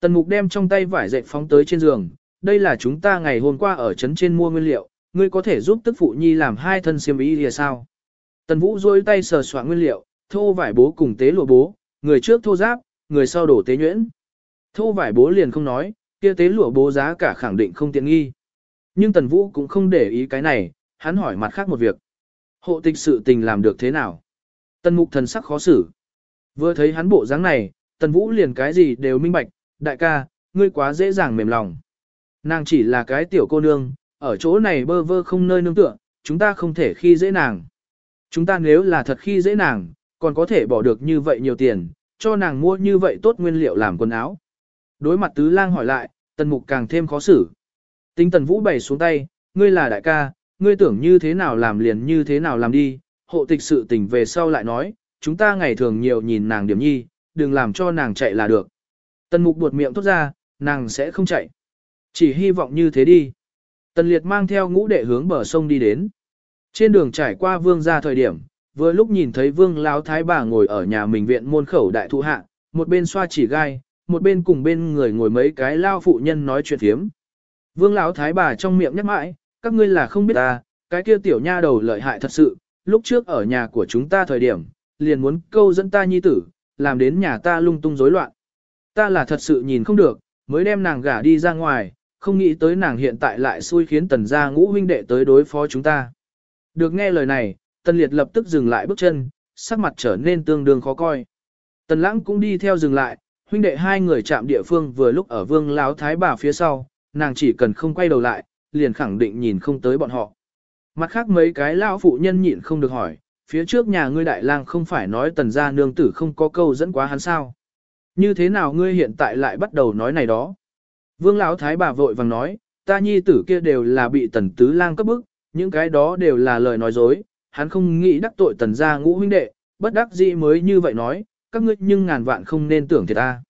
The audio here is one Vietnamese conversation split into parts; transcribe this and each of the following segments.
Tần mục đem trong tay vải dệt phóng tới trên giường, đây là chúng ta ngày hôm qua ở trấn trên mua nguyên liệu, ngươi có thể giúp tức phụ nhi làm hai thân xiêm y thì sao? Tần vũ duỗi tay sờ soạn nguyên liệu, thô vải bố cùng tế lụa bố, người trước thô giáp, người sau đổ tế nhuyễn. Thô vải bố liền không nói, kia tế lụa bố giá cả khẳng định không tiện nghi. Nhưng Tần Vũ cũng không để ý cái này, hắn hỏi mặt khác một việc. Hộ tịch sự tình làm được thế nào? Tần Mục thần sắc khó xử. Vừa thấy hắn bộ dáng này, Tần Vũ liền cái gì đều minh bạch, đại ca, ngươi quá dễ dàng mềm lòng. Nàng chỉ là cái tiểu cô nương, ở chỗ này bơ vơ không nơi nương tựa, chúng ta không thể khi dễ nàng. Chúng ta nếu là thật khi dễ nàng, còn có thể bỏ được như vậy nhiều tiền, cho nàng mua như vậy tốt nguyên liệu làm quần áo. Đối mặt tứ lang hỏi lại, tần mục càng thêm khó xử. Tính tần vũ bày xuống tay, ngươi là đại ca, ngươi tưởng như thế nào làm liền như thế nào làm đi, hộ tịch sự tình về sau lại nói, chúng ta ngày thường nhiều nhìn nàng điểm nhi, đừng làm cho nàng chạy là được. Tần mục buột miệng tốt ra, nàng sẽ không chạy. Chỉ hy vọng như thế đi. Tần liệt mang theo ngũ đệ hướng bờ sông đi đến. Trên đường trải qua vương ra thời điểm, vừa lúc nhìn thấy vương lão thái bà ngồi ở nhà mình viện môn khẩu đại thụ hạ, một bên xoa chỉ gai, một bên cùng bên người ngồi mấy cái lao phụ nhân nói chuyện thiếm. Vương lão thái bà trong miệng nhắc mãi, các ngươi là không biết ta, cái kia tiểu nha đầu lợi hại thật sự, lúc trước ở nhà của chúng ta thời điểm, liền muốn câu dẫn ta nhi tử, làm đến nhà ta lung tung rối loạn. Ta là thật sự nhìn không được, mới đem nàng gả đi ra ngoài, không nghĩ tới nàng hiện tại lại xui khiến tần gia ngũ huynh đệ tới đối phó chúng ta. Được nghe lời này, tần liệt lập tức dừng lại bước chân, sắc mặt trở nên tương đương khó coi. Tần lãng cũng đi theo dừng lại, huynh đệ hai người chạm địa phương vừa lúc ở vương láo thái bà phía sau, nàng chỉ cần không quay đầu lại, liền khẳng định nhìn không tới bọn họ. Mặt khác mấy cái lão phụ nhân nhịn không được hỏi, phía trước nhà ngươi đại lang không phải nói tần gia nương tử không có câu dẫn quá hắn sao? Như thế nào ngươi hiện tại lại bắt đầu nói này đó? Vương lão thái bà vội vàng nói, ta nhi tử kia đều là bị tần tứ lang cấp bức, những cái đó đều là lời nói dối, hắn không nghĩ đắc tội tần gia ngũ huynh đệ, bất đắc dĩ mới như vậy nói, các ngươi nhưng ngàn vạn không nên tưởng thiệt ta.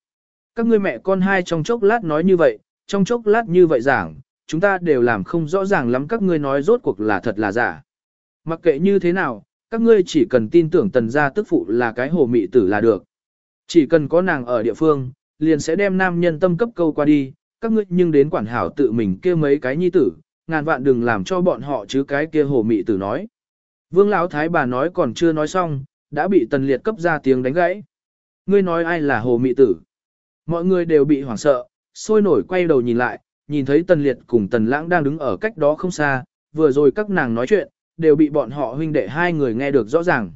Các ngươi mẹ con hai trong chốc lát nói như vậy, trong chốc lát như vậy giảng, chúng ta đều làm không rõ ràng lắm các ngươi nói rốt cuộc là thật là giả. Mặc kệ như thế nào, các ngươi chỉ cần tin tưởng tần gia tức phụ là cái hồ mị tử là được. Chỉ cần có nàng ở địa phương, liền sẽ đem nam nhân tâm cấp câu qua đi, các ngươi nhưng đến quản hảo tự mình kia mấy cái nhi tử, ngàn vạn đừng làm cho bọn họ chứ cái kia hồ mị tử nói. Vương Lão Thái bà nói còn chưa nói xong, đã bị tần liệt cấp ra tiếng đánh gãy. Ngươi nói ai là hồ mị tử? Mọi người đều bị hoảng sợ, sôi nổi quay đầu nhìn lại, nhìn thấy tần liệt cùng tần lãng đang đứng ở cách đó không xa, vừa rồi các nàng nói chuyện, đều bị bọn họ huynh đệ hai người nghe được rõ ràng.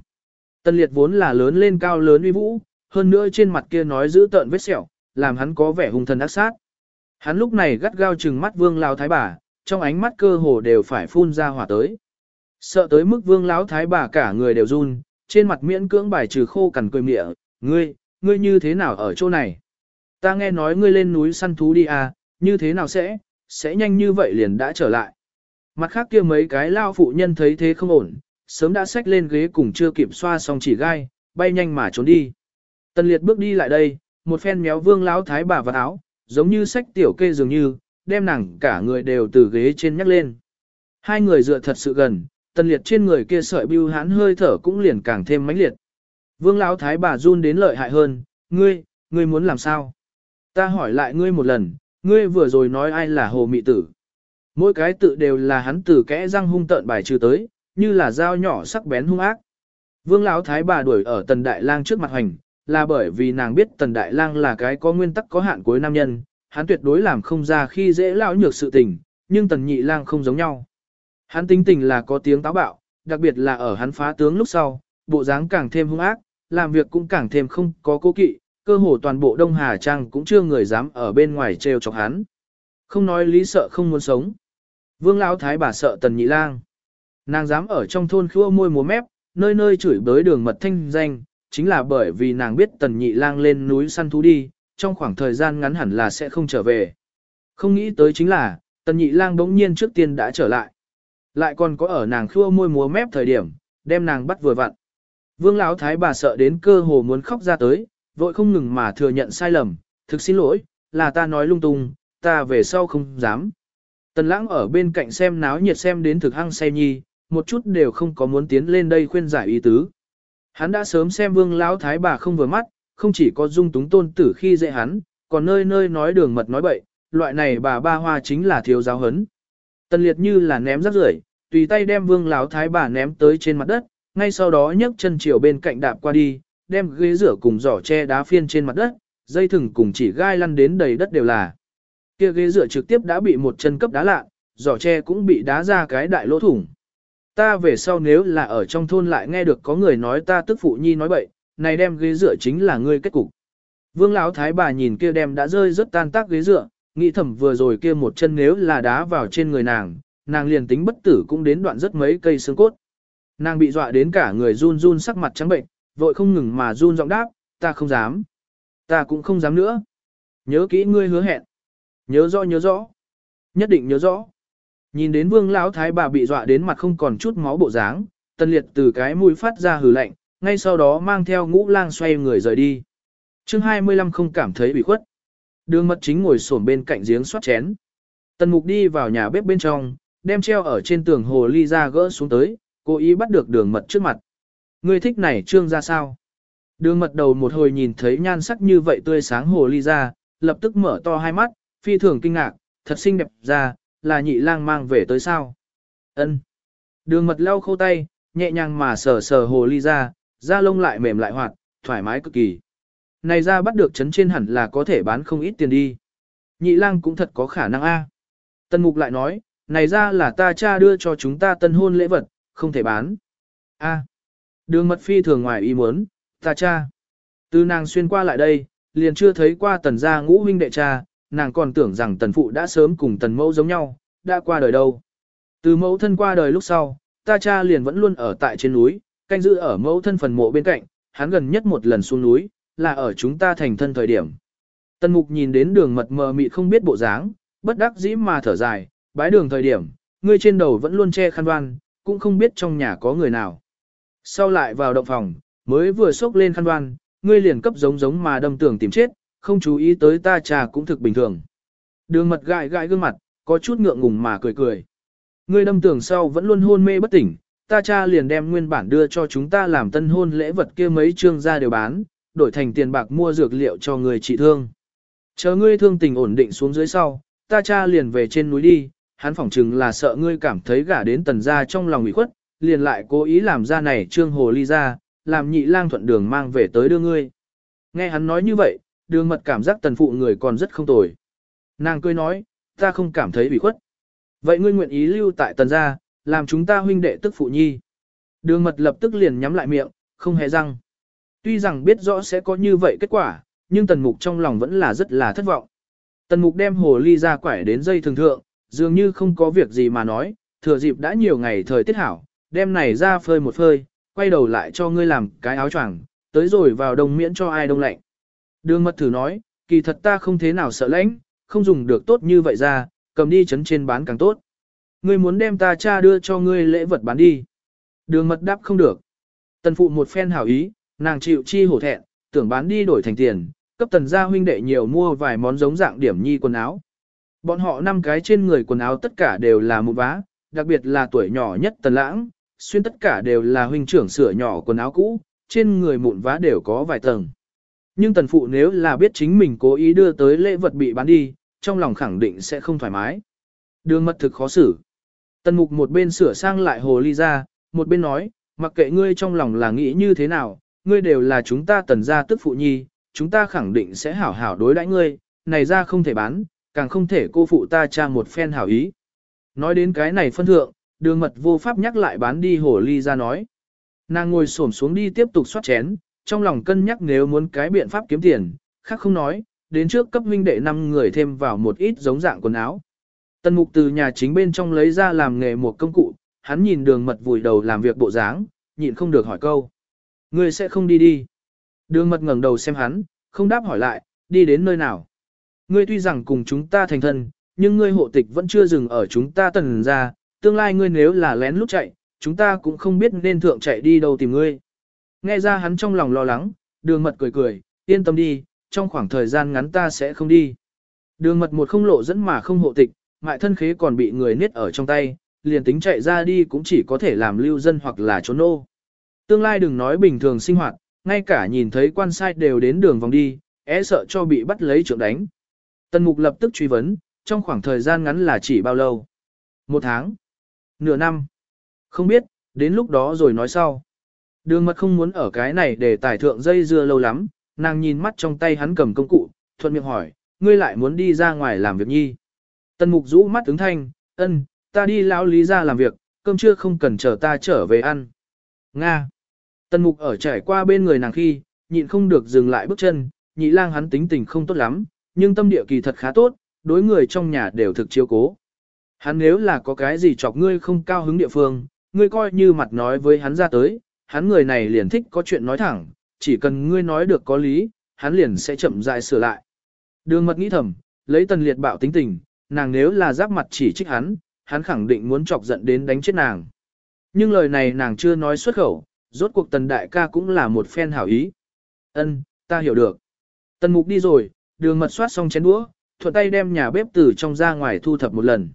Tần liệt vốn là lớn lên cao lớn uy vũ, hơn nữa trên mặt kia nói giữ tợn vết sẹo, làm hắn có vẻ hung thần ác sát. Hắn lúc này gắt gao trừng mắt vương lao thái bà, trong ánh mắt cơ hồ đều phải phun ra hỏa tới. Sợ tới mức vương lão thái bà cả người đều run, trên mặt miễn cưỡng bài trừ khô cằn cười mịa, ngươi, ngươi như thế nào ở chỗ này? Ta nghe nói ngươi lên núi săn thú đi à, như thế nào sẽ, sẽ nhanh như vậy liền đã trở lại. Mặt khác kia mấy cái lao phụ nhân thấy thế không ổn, sớm đã xách lên ghế cùng chưa kịp xoa xong chỉ gai, bay nhanh mà trốn đi. Tần liệt bước đi lại đây, một phen méo vương lão thái bà vào áo, giống như sách tiểu kê dường như, đem nàng cả người đều từ ghế trên nhắc lên. Hai người dựa thật sự gần, tần liệt trên người kia sợi bưu hán hơi thở cũng liền càng thêm mãnh liệt. Vương lão thái bà run đến lợi hại hơn, ngươi, ngươi muốn làm sao? Ta hỏi lại ngươi một lần, ngươi vừa rồi nói ai là hồ mị tử. Mỗi cái tự đều là hắn từ kẽ răng hung tợn bài trừ tới, như là dao nhỏ sắc bén hung ác. Vương lão thái bà đuổi ở tần đại lang trước mặt hành, là bởi vì nàng biết tần đại lang là cái có nguyên tắc có hạn cuối nam nhân, hắn tuyệt đối làm không ra khi dễ lão nhược sự tình, nhưng tần nhị lang không giống nhau. Hắn tính tình là có tiếng táo bạo, đặc biệt là ở hắn phá tướng lúc sau, bộ dáng càng thêm hung ác, làm việc cũng càng thêm không có cố kỵ, cơ hồ toàn bộ Đông Hà Trang cũng chưa người dám ở bên ngoài trêu chọc hắn. Không nói lý sợ không muốn sống. Vương Lão Thái bà sợ Tần Nhị Lang. Nàng dám ở trong thôn khua môi múa mép, nơi nơi chửi bới đường mật thanh danh, chính là bởi vì nàng biết Tần Nhị Lang lên núi săn thú đi, trong khoảng thời gian ngắn hẳn là sẽ không trở về. Không nghĩ tới chính là, Tần Nhị Lang đống nhiên trước tiên đã trở lại. Lại còn có ở nàng khua môi múa mép thời điểm, đem nàng bắt vừa vặn. Vương Lão Thái bà sợ đến cơ hồ muốn khóc ra tới, vội không ngừng mà thừa nhận sai lầm, thực xin lỗi, là ta nói lung tung, ta về sau không dám. Tần lãng ở bên cạnh xem náo nhiệt xem đến thực hăng say nhi, một chút đều không có muốn tiến lên đây khuyên giải ý tứ. Hắn đã sớm xem vương lão thái bà không vừa mắt, không chỉ có dung túng tôn tử khi dễ hắn, còn nơi nơi nói đường mật nói bậy, loại này bà ba hoa chính là thiếu giáo hấn. Tần liệt như là ném rác rưởi, tùy tay đem vương lão thái bà ném tới trên mặt đất, ngay sau đó nhấc chân chiều bên cạnh đạp qua đi, đem ghế rửa cùng giỏ che đá phiên trên mặt đất, dây thừng cùng chỉ gai lăn đến đầy đất đều là. Kia ghế rửa trực tiếp đã bị một chân cấp đá lạ, giỏ tre cũng bị đá ra cái đại lỗ thủng. Ta về sau nếu là ở trong thôn lại nghe được có người nói ta tức phụ nhi nói bậy, này đem ghế dựa chính là ngươi kết cục. Vương lão thái bà nhìn kia đem đã rơi rất tan tác ghế dựa, nghĩ thầm vừa rồi kia một chân nếu là đá vào trên người nàng, nàng liền tính bất tử cũng đến đoạn rất mấy cây xương cốt. Nàng bị dọa đến cả người run run sắc mặt trắng bệnh, vội không ngừng mà run giọng đáp, ta không dám. Ta cũng không dám nữa. Nhớ kỹ ngươi hứa hẹn. Nhớ rõ nhớ rõ. Nhất định nhớ rõ. Nhìn đến vương lão thái bà bị dọa đến mặt không còn chút máu bộ dáng, tân liệt từ cái mũi phát ra hừ lạnh, ngay sau đó mang theo ngũ lang xoay người rời đi. chương 25 không cảm thấy bị khuất. Đường mật chính ngồi xổm bên cạnh giếng xoát chén. Tần mục đi vào nhà bếp bên trong, đem treo ở trên tường hồ ly ra gỡ xuống tới, cố ý bắt được đường mật trước mặt. Ngươi thích này trương ra sao? Đường mật đầu một hồi nhìn thấy nhan sắc như vậy tươi sáng hồ ly ra, lập tức mở to hai mắt, phi thường kinh ngạc, thật xinh đẹp ra, là nhị lang mang về tới sao? Ân. Đường mật lau khâu tay, nhẹ nhàng mà sờ sờ hồ ly ra, da lông lại mềm lại hoạt, thoải mái cực kỳ. Này ra bắt được chấn trên hẳn là có thể bán không ít tiền đi. Nhị lang cũng thật có khả năng a. Tân mục lại nói, này ra là ta cha đưa cho chúng ta tân hôn lễ vật, không thể bán. A. Đường mật phi thường ngoài ý muốn, ta cha. Từ nàng xuyên qua lại đây, liền chưa thấy qua tần gia ngũ huynh đệ cha, nàng còn tưởng rằng tần phụ đã sớm cùng tần mẫu giống nhau, đã qua đời đâu. Từ mẫu thân qua đời lúc sau, ta cha liền vẫn luôn ở tại trên núi, canh giữ ở mẫu thân phần mộ bên cạnh, hắn gần nhất một lần xuống núi, là ở chúng ta thành thân thời điểm. Tần mục nhìn đến đường mật mờ mịt không biết bộ dáng, bất đắc dĩ mà thở dài, bái đường thời điểm, ngươi trên đầu vẫn luôn che khăn đoan, cũng không biết trong nhà có người nào. Sau lại vào động phòng, mới vừa xốc lên khăn đoan, ngươi liền cấp giống giống mà đâm tưởng tìm chết, không chú ý tới ta trà cũng thực bình thường. Đường mật gãi gãi gương mặt, có chút ngượng ngùng mà cười cười. Ngươi đâm tưởng sau vẫn luôn hôn mê bất tỉnh, ta cha liền đem nguyên bản đưa cho chúng ta làm tân hôn lễ vật kia mấy trương ra đều bán, đổi thành tiền bạc mua dược liệu cho người trị thương. Chờ ngươi thương tình ổn định xuống dưới sau, ta cha liền về trên núi đi, hắn phỏng chừng là sợ ngươi cảm thấy gả đến tần gia trong lòng ủy khuất, liền lại cố ý làm ra này trương hồ ly ra, làm nhị lang thuận đường mang về tới đưa ngươi. Nghe hắn nói như vậy, đường mật cảm giác tần phụ người còn rất không tồi. Nàng cười nói, ta không cảm thấy ủy khuất. Vậy ngươi nguyện ý lưu tại tần gia, làm chúng ta huynh đệ tức phụ nhi. Đường mật lập tức liền nhắm lại miệng, không hề răng. Tuy rằng biết rõ sẽ có như vậy kết quả, nhưng tần mục trong lòng vẫn là rất là thất vọng. Tần mục đem hồ ly ra quải đến dây thường thượng, dường như không có việc gì mà nói, thừa dịp đã nhiều ngày thời tiết hảo, đem này ra phơi một phơi, quay đầu lại cho ngươi làm cái áo choàng, tới rồi vào đông miễn cho ai đông lạnh. Đường mật thử nói, kỳ thật ta không thế nào sợ lãnh, không dùng được tốt như vậy ra, cầm đi chấn trên bán càng tốt. Ngươi muốn đem ta cha đưa cho ngươi lễ vật bán đi. Đường mật đáp không được. Tần phụ một phen hảo ý, nàng chịu chi hổ thẹn, tưởng bán đi đổi thành tiền, cấp tần gia huynh đệ nhiều mua vài món giống dạng điểm nhi quần áo. Bọn họ năm cái trên người quần áo tất cả đều là mũ vá, đặc biệt là tuổi nhỏ nhất tần lãng, xuyên tất cả đều là huynh trưởng sửa nhỏ quần áo cũ, trên người mụn vá đều có vài tầng. Nhưng tần phụ nếu là biết chính mình cố ý đưa tới lễ vật bị bán đi, trong lòng khẳng định sẽ không thoải mái. Đường mật thực khó xử. Tần mục một bên sửa sang lại hồ ly ra, một bên nói, mặc kệ ngươi trong lòng là nghĩ như thế nào, ngươi đều là chúng ta tần gia tức phụ nhi, chúng ta khẳng định sẽ hảo hảo đối đãi ngươi, này ra không thể bán, càng không thể cô phụ ta cha một phen hảo ý. Nói đến cái này phân thượng, đường mật vô pháp nhắc lại bán đi hồ ly ra nói. Nàng ngồi xổm xuống đi tiếp tục xoát chén, trong lòng cân nhắc nếu muốn cái biện pháp kiếm tiền, khác không nói, đến trước cấp huynh đệ 5 người thêm vào một ít giống dạng quần áo. Tần mục từ nhà chính bên trong lấy ra làm nghề một công cụ, hắn nhìn đường mật vùi đầu làm việc bộ dáng, nhịn không được hỏi câu. Ngươi sẽ không đi đi. Đường mật ngẩng đầu xem hắn, không đáp hỏi lại, đi đến nơi nào. Ngươi tuy rằng cùng chúng ta thành thân, nhưng ngươi hộ tịch vẫn chưa dừng ở chúng ta tần ra, tương lai ngươi nếu là lén lúc chạy, chúng ta cũng không biết nên thượng chạy đi đâu tìm ngươi. Nghe ra hắn trong lòng lo lắng, đường mật cười cười, yên tâm đi, trong khoảng thời gian ngắn ta sẽ không đi. Đường mật một không lộ dẫn mà không hộ tịch, mại thân khế còn bị người niết ở trong tay, liền tính chạy ra đi cũng chỉ có thể làm lưu dân hoặc là trốn nô. Tương lai đừng nói bình thường sinh hoạt, ngay cả nhìn thấy quan sai đều đến đường vòng đi, é sợ cho bị bắt lấy trượng đánh. Tần mục lập tức truy vấn, trong khoảng thời gian ngắn là chỉ bao lâu? Một tháng? Nửa năm? Không biết, đến lúc đó rồi nói sau. Đường mật không muốn ở cái này để tải thượng dây dưa lâu lắm, nàng nhìn mắt trong tay hắn cầm công cụ, thuận miệng hỏi, ngươi lại muốn đi ra ngoài làm việc nhi. Tần mục rũ mắt ứng thanh, ân, ta đi lão lý ra làm việc, cơm trưa không cần chờ ta trở về ăn. Nga. Tần mục ở trải qua bên người nàng khi, nhịn không được dừng lại bước chân, nhị lang hắn tính tình không tốt lắm, nhưng tâm địa kỳ thật khá tốt, đối người trong nhà đều thực chiếu cố. Hắn nếu là có cái gì chọc ngươi không cao hứng địa phương, ngươi coi như mặt nói với hắn ra tới, hắn người này liền thích có chuyện nói thẳng, chỉ cần ngươi nói được có lý, hắn liền sẽ chậm rãi sửa lại. Đường mật nghĩ thầm, lấy tần liệt bạo tính tình, nàng nếu là giáp mặt chỉ trích hắn, hắn khẳng định muốn chọc giận đến đánh chết nàng. Nhưng lời này nàng chưa nói xuất khẩu, rốt cuộc tần đại ca cũng là một phen hảo ý. Ân, ta hiểu được. Tần mục đi rồi, đường mật soát xong chén đũa, thuận tay đem nhà bếp từ trong ra ngoài thu thập một lần.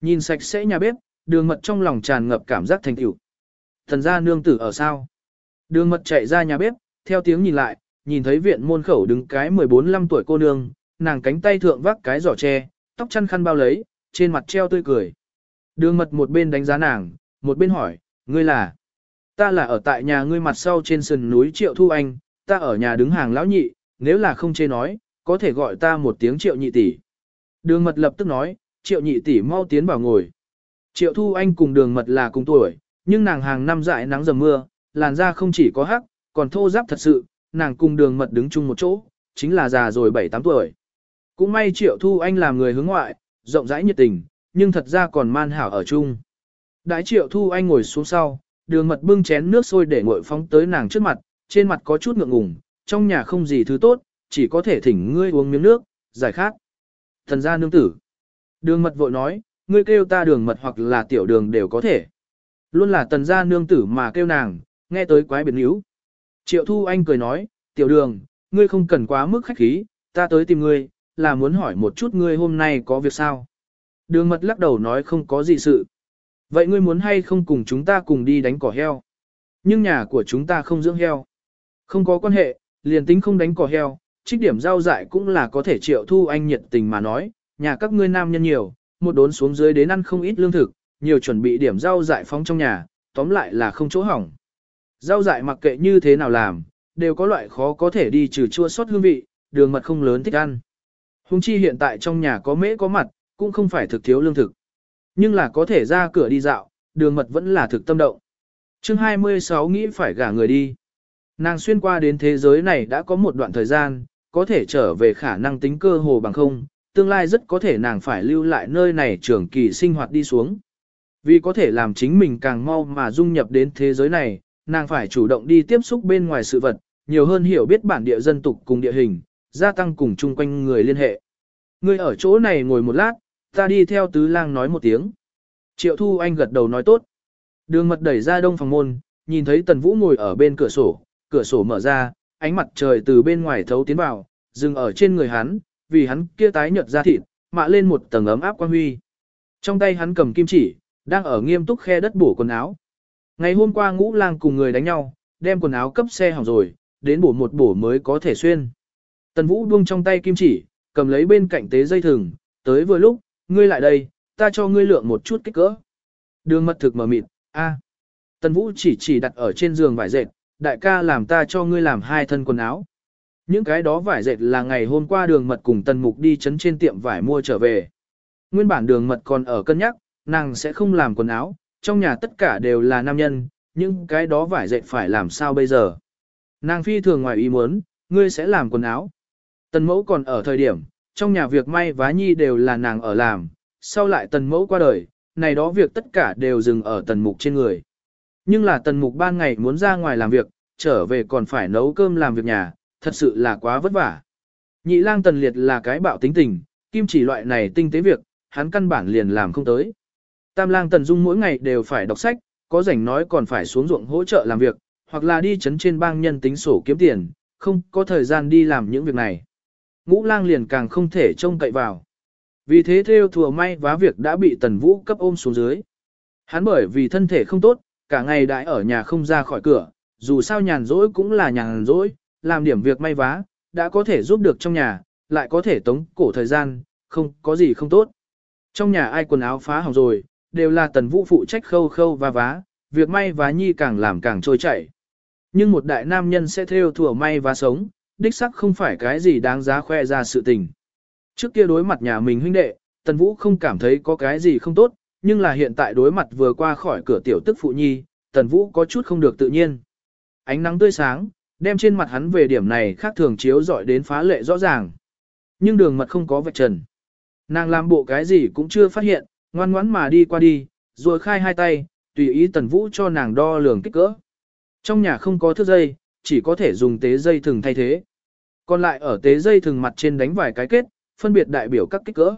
Nhìn sạch sẽ nhà bếp, đường mật trong lòng tràn ngập cảm giác thành tựu. Thần gia nương tử ở sao? Đường mật chạy ra nhà bếp, theo tiếng nhìn lại, nhìn thấy viện môn khẩu đứng cái 14-15 tuổi cô nương, nàng cánh tay thượng vác cái giỏ tre, tóc chăn khăn bao lấy, trên mặt treo tươi cười. Đường mật một bên đánh giá nàng, một bên hỏi, ngươi là? Ta là ở tại nhà ngươi mặt sau trên sườn núi Triệu Thu Anh, ta ở nhà đứng hàng lão nhị, nếu là không chê nói, có thể gọi ta một tiếng Triệu nhị tỷ. Đường mật lập tức nói, Triệu nhị tỷ mau tiến vào ngồi. Triệu Thu Anh cùng đường mật là cùng tuổi, nhưng nàng hàng năm dại nắng dầm mưa, làn da không chỉ có hắc, còn thô ráp thật sự, nàng cùng đường mật đứng chung một chỗ, chính là già rồi 7-8 tuổi. Cũng may Triệu Thu Anh làm người hướng ngoại, rộng rãi nhiệt tình, nhưng thật ra còn man hảo ở chung. Đãi Triệu Thu Anh ngồi xuống sau, đường mật bưng chén nước sôi để nguội phóng tới nàng trước mặt, trên mặt có chút ngượng ngùng, trong nhà không gì thứ tốt, chỉ có thể thỉnh ngươi uống miếng nước, giải khát. Thần gia nương tử. Đường mật vội nói, ngươi kêu ta đường mật hoặc là tiểu đường đều có thể. Luôn là tần gia nương tử mà kêu nàng, nghe tới quái biệt níu. Triệu Thu Anh cười nói, tiểu đường, ngươi không cần quá mức khách khí, ta tới tìm ngươi, là muốn hỏi một chút ngươi hôm nay có việc sao. Đường mật lắc đầu nói không có gì sự. Vậy ngươi muốn hay không cùng chúng ta cùng đi đánh cỏ heo? Nhưng nhà của chúng ta không dưỡng heo. Không có quan hệ, liền tính không đánh cỏ heo, trích điểm rau dại cũng là có thể triệu thu anh nhiệt tình mà nói, nhà các ngươi nam nhân nhiều, một đốn xuống dưới đến ăn không ít lương thực, nhiều chuẩn bị điểm rau dại phóng trong nhà, tóm lại là không chỗ hỏng. Rau dại mặc kệ như thế nào làm, đều có loại khó có thể đi trừ chua sót hương vị, đường mật không lớn thích ăn. Hùng chi hiện tại trong nhà có mễ có mặt, cũng không phải thực thiếu lương thực. Nhưng là có thể ra cửa đi dạo, đường mật vẫn là thực tâm động. chương 26 nghĩ phải gả người đi. Nàng xuyên qua đến thế giới này đã có một đoạn thời gian, có thể trở về khả năng tính cơ hồ bằng không, tương lai rất có thể nàng phải lưu lại nơi này trường kỳ sinh hoạt đi xuống. Vì có thể làm chính mình càng mau mà dung nhập đến thế giới này, nàng phải chủ động đi tiếp xúc bên ngoài sự vật, nhiều hơn hiểu biết bản địa dân tục cùng địa hình, gia tăng cùng chung quanh người liên hệ. Người ở chỗ này ngồi một lát, ta đi theo tứ lang nói một tiếng. Triệu Thu Anh gật đầu nói tốt. Đường mật đẩy ra đông phòng môn, nhìn thấy Tần Vũ ngồi ở bên cửa sổ, cửa sổ mở ra, ánh mặt trời từ bên ngoài thấu tiến vào, dừng ở trên người hắn, vì hắn kia tái nhợt ra thịt, mạ lên một tầng ấm áp quan huy. Trong tay hắn cầm kim chỉ, đang ở nghiêm túc khe đất bổ quần áo. Ngày hôm qua ngũ lang cùng người đánh nhau, đem quần áo cấp xe hỏng rồi, đến bổ một bổ mới có thể xuyên. Tần Vũ buông trong tay kim chỉ, cầm lấy bên cạnh tế dây thừng, tới vừa lúc, ngươi lại đây, ta cho ngươi lượng một chút kích cỡ. Đường mật thực mở mịt, a. Tần Vũ chỉ chỉ đặt ở trên giường vải dệt, đại ca làm ta cho ngươi làm hai thân quần áo. Những cái đó vải dệt là ngày hôm qua đường mật cùng tần mục đi chấn trên tiệm vải mua trở về. Nguyên bản đường mật còn ở cân nhắc, nàng sẽ không làm quần áo, trong nhà tất cả đều là nam nhân, nhưng cái đó vải dệt phải làm sao bây giờ. Nàng phi thường ngoài ý muốn, ngươi sẽ làm quần áo. Tần mẫu còn ở thời điểm, trong nhà việc may vá nhi đều là nàng ở làm, sau lại tần mẫu qua đời, này đó việc tất cả đều dừng ở tần mục trên người. Nhưng là tần mục ban ngày muốn ra ngoài làm việc, trở về còn phải nấu cơm làm việc nhà, thật sự là quá vất vả. Nhị lang tần liệt là cái bạo tính tình, kim chỉ loại này tinh tế việc, hắn căn bản liền làm không tới. Tam lang tần dung mỗi ngày đều phải đọc sách, có rảnh nói còn phải xuống ruộng hỗ trợ làm việc, hoặc là đi chấn trên bang nhân tính sổ kiếm tiền, không có thời gian đi làm những việc này. Ngũ lang liền càng không thể trông cậy vào. Vì thế theo thừa may vá việc đã bị tần vũ cấp ôm xuống dưới. Hắn bởi vì thân thể không tốt, cả ngày đãi ở nhà không ra khỏi cửa, dù sao nhàn rỗi cũng là nhàn rỗi, làm điểm việc may vá, đã có thể giúp được trong nhà, lại có thể tống cổ thời gian, không có gì không tốt. Trong nhà ai quần áo phá hỏng rồi, đều là tần vũ phụ trách khâu khâu và vá, việc may vá nhi càng làm càng trôi chảy. Nhưng một đại nam nhân sẽ theo thủa may và sống, đích sắc không phải cái gì đáng giá khoe ra sự tình. Trước kia đối mặt nhà mình huynh đệ, tần vũ không cảm thấy có cái gì không tốt, nhưng là hiện tại đối mặt vừa qua khỏi cửa tiểu tức phụ nhi, tần vũ có chút không được tự nhiên. Ánh nắng tươi sáng, đem trên mặt hắn về điểm này khác thường chiếu dọi đến phá lệ rõ ràng. Nhưng đường mật không có vạch trần. Nàng làm bộ cái gì cũng chưa phát hiện, ngoan ngoãn mà đi qua đi, rồi khai hai tay, tùy ý tần vũ cho nàng đo lường kích cỡ. Trong nhà không có thước dây, chỉ có thể dùng tế dây thừng thay thế. Còn lại ở tế dây thừng mặt trên đánh vài cái kết, phân biệt đại biểu các kích cỡ.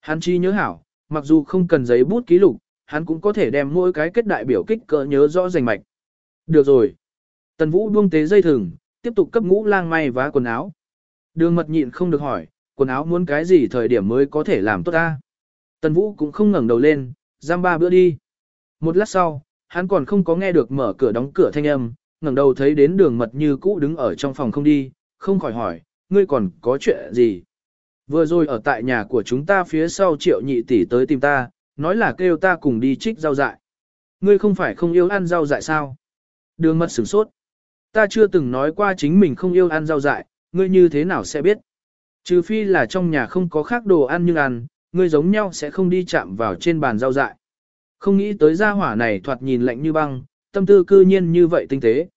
Hắn chi nhớ hảo, mặc dù không cần giấy bút ký lục, hắn cũng có thể đem mỗi cái kết đại biểu kích cỡ nhớ rõ rành mạch. Được rồi. Tần Vũ buông tế dây thừng, tiếp tục cấp ngũ lang may vá quần áo. Đường mật nhịn không được hỏi, quần áo muốn cái gì thời điểm mới có thể làm tốt ta. Tần Vũ cũng không ngẩng đầu lên, giam ba bữa đi. Một lát sau, hắn còn không có nghe được mở cửa đóng cửa thanh âm, ngẩng đầu thấy đến đường mật như cũ đứng ở trong phòng không đi, không khỏi hỏi, ngươi còn có chuyện gì? Vừa rồi ở tại nhà của chúng ta phía sau triệu nhị tỷ tới tìm ta, nói là kêu ta cùng đi trích rau dại. Ngươi không phải không yêu ăn rau dại sao? Đường mật sửng sốt. Ta chưa từng nói qua chính mình không yêu ăn rau dại, ngươi như thế nào sẽ biết? Trừ phi là trong nhà không có khác đồ ăn nhưng ăn, ngươi giống nhau sẽ không đi chạm vào trên bàn rau dại. Không nghĩ tới gia hỏa này thoạt nhìn lạnh như băng, tâm tư cư nhiên như vậy tinh tế.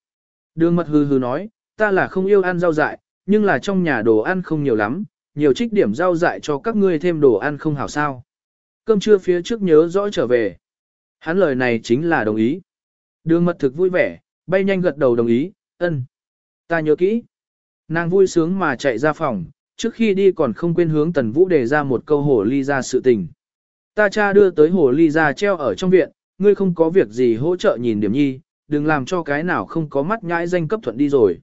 Đường mật hừ hừ nói, ta là không yêu ăn rau dại, nhưng là trong nhà đồ ăn không nhiều lắm, nhiều trích điểm rau dại cho các ngươi thêm đồ ăn không hảo sao. Cơm trưa phía trước nhớ rõ trở về. Hắn lời này chính là đồng ý. Đường mật thực vui vẻ, bay nhanh gật đầu đồng ý, ân. Ta nhớ kỹ. Nàng vui sướng mà chạy ra phòng, trước khi đi còn không quên hướng tần vũ đề ra một câu hồ ly ra sự tình. Ta cha đưa tới hồ ly ra treo ở trong viện, ngươi không có việc gì hỗ trợ nhìn điểm nhi, đừng làm cho cái nào không có mắt nhãi danh cấp thuận đi rồi.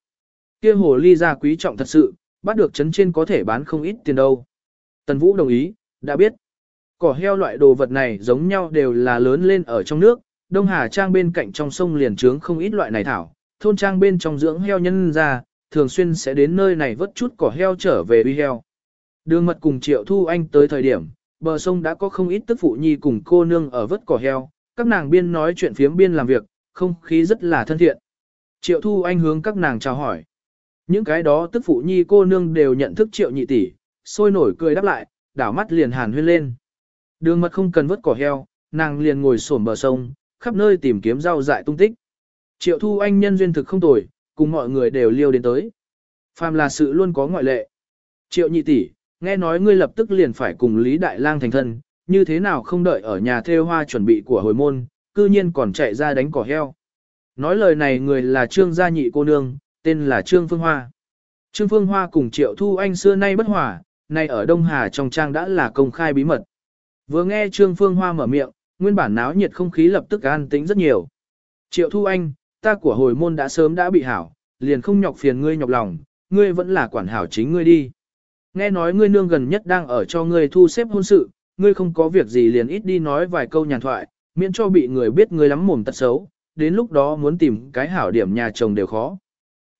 Kia hồ ly ra quý trọng thật sự, bắt được chấn trên có thể bán không ít tiền đâu. Tần Vũ đồng ý, đã biết. Cỏ heo loại đồ vật này giống nhau đều là lớn lên ở trong nước, Đông Hà Trang bên cạnh trong sông liền trướng không ít loại này thảo, thôn trang bên trong dưỡng heo nhân ra, thường xuyên sẽ đến nơi này vớt chút cỏ heo trở về uy heo. Đường mật cùng Triệu Thu Anh tới thời điểm, bờ sông đã có không ít tức phụ nhi cùng cô nương ở vớt cỏ heo, các nàng biên nói chuyện phiếm biên làm việc, không khí rất là thân thiện. Triệu Thu Anh hướng các nàng chào hỏi. Những cái đó tức phụ nhi cô nương đều nhận thức Triệu nhị tỷ, sôi nổi cười đáp lại, đảo mắt liền hàn huyên lên. Đường mật không cần vớt cỏ heo, nàng liền ngồi xổm bờ sông, khắp nơi tìm kiếm rau dại tung tích. Triệu Thu Anh nhân duyên thực không tồi, cùng mọi người đều liêu đến tới. Phàm là sự luôn có ngoại lệ. Triệu nhị tỷ, nghe nói ngươi lập tức liền phải cùng Lý Đại Lang thành thân, như thế nào không đợi ở nhà theo hoa chuẩn bị của hồi môn, cư nhiên còn chạy ra đánh cỏ heo. Nói lời này người là Trương gia nhị cô nương, tên là Trương Phương Hoa. Trương Phương Hoa cùng Triệu Thu Anh xưa nay bất hòa, nay ở Đông Hà trong trang đã là công khai bí mật. Vừa nghe Trương Phương Hoa mở miệng, nguyên bản náo nhiệt không khí lập tức an tĩnh rất nhiều. Triệu Thu Anh, ta của hồi môn đã sớm đã bị hảo, liền không nhọc phiền ngươi nhọc lòng, ngươi vẫn là quản hảo chính ngươi đi. Nghe nói ngươi nương gần nhất đang ở cho ngươi thu xếp hôn sự, ngươi không có việc gì liền ít đi nói vài câu nhàn thoại, miễn cho bị người biết ngươi lắm mồm tật xấu, đến lúc đó muốn tìm cái hảo điểm nhà chồng đều khó.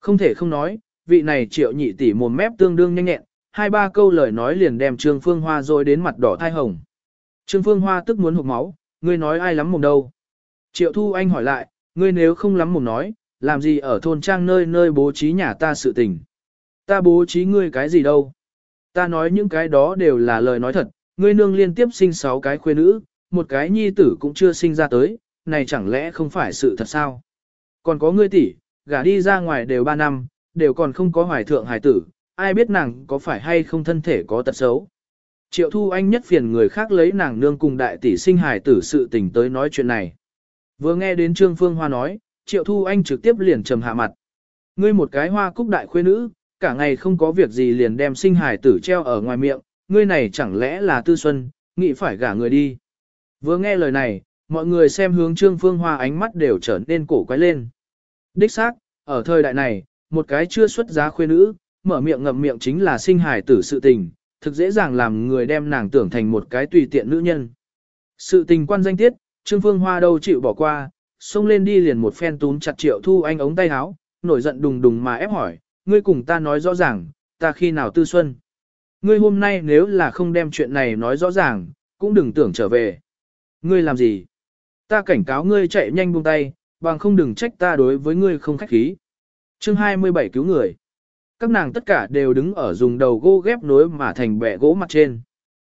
Không thể không nói, vị này triệu nhị tỷ mồm mép tương đương nhanh nhẹn, hai ba câu lời nói liền đem Trương Phương Hoa rồi đến mặt đỏ thai hồng. Trương Phương Hoa tức muốn hụt máu, ngươi nói ai lắm mồm đâu. Triệu Thu Anh hỏi lại, ngươi nếu không lắm mồm nói, làm gì ở thôn trang nơi nơi bố trí nhà ta sự tình. Ta bố trí ngươi cái gì đâu. Ta nói những cái đó đều là lời nói thật, ngươi nương liên tiếp sinh sáu cái khuê nữ, một cái nhi tử cũng chưa sinh ra tới, này chẳng lẽ không phải sự thật sao? Còn có ngươi tỷ, gả đi ra ngoài đều ba năm, đều còn không có hoài thượng hài tử, ai biết nàng có phải hay không thân thể có tật xấu. Triệu Thu Anh nhất phiền người khác lấy nàng nương cùng đại tỷ sinh hài tử sự tình tới nói chuyện này. Vừa nghe đến Trương Phương Hoa nói, Triệu Thu Anh trực tiếp liền trầm hạ mặt. Ngươi một cái hoa cúc đại khuê nữ, cả ngày không có việc gì liền đem sinh hải tử treo ở ngoài miệng, ngươi này chẳng lẽ là tư xuân, nghĩ phải gả người đi. Vừa nghe lời này, mọi người xem hướng Trương Phương Hoa ánh mắt đều trở nên cổ quái lên. Đích xác, ở thời đại này, một cái chưa xuất giá khuê nữ, mở miệng ngậm miệng chính là sinh hải tử sự tình, thực dễ dàng làm người đem nàng tưởng thành một cái tùy tiện nữ nhân. Sự tình quan danh tiết, Trương Phương Hoa đâu chịu bỏ qua, xông lên đi liền một phen túm chặt Triệu Thu Anh ống tay áo, nổi giận đùng đùng mà ép hỏi, ngươi cùng ta nói rõ ràng, ta khi nào tư xuân. Ngươi hôm nay nếu là không đem chuyện này nói rõ ràng, cũng đừng tưởng trở về. Ngươi làm gì? Ta cảnh cáo ngươi chạy nhanh buông tay, bằng không đừng trách ta đối với ngươi không khách khí. Chương 27 cứu người. Các nàng tất cả đều đứng ở dùng đầu gỗ ghép nối mà thành bẹ gỗ mặt trên.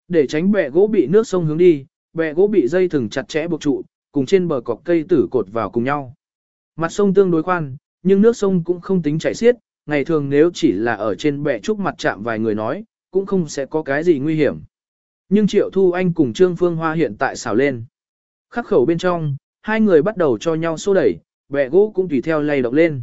Để tránh bẹ gỗ bị nước sông hướng đi, Bè gỗ bị dây thừng chặt chẽ buộc trụ, cùng trên bờ cọc cây tử cột vào cùng nhau. Mặt sông tương đối khoan, nhưng nước sông cũng không tính chảy xiết, ngày thường nếu chỉ là ở trên bè trúc mặt chạm vài người nói, cũng không sẽ có cái gì nguy hiểm. Nhưng Triệu Thu Anh cùng Trương Phương Hoa hiện tại xảo lên. Khắc khẩu bên trong, hai người bắt đầu cho nhau xô đẩy, bè gỗ cũng tùy theo lay động lên.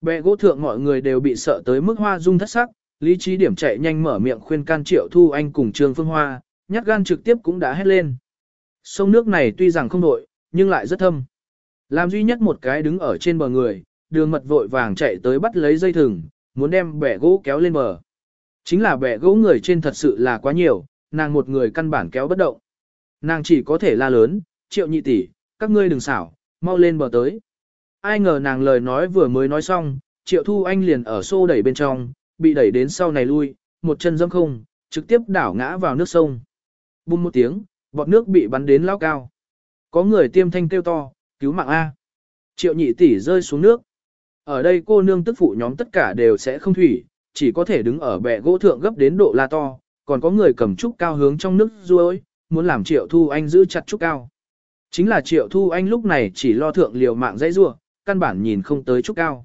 Bè gỗ thượng mọi người đều bị sợ tới mức hoa rung thất sắc, lý trí điểm chạy nhanh mở miệng khuyên can Triệu Thu Anh cùng Trương Phương Hoa, nhát gan trực tiếp cũng đã hét lên. Sông nước này tuy rằng không đội, nhưng lại rất thâm. Làm duy nhất một cái đứng ở trên bờ người, đường mật vội vàng chạy tới bắt lấy dây thừng, muốn đem bẻ gỗ kéo lên bờ. Chính là bẻ gỗ người trên thật sự là quá nhiều, nàng một người căn bản kéo bất động. Nàng chỉ có thể la lớn, triệu nhị tỷ, các ngươi đừng xảo, mau lên bờ tới. Ai ngờ nàng lời nói vừa mới nói xong, triệu thu anh liền ở xô đẩy bên trong, bị đẩy đến sau này lui, một chân dâm không, trực tiếp đảo ngã vào nước sông. Bùm một tiếng, bọt nước bị bắn đến lao cao. Có người tiêm thanh kêu to, cứu mạng A. Triệu nhị tỷ rơi xuống nước. Ở đây cô nương tức phụ nhóm tất cả đều sẽ không thủy, chỉ có thể đứng ở bệ gỗ thượng gấp đến độ la to, còn có người cầm trúc cao hướng trong nước ruôi, muốn làm triệu thu anh giữ chặt trúc cao. Chính là triệu thu anh lúc này chỉ lo thượng liều mạng dãy rua, căn bản nhìn không tới trúc cao.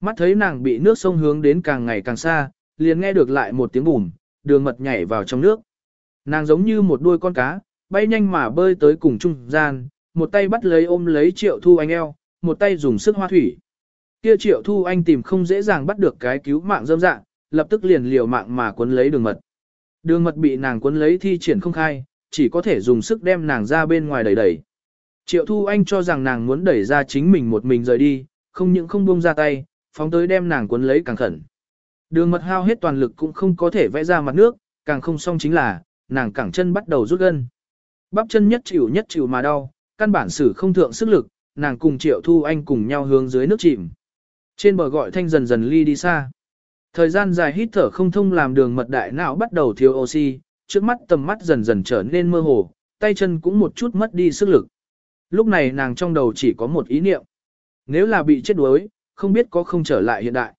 Mắt thấy nàng bị nước sông hướng đến càng ngày càng xa, liền nghe được lại một tiếng bùm, đường mật nhảy vào trong nước. Nàng giống như một đuôi con cá, bay nhanh mà bơi tới cùng trung gian, một tay bắt lấy ôm lấy triệu thu anh eo, một tay dùng sức hoa thủy. Kia triệu thu anh tìm không dễ dàng bắt được cái cứu mạng dâm dạng, lập tức liền liều mạng mà cuốn lấy đường mật. Đường mật bị nàng cuốn lấy thi triển không khai, chỉ có thể dùng sức đem nàng ra bên ngoài đẩy đẩy. Triệu thu anh cho rằng nàng muốn đẩy ra chính mình một mình rời đi, không những không buông ra tay, phóng tới đem nàng cuốn lấy càng khẩn. Đường mật hao hết toàn lực cũng không có thể vẽ ra mặt nước, càng không xong chính là, nàng cẳng chân bắt đầu rút gân. Bắp chân nhất chịu nhất chịu mà đau, căn bản sử không thượng sức lực, nàng cùng Triệu Thu Anh cùng nhau hướng dưới nước chìm. Trên bờ gọi thanh dần dần ly đi xa. Thời gian dài hít thở không thông làm đường mật đại não bắt đầu thiếu oxy, trước mắt tầm mắt dần dần trở nên mơ hồ, tay chân cũng một chút mất đi sức lực. Lúc này nàng trong đầu chỉ có một ý niệm. Nếu là bị chết đuối, không biết có không trở lại hiện đại.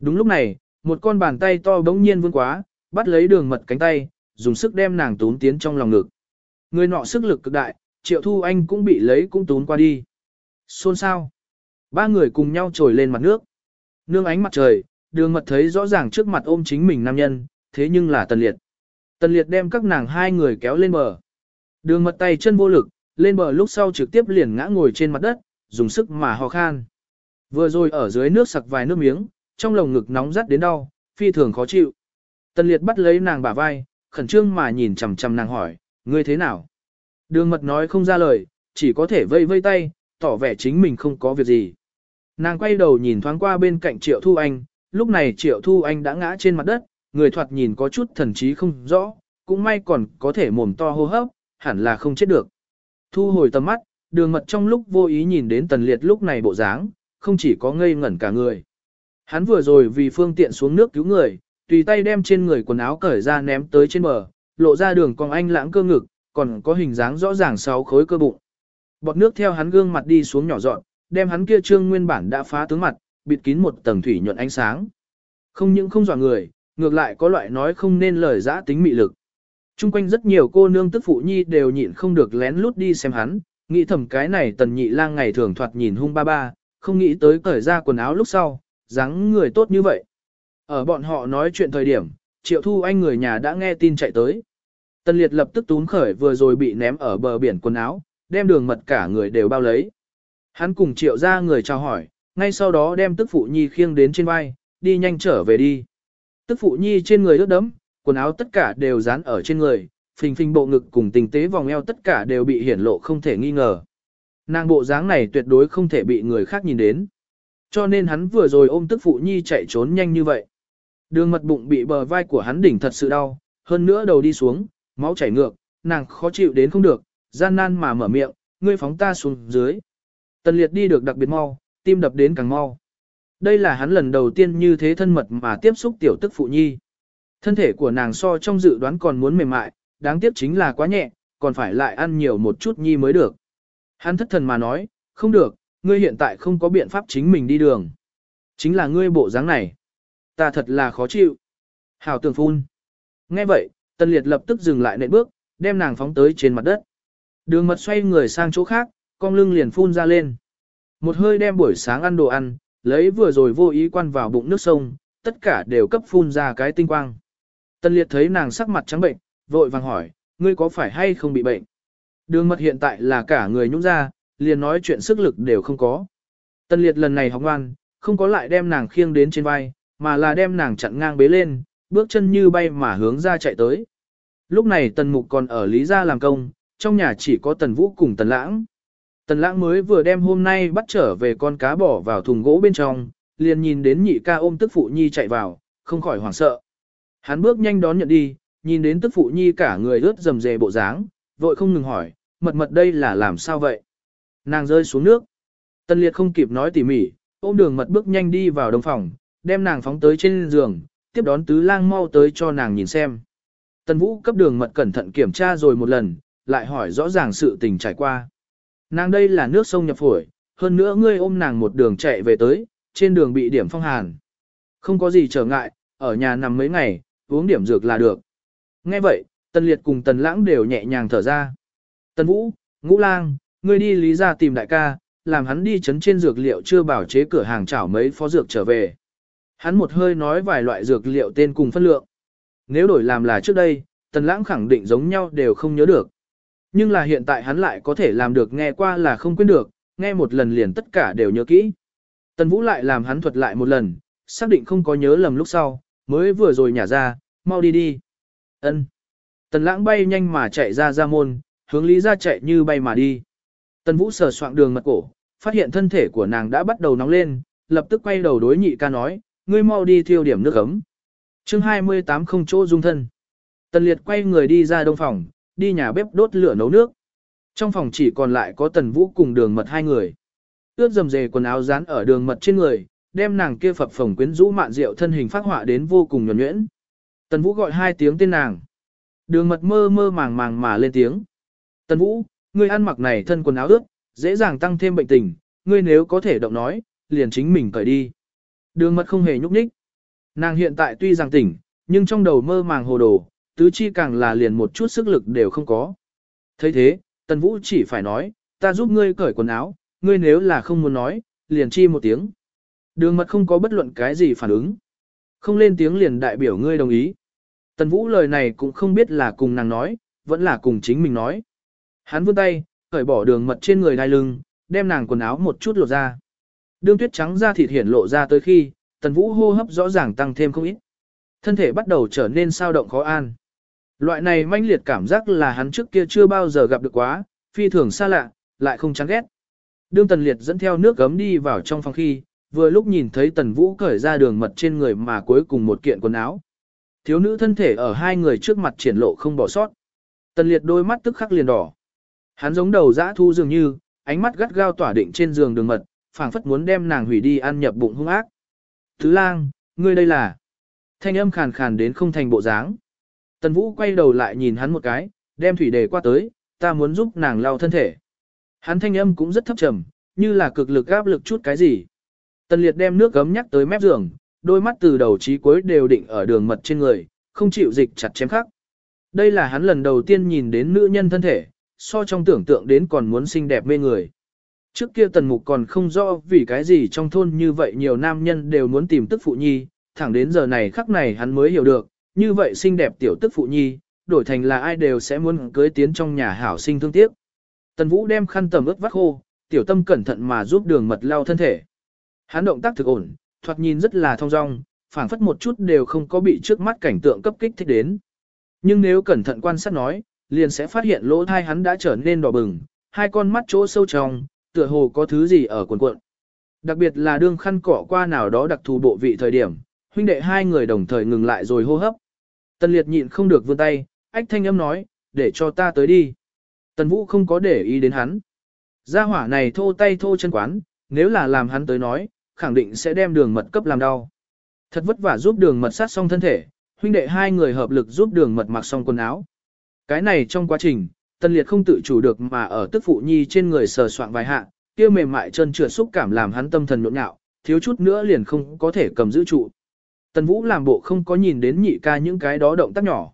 Đúng lúc này, một con bàn tay to bỗng nhiên vươn quá, bắt lấy đường mật cánh tay, dùng sức đem nàng tốn tiến trong lòng ngực. Người nọ sức lực cực đại, triệu thu anh cũng bị lấy cũng tún qua đi. Xôn sao? Ba người cùng nhau trồi lên mặt nước. Nương ánh mặt trời, đường mật thấy rõ ràng trước mặt ôm chính mình nam nhân, thế nhưng là tần liệt. Tần liệt đem các nàng hai người kéo lên bờ. Đường mật tay chân vô lực, lên bờ lúc sau trực tiếp liền ngã ngồi trên mặt đất, dùng sức mà ho khan. Vừa rồi ở dưới nước sặc vài nước miếng, trong lồng ngực nóng rát đến đau, phi thường khó chịu. Tần liệt bắt lấy nàng bả vai, khẩn trương mà nhìn chằm chằm nàng hỏi, ngươi thế nào? Đường mật nói không ra lời, chỉ có thể vây vây tay, tỏ vẻ chính mình không có việc gì. Nàng quay đầu nhìn thoáng qua bên cạnh Triệu Thu Anh, lúc này Triệu Thu Anh đã ngã trên mặt đất, người thoạt nhìn có chút thần trí không rõ, cũng may còn có thể mồm to hô hấp, hẳn là không chết được. Thu hồi tầm mắt, đường mật trong lúc vô ý nhìn đến tần liệt lúc này bộ dáng, không chỉ có ngây ngẩn cả người. Hắn vừa rồi vì phương tiện xuống nước cứu người, tùy tay đem trên người quần áo cởi ra ném tới trên bờ, lộ ra đường cong anh lãng cơ ngực, còn có hình dáng rõ ràng sáu khối cơ bụng. Bọt nước theo hắn gương mặt đi xuống nhỏ dọn, đem hắn kia trương nguyên bản đã phá tướng mặt, bịt kín một tầng thủy nhuận ánh sáng. Không những không dọa người, ngược lại có loại nói không nên lời giã tính mị lực. Trung quanh rất nhiều cô nương tức phụ nhi đều nhịn không được lén lút đi xem hắn, nghĩ thầm cái này tần nhị lang ngày thường thoạt nhìn hung ba ba, không nghĩ tới cởi ra quần áo lúc sau, dáng người tốt như vậy. Ở bọn họ nói chuyện thời điểm, triệu thu anh người nhà đã nghe tin chạy tới. Tần liệt lập tức túm khởi vừa rồi bị ném ở bờ biển quần áo, đem đường mật cả người đều bao lấy. Hắn cùng triệu ra người chào hỏi, ngay sau đó đem tức phụ nhi khiêng đến trên vai, đi nhanh trở về đi. Tức phụ nhi trên người ướt đẫm, quần áo tất cả đều dán ở trên người, phình phình bộ ngực cùng tình tế vòng eo tất cả đều bị hiển lộ không thể nghi ngờ. Nàng bộ dáng này tuyệt đối không thể bị người khác nhìn đến. Cho nên hắn vừa rồi ôm tức phụ nhi chạy trốn nhanh như vậy. Đường mật bụng bị bờ vai của hắn đỉnh thật sự đau, hơn nữa đầu đi xuống, máu chảy ngược, nàng khó chịu đến không được, gian nan mà mở miệng, ngươi phóng ta xuống dưới. Tần liệt đi được đặc biệt mau, tim đập đến càng mau. Đây là hắn lần đầu tiên như thế thân mật mà tiếp xúc tiểu tức phụ nhi. Thân thể của nàng so trong dự đoán còn muốn mềm mại, đáng tiếc chính là quá nhẹ, còn phải lại ăn nhiều một chút nhi mới được. Hắn thất thần mà nói, không được, ngươi hiện tại không có biện pháp chính mình đi đường. Chính là ngươi bộ dáng này. Ta thật là khó chịu. Hảo tường phun. Nghe vậy, tân Liệt lập tức dừng lại nệm bước, đem nàng phóng tới trên mặt đất. Đường mật xoay người sang chỗ khác, con lưng liền phun ra lên. Một hơi đem buổi sáng ăn đồ ăn, lấy vừa rồi vô ý quan vào bụng nước sông, tất cả đều cấp phun ra cái tinh quang. tân Liệt thấy nàng sắc mặt trắng bệnh, vội vàng hỏi, ngươi có phải hay không bị bệnh? Đường mật hiện tại là cả người nhũng ra, liền nói chuyện sức lực đều không có. tân Liệt lần này học ngoan, không có lại đem nàng khiêng đến trên vai, mà là đem nàng chặn ngang bế lên, bước chân như bay mà hướng ra chạy tới. Lúc này Tần Mục còn ở Lý Gia làm công, trong nhà chỉ có Tần Vũ cùng Tần Lãng. Tần Lãng mới vừa đem hôm nay bắt trở về con cá bỏ vào thùng gỗ bên trong, liền nhìn đến nhị ca ôm tức phụ nhi chạy vào, không khỏi hoảng sợ. Hắn bước nhanh đón nhận đi, nhìn đến tức phụ nhi cả người ướt dầm dề bộ dáng, vội không ngừng hỏi, mật mật đây là làm sao vậy? Nàng rơi xuống nước. Tần Liệt không kịp nói tỉ mỉ, ôm đường mật bước nhanh đi vào đồng phòng, đem nàng phóng tới trên giường, tiếp đón tứ lang mau tới cho nàng nhìn xem. Tần Vũ cấp đường mật cẩn thận kiểm tra rồi một lần, lại hỏi rõ ràng sự tình trải qua. Nàng đây là nước sông nhập phổi, hơn nữa ngươi ôm nàng một đường chạy về tới, trên đường bị điểm phong hàn. Không có gì trở ngại, ở nhà nằm mấy ngày, uống điểm dược là được. Nghe vậy, Tần Liệt cùng Tần Lãng đều nhẹ nhàng thở ra. Tần Vũ, Ngũ Lang, ngươi đi lý ra tìm đại ca, làm hắn đi chấn trên dược liệu chưa bảo chế cửa hàng chảo mấy phó dược trở về. Hắn một hơi nói vài loại dược liệu tên cùng phân lượng. Nếu đổi làm là trước đây, Tần Lãng khẳng định giống nhau đều không nhớ được. Nhưng là hiện tại hắn lại có thể làm được nghe qua là không quên được, nghe một lần liền tất cả đều nhớ kỹ. Tần Vũ lại làm hắn thuật lại một lần, xác định không có nhớ lầm lúc sau, mới vừa rồi nhả ra, mau đi đi. Ân. Tần Lãng bay nhanh mà chạy ra ra môn, hướng Lý ra chạy như bay mà đi. Tần Vũ sờ soạng đường mật cổ, phát hiện thân thể của nàng đã bắt đầu nóng lên, lập tức quay đầu đối nhị ca nói, ngươi mau đi thiêu điểm nước ấm. chương 28 không chỗ dung thân. Tần Liệt quay người đi ra đông phòng, đi nhà bếp đốt lửa nấu nước. Trong phòng chỉ còn lại có Tần Vũ cùng đường mật hai người. Ướt dầm dề quần áo dán ở đường mật trên người, đem nàng kia phập phồng quyến rũ mạn rượu thân hình phát họa đến vô cùng nhuẩn nhuyễn. Tần Vũ gọi hai tiếng tên nàng. Đường mật mơ mơ màng màng mà lên tiếng. Tần Vũ, ngươi ăn mặc này thân quần áo ướt, dễ dàng tăng thêm bệnh tình, ngươi nếu có thể động nói, liền chính mình cởi đi. Đường mật không hề nhúc nhích. Nàng hiện tại tuy rằng tỉnh, nhưng trong đầu mơ màng hồ đồ, tứ chi càng là liền một chút sức lực đều không có. thấy thế, Tần Vũ chỉ phải nói, ta giúp ngươi cởi quần áo, ngươi nếu là không muốn nói, liền chi một tiếng. Đường mật không có bất luận cái gì phản ứng. Không lên tiếng liền đại biểu ngươi đồng ý. Tần Vũ lời này cũng không biết là cùng nàng nói, vẫn là cùng chính mình nói. Hắn vươn tay, cởi bỏ đường mật trên người đai lưng, đem nàng quần áo một chút lột ra. Đương tuyết trắng da thịt hiển lộ ra tới khi, tần vũ hô hấp rõ ràng tăng thêm không ít. Thân thể bắt đầu trở nên sao động khó an. Loại này manh liệt cảm giác là hắn trước kia chưa bao giờ gặp được quá, phi thường xa lạ, lại không chán ghét. Đương tần liệt dẫn theo nước gấm đi vào trong phòng khi, vừa lúc nhìn thấy tần vũ cởi ra đường mật trên người mà cuối cùng một kiện quần áo. Thiếu nữ thân thể ở hai người trước mặt triển lộ không bỏ sót. Tần liệt đôi mắt tức khắc liền đỏ. Hắn giống đầu dã thu dường như, ánh mắt gắt gao tỏa định trên giường đường mật, phảng phất muốn đem nàng hủy đi ăn nhập bụng hung ác. Thứ lang, ngươi đây là... Thanh âm khàn khàn đến không thành bộ dáng. Tần Vũ quay đầu lại nhìn hắn một cái, đem thủy đề qua tới, ta muốn giúp nàng lau thân thể. Hắn thanh âm cũng rất thấp trầm, như là cực lực áp lực chút cái gì. Tần Liệt đem nước gấm nhắc tới mép giường, đôi mắt từ đầu chí cuối đều định ở đường mật trên người, không chịu dịch chặt chém khắc. Đây là hắn lần đầu tiên nhìn đến nữ nhân thân thể, so trong tưởng tượng đến còn muốn xinh đẹp mê người. Trước kia tần mục còn không rõ vì cái gì trong thôn như vậy nhiều nam nhân đều muốn tìm tức phụ nhi, thẳng đến giờ này khắc này hắn mới hiểu được, như vậy xinh đẹp tiểu tức phụ nhi, đổi thành là ai đều sẽ muốn cưới tiến trong nhà hảo sinh thương tiếc. Tần Vũ đem khăn tầm ướt vắt khô, tiểu tâm cẩn thận mà giúp đường mật lau thân thể. Hắn động tác thực ổn, thoạt nhìn rất là thong dong, phảng phất một chút đều không có bị trước mắt cảnh tượng cấp kích thích đến. Nhưng nếu cẩn thận quan sát nói, liền sẽ phát hiện lỗ thai hắn đã trở nên đỏ bừng, hai con mắt chỗ sâu trong, tựa hồ có thứ gì ở quần cuộn. Đặc biệt là đương khăn cỏ qua nào đó đặc thù bộ vị thời điểm, huynh đệ hai người đồng thời ngừng lại rồi hô hấp. Tần liệt nhịn không được vươn tay, ách thanh âm nói, để cho ta tới đi. Tần vũ không có để ý đến hắn. Gia hỏa này thô tay thô chân quán, nếu là làm hắn tới nói, khẳng định sẽ đem đường mật cấp làm đau. Thật vất vả giúp đường mật sát xong thân thể, huynh đệ hai người hợp lực giúp đường mật mặc xong quần áo. Cái này trong quá trình, Tân Liệt không tự chủ được mà ở tức phụ nhi trên người sờ soạn vài hạ, kia mềm mại chân trượt xúc cảm làm hắn tâm thần nhộn nhạo, thiếu chút nữa liền không có thể cầm giữ trụ. Tần Vũ làm bộ không có nhìn đến nhị ca những cái đó động tác nhỏ.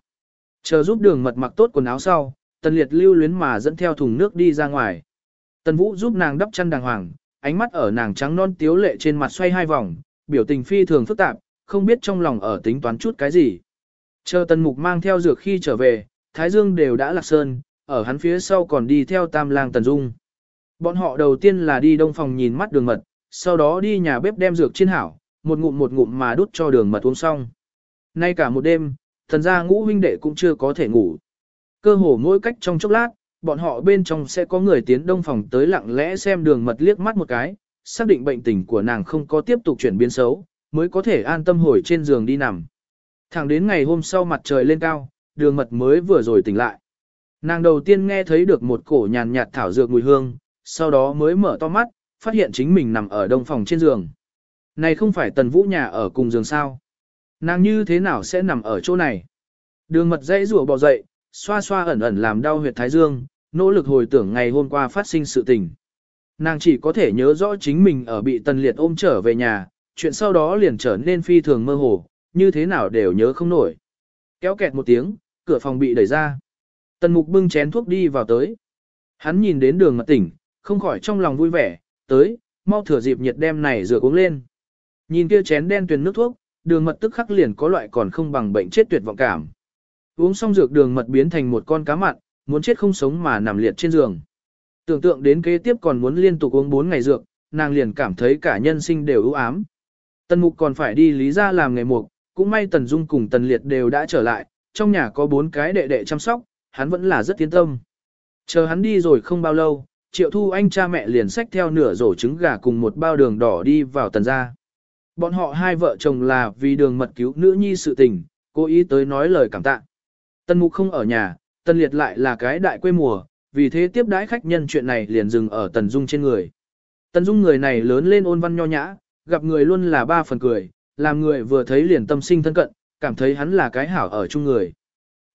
Chờ giúp đường mật mặc tốt quần áo sau, Tần Liệt lưu luyến mà dẫn theo thùng nước đi ra ngoài. Tần Vũ giúp nàng đắp chăn đàng hoàng, ánh mắt ở nàng trắng non tiếu lệ trên mặt xoay hai vòng, biểu tình phi thường phức tạp, không biết trong lòng ở tính toán chút cái gì. Chờ Tần Mục mang theo dược khi trở về, Thái Dương đều đã lạc sơn, ở hắn phía sau còn đi theo Tam Lang Tần Dung. Bọn họ đầu tiên là đi đông phòng nhìn mắt đường mật, sau đó đi nhà bếp đem dược chiên hảo, một ngụm một ngụm mà đút cho đường mật uống xong. Nay cả một đêm, thần gia ngũ huynh đệ cũng chưa có thể ngủ. Cơ hồ mỗi cách trong chốc lát, bọn họ bên trong sẽ có người tiến đông phòng tới lặng lẽ xem đường mật liếc mắt một cái, xác định bệnh tình của nàng không có tiếp tục chuyển biến xấu, mới có thể an tâm hồi trên giường đi nằm. Thẳng đến ngày hôm sau mặt trời lên cao, đường mật mới vừa rồi tỉnh lại. Nàng đầu tiên nghe thấy được một cổ nhàn nhạt thảo dược mùi hương, sau đó mới mở to mắt, phát hiện chính mình nằm ở đông phòng trên giường. Này không phải tần vũ nhà ở cùng giường sao? Nàng như thế nào sẽ nằm ở chỗ này? Đường mật dãy rủa bò dậy, xoa xoa ẩn ẩn làm đau huyệt thái dương, nỗ lực hồi tưởng ngày hôm qua phát sinh sự tình. Nàng chỉ có thể nhớ rõ chính mình ở bị tần liệt ôm trở về nhà, chuyện sau đó liền trở nên phi thường mơ hồ, như thế nào đều nhớ không nổi. Kéo kẹt một tiếng, cửa phòng bị đẩy ra. Tần mục bưng chén thuốc đi vào tới. Hắn nhìn đến đường mật tỉnh, không khỏi trong lòng vui vẻ, tới, mau thừa dịp nhiệt đem này rửa uống lên. Nhìn kia chén đen tuyền nước thuốc, đường mật tức khắc liền có loại còn không bằng bệnh chết tuyệt vọng cảm. Uống xong dược đường mật biến thành một con cá mặn, muốn chết không sống mà nằm liệt trên giường. Tưởng tượng đến kế tiếp còn muốn liên tục uống 4 ngày dược, nàng liền cảm thấy cả nhân sinh đều ưu ám. Tần mục còn phải đi lý ra làm ngày mục, cũng may Tần Dung cùng Tần Liệt đều đã trở lại, trong nhà có bốn cái đệ đệ chăm sóc, hắn vẫn là rất tiến tâm. Chờ hắn đi rồi không bao lâu, Triệu Thu Anh cha mẹ liền xách theo nửa rổ trứng gà cùng một bao đường đỏ đi vào tần gia. Bọn họ hai vợ chồng là vì đường mật cứu nữ nhi sự tình, cố ý tới nói lời cảm tạ. Tần Mục không ở nhà, Tần Liệt lại là cái đại quê mùa, vì thế tiếp đãi khách nhân chuyện này liền dừng ở Tần Dung trên người. Tần Dung người này lớn lên ôn văn nho nhã, gặp người luôn là ba phần cười, làm người vừa thấy liền tâm sinh thân cận, cảm thấy hắn là cái hảo ở chung người.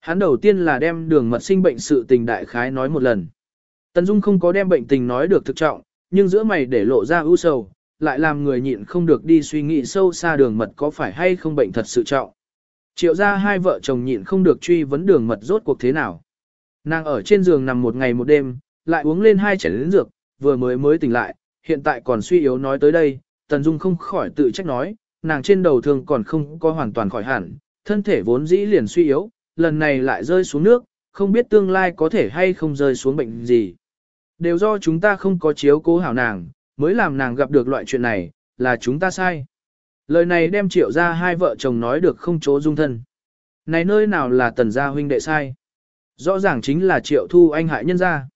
Hắn đầu tiên là đem đường mật sinh bệnh sự tình đại khái nói một lần. Tần Dung không có đem bệnh tình nói được thực trọng, nhưng giữa mày để lộ ra ưu sầu, lại làm người nhịn không được đi suy nghĩ sâu xa đường mật có phải hay không bệnh thật sự trọng. Triệu ra hai vợ chồng nhịn không được truy vấn đường mật rốt cuộc thế nào. Nàng ở trên giường nằm một ngày một đêm, lại uống lên hai chén lĩnh dược, vừa mới mới tỉnh lại, hiện tại còn suy yếu nói tới đây, Tần Dung không khỏi tự trách nói, nàng trên đầu thường còn không có hoàn toàn khỏi hẳn, thân thể vốn dĩ liền suy yếu, lần này lại rơi xuống nước, không biết tương lai có thể hay không rơi xuống bệnh gì. Đều do chúng ta không có chiếu cố hảo nàng, mới làm nàng gặp được loại chuyện này, là chúng ta sai. Lời này đem triệu ra hai vợ chồng nói được không chỗ dung thân. Này nơi nào là tần gia huynh đệ sai? Rõ ràng chính là triệu thu anh hại nhân gia.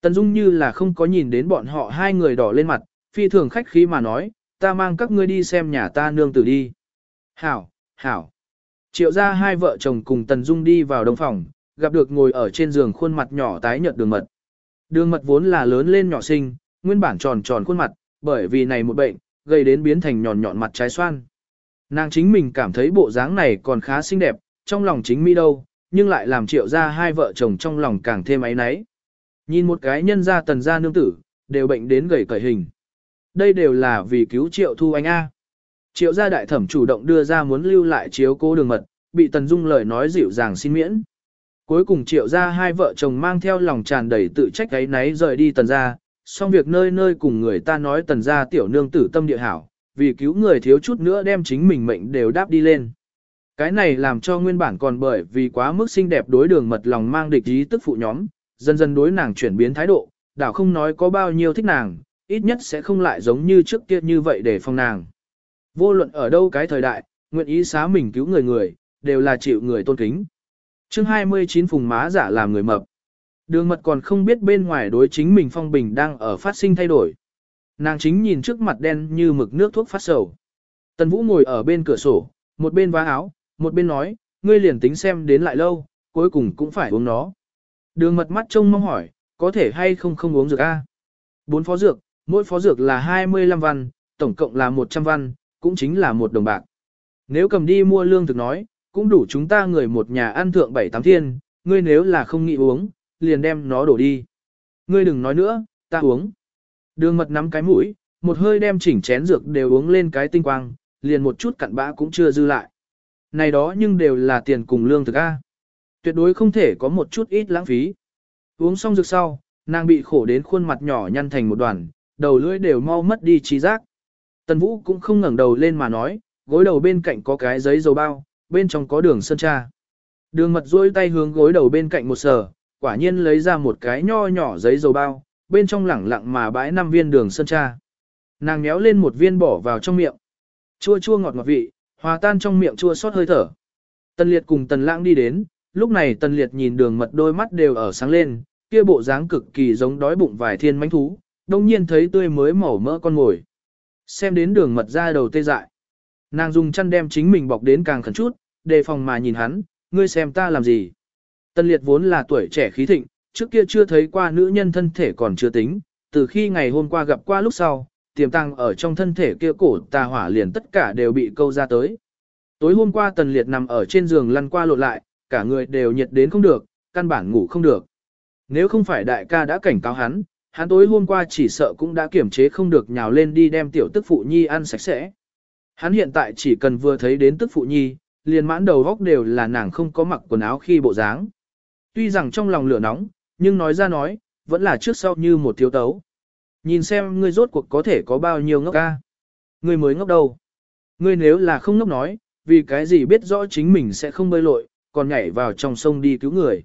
Tần Dung như là không có nhìn đến bọn họ hai người đỏ lên mặt, phi thường khách khí mà nói, ta mang các ngươi đi xem nhà ta nương tử đi. Hảo, hảo. Triệu ra hai vợ chồng cùng Tần Dung đi vào đông phòng, gặp được ngồi ở trên giường khuôn mặt nhỏ tái nhợt đường mật. Đường mật vốn là lớn lên nhỏ xinh, nguyên bản tròn tròn khuôn mặt, bởi vì này một bệnh, gây đến biến thành nhọn nhọn mặt trái xoan. Nàng chính mình cảm thấy bộ dáng này còn khá xinh đẹp, trong lòng chính mi đâu, nhưng lại làm triệu ra hai vợ chồng trong lòng càng thêm ấy náy. Nhìn một cái nhân gia tần gia nương tử, đều bệnh đến gầy cởi hình. Đây đều là vì cứu triệu thu anh A. Triệu gia đại thẩm chủ động đưa ra muốn lưu lại chiếu cố đường mật, bị tần dung lời nói dịu dàng xin miễn. Cuối cùng triệu gia hai vợ chồng mang theo lòng tràn đầy tự trách ấy náy rời đi tần gia, xong việc nơi nơi cùng người ta nói tần gia tiểu nương tử tâm địa hảo, vì cứu người thiếu chút nữa đem chính mình mệnh đều đáp đi lên. Cái này làm cho nguyên bản còn bởi vì quá mức xinh đẹp đối đường mật lòng mang địch ý tức phụ nhóm, dần dần đối nàng chuyển biến thái độ, đảo không nói có bao nhiêu thích nàng, ít nhất sẽ không lại giống như trước kia như vậy để phong nàng. Vô luận ở đâu cái thời đại, nguyện ý xá mình cứu người người, đều là chịu người tôn kính. chương 29 phùng má giả làm người mập. Đường mật còn không biết bên ngoài đối chính mình phong bình đang ở phát sinh thay đổi. Nàng chính nhìn trước mặt đen như mực nước thuốc phát sầu. Tần Vũ ngồi ở bên cửa sổ, một bên vá áo, một bên nói, ngươi liền tính xem đến lại lâu, cuối cùng cũng phải uống nó. Đường mật mắt trông mong hỏi, có thể hay không không uống dược a? Bốn phó dược, mỗi phó dược là 25 văn, tổng cộng là 100 văn, cũng chính là một đồng bạc. Nếu cầm đi mua lương thực nói, cũng đủ chúng ta người một nhà ăn thượng bảy tám thiên, ngươi nếu là không nghĩ uống, liền đem nó đổ đi. Ngươi đừng nói nữa, ta uống. Đường mật nắm cái mũi, một hơi đem chỉnh chén dược đều uống lên cái tinh quang, liền một chút cặn bã cũng chưa dư lại. Này đó nhưng đều là tiền cùng lương thực A. Tuyệt đối không thể có một chút ít lãng phí. Uống xong dược sau, nàng bị khổ đến khuôn mặt nhỏ nhăn thành một đoàn, đầu lưỡi đều mau mất đi trí giác. Tần Vũ cũng không ngẩng đầu lên mà nói, gối đầu bên cạnh có cái giấy dầu bao, bên trong có đường sơn tra. Đường mật duỗi tay hướng gối đầu bên cạnh một sờ, quả nhiên lấy ra một cái nho nhỏ giấy dầu bao, bên trong lẳng lặng mà bãi năm viên đường sơn tra. Nàng méo lên một viên bỏ vào trong miệng. Chua chua ngọt ngọt vị, hòa tan trong miệng chua xót hơi thở. Tần liệt cùng tần lãng đi đến, lúc này tần liệt nhìn đường mật đôi mắt đều ở sáng lên, kia bộ dáng cực kỳ giống đói bụng vài thiên mánh thú, đồng nhiên thấy tươi mới màu mỡ con ngồi. Xem đến đường mật ra đầu tê dại. Nàng dùng chăn đem chính mình bọc đến càng khẩn chút, đề phòng mà nhìn hắn, ngươi xem ta làm gì. Tân liệt vốn là tuổi trẻ khí thịnh, trước kia chưa thấy qua nữ nhân thân thể còn chưa tính, từ khi ngày hôm qua gặp qua lúc sau, tiềm tăng ở trong thân thể kia cổ tà hỏa liền tất cả đều bị câu ra tới. Tối hôm qua tần liệt nằm ở trên giường lăn qua lộn lại, cả người đều nhiệt đến không được, căn bản ngủ không được. Nếu không phải đại ca đã cảnh cáo hắn, hắn tối hôm qua chỉ sợ cũng đã kiểm chế không được nhào lên đi đem tiểu tức phụ nhi ăn sạch sẽ. Hắn hiện tại chỉ cần vừa thấy đến tức phụ nhi, liền mãn đầu góc đều là nàng không có mặc quần áo khi bộ dáng. Tuy rằng trong lòng lửa nóng, nhưng nói ra nói, vẫn là trước sau như một thiếu tấu. Nhìn xem ngươi rốt cuộc có thể có bao nhiêu ngốc ca. Ngươi mới ngốc đâu. Ngươi nếu là không ngốc nói, vì cái gì biết rõ chính mình sẽ không bơi lội, còn nhảy vào trong sông đi cứu người.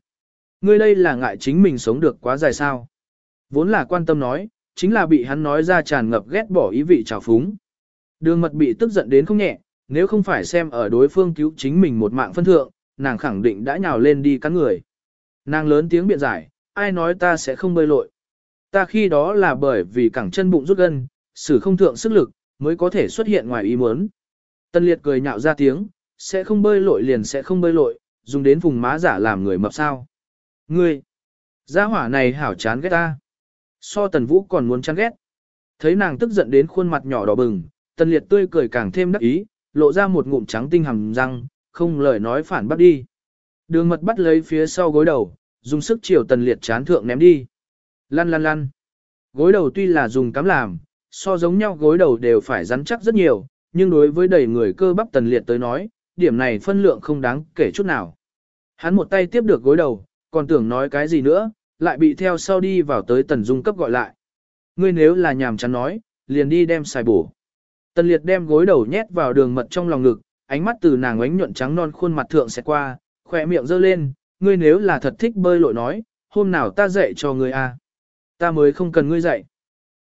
Ngươi đây là ngại chính mình sống được quá dài sao. Vốn là quan tâm nói, chính là bị hắn nói ra tràn ngập ghét bỏ ý vị trào phúng. Đường mật bị tức giận đến không nhẹ, nếu không phải xem ở đối phương cứu chính mình một mạng phân thượng, nàng khẳng định đã nhào lên đi cắn người. Nàng lớn tiếng biện giải, ai nói ta sẽ không bơi lội. Ta khi đó là bởi vì cẳng chân bụng rút gân, sử không thượng sức lực, mới có thể xuất hiện ngoài ý muốn. Tân liệt cười nhạo ra tiếng, sẽ không bơi lội liền sẽ không bơi lội, dùng đến vùng má giả làm người mập sao. Ngươi, gia hỏa này hảo chán ghét ta. So tần vũ còn muốn chán ghét. Thấy nàng tức giận đến khuôn mặt nhỏ đỏ bừng, tần liệt tươi cười càng thêm đắc ý, lộ ra một ngụm trắng tinh hầm răng, không lời nói phản bắt đi. Đường mật bắt lấy phía sau gối đầu, dùng sức chiều tần liệt chán thượng ném đi. Lăn lăn lăn. Gối đầu tuy là dùng cắm làm, so giống nhau gối đầu đều phải rắn chắc rất nhiều, nhưng đối với đầy người cơ bắp tần liệt tới nói, điểm này phân lượng không đáng kể chút nào. Hắn một tay tiếp được gối đầu, còn tưởng nói cái gì nữa, lại bị theo sau đi vào tới tần dung cấp gọi lại. Ngươi nếu là nhàm chán nói, liền đi đem xài bổ. Tần liệt đem gối đầu nhét vào đường mật trong lòng ngực, ánh mắt từ nàng ánh nhuận trắng non khuôn mặt thượng sẽ qua, khỏe miệng giơ lên, ngươi nếu là thật thích bơi lội nói, hôm nào ta dạy cho ngươi a. Ta mới không cần ngươi dạy.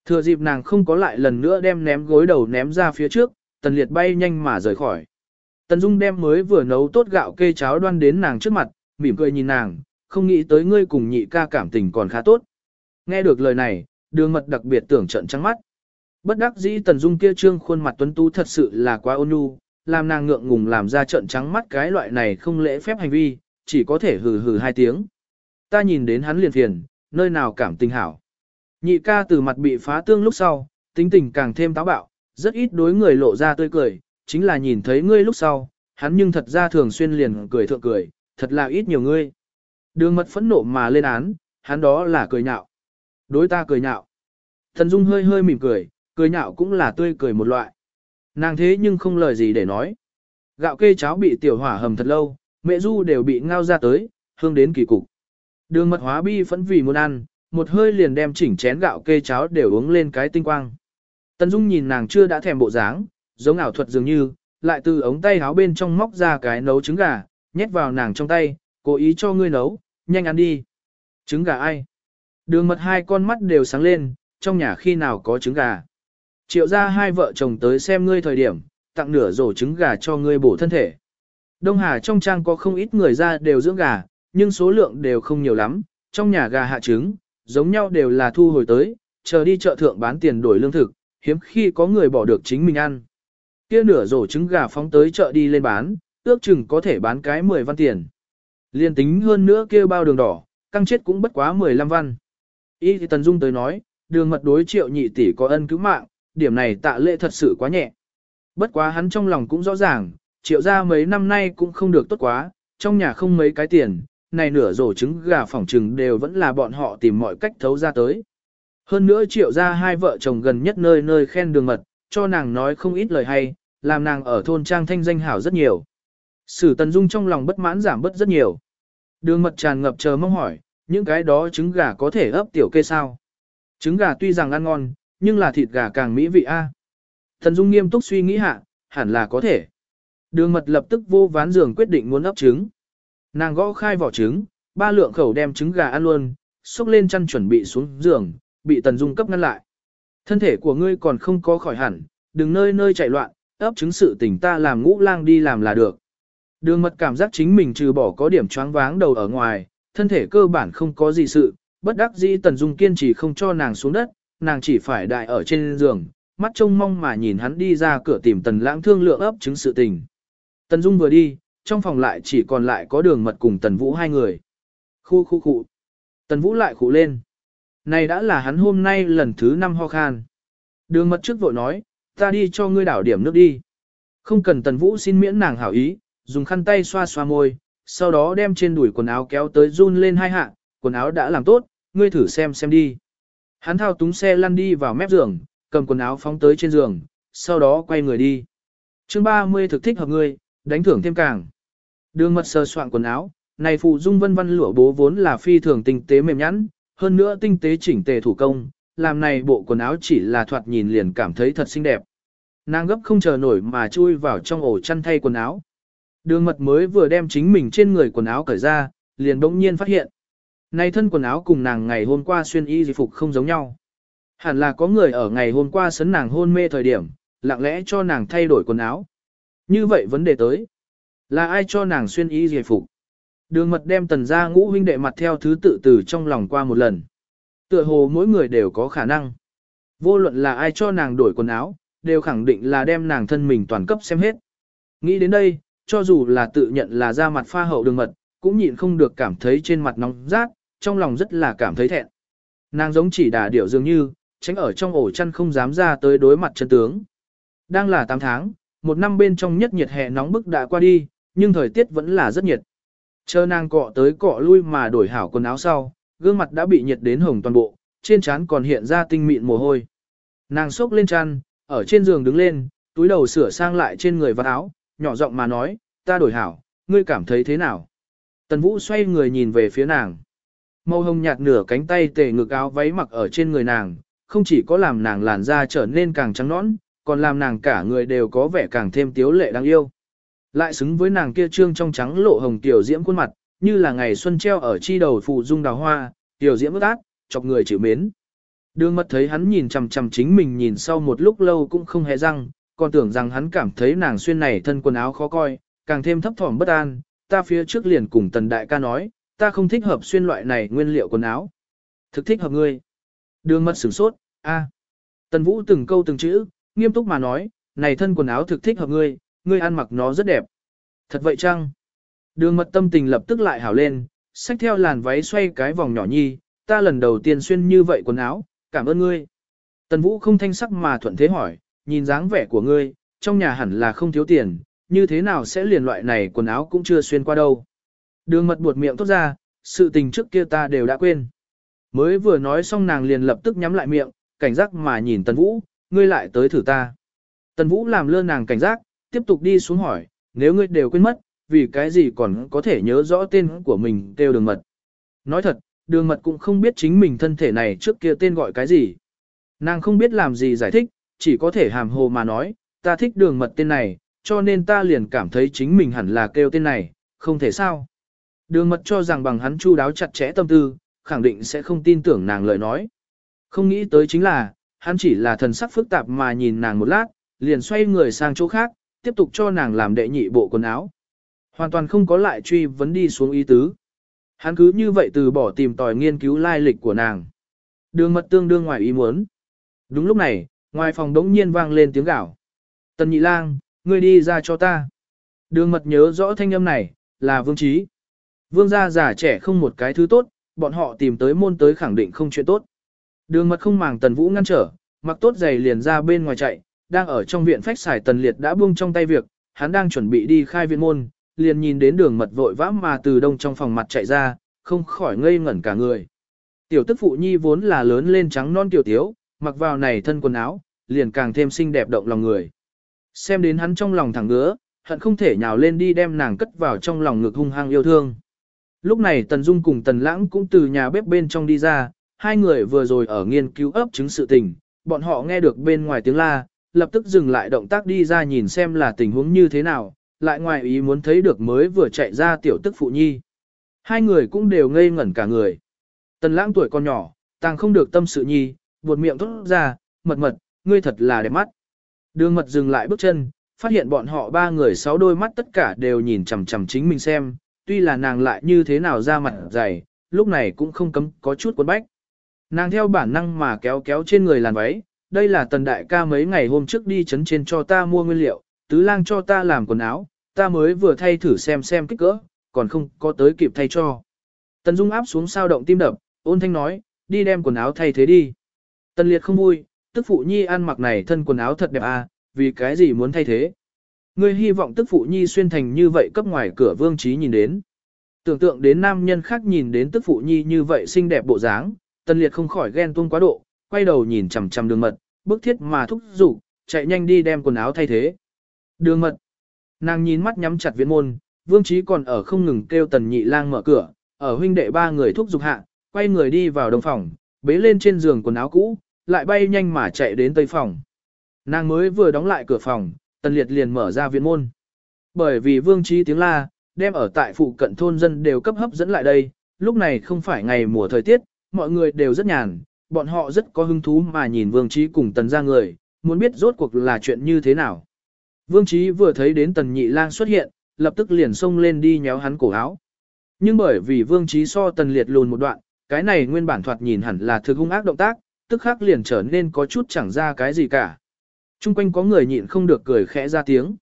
Thừa dịp nàng không có lại lần nữa đem ném gối đầu ném ra phía trước, tần liệt bay nhanh mà rời khỏi. Tần Dung đem mới vừa nấu tốt gạo kê cháo đoan đến nàng trước mặt, mỉm cười nhìn nàng, không nghĩ tới ngươi cùng nhị ca cảm tình còn khá tốt. Nghe được lời này, đường mật đặc biệt tưởng trận trắng mắt. Bất đắc dĩ Tần Dung kia trương khuôn mặt tuấn tú thật sự là quá ôn nhu, làm nàng ngượng ngùng làm ra trận trắng mắt cái loại này không lễ phép hành vi, chỉ có thể hừ hừ hai tiếng. Ta nhìn đến hắn liền phiền, nơi nào cảm tình hảo. Nhị ca từ mặt bị phá tương lúc sau, tính tình càng thêm táo bạo, rất ít đối người lộ ra tươi cười, chính là nhìn thấy ngươi lúc sau, hắn nhưng thật ra thường xuyên liền cười thượng cười, thật là ít nhiều ngươi. Đường mật phẫn nộ mà lên án, hắn đó là cười nhạo. Đối ta cười nhạo. Thần Dung hơi hơi mỉm cười, cười nhạo cũng là tươi cười một loại. Nàng thế nhưng không lời gì để nói. Gạo kê cháo bị tiểu hỏa hầm thật lâu, mẹ du đều bị ngao ra tới, hương đến kỳ cục. Đường mật hóa bi phẫn vì muốn ăn, một hơi liền đem chỉnh chén gạo kê cháo đều uống lên cái tinh quang. Tần Dung nhìn nàng chưa đã thèm bộ dáng, giống ảo thuật dường như, lại từ ống tay áo bên trong móc ra cái nấu trứng gà, nhét vào nàng trong tay, cố ý cho ngươi nấu, nhanh ăn đi. Trứng gà ai? Đường mật hai con mắt đều sáng lên, trong nhà khi nào có trứng gà. Triệu ra hai vợ chồng tới xem ngươi thời điểm, tặng nửa rổ trứng gà cho ngươi bổ thân thể. Đông Hà trong trang có không ít người ra đều dưỡng gà, nhưng số lượng đều không nhiều lắm, trong nhà gà hạ trứng, giống nhau đều là thu hồi tới, chờ đi chợ thượng bán tiền đổi lương thực, hiếm khi có người bỏ được chính mình ăn. Kia nửa rổ trứng gà phóng tới chợ đi lên bán, ước chừng có thể bán cái 10 văn tiền. Liên tính hơn nữa kia bao đường đỏ, căng chết cũng bất quá 15 văn. Y thì Tần Dung tới nói, đường mật đối triệu nhị tỷ có ân cứu mạng, điểm này tạ lệ thật sự quá nhẹ. Bất quá hắn trong lòng cũng rõ ràng, triệu gia mấy năm nay cũng không được tốt quá, trong nhà không mấy cái tiền, này nửa rổ trứng gà phỏng trừng đều vẫn là bọn họ tìm mọi cách thấu ra tới. Hơn nữa triệu gia hai vợ chồng gần nhất nơi nơi khen đường mật, cho nàng nói không ít lời hay, làm nàng ở thôn trang thanh danh hảo rất nhiều. Sử Tần Dung trong lòng bất mãn giảm bớt rất nhiều. Đường mật tràn ngập chờ mong hỏi, những cái đó trứng gà có thể ấp tiểu kê sao? Trứng gà tuy rằng ăn ngon, nhưng là thịt gà càng mỹ vị a. Tần Dung nghiêm túc suy nghĩ hạ, hẳn là có thể. Đường mật lập tức vô ván giường quyết định muốn ấp trứng. Nàng gõ khai vỏ trứng, ba lượng khẩu đem trứng gà ăn luôn, xúc lên chăn chuẩn bị xuống giường, bị Tần Dung cấp ngăn lại. Thân thể của ngươi còn không có khỏi hẳn, đừng nơi nơi chạy loạn, ấp trứng sự tình ta làm ngũ lang đi làm là được. Đường mật cảm giác chính mình trừ bỏ có điểm choáng váng đầu ở ngoài, thân thể cơ bản không có gì sự, bất đắc dĩ Tần Dung kiên trì không cho nàng xuống đất, nàng chỉ phải đại ở trên giường, mắt trông mong mà nhìn hắn đi ra cửa tìm Tần Lãng thương lượng ấp chứng sự tình. Tần Dung vừa đi, trong phòng lại chỉ còn lại có đường mật cùng Tần Vũ hai người. Khu khu khu. Tần Vũ lại khụ lên. Này đã là hắn hôm nay lần thứ năm ho khan. Đường mật trước vội nói, ta đi cho ngươi đảo điểm nước đi. Không cần Tần Vũ xin miễn nàng hảo ý, dùng khăn tay xoa xoa môi, sau đó đem trên đùi quần áo kéo tới run lên hai hạ, quần áo đã làm tốt, ngươi thử xem xem đi. Hắn thao túng xe lăn đi vào mép giường, cầm quần áo phóng tới trên giường, sau đó quay người đi. chương 30 thực thích hợp ngươi, đánh thưởng thêm càng. Đường mật sờ soạn quần áo, này phụ dung vân vân lụa bố vốn là phi thường tinh tế mềm nhẵn, hơn nữa tinh tế chỉnh tề thủ công, làm này bộ quần áo chỉ là thoạt nhìn liền cảm thấy thật xinh đẹp. Nàng gấp không chờ nổi mà chui vào trong ổ chăn thay quần áo. Đường mật mới vừa đem chính mình trên người quần áo cởi ra, liền bỗng nhiên phát hiện. Này thân quần áo cùng nàng ngày hôm qua xuyên y dị phục không giống nhau. Hẳn là có người ở ngày hôm qua sấn nàng hôn mê thời điểm, lặng lẽ cho nàng thay đổi quần áo. Như vậy vấn đề tới. Là ai cho nàng xuyên y dị phục? Đường mật đem tần ra ngũ huynh đệ mặt theo thứ tự từ trong lòng qua một lần. Tựa hồ mỗi người đều có khả năng. Vô luận là ai cho nàng đổi quần áo, đều khẳng định là đem nàng thân mình toàn cấp xem hết. Nghĩ đến đây, cho dù là tự nhận là ra mặt pha hậu đường mật, cũng nhịn không được cảm thấy trên mặt nóng rát, trong lòng rất là cảm thấy thẹn. Nàng giống chỉ đà điểu dường như, tránh ở trong ổ chăn không dám ra tới đối mặt chân tướng. Đang là 8 tháng, một năm bên trong nhất nhiệt hè nóng bức đã qua đi, nhưng thời tiết vẫn là rất nhiệt. Chờ nàng cọ tới cọ lui mà đổi hảo quần áo sau, gương mặt đã bị nhiệt đến hồng toàn bộ, trên trán còn hiện ra tinh mịn mồ hôi. Nàng xốc lên chăn, ở trên giường đứng lên, túi đầu sửa sang lại trên người và áo, nhỏ giọng mà nói, ta đổi hảo, ngươi cảm thấy thế nào? Tần Vũ xoay người nhìn về phía nàng. Màu hồng nhạt nửa cánh tay tề ngực áo váy mặc ở trên người nàng, không chỉ có làm nàng làn da trở nên càng trắng nõn, còn làm nàng cả người đều có vẻ càng thêm tiếu lệ đáng yêu. Lại xứng với nàng kia trương trong trắng lộ hồng tiểu diễm khuôn mặt, như là ngày xuân treo ở chi đầu phụ dung đào hoa, tiểu diễm ước ác, chọc người chịu mến. Đường mật thấy hắn nhìn chằm chằm chính mình nhìn sau một lúc lâu cũng không hề răng, còn tưởng rằng hắn cảm thấy nàng xuyên này thân quần áo khó coi, càng thêm thấp thỏm bất an, ta phía trước liền cùng tần đại ca nói, ta không thích hợp xuyên loại này nguyên liệu quần áo. Thực thích hợp ngươi. Đường mật sửng sốt, a. Tần vũ từng câu từng chữ, nghiêm túc mà nói, này thân quần áo thực thích hợp ngươi, ngươi ăn mặc nó rất đẹp. Thật vậy chăng? Đường mật tâm tình lập tức lại hảo lên, xách theo làn váy xoay cái vòng nhỏ nhi, ta lần đầu tiên xuyên như vậy quần áo, cảm ơn ngươi. Tần vũ không thanh sắc mà thuận thế hỏi, nhìn dáng vẻ của ngươi, trong nhà hẳn là không thiếu tiền, như thế nào sẽ liền loại này quần áo cũng chưa xuyên qua đâu. Đường mật buột miệng tốt ra, sự tình trước kia ta đều đã quên. Mới vừa nói xong nàng liền lập tức nhắm lại miệng, cảnh giác mà nhìn Tần Vũ, ngươi lại tới thử ta. Tần Vũ làm lơ nàng cảnh giác, tiếp tục đi xuống hỏi, nếu ngươi đều quên mất, vì cái gì còn có thể nhớ rõ tên của mình kêu đường mật. Nói thật, đường mật cũng không biết chính mình thân thể này trước kia tên gọi cái gì. Nàng không biết làm gì giải thích, chỉ có thể hàm hồ mà nói, ta thích đường mật tên này, cho nên ta liền cảm thấy chính mình hẳn là kêu tên này, không thể sao. Đường mật cho rằng bằng hắn chu đáo chặt chẽ tâm tư, khẳng định sẽ không tin tưởng nàng lời nói. Không nghĩ tới chính là, hắn chỉ là thần sắc phức tạp mà nhìn nàng một lát, liền xoay người sang chỗ khác, tiếp tục cho nàng làm đệ nhị bộ quần áo. Hoàn toàn không có lại truy vấn đi xuống ý tứ. Hắn cứ như vậy từ bỏ tìm tòi nghiên cứu lai lịch của nàng. Đường mật tương đương ngoài ý muốn. Đúng lúc này, ngoài phòng đống nhiên vang lên tiếng gạo. Tần nhị lang, ngươi đi ra cho ta. Đường mật nhớ rõ thanh âm này, là vương trí. Vương gia già trẻ không một cái thứ tốt, bọn họ tìm tới môn tới khẳng định không chuyện tốt. Đường mật không màng tần vũ ngăn trở, mặc tốt giày liền ra bên ngoài chạy, đang ở trong viện phách xài tần liệt đã buông trong tay việc, hắn đang chuẩn bị đi khai viện môn, liền nhìn đến đường mật vội vã mà từ đông trong phòng mặt chạy ra, không khỏi ngây ngẩn cả người. Tiểu tức phụ nhi vốn là lớn lên trắng non tiểu tiếu, mặc vào này thân quần áo, liền càng thêm xinh đẹp động lòng người. Xem đến hắn trong lòng thẳng ngứa, hận không thể nhào lên đi đem nàng cất vào trong lòng ngực hung hăng yêu thương. Lúc này Tần Dung cùng Tần Lãng cũng từ nhà bếp bên trong đi ra, hai người vừa rồi ở nghiên cứu ấp chứng sự tình, bọn họ nghe được bên ngoài tiếng la, lập tức dừng lại động tác đi ra nhìn xem là tình huống như thế nào, lại ngoài ý muốn thấy được mới vừa chạy ra tiểu tức phụ nhi. Hai người cũng đều ngây ngẩn cả người. Tần Lãng tuổi còn nhỏ, tàng không được tâm sự nhi, buột miệng thốt ra, mật mật, ngươi thật là đẹp mắt. Đường mật dừng lại bước chân, phát hiện bọn họ ba người sáu đôi mắt tất cả đều nhìn chằm chằm chính mình xem, tuy là nàng lại như thế nào ra mặt dày, lúc này cũng không cấm có chút cuốn bách. Nàng theo bản năng mà kéo kéo trên người làn váy, đây là tần đại ca mấy ngày hôm trước đi chấn trên cho ta mua nguyên liệu, tứ lang cho ta làm quần áo, ta mới vừa thay thử xem xem kích cỡ, còn không có tới kịp thay cho. Tần Dung áp xuống sao động tim đập, ôn thanh nói, đi đem quần áo thay thế đi. Tần Liệt không vui, tức phụ nhi ăn mặc này thân quần áo thật đẹp à, vì cái gì muốn thay thế. Ngươi hy vọng tức phụ nhi xuyên thành như vậy cấp ngoài cửa vương trí nhìn đến. Tưởng tượng đến nam nhân khác nhìn đến tức phụ nhi như vậy xinh đẹp bộ dáng, tần liệt không khỏi ghen tuông quá độ, quay đầu nhìn chằm chằm đường mật, bức thiết mà thúc giục, chạy nhanh đi đem quần áo thay thế. Đường mật, nàng nhìn mắt nhắm chặt Viễn môn, vương trí còn ở không ngừng kêu tần nhị lang mở cửa, ở huynh đệ ba người thúc giục hạ, quay người đi vào đồng phòng, bế lên trên giường quần áo cũ, lại bay nhanh mà chạy đến tây phòng. Nàng mới vừa đóng lại cửa phòng, tần liệt liền mở ra viện môn. Bởi vì vương trí tiếng la, đem ở tại phụ cận thôn dân đều cấp hấp dẫn lại đây, lúc này không phải ngày mùa thời tiết, mọi người đều rất nhàn, bọn họ rất có hứng thú mà nhìn vương trí cùng tần ra người, muốn biết rốt cuộc là chuyện như thế nào. Vương trí vừa thấy đến tần nhị lang xuất hiện, lập tức liền xông lên đi nhéo hắn cổ áo. Nhưng bởi vì vương trí so tần liệt lùn một đoạn, cái này nguyên bản thoạt nhìn hẳn là thực hung ác động tác, tức khắc liền trở nên có chút chẳng ra cái gì cả. Trung quanh có người nhịn không được cười khẽ ra tiếng.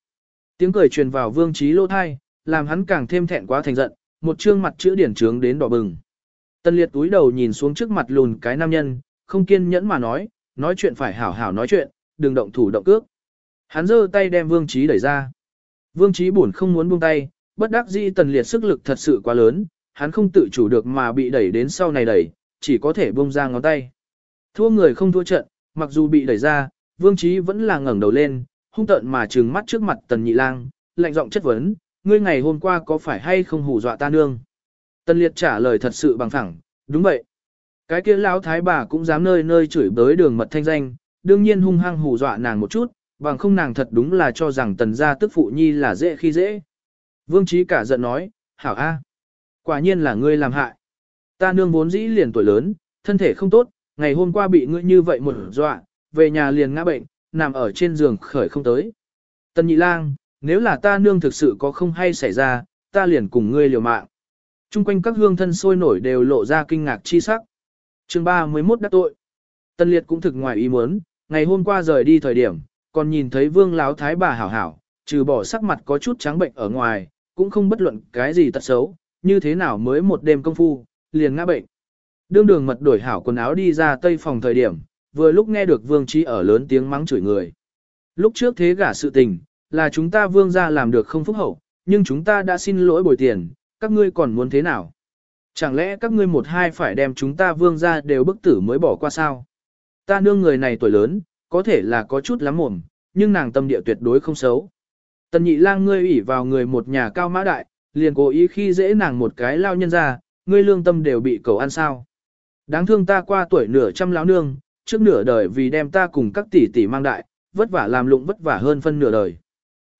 Tiếng cười truyền vào vương trí lô thai, làm hắn càng thêm thẹn quá thành giận, một trương mặt chữ điển trướng đến đỏ bừng. Tân liệt túi đầu nhìn xuống trước mặt lùn cái nam nhân, không kiên nhẫn mà nói, nói chuyện phải hảo hảo nói chuyện, đừng động thủ động cước. Hắn giơ tay đem vương trí đẩy ra. Vương trí buồn không muốn buông tay, bất đắc dĩ tần liệt sức lực thật sự quá lớn, hắn không tự chủ được mà bị đẩy đến sau này đẩy, chỉ có thể buông ra ngón tay. Thua người không thua trận, mặc dù bị đẩy ra, Vương Chí vẫn là ngẩng đầu lên, hung tợn mà trừng mắt trước mặt Tần Nhị Lang, lạnh giọng chất vấn, ngươi ngày hôm qua có phải hay không hù dọa ta nương? Tần Liệt trả lời thật sự bằng phẳng, đúng vậy. Cái kia lão thái bà cũng dám nơi nơi chửi bới đường mật thanh danh, đương nhiên hung hăng hù dọa nàng một chút, bằng không nàng thật đúng là cho rằng tần gia tức phụ nhi là dễ khi dễ. Vương Chí cả giận nói, hảo a, quả nhiên là ngươi làm hại. Ta nương vốn dĩ liền tuổi lớn, thân thể không tốt, ngày hôm qua bị ngươi như vậy một dọa, về nhà liền ngã bệnh, nằm ở trên giường khởi không tới. Tần nhị lang, nếu là ta nương thực sự có không hay xảy ra, ta liền cùng ngươi liều mạng. Trung quanh các hương thân sôi nổi đều lộ ra kinh ngạc chi sắc. chương 31 đắc tội. Tân liệt cũng thực ngoài ý muốn, ngày hôm qua rời đi thời điểm, còn nhìn thấy vương láo thái bà hảo hảo, trừ bỏ sắc mặt có chút trắng bệnh ở ngoài, cũng không bất luận cái gì tật xấu, như thế nào mới một đêm công phu, liền ngã bệnh. Đương đường mật đổi hảo quần áo đi ra tây phòng thời điểm, vừa lúc nghe được vương trí ở lớn tiếng mắng chửi người. Lúc trước thế gả sự tình, là chúng ta vương ra làm được không phúc hậu, nhưng chúng ta đã xin lỗi bồi tiền, các ngươi còn muốn thế nào? Chẳng lẽ các ngươi một hai phải đem chúng ta vương ra đều bức tử mới bỏ qua sao? Ta nương người này tuổi lớn, có thể là có chút lắm mồm, nhưng nàng tâm địa tuyệt đối không xấu. Tần nhị lang ngươi ủy vào người một nhà cao mã đại, liền cố ý khi dễ nàng một cái lao nhân ra, ngươi lương tâm đều bị cầu ăn sao. Đáng thương ta qua tuổi nửa trăm lão nương, trước nửa đời vì đem ta cùng các tỷ tỷ mang đại, vất vả làm lụng vất vả hơn phân nửa đời.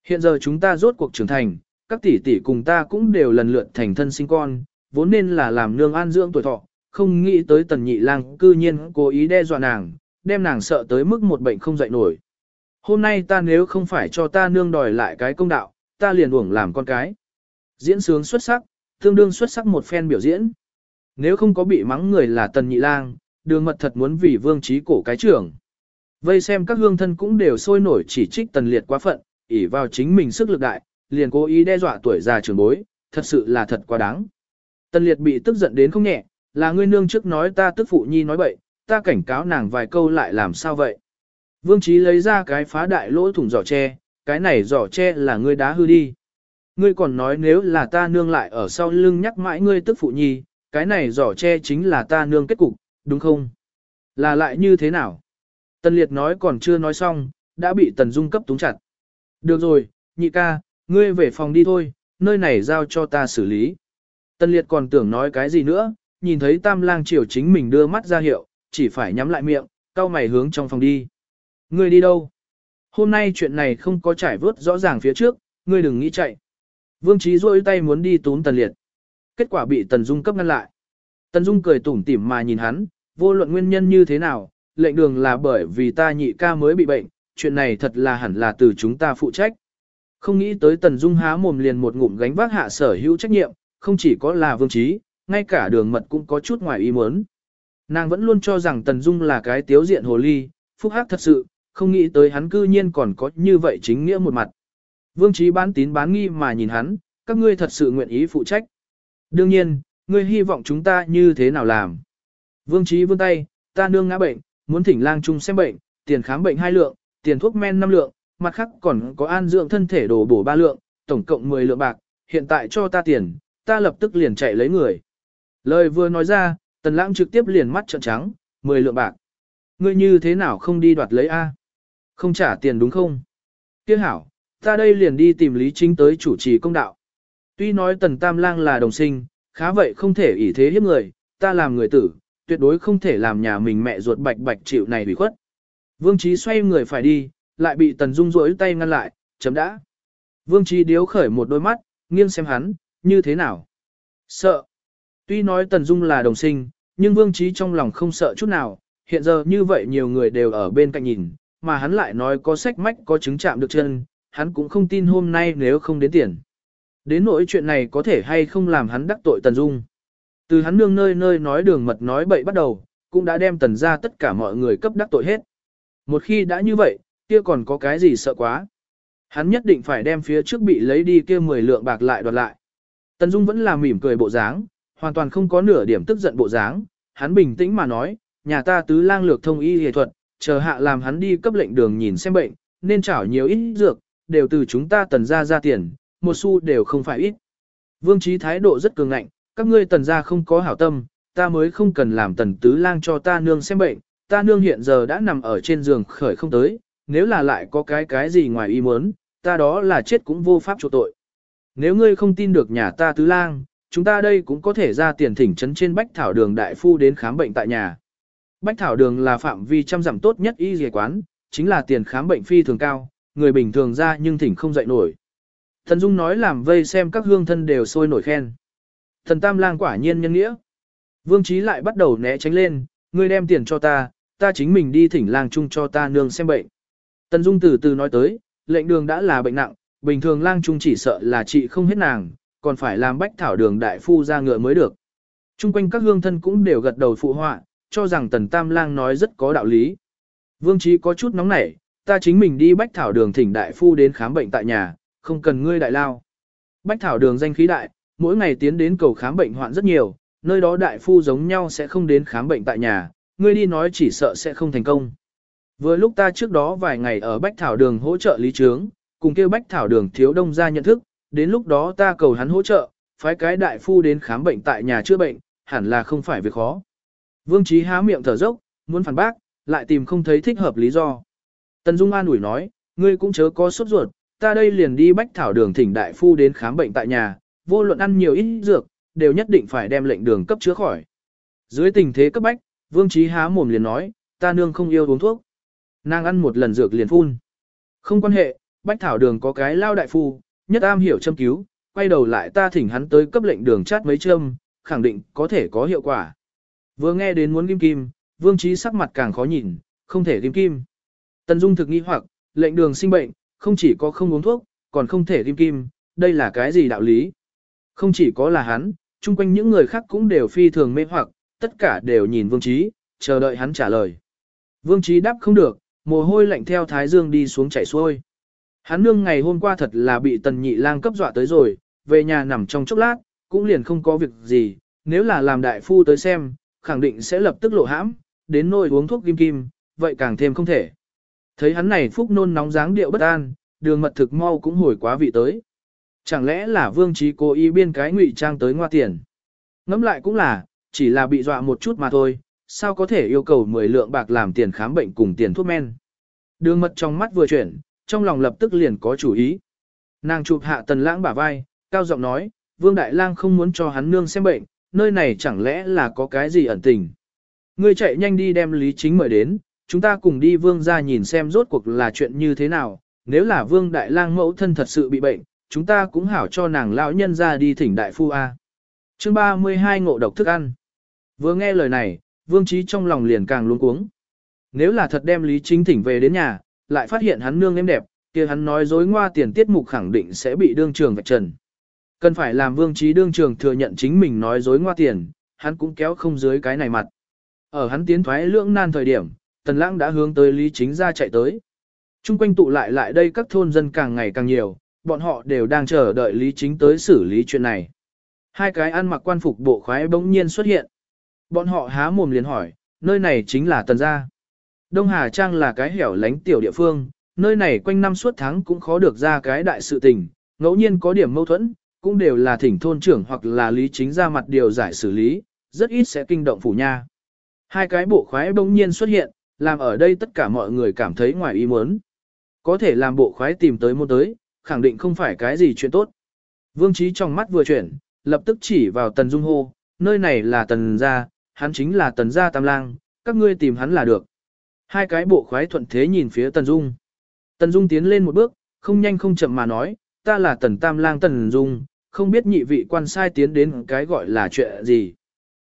Hiện giờ chúng ta rốt cuộc trưởng thành, các tỷ tỷ cùng ta cũng đều lần lượt thành thân sinh con, vốn nên là làm nương an dưỡng tuổi thọ, không nghĩ tới tần nhị lang cư nhiên cố ý đe dọa nàng, đem nàng sợ tới mức một bệnh không dậy nổi. Hôm nay ta nếu không phải cho ta nương đòi lại cái công đạo, ta liền uổng làm con cái. Diễn sướng xuất sắc, tương đương xuất sắc một phen biểu diễn. Nếu không có bị mắng người là tần nhị lang, đường mật thật muốn vì vương trí cổ cái trưởng. Vây xem các hương thân cũng đều sôi nổi chỉ trích tần liệt quá phận, ỉ vào chính mình sức lực đại, liền cố ý đe dọa tuổi già trưởng bối, thật sự là thật quá đáng. Tần liệt bị tức giận đến không nhẹ, là ngươi nương trước nói ta tức phụ nhi nói bậy, ta cảnh cáo nàng vài câu lại làm sao vậy. Vương Trí lấy ra cái phá đại lỗ thủng giỏ tre, cái này giỏ tre là ngươi đá hư đi. Ngươi còn nói nếu là ta nương lại ở sau lưng nhắc mãi ngươi tức phụ nhi, cái này giỏ che chính là ta nương kết cục, đúng không? Là lại như thế nào? Tần Liệt nói còn chưa nói xong, đã bị Tần Dung cấp túng chặt. Được rồi, nhị ca, ngươi về phòng đi thôi, nơi này giao cho ta xử lý. Tần Liệt còn tưởng nói cái gì nữa, nhìn thấy Tam Lang Triều chính mình đưa mắt ra hiệu, chỉ phải nhắm lại miệng, cau mày hướng trong phòng đi. Ngươi đi đâu? Hôm nay chuyện này không có trải vớt rõ ràng phía trước, ngươi đừng nghĩ chạy. Vương Chí rôi tay muốn đi túm Tần Liệt. Kết quả bị Tần Dung cấp ngăn lại. Tần Dung cười tủm tỉm mà nhìn hắn, vô luận nguyên nhân như thế nào, lệnh đường là bởi vì ta nhị ca mới bị bệnh, chuyện này thật là hẳn là từ chúng ta phụ trách. Không nghĩ tới Tần Dung há mồm liền một ngụm gánh vác hạ sở hữu trách nhiệm, không chỉ có là vương trí, ngay cả đường mật cũng có chút ngoài ý muốn. Nàng vẫn luôn cho rằng Tần Dung là cái tiếu diện hồ ly, phúc hắc thật sự, không nghĩ tới hắn cư nhiên còn có như vậy chính nghĩa một mặt. Vương trí bán tín bán nghi mà nhìn hắn, các ngươi thật sự nguyện ý phụ trách. Đương nhiên, ngươi hy vọng chúng ta như thế nào làm. Vương trí vươn tay, ta nương ngã bệnh, muốn thỉnh lang chung xem bệnh, tiền khám bệnh hai lượng, tiền thuốc men năm lượng, mặt khác còn có an dưỡng thân thể đồ bổ ba lượng, tổng cộng 10 lượng bạc, hiện tại cho ta tiền, ta lập tức liền chạy lấy người. Lời vừa nói ra, tần lãng trực tiếp liền mắt trợn trắng, 10 lượng bạc. Ngươi như thế nào không đi đoạt lấy A? Không trả tiền đúng không? Tiếc hảo, ta đây liền đi tìm Lý Chính tới chủ trì công đạo. Tuy nói tần tam lang là đồng sinh, khá vậy không thể ỷ thế hiếp người, ta làm người tử, tuyệt đối không thể làm nhà mình mẹ ruột bạch bạch chịu này bị khuất. Vương Trí xoay người phải đi, lại bị Tần Dung rỗi tay ngăn lại, chấm đã. Vương Trí điếu khởi một đôi mắt, nghiêng xem hắn, như thế nào? Sợ. Tuy nói Tần Dung là đồng sinh, nhưng Vương Trí trong lòng không sợ chút nào, hiện giờ như vậy nhiều người đều ở bên cạnh nhìn, mà hắn lại nói có sách mách có chứng chạm được chân, hắn cũng không tin hôm nay nếu không đến tiền. Đến nỗi chuyện này có thể hay không làm hắn đắc tội Tần Dung. Từ hắn nương nơi nơi nói đường mật nói bậy bắt đầu, cũng đã đem tần ra tất cả mọi người cấp đắc tội hết. Một khi đã như vậy, kia còn có cái gì sợ quá. Hắn nhất định phải đem phía trước bị lấy đi kia 10 lượng bạc lại đoạt lại. Tần Dung vẫn là mỉm cười bộ dáng, hoàn toàn không có nửa điểm tức giận bộ dáng. Hắn bình tĩnh mà nói, nhà ta tứ lang lược thông y y thuật, chờ hạ làm hắn đi cấp lệnh đường nhìn xem bệnh, nên chảo nhiều ít dược, đều từ chúng ta tần ra ra tiền, một xu đều không phải ít. Vương Trí thái độ rất cường ngạnh, các ngươi tần gia không có hảo tâm, ta mới không cần làm tần tứ lang cho ta nương xem bệnh, ta nương hiện giờ đã nằm ở trên giường khởi không tới, nếu là lại có cái cái gì ngoài ý muốn, ta đó là chết cũng vô pháp chỗ tội. Nếu ngươi không tin được nhà ta tứ lang, chúng ta đây cũng có thể ra tiền thỉnh trấn trên Bách Thảo Đường đại phu đến khám bệnh tại nhà. Bách Thảo Đường là phạm vi trăm dặm tốt nhất y dề quán, chính là tiền khám bệnh phi thường cao, người bình thường ra nhưng thỉnh không dậy nổi. Thần Dung nói làm vây xem các hương thân đều sôi nổi khen. Thần Tam Lang quả nhiên nhân nghĩa. Vương Chí lại bắt đầu né tránh lên, ngươi đem tiền cho ta, ta chính mình đi thỉnh lang trung cho ta nương xem bệnh. Tần Dung từ từ nói tới, lệnh đường đã là bệnh nặng, bình thường lang trung chỉ sợ là trị không hết nàng, còn phải làm bách thảo đường đại phu ra ngựa mới được. Trung quanh các hương thân cũng đều gật đầu phụ họa, cho rằng tần tam lang nói rất có đạo lý. Vương Chí có chút nóng nảy, ta chính mình đi bách thảo đường thỉnh đại phu đến khám bệnh tại nhà, không cần ngươi đại lao. Bách thảo đường danh khí đại, mỗi ngày tiến đến cầu khám bệnh hoạn rất nhiều, nơi đó đại phu giống nhau sẽ không đến khám bệnh tại nhà, ngươi đi nói chỉ sợ sẽ không thành công. Vừa lúc ta trước đó vài ngày ở Bách Thảo Đường hỗ trợ lý trướng, cùng kêu Bách Thảo Đường thiếu đông ra nhận thức, đến lúc đó ta cầu hắn hỗ trợ, phái cái đại phu đến khám bệnh tại nhà chữa bệnh, hẳn là không phải việc khó. Vương Chí há miệng thở dốc, muốn phản bác, lại tìm không thấy thích hợp lý do. Tần Dung An ủi nói, ngươi cũng chớ có sốt ruột, ta đây liền đi Bách Thảo Đường thỉnh đại phu đến khám bệnh tại nhà, vô luận ăn nhiều ít dược, đều nhất định phải đem lệnh đường cấp chữa khỏi. Dưới tình thế cấp bách, Vương trí há mồm liền nói, ta nương không yêu uống thuốc. Nàng ăn một lần dược liền phun. Không quan hệ, bách thảo đường có cái lao đại phu, nhất am hiểu châm cứu, quay đầu lại ta thỉnh hắn tới cấp lệnh đường chát mấy châm, khẳng định có thể có hiệu quả. Vừa nghe đến muốn kim kim, Vương trí sắc mặt càng khó nhìn, không thể kim kim. Tần Dung thực nghi hoặc, lệnh đường sinh bệnh, không chỉ có không uống thuốc, còn không thể kim kim, đây là cái gì đạo lý? Không chỉ có là hắn, chung quanh những người khác cũng đều phi thường mê hoặc, tất cả đều nhìn Vương Trí, chờ đợi hắn trả lời. Vương Trí đáp không được, mồ hôi lạnh theo Thái Dương đi xuống chảy xuôi. Hắn nương ngày hôm qua thật là bị tần nhị lang cấp dọa tới rồi, về nhà nằm trong chốc lát, cũng liền không có việc gì, nếu là làm đại phu tới xem, khẳng định sẽ lập tức lộ hãm, đến nỗi uống thuốc kim kim, vậy càng thêm không thể. Thấy hắn này phúc nôn nóng dáng điệu bất an, đường mật thực mau cũng hồi quá vị tới. Chẳng lẽ là vương trí cố ý biên cái ngụy trang tới ngoa tiền. Ngẫm lại cũng là, chỉ là bị dọa một chút mà thôi, sao có thể yêu cầu 10 lượng bạc làm tiền khám bệnh cùng tiền thuốc men. Đường mật trong mắt vừa chuyển, trong lòng lập tức liền có chủ ý. Nàng chụp hạ tần lãng bả vai, cao giọng nói, vương đại lang không muốn cho hắn nương xem bệnh, nơi này chẳng lẽ là có cái gì ẩn tình. Ngươi chạy nhanh đi đem Lý Chính mời đến, chúng ta cùng đi vương ra nhìn xem rốt cuộc là chuyện như thế nào, nếu là vương đại lang mẫu thân thật sự bị bệnh, chúng ta cũng hảo cho nàng lão nhân ra đi thỉnh đại phu A. Chương 32 ngộ độc thức ăn. Vừa nghe lời này, vương trí trong lòng liền càng luống cuống. Nếu là thật đem Lý Chính thỉnh về đến nhà, lại phát hiện hắn nương em đẹp, kia hắn nói dối ngoa tiền tiết mục khẳng định sẽ bị đương trường vạch trần. Cần phải làm vương trí đương trường thừa nhận chính mình nói dối ngoa tiền, hắn cũng kéo không dưới cái này mặt. Ở hắn tiến thoái lưỡng nan thời điểm, tần lãng đã hướng tới Lý Chính ra chạy tới. Trung quanh tụ lại lại đây các thôn dân càng ngày càng nhiều, bọn họ đều đang chờ đợi Lý Chính tới xử lý chuyện này. Hai cái ăn mặc quan phục bộ khoái bỗng nhiên xuất hiện. Bọn họ há mồm liền hỏi, nơi này chính là tần gia. Đông Hà Trang là cái hẻo lánh tiểu địa phương, nơi này quanh năm suốt tháng cũng khó được ra cái đại sự tình, ngẫu nhiên có điểm mâu thuẫn, cũng đều là thỉnh thôn trưởng hoặc là lý chính ra mặt điều giải xử lý, rất ít sẽ kinh động phủ nha. Hai cái bộ khoái bỗng nhiên xuất hiện, làm ở đây tất cả mọi người cảm thấy ngoài ý muốn. Có thể làm bộ khoái tìm tới môn tới, khẳng định không phải cái gì chuyện tốt. Vương Trí trong mắt vừa chuyển, lập tức chỉ vào Tần Dung hô, nơi này là Tần Gia, hắn chính là Tần Gia Tam Lang, các ngươi tìm hắn là được. Hai cái bộ khoái thuận thế nhìn phía Tần Dung. Tần Dung tiến lên một bước, không nhanh không chậm mà nói, ta là Tần Tam Lang Tần Dung, không biết nhị vị quan sai tiến đến cái gọi là chuyện gì.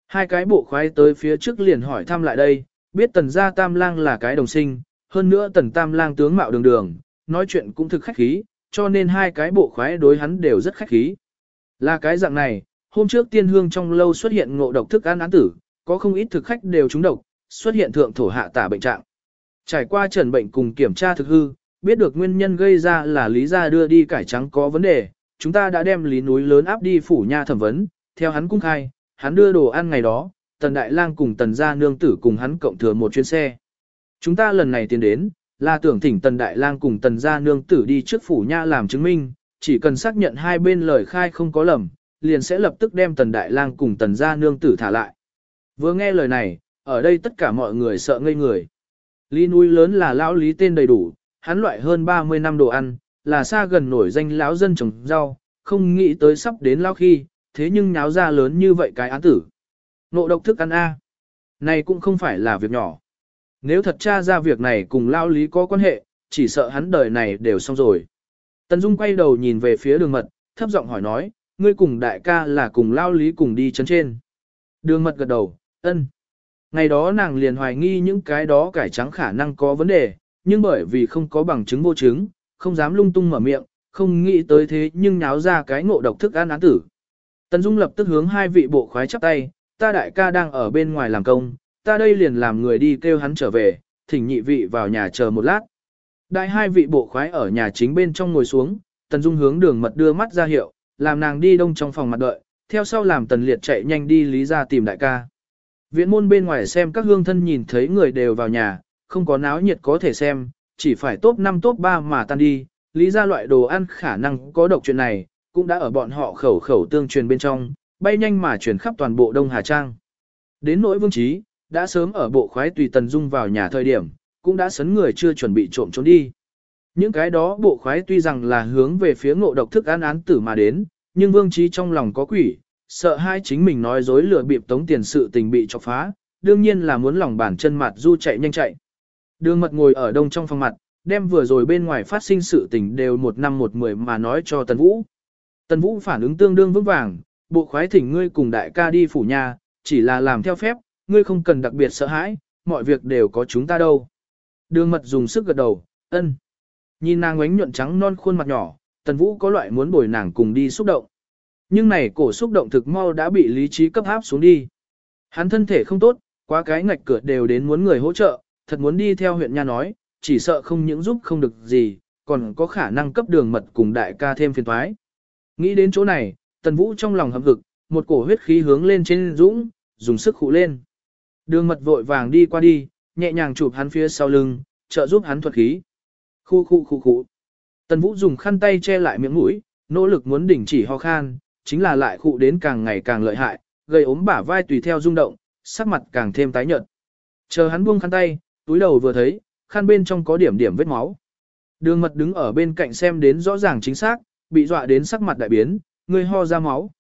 Hai cái bộ khoái tới phía trước liền hỏi thăm lại đây, biết Tần Gia Tam Lang là cái đồng sinh, hơn nữa Tần Tam Lang tướng mạo đường đường, nói chuyện cũng thực khách khí, cho nên hai cái bộ khoái đối hắn đều rất khách khí. Là cái dạng này, hôm trước tiên hương trong lâu xuất hiện ngộ độc thức ăn án tử, có không ít thực khách đều trúng độc, xuất hiện thượng thổ hạ tả bệnh trạng. Trải qua trần bệnh cùng kiểm tra thực hư, biết được nguyên nhân gây ra là lý gia đưa đi cải trắng có vấn đề, chúng ta đã đem lý núi lớn áp đi phủ nha thẩm vấn, theo hắn cung khai, hắn đưa đồ ăn ngày đó, tần đại lang cùng tần gia nương tử cùng hắn cộng thừa một chuyến xe. Chúng ta lần này tiến đến, là tưởng thỉnh tần đại lang cùng tần gia nương tử đi trước phủ nha làm chứng minh, chỉ cần xác nhận hai bên lời khai không có lầm, liền sẽ lập tức đem tần đại lang cùng tần gia nương tử thả lại. Vừa nghe lời này, ở đây tất cả mọi người sợ ngây người. Lý núi lớn là lão lý tên đầy đủ, hắn loại hơn 30 năm đồ ăn, là xa gần nổi danh lão dân trồng rau, không nghĩ tới sắp đến lão khi, thế nhưng nháo ra lớn như vậy cái án tử. Nộ độc thức ăn A. Này cũng không phải là việc nhỏ. Nếu thật tra ra việc này cùng lao lý có quan hệ, chỉ sợ hắn đời này đều xong rồi. Tần Dung quay đầu nhìn về phía đường mật, thấp giọng hỏi nói, ngươi cùng đại ca là cùng lao lý cùng đi chấn trên. Đường mật gật đầu, ân. Ngày đó nàng liền hoài nghi những cái đó cải trắng khả năng có vấn đề, nhưng bởi vì không có bằng chứng vô chứng, không dám lung tung mở miệng, không nghĩ tới thế nhưng nháo ra cái ngộ độc thức ăn án tử. Tần Dung lập tức hướng hai vị bộ khoái chắp tay, ta đại ca đang ở bên ngoài làm công, ta đây liền làm người đi kêu hắn trở về, thỉnh nhị vị vào nhà chờ một lát. Đại hai vị bộ khoái ở nhà chính bên trong ngồi xuống, Tần Dung hướng đường mật đưa mắt ra hiệu, làm nàng đi đông trong phòng mặt đợi, theo sau làm Tần Liệt chạy nhanh đi lý ra tìm đại ca. Viện môn bên ngoài xem các hương thân nhìn thấy người đều vào nhà, không có náo nhiệt có thể xem, chỉ phải top 5 top 3 mà tan đi, lý ra loại đồ ăn khả năng có độc chuyện này, cũng đã ở bọn họ khẩu khẩu tương truyền bên trong, bay nhanh mà truyền khắp toàn bộ Đông Hà Trang. Đến nỗi vương trí, đã sớm ở bộ khoái tùy Tần Dung vào nhà thời điểm, cũng đã sấn người chưa chuẩn bị trộm trốn đi. Những cái đó bộ khoái tuy rằng là hướng về phía ngộ độc thức án án tử mà đến, nhưng vương trí trong lòng có quỷ, sợ hai chính mình nói dối lừa bịp tống tiền sự tình bị chọc phá, đương nhiên là muốn lòng bản chân mặt du chạy nhanh chạy. Đường mật ngồi ở đông trong phòng mặt, đem vừa rồi bên ngoài phát sinh sự tình đều một năm một mười mà nói cho Tần Vũ. Tần Vũ phản ứng tương đương vững vàng, bộ khoái thỉnh ngươi cùng đại ca đi phủ nhà, chỉ là làm theo phép, ngươi không cần đặc biệt sợ hãi, mọi việc đều có chúng ta đâu. Đường mật dùng sức gật đầu, ân. Nhìn nàng ánh nhuận trắng non khuôn mặt nhỏ, Tần Vũ có loại muốn bồi nàng cùng đi xúc động. Nhưng này cổ xúc động thực mau đã bị lý trí cấp áp xuống đi. Hắn thân thể không tốt, qua cái ngạch cửa đều đến muốn người hỗ trợ, thật muốn đi theo huyện nha nói, chỉ sợ không những giúp không được gì, còn có khả năng cấp đường mật cùng đại ca thêm phiền toái. Nghĩ đến chỗ này, Tần Vũ trong lòng hậm hực, một cổ huyết khí hướng lên trên dũng, dùng sức khụ lên. Đường mật vội vàng đi qua đi, nhẹ nhàng chụp hắn phía sau lưng, trợ giúp hắn thuật khí. Khu khu khu khu. Tần Vũ dùng khăn tay che lại miệng mũi, nỗ lực muốn đỉnh chỉ ho khan, chính là lại khụ đến càng ngày càng lợi hại, gây ốm bả vai tùy theo rung động, sắc mặt càng thêm tái nhợt. Chờ hắn buông khăn tay, túi đầu vừa thấy, khăn bên trong có điểm điểm vết máu. Đường mật đứng ở bên cạnh xem đến rõ ràng chính xác, bị dọa đến sắc mặt đại biến, Ngươi ho ra máu.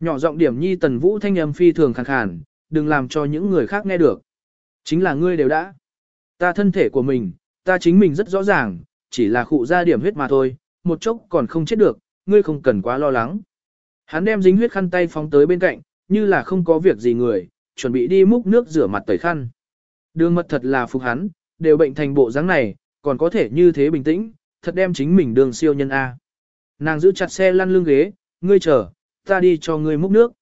Nhỏ giọng điểm nhi tần vũ thanh âm phi thường khàn khàn, đừng làm cho những người khác nghe được. Chính là ngươi đều đã. Ta thân thể của mình, ta chính mình rất rõ ràng, chỉ là khụ ra điểm huyết mà thôi, một chốc còn không chết được, ngươi không cần quá lo lắng. Hắn đem dính huyết khăn tay phóng tới bên cạnh, như là không có việc gì người, chuẩn bị đi múc nước rửa mặt tẩy khăn. Đường mật thật là phục hắn, đều bệnh thành bộ dáng này, còn có thể như thế bình tĩnh, thật đem chính mình đường siêu nhân A. Nàng giữ chặt xe lăn lưng ghế, ngươi chờ, ta đi cho ngươi múc nước.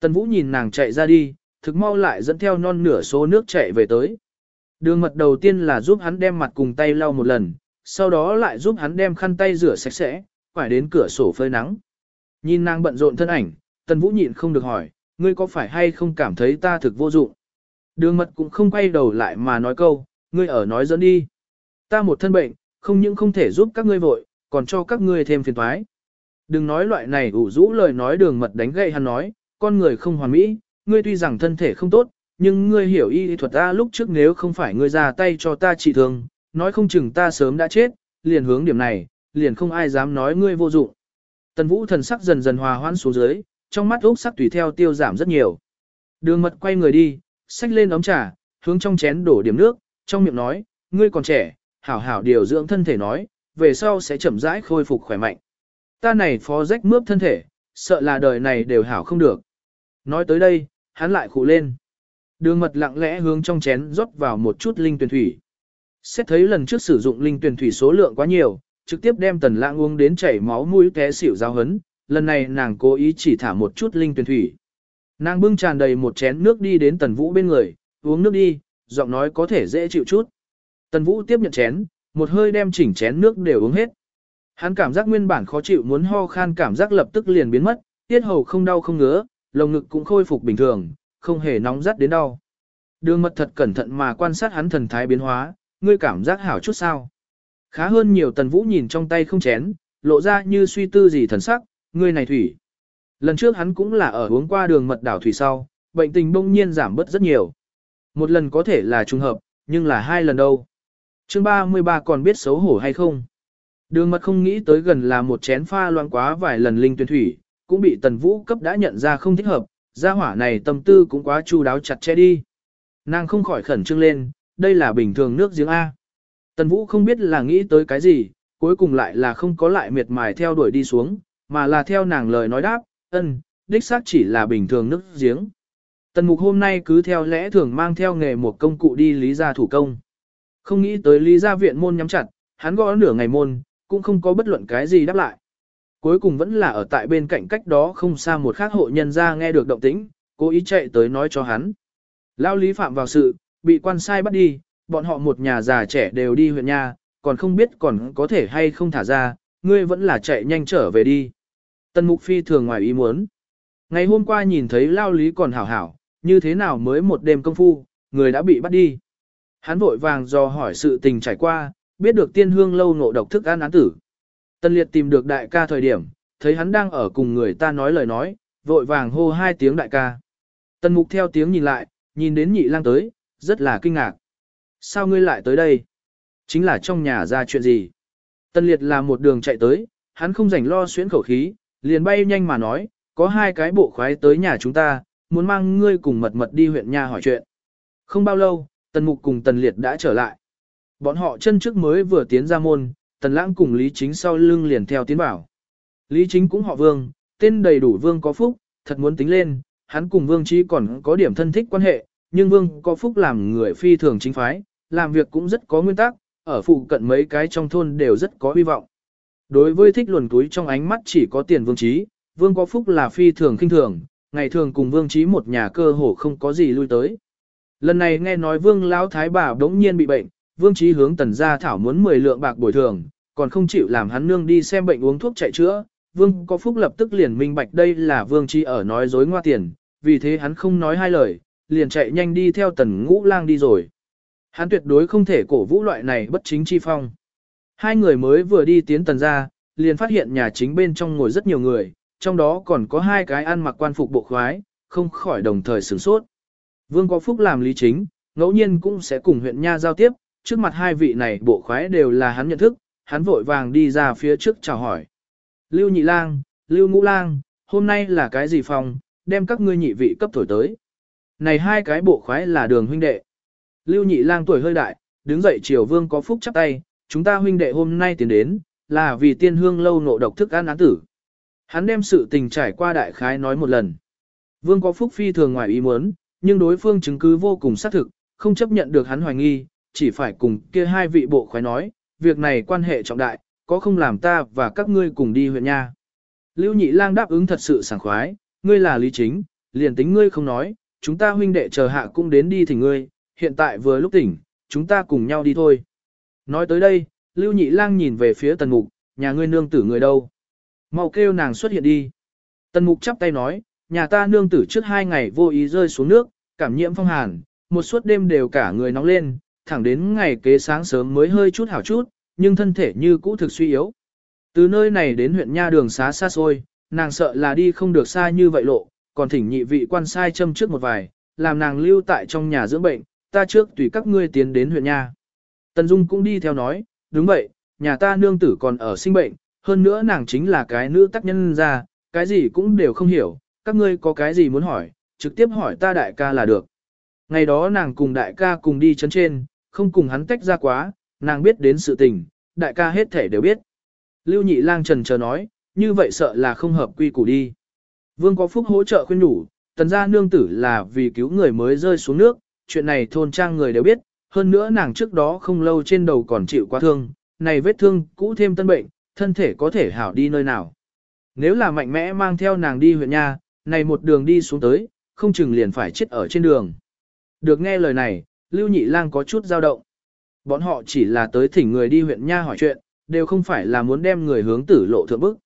Tần Vũ nhìn nàng chạy ra đi, thực mau lại dẫn theo non nửa số nước chạy về tới. Đường mật đầu tiên là giúp hắn đem mặt cùng tay lau một lần, sau đó lại giúp hắn đem khăn tay rửa sạch sẽ, phải đến cửa sổ phơi nắng. Nhìn nàng bận rộn thân ảnh, Tần Vũ nhịn không được hỏi, ngươi có phải hay không cảm thấy ta thực vô dụng? Đường mật cũng không quay đầu lại mà nói câu, ngươi ở nói dẫn đi. Ta một thân bệnh, không những không thể giúp các ngươi vội, còn cho các ngươi thêm phiền toái. Đừng nói loại này ủ rũ lời nói đường mật đánh gậy hắn nói, con người không hoàn mỹ, ngươi tuy rằng thân thể không tốt, nhưng ngươi hiểu y thuật ta lúc trước nếu không phải ngươi ra tay cho ta trị thương, nói không chừng ta sớm đã chết, liền hướng điểm này, liền không ai dám nói ngươi vô dụng. Tần Vũ thần sắc dần dần hòa hoãn xuống dưới, trong mắt úc sắc tùy theo tiêu giảm rất nhiều. Đường mật quay người đi, xách lên ống trà, hướng trong chén đổ điểm nước, trong miệng nói, ngươi còn trẻ, hảo hảo điều dưỡng thân thể nói, về sau sẽ chậm rãi khôi phục khỏe mạnh. Ta này phó rách mướp thân thể, sợ là đời này đều hảo không được. Nói tới đây, hắn lại khụ lên. Đường mật lặng lẽ hướng trong chén rót vào một chút linh tuyển thủy. Xét thấy lần trước sử dụng linh tuyển thủy số lượng quá nhiều, trực tiếp đem tần lãng uống đến chảy máu mũi té xỉu giao hấn, lần này nàng cố ý chỉ thả một chút linh tuyển thủy. Nàng bưng tràn đầy một chén nước đi đến tần vũ bên người, uống nước đi, giọng nói có thể dễ chịu chút. Tần vũ tiếp nhận chén, một hơi đem chỉnh chén nước đều uống hết. Hắn cảm giác nguyên bản khó chịu muốn ho khan cảm giác lập tức liền biến mất, tiết hầu không đau không ngứa, lồng ngực cũng khôi phục bình thường, không hề nóng rát đến đau. Đường mật thật cẩn thận mà quan sát hắn thần thái biến hóa, ngươi cảm giác hảo chút sao. Khá hơn nhiều tần vũ nhìn trong tay không chén, lộ ra như suy tư gì thần sắc, ngươi này thủy. Lần trước hắn cũng là ở uống qua đường mật đảo thủy sau, bệnh tình bỗng nhiên giảm bớt rất nhiều. Một lần có thể là trùng hợp, nhưng là hai lần đâu. chương 33 còn biết xấu hổ hay không? Đường mật không nghĩ tới gần là một chén pha loãng quá vài lần linh tuyển thủy, cũng bị tần vũ cấp đã nhận ra không thích hợp, gia hỏa này tâm tư cũng quá chu đáo chặt chẽ đi. Nàng không khỏi khẩn trương lên, đây là bình thường nước giếng A. Tần vũ không biết là nghĩ tới cái gì, cuối cùng lại là không có lại miệt mài theo đuổi đi xuống, mà là theo nàng lời nói đáp, ân, đích xác chỉ là bình thường nước giếng. Tần mục hôm nay cứ theo lẽ thường mang theo nghề một công cụ đi lý gia thủ công. Không nghĩ tới lý gia viện môn nhắm chặt, hắn gõ nửa ngày môn, cũng không có bất luận cái gì đáp lại. Cuối cùng vẫn là ở tại bên cạnh cách đó không xa một khác hộ nhân ra nghe được động tĩnh, cố ý chạy tới nói cho hắn. Lao lý phạm vào sự, bị quan sai bắt đi, bọn họ một nhà già trẻ đều đi huyện nhà, còn không biết còn có thể hay không thả ra, ngươi vẫn là chạy nhanh trở về đi. Tân Mục Phi thường ngoài ý muốn. Ngày hôm qua nhìn thấy Lao Lý còn hảo hảo, như thế nào mới một đêm công phu, người đã bị bắt đi. Hắn vội vàng do hỏi sự tình trải qua, biết được tiên hương lâu ngộ độc thức ăn án tử. Tân liệt tìm được đại ca thời điểm, thấy hắn đang ở cùng người ta nói lời nói, vội vàng hô hai tiếng đại ca. Tân mục theo tiếng nhìn lại, nhìn đến nhị lang tới, rất là kinh ngạc. Sao ngươi lại tới đây? Chính là trong nhà ra chuyện gì? Tân liệt là một đường chạy tới, hắn không rảnh lo xuyến khẩu khí, liền bay nhanh mà nói, có hai cái bộ khoái tới nhà chúng ta, muốn mang ngươi cùng mật mật đi huyện nhà hỏi chuyện. Không bao lâu, tần mục cùng tần liệt đã trở lại. Bọn họ chân trước mới vừa tiến ra môn, tần lãng cùng Lý Chính sau lưng liền theo tiến bảo. Lý Chính cũng họ Vương, tên đầy đủ Vương có phúc, thật muốn tính lên, hắn cùng Vương Trí còn có điểm thân thích quan hệ, nhưng Vương có phúc làm người phi thường chính phái, làm việc cũng rất có nguyên tắc, ở phụ cận mấy cái trong thôn đều rất có hy vọng. Đối với thích luồn túi trong ánh mắt chỉ có tiền Vương Trí, Vương có phúc là phi thường kinh thường, ngày thường cùng Vương Trí một nhà cơ hồ không có gì lui tới. Lần này nghe nói Vương Lão Thái bà đống nhiên bị bệnh, Vương Chí hướng tần gia thảo muốn 10 lượng bạc bồi thường, còn không chịu làm hắn nương đi xem bệnh uống thuốc chạy chữa. Vương có phúc lập tức liền minh bạch đây là Vương Chí ở nói dối ngoa tiền, vì thế hắn không nói hai lời, liền chạy nhanh đi theo tần ngũ lang đi rồi. Hắn tuyệt đối không thể cổ vũ loại này bất chính chi phong. Hai người mới vừa đi tiến tần gia, liền phát hiện nhà chính bên trong ngồi rất nhiều người, trong đó còn có hai cái ăn mặc quan phục bộ khoái, không khỏi đồng thời sửng sốt. Vương có phúc làm lý chính, ngẫu nhiên cũng sẽ cùng huyện nha giao tiếp, trước mặt hai vị này bộ khoái đều là hắn nhận thức, hắn vội vàng đi ra phía trước chào hỏi. Lưu nhị lang, lưu ngũ lang, hôm nay là cái gì phòng, đem các ngươi nhị vị cấp thổi tới. Này hai cái bộ khoái là đường huynh đệ. Lưu nhị lang tuổi hơi đại, đứng dậy triều vương có phúc chắp tay, chúng ta huynh đệ hôm nay tiến đến, là vì tiên hương lâu nộ độc thức ăn án tử. Hắn đem sự tình trải qua đại khái nói một lần. Vương có phúc phi thường ngoài ý muốn, nhưng đối phương chứng cứ vô cùng xác thực, không chấp nhận được hắn hoài nghi, chỉ phải cùng kia hai vị bộ khoái nói, việc này quan hệ trọng đại, có không làm ta và các ngươi cùng đi huyện nha. Lưu Nhị Lang đáp ứng thật sự sảng khoái, ngươi là lý chính, liền tính ngươi không nói, chúng ta huynh đệ chờ hạ cũng đến đi thỉnh ngươi, hiện tại vừa lúc tỉnh, chúng ta cùng nhau đi thôi. Nói tới đây, Lưu Nhị Lang nhìn về phía Tần Mục, nhà ngươi nương tử người đâu? Mau kêu nàng xuất hiện đi. Tần Mục chắp tay nói, nhà ta nương tử trước hai ngày vô ý rơi xuống nước, cảm nhiễm phong hàn, một suốt đêm đều cả người nóng lên, thẳng đến ngày kế sáng sớm mới hơi chút hảo chút, nhưng thân thể như cũ thực suy yếu. Từ nơi này đến huyện nha đường xá xa xôi, nàng sợ là đi không được xa như vậy lộ, còn thỉnh nhị vị quan sai châm trước một vài, làm nàng lưu tại trong nhà dưỡng bệnh, ta trước tùy các ngươi tiến đến huyện nha. Tần Dung cũng đi theo nói, đúng vậy, nhà ta nương tử còn ở sinh bệnh, hơn nữa nàng chính là cái nữ tác nhân ra, cái gì cũng đều không hiểu, các ngươi có cái gì muốn hỏi, trực tiếp hỏi ta đại ca là được. Ngày đó nàng cùng đại ca cùng đi chấn trên, không cùng hắn tách ra quá, nàng biết đến sự tình, đại ca hết thể đều biết. Lưu nhị lang trần chờ nói, như vậy sợ là không hợp quy củ đi. Vương có phúc hỗ trợ khuyên nhủ, tần gia nương tử là vì cứu người mới rơi xuống nước, chuyện này thôn trang người đều biết, hơn nữa nàng trước đó không lâu trên đầu còn chịu quá thương, này vết thương cũ thêm tân bệnh, thân thể có thể hảo đi nơi nào. Nếu là mạnh mẽ mang theo nàng đi huyện nha, này một đường đi xuống tới, không chừng liền phải chết ở trên đường. Được nghe lời này, Lưu Nhị Lang có chút dao động. Bọn họ chỉ là tới thỉnh người đi huyện nha hỏi chuyện, đều không phải là muốn đem người hướng tử lộ thượng bức.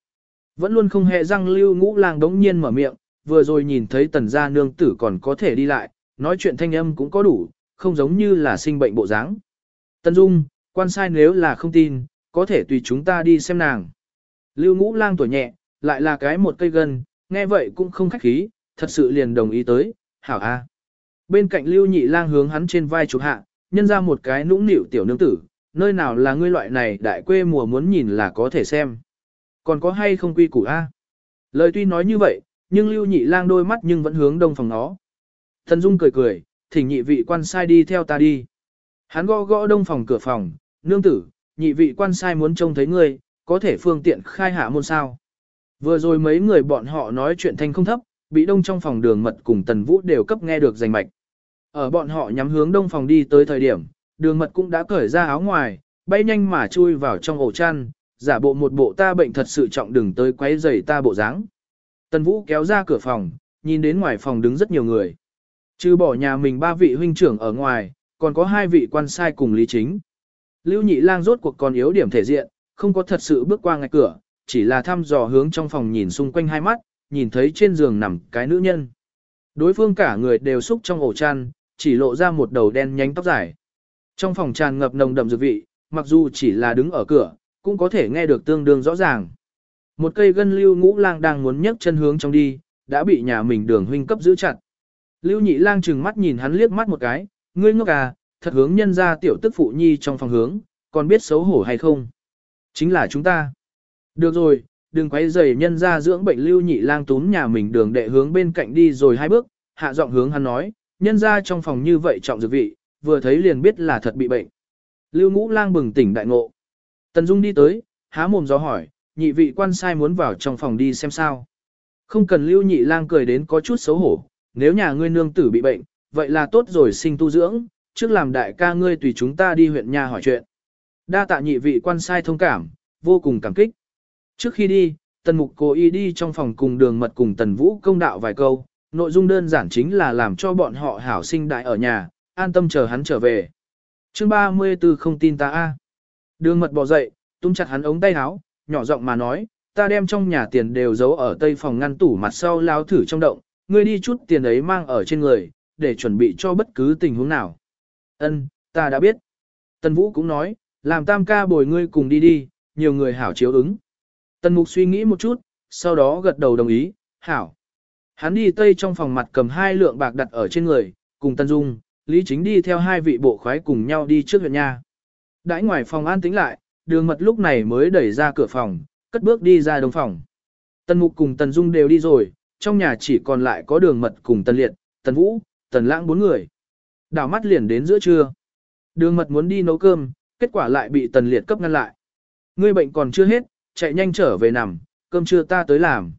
Vẫn luôn không hề răng Lưu Ngũ Lang đống nhiên mở miệng, vừa rồi nhìn thấy tần gia nương tử còn có thể đi lại, nói chuyện thanh âm cũng có đủ, không giống như là sinh bệnh bộ dáng. Tần Dung, quan sai nếu là không tin, có thể tùy chúng ta đi xem nàng. Lưu Ngũ Lang tuổi nhẹ, lại là cái một cây gân, nghe vậy cũng không khách khí, thật sự liền đồng ý tới, hảo a. Bên cạnh Lưu Nhị Lang hướng hắn trên vai chụp hạ, nhân ra một cái nũng nịu tiểu nương tử, nơi nào là ngươi loại này đại quê mùa muốn nhìn là có thể xem. Còn có hay không quy củ a? Lời tuy nói như vậy, nhưng Lưu Nhị Lang đôi mắt nhưng vẫn hướng đông phòng nó. Thần Dung cười cười, thỉnh nhị vị quan sai đi theo ta đi. Hắn gõ gõ đông phòng cửa phòng, nương tử, nhị vị quan sai muốn trông thấy ngươi, có thể phương tiện khai hạ môn sao. Vừa rồi mấy người bọn họ nói chuyện thanh không thấp, bị đông trong phòng đường mật cùng tần vũ đều cấp nghe được rành mạch. Ở bọn họ nhắm hướng đông phòng đi tới thời điểm, đường mật cũng đã cởi ra áo ngoài, bay nhanh mà chui vào trong ổ chăn, giả bộ một bộ ta bệnh thật sự trọng đừng tới quấy rầy ta bộ dáng. Tần vũ kéo ra cửa phòng, nhìn đến ngoài phòng đứng rất nhiều người. Trừ bỏ nhà mình ba vị huynh trưởng ở ngoài, còn có hai vị quan sai cùng lý chính. Lưu nhị lang rốt cuộc còn yếu điểm thể diện, không có thật sự bước qua ngạch cửa, chỉ là thăm dò hướng trong phòng nhìn xung quanh hai mắt, nhìn thấy trên giường nằm cái nữ nhân. Đối phương cả người đều xúc trong ổ chăn, chỉ lộ ra một đầu đen nhánh tóc dài. Trong phòng tràn ngập nồng đậm dược vị, mặc dù chỉ là đứng ở cửa, cũng có thể nghe được tương đương rõ ràng. Một cây gân lưu ngũ lang đang muốn nhấc chân hướng trong đi, đã bị nhà mình đường huynh cấp giữ chặt. Lưu nhị lang trừng mắt nhìn hắn liếc mắt một cái, ngươi ngốc à, thật hướng nhân ra tiểu tức phụ nhi trong phòng hướng, còn biết xấu hổ hay không? Chính là chúng ta. Được rồi, đừng quấy rầy nhân ra dưỡng bệnh lưu nhị lang túm nhà mình đường đệ hướng bên cạnh đi rồi hai bước, hạ giọng hướng hắn nói, nhân ra trong phòng như vậy trọng dược vị, vừa thấy liền biết là thật bị bệnh. Lưu ngũ lang bừng tỉnh đại ngộ. Tần Dung đi tới, há mồm gió hỏi, nhị vị quan sai muốn vào trong phòng đi xem sao. Không cần lưu nhị lang cười đến có chút xấu hổ, nếu nhà ngươi nương tử bị bệnh, vậy là tốt rồi sinh tu dưỡng, trước làm đại ca ngươi tùy chúng ta đi huyện nhà hỏi chuyện. Đa tạ nhị vị quan sai thông cảm, vô cùng cảm kích. Trước khi đi, tần mục cố ý đi trong phòng cùng đường mật cùng tần vũ công đạo vài câu, nội dung đơn giản chính là làm cho bọn họ hảo sinh đại ở nhà, an tâm chờ hắn trở về. chương 34 không tin ta a Đường mật bỏ dậy, tung chặt hắn ống tay áo, nhỏ giọng mà nói, ta đem trong nhà tiền đều giấu ở tây phòng ngăn tủ mặt sau lao thử trong động, ngươi đi chút tiền ấy mang ở trên người, để chuẩn bị cho bất cứ tình huống nào. Ân, ta đã biết. Tần Vũ cũng nói, làm tam ca bồi ngươi cùng đi đi, nhiều người hảo chiếu ứng. Tần Mục suy nghĩ một chút, sau đó gật đầu đồng ý, hảo. Hắn đi tây trong phòng mặt cầm hai lượng bạc đặt ở trên người, cùng Tân Dung, Lý Chính đi theo hai vị bộ khoái cùng nhau đi trước huyện nha. Đãi ngoài phòng an tĩnh lại, đường mật lúc này mới đẩy ra cửa phòng, cất bước đi ra đông phòng. Tần Mục cùng Tần Dung đều đi rồi, trong nhà chỉ còn lại có đường mật cùng Tần Liệt, Tần Vũ, Tần Lãng bốn người. Đảo mắt liền đến giữa trưa. Đường mật muốn đi nấu cơm, kết quả lại bị Tần Liệt cấp ngăn lại. Ngươi bệnh còn chưa hết, chạy nhanh trở về nằm, cơm trưa ta tới làm.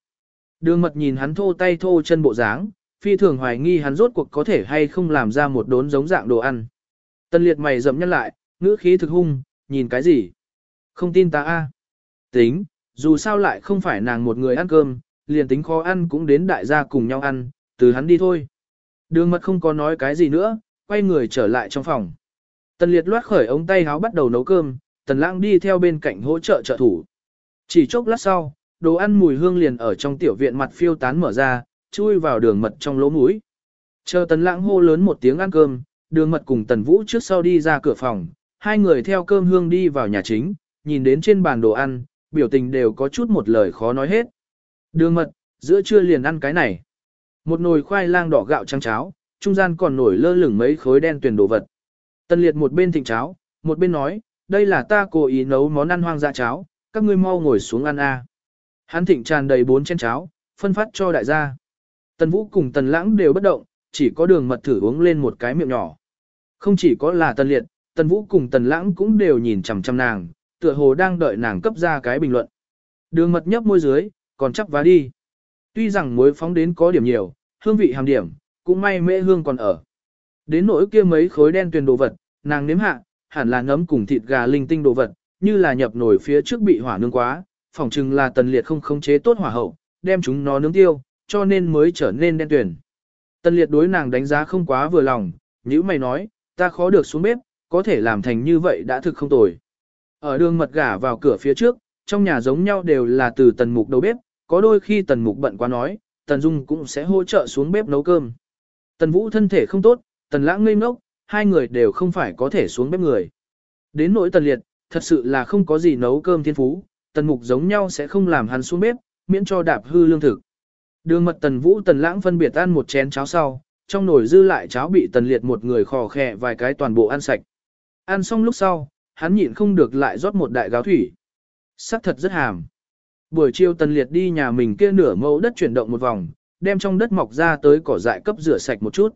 Đường mật nhìn hắn thô tay thô chân bộ dáng, phi thường hoài nghi hắn rốt cuộc có thể hay không làm ra một đốn giống dạng đồ ăn. Tần liệt mày rậm nhăn lại, ngữ khí thực hung, nhìn cái gì? Không tin ta a? Tính, dù sao lại không phải nàng một người ăn cơm, liền tính khó ăn cũng đến đại gia cùng nhau ăn, từ hắn đi thôi. Đường mật không có nói cái gì nữa, quay người trở lại trong phòng. Tần liệt loát khởi ống tay háo bắt đầu nấu cơm, tần lãng đi theo bên cạnh hỗ trợ trợ thủ. Chỉ chốc lát sau, đồ ăn mùi hương liền ở trong tiểu viện mặt phiêu tán mở ra, chui vào đường mật trong lỗ mũi. Chờ tần lãng hô lớn một tiếng ăn cơm, đường mật cùng tần vũ trước sau đi ra cửa phòng, hai người theo cơm hương đi vào nhà chính, nhìn đến trên bàn đồ ăn, biểu tình đều có chút một lời khó nói hết. Đường mật, giữa trưa liền ăn cái này. Một nồi khoai lang đỏ gạo trắng cháo, trung gian còn nổi lơ lửng mấy khối đen tuyển đồ vật. Tần liệt một bên thịnh cháo, một bên nói, đây là ta cố ý nấu món ăn hoang dã cháo, các ngươi mau ngồi xuống ăn a. Hắn thịnh tràn đầy bốn chén cháo, phân phát cho đại gia. Tần Vũ cùng Tần Lãng đều bất động, chỉ có đường mật thử uống lên một cái miệng nhỏ. Không chỉ có là Tần Liệt, Tần Vũ cùng Tần Lãng cũng đều nhìn chằm chằm nàng, tựa hồ đang đợi nàng cấp ra cái bình luận. Đường mật nhấp môi dưới, còn chắc vá đi. Tuy rằng muối phóng đến có điểm nhiều, hương vị hàm điểm, cũng may mễ hương còn ở. Đến nỗi kia mấy khối đen tuyền đồ vật, nàng nếm hạ, hẳn là ngấm cùng thịt gà linh tinh đồ vật, như là nhập nổi phía trước bị hỏa nương quá, phỏng chừng là tần liệt không khống chế tốt hỏa hậu, đem chúng nó nướng tiêu, cho nên mới trở nên đen tuyển. Tần liệt đối nàng đánh giá không quá vừa lòng, nữ mày nói, ta khó được xuống bếp, có thể làm thành như vậy đã thực không tồi. Ở đường mật gả vào cửa phía trước, trong nhà giống nhau đều là từ tần mục đầu bếp, có đôi khi tần mục bận quá nói, tần dung cũng sẽ hỗ trợ xuống bếp nấu cơm. Tần vũ thân thể không tốt, tần lãng ngây ngốc, hai người đều không phải có thể xuống bếp người. Đến nỗi tần liệt, thật sự là không có gì nấu cơm thiên phú, tần mục giống nhau sẽ không làm hắn xuống bếp, miễn cho đạp hư lương thực. Đường mật tần vũ tần lãng phân biệt ăn một chén cháo sau, trong nồi dư lại cháo bị tần liệt một người khò khè vài cái toàn bộ ăn sạch. Ăn xong lúc sau, hắn nhịn không được lại rót một đại gáo thủy. Sắc thật rất hàm. Buổi chiều tần liệt đi nhà mình kia nửa mẫu đất chuyển động một vòng, đem trong đất mọc ra tới cỏ dại cấp rửa sạch một chút.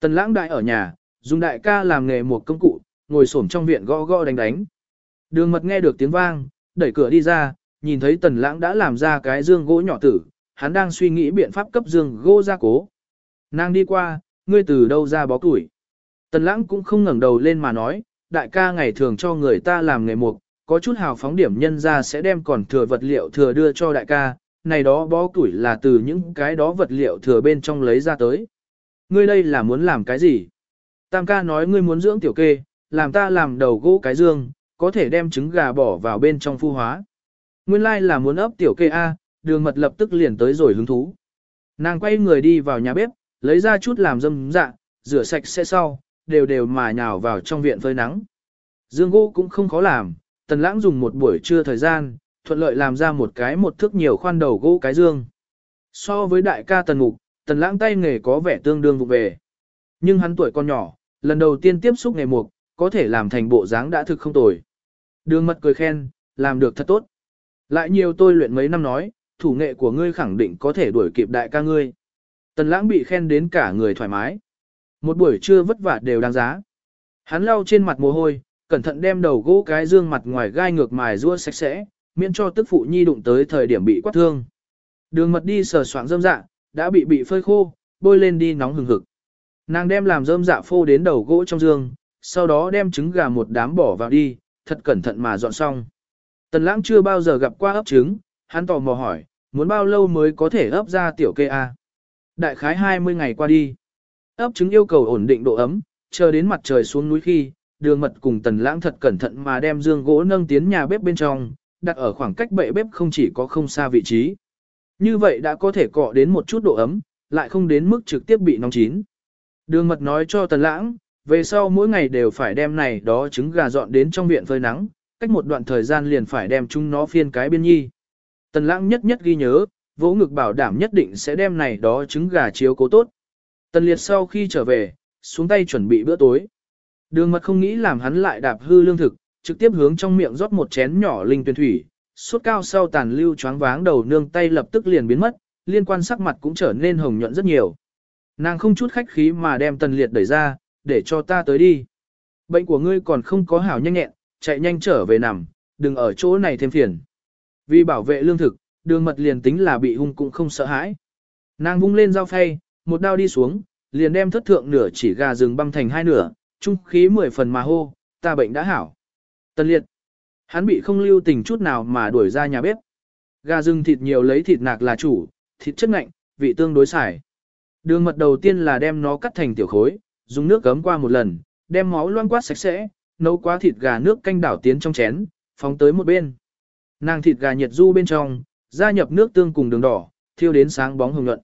Tần lãng đại ở nhà, dùng đại ca làm nghề một công cụ, ngồi xổm trong viện gõ gõ đánh đánh. Đường mật nghe được tiếng vang, đẩy cửa đi ra, nhìn thấy tần lãng đã làm ra cái dương gỗ nhỏ tử, hắn đang suy nghĩ biện pháp cấp dương gỗ ra cố. Nàng đi qua, ngươi từ đâu ra bó củi. Tần lãng cũng không ngẩng đầu lên mà nói, đại ca ngày thường cho người ta làm nghề mục, có chút hào phóng điểm nhân ra sẽ đem còn thừa vật liệu thừa đưa cho đại ca, này đó bó củi là từ những cái đó vật liệu thừa bên trong lấy ra tới. Ngươi đây là muốn làm cái gì? Tam ca nói ngươi muốn dưỡng tiểu kê, làm ta làm đầu gỗ cái dương, có thể đem trứng gà bỏ vào bên trong phu hóa. Nguyên lai like là muốn ấp tiểu kê A, đường mật lập tức liền tới rồi hứng thú. Nàng quay người đi vào nhà bếp, lấy ra chút làm dâm dạ, rửa sạch sẽ sau, đều đều mà nhào vào trong viện phơi nắng. Dương gỗ cũng không khó làm, tần lãng dùng một buổi trưa thời gian, thuận lợi làm ra một cái một thước nhiều khoan đầu gỗ cái dương. So với đại ca tần mục, tần lãng tay nghề có vẻ tương đương vụ về. Nhưng hắn tuổi còn nhỏ, lần đầu tiên tiếp xúc nghề mục, có thể làm thành bộ dáng đã thực không tồi. Đường mật cười khen, làm được thật tốt. Lại nhiều tôi luyện mấy năm nói, thủ nghệ của ngươi khẳng định có thể đuổi kịp đại ca ngươi. Tần lãng bị khen đến cả người thoải mái. Một buổi trưa vất vả đều đáng giá. Hắn lau trên mặt mồ hôi, cẩn thận đem đầu gỗ cái dương mặt ngoài gai ngược mài rua sạch sẽ, miễn cho tức phụ nhi đụng tới thời điểm bị quát thương. Đường mật đi sờ soạn dâm dạ, đã bị bị phơi khô, bôi lên đi nóng hừng hực. Nàng đem làm dơm dạ phô đến đầu gỗ trong giường, sau đó đem trứng gà một đám bỏ vào đi, thật cẩn thận mà dọn xong. Tần lãng chưa bao giờ gặp qua ấp trứng, hắn tò mò hỏi, muốn bao lâu mới có thể ấp ra tiểu kê A. Đại khái 20 ngày qua đi. Ấp trứng yêu cầu ổn định độ ấm, chờ đến mặt trời xuống núi khi, đường mật cùng tần lãng thật cẩn thận mà đem dương gỗ nâng tiến nhà bếp bên trong, đặt ở khoảng cách bệ bếp không chỉ có không xa vị trí. Như vậy đã có thể cọ đến một chút độ ấm, lại không đến mức trực tiếp bị nóng chín. Đường mật nói cho tần lãng, về sau mỗi ngày đều phải đem này đó trứng gà dọn đến trong viện phơi nắng, cách một đoạn thời gian liền phải đem chúng nó phiên cái biên nhi. Tần lãng nhất nhất ghi nhớ, vỗ ngực bảo đảm nhất định sẽ đem này đó trứng gà chiếu cố tốt. Tần liệt sau khi trở về, xuống tay chuẩn bị bữa tối. Đường mật không nghĩ làm hắn lại đạp hư lương thực, trực tiếp hướng trong miệng rót một chén nhỏ linh tuyển thủy, suốt cao sau tàn lưu choáng váng đầu nương tay lập tức liền biến mất, liên quan sắc mặt cũng trở nên hồng nhuận rất nhiều. Nàng không chút khách khí mà đem tần liệt đẩy ra, để cho ta tới đi. Bệnh của ngươi còn không có hảo nhanh nhẹn, chạy nhanh trở về nằm, đừng ở chỗ này thêm phiền. Vì bảo vệ lương thực, đường mật liền tính là bị hung cũng không sợ hãi. Nàng vung lên dao phay, một đao đi xuống, liền đem thất thượng nửa chỉ gà rừng băm thành hai nửa, trung khí mười phần mà hô, ta bệnh đã hảo. Tân liệt, hắn bị không lưu tình chút nào mà đuổi ra nhà bếp. Gà rừng thịt nhiều lấy thịt nạc là chủ, thịt chất ngạnh, vị tương đối xài. Đường mật đầu tiên là đem nó cắt thành tiểu khối, dùng nước gấm qua một lần, đem máu loang quát sạch sẽ, nấu quá thịt gà nước canh đảo tiến trong chén, phóng tới một bên. Nàng thịt gà nhiệt du bên trong, gia nhập nước tương cùng đường đỏ, thiêu đến sáng bóng hồng nhuận.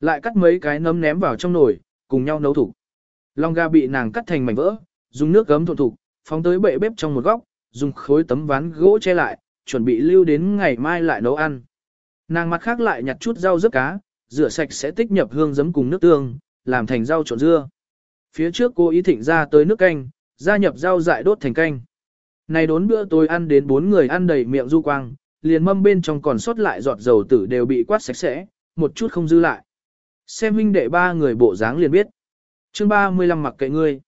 Lại cắt mấy cái nấm ném vào trong nồi, cùng nhau nấu thủ. Long gà bị nàng cắt thành mảnh vỡ, dùng nước gấm thuần thủ, phóng tới bệ bếp trong một góc, dùng khối tấm ván gỗ che lại, chuẩn bị lưu đến ngày mai lại nấu ăn. Nàng mặt khác lại nhặt chút rau rớt cá, rửa sạch sẽ tích nhập hương giấm cùng nước tương, làm thành rau trộn dưa. Phía trước cô ý thịnh ra tới nước canh, gia nhập rau dại đốt thành canh. Này đốn bữa tôi ăn đến bốn người ăn đầy miệng du quang, liền mâm bên trong còn sót lại giọt dầu tử đều bị quát sạch sẽ, một chút không dư lại. Xem huynh đệ ba người bộ dáng liền biết. chương 35 mặc kệ ngươi.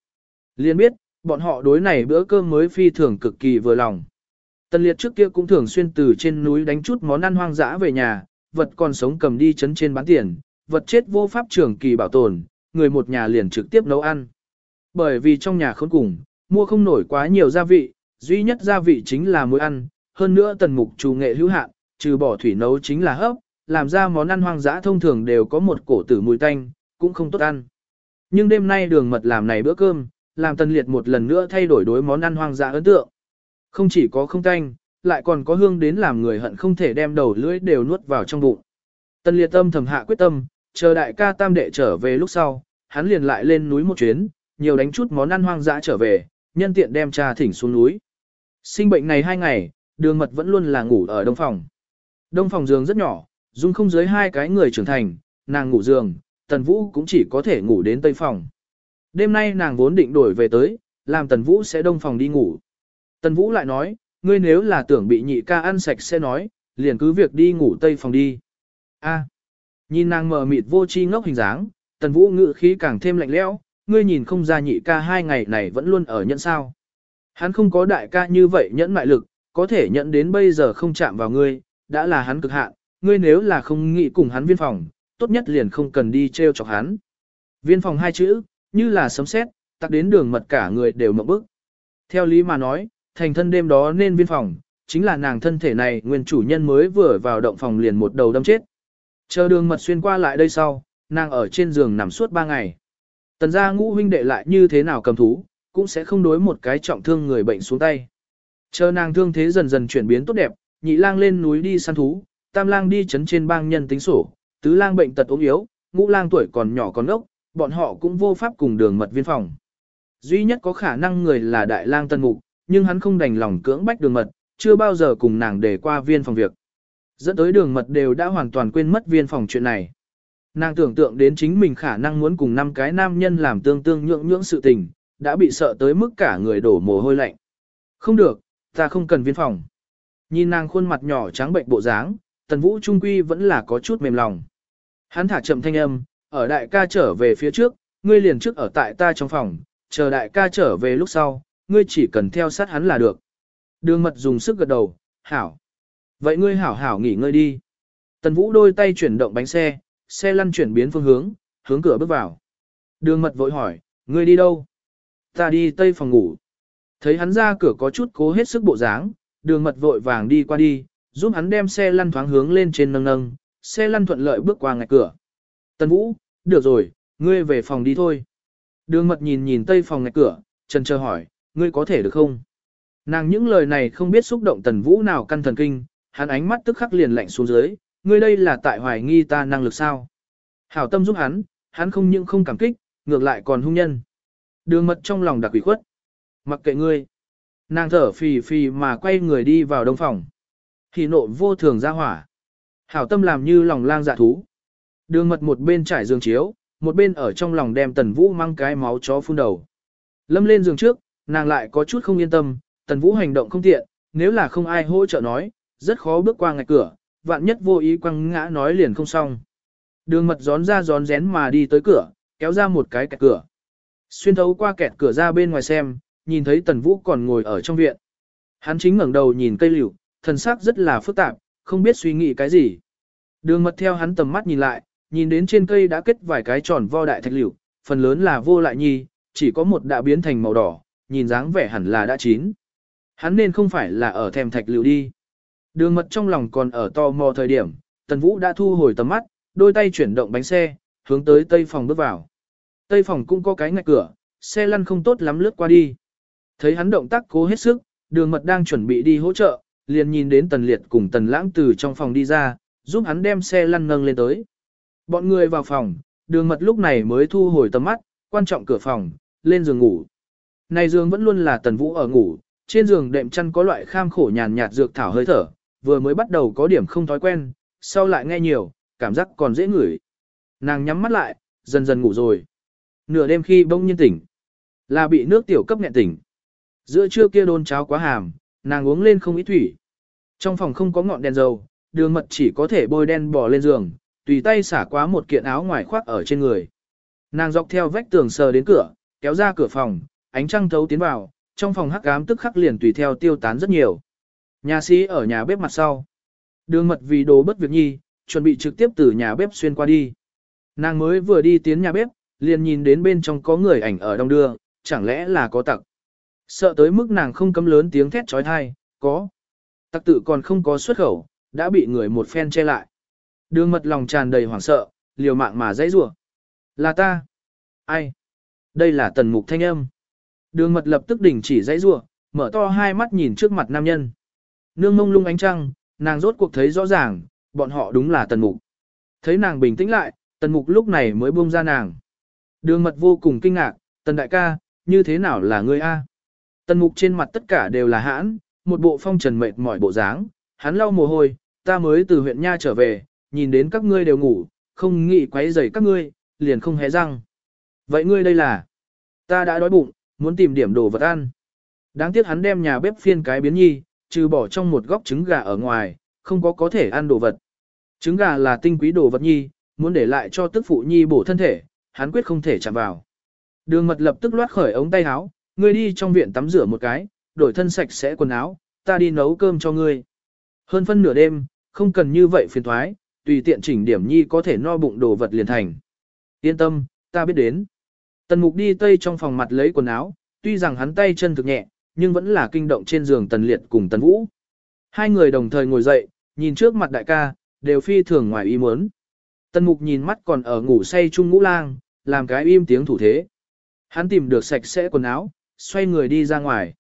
Liền biết, bọn họ đối này bữa cơm mới phi thường cực kỳ vừa lòng. Tân liệt trước kia cũng thường xuyên từ trên núi đánh chút món ăn hoang dã về nhà, vật còn sống cầm đi chấn trên bán tiền, vật chết vô pháp trường kỳ bảo tồn, người một nhà liền trực tiếp nấu ăn. Bởi vì trong nhà khốn cùng, mua không nổi quá nhiều gia vị, duy nhất gia vị chính là muối ăn, hơn nữa tần mục chủ nghệ hữu hạn, trừ bỏ thủy nấu chính là hấp, làm ra món ăn hoang dã thông thường đều có một cổ tử mùi tanh, cũng không tốt ăn. Nhưng đêm nay đường mật làm này bữa cơm, làm tần liệt một lần nữa thay đổi đối món ăn hoang dã ấn tượng. Không chỉ có không tanh, lại còn có hương đến làm người hận không thể đem đầu lưỡi đều nuốt vào trong bụng. Tần liệt tâm thầm hạ quyết tâm, chờ đại ca tam đệ trở về lúc sau, hắn liền lại lên núi một chuyến, nhiều đánh chút món ăn hoang dã trở về, nhân tiện đem cha thỉnh xuống núi. Sinh bệnh này hai ngày, đường mật vẫn luôn là ngủ ở đông phòng. Đông phòng giường rất nhỏ, dung không dưới hai cái người trưởng thành, nàng ngủ giường, tần vũ cũng chỉ có thể ngủ đến tây phòng. Đêm nay nàng vốn định đổi về tới, làm tần vũ sẽ đông phòng đi ngủ. Tần vũ lại nói, ngươi nếu là tưởng bị nhị ca ăn sạch sẽ nói, liền cứ việc đi ngủ tây phòng đi. A nhìn nàng mờ mịt vô chi ngốc hình dáng, tần vũ ngự khí càng thêm lạnh lẽo, ngươi nhìn không ra nhị ca hai ngày này vẫn luôn ở nhẫn sao. Hắn không có đại ca như vậy nhẫn mại lực, có thể nhận đến bây giờ không chạm vào ngươi, đã là hắn cực hạn, ngươi nếu là không nghĩ cùng hắn viên phòng, tốt nhất liền không cần đi treo chọc hắn. Viên phòng hai chữ, như là sấm sét, tắc đến đường mật cả người đều mộng bức. Theo lý mà nói, thành thân đêm đó nên viên phòng, chính là nàng thân thể này nguyên chủ nhân mới vừa vào động phòng liền một đầu đâm chết. Chờ đường mật xuyên qua lại đây sau, nàng ở trên giường nằm suốt ba ngày. Tần gia ngũ huynh đệ lại như thế nào cầm thú, cũng sẽ không đối một cái trọng thương người bệnh xuống tay. Chờ nàng thương thế dần dần chuyển biến tốt đẹp, nhị lang lên núi đi săn thú, tam lang đi chấn trên bang nhân tính sổ, tứ lang bệnh tật ốm yếu, ngũ lang tuổi còn nhỏ còn ốc, bọn họ cũng vô pháp cùng đường mật viên phòng. Duy nhất có khả năng người là đại lang tân mục, nhưng hắn không đành lòng cưỡng bách đường mật, chưa bao giờ cùng nàng để qua viên phòng việc. Dẫn tới đường mật đều đã hoàn toàn quên mất viên phòng chuyện này. Nàng tưởng tượng đến chính mình khả năng muốn cùng năm cái nam nhân làm tương tương nhượng nhượng sự tình, đã bị sợ tới mức cả người đổ mồ hôi lạnh. Không được, ta không cần viên phòng. Nhìn nàng khuôn mặt nhỏ trắng bệnh bộ dáng, tần vũ trung quy vẫn là có chút mềm lòng. Hắn thả chậm thanh âm, ở đại ca trở về phía trước, ngươi liền trước ở tại ta trong phòng, chờ đại ca trở về lúc sau, ngươi chỉ cần theo sát hắn là được. Đường mật dùng sức gật đầu, hảo. Vậy ngươi hảo hảo nghỉ ngơi đi. Tần vũ đôi tay chuyển động bánh xe, xe lăn chuyển biến phương hướng, hướng cửa bước vào. Đường mật vội hỏi, ngươi đi đâu? Ta đi tây phòng ngủ. Thấy hắn ra cửa có chút cố hết sức bộ dáng, đường mật vội vàng đi qua đi, giúp hắn đem xe lăn thoáng hướng lên trên nâng nâng, xe lăn thuận lợi bước qua ngạch cửa. Tần Vũ, được rồi, ngươi về phòng đi thôi. Đường mật nhìn nhìn tây phòng ngạch cửa, trần chờ hỏi, ngươi có thể được không? Nàng những lời này không biết xúc động Tần Vũ nào căn thần kinh, hắn ánh mắt tức khắc liền lạnh xuống dưới, ngươi đây là tại hoài nghi ta năng lực sao? Hảo tâm giúp hắn, hắn không những không cảm kích, ngược lại còn hung nhân. Đường mật trong lòng đặc quỷ khuất. Mặc kệ ngươi. Nàng thở phì phì mà quay người đi vào đông phòng. Thì nộ vô thường ra hỏa. Hảo tâm làm như lòng lang dạ thú. Đường mật một bên trải giường chiếu, một bên ở trong lòng đem tần vũ mang cái máu chó phun đầu. Lâm lên giường trước, nàng lại có chút không yên tâm, tần vũ hành động không tiện, nếu là không ai hỗ trợ nói, rất khó bước qua ngạch cửa, vạn nhất vô ý quăng ngã nói liền không xong. Đường mật gión ra gión rén mà đi tới cửa, kéo ra một cái kẹt cửa. Xuyên thấu qua kẹt cửa ra bên ngoài xem, nhìn thấy tần vũ còn ngồi ở trong viện. Hắn chính ngẩng đầu nhìn cây liễu, thần sắc rất là phức tạp, không biết suy nghĩ cái gì. Đường mật theo hắn tầm mắt nhìn lại, nhìn đến trên cây đã kết vài cái tròn vo đại thạch liễu, phần lớn là vô lại nhi, chỉ có một đã biến thành màu đỏ, nhìn dáng vẻ hẳn là đã chín. Hắn nên không phải là ở thèm thạch liễu đi. Đường mật trong lòng còn ở to mò thời điểm, tần vũ đã thu hồi tầm mắt, đôi tay chuyển động bánh xe, hướng tới tây phòng bước vào. Tây phòng cũng có cái ngạch cửa, xe lăn không tốt lắm lướt qua đi. Thấy hắn động tác cố hết sức, đường mật đang chuẩn bị đi hỗ trợ, liền nhìn đến tần liệt cùng tần lãng từ trong phòng đi ra, giúp hắn đem xe lăn nâng lên tới. Bọn người vào phòng, đường mật lúc này mới thu hồi tầm mắt, quan trọng cửa phòng, lên giường ngủ. Này giường vẫn luôn là tần vũ ở ngủ, trên giường đệm chăn có loại kham khổ nhàn nhạt dược thảo hơi thở, vừa mới bắt đầu có điểm không thói quen, sau lại nghe nhiều, cảm giác còn dễ ngửi. Nàng nhắm mắt lại, dần dần ngủ rồi. Nửa đêm khi bỗng nhiên tỉnh, là bị nước tiểu cấp nghẹn tỉnh. Giữa trưa kia đôn cháo quá hàm, nàng uống lên không ít thủy. Trong phòng không có ngọn đèn dầu, đường mật chỉ có thể bôi đen bò lên giường, tùy tay xả quá một kiện áo ngoài khoác ở trên người. Nàng dọc theo vách tường sờ đến cửa, kéo ra cửa phòng, ánh trăng thấu tiến vào, trong phòng hắc ám tức khắc liền tùy theo tiêu tán rất nhiều. Nhà sĩ ở nhà bếp mặt sau. Đường mật vì đồ bất việc nhi, chuẩn bị trực tiếp từ nhà bếp xuyên qua đi. Nàng mới vừa đi tiến nhà bếp, liền nhìn đến bên trong có người ảnh ở đông đưa, chẳng lẽ là có tặc. Sợ tới mức nàng không cấm lớn tiếng thét trói thai, có. Tặc tự còn không có xuất khẩu, đã bị người một phen che lại. Đường mật lòng tràn đầy hoảng sợ, liều mạng mà dãy rủa. Là ta. Ai? Đây là tần mục thanh âm. Đường mật lập tức đình chỉ dãy rủa, mở to hai mắt nhìn trước mặt nam nhân. Nương mông lung ánh trăng, nàng rốt cuộc thấy rõ ràng, bọn họ đúng là tần mục. Thấy nàng bình tĩnh lại, tần mục lúc này mới buông ra nàng. Đường mật vô cùng kinh ngạc, tần đại ca, như thế nào là ngươi A? Tần mục trên mặt tất cả đều là hãn, một bộ phong trần mệt mỏi bộ dáng, hắn lau mồ hôi, ta mới từ huyện Nha trở về, nhìn đến các ngươi đều ngủ, không nghĩ quấy rầy các ngươi, liền không hé răng. Vậy ngươi đây là? Ta đã đói bụng, muốn tìm điểm đồ vật ăn. Đáng tiếc hắn đem nhà bếp phiên cái biến nhi, trừ bỏ trong một góc trứng gà ở ngoài, không có có thể ăn đồ vật. Trứng gà là tinh quý đồ vật nhi, muốn để lại cho tức phụ nhi bổ thân thể, hắn quyết không thể chạm vào. Đường mật lập tức loát khởi ống tay áo, ngươi đi trong viện tắm rửa một cái, đổi thân sạch sẽ quần áo, ta đi nấu cơm cho ngươi. Hơn phân nửa đêm, không cần như vậy phiền thoái, tùy tiện chỉnh điểm nhi có thể no bụng đồ vật liền thành. Yên tâm, ta biết đến. Tần mục đi tây trong phòng mặt lấy quần áo, tuy rằng hắn tay chân thực nhẹ, nhưng vẫn là kinh động trên giường tần liệt cùng tần vũ. Hai người đồng thời ngồi dậy, nhìn trước mặt đại ca, đều phi thường ngoài ý muốn. Tần mục nhìn mắt còn ở ngủ say chung ngũ lang, làm cái im tiếng thủ thế. Hắn tìm được sạch sẽ quần áo, xoay người đi ra ngoài.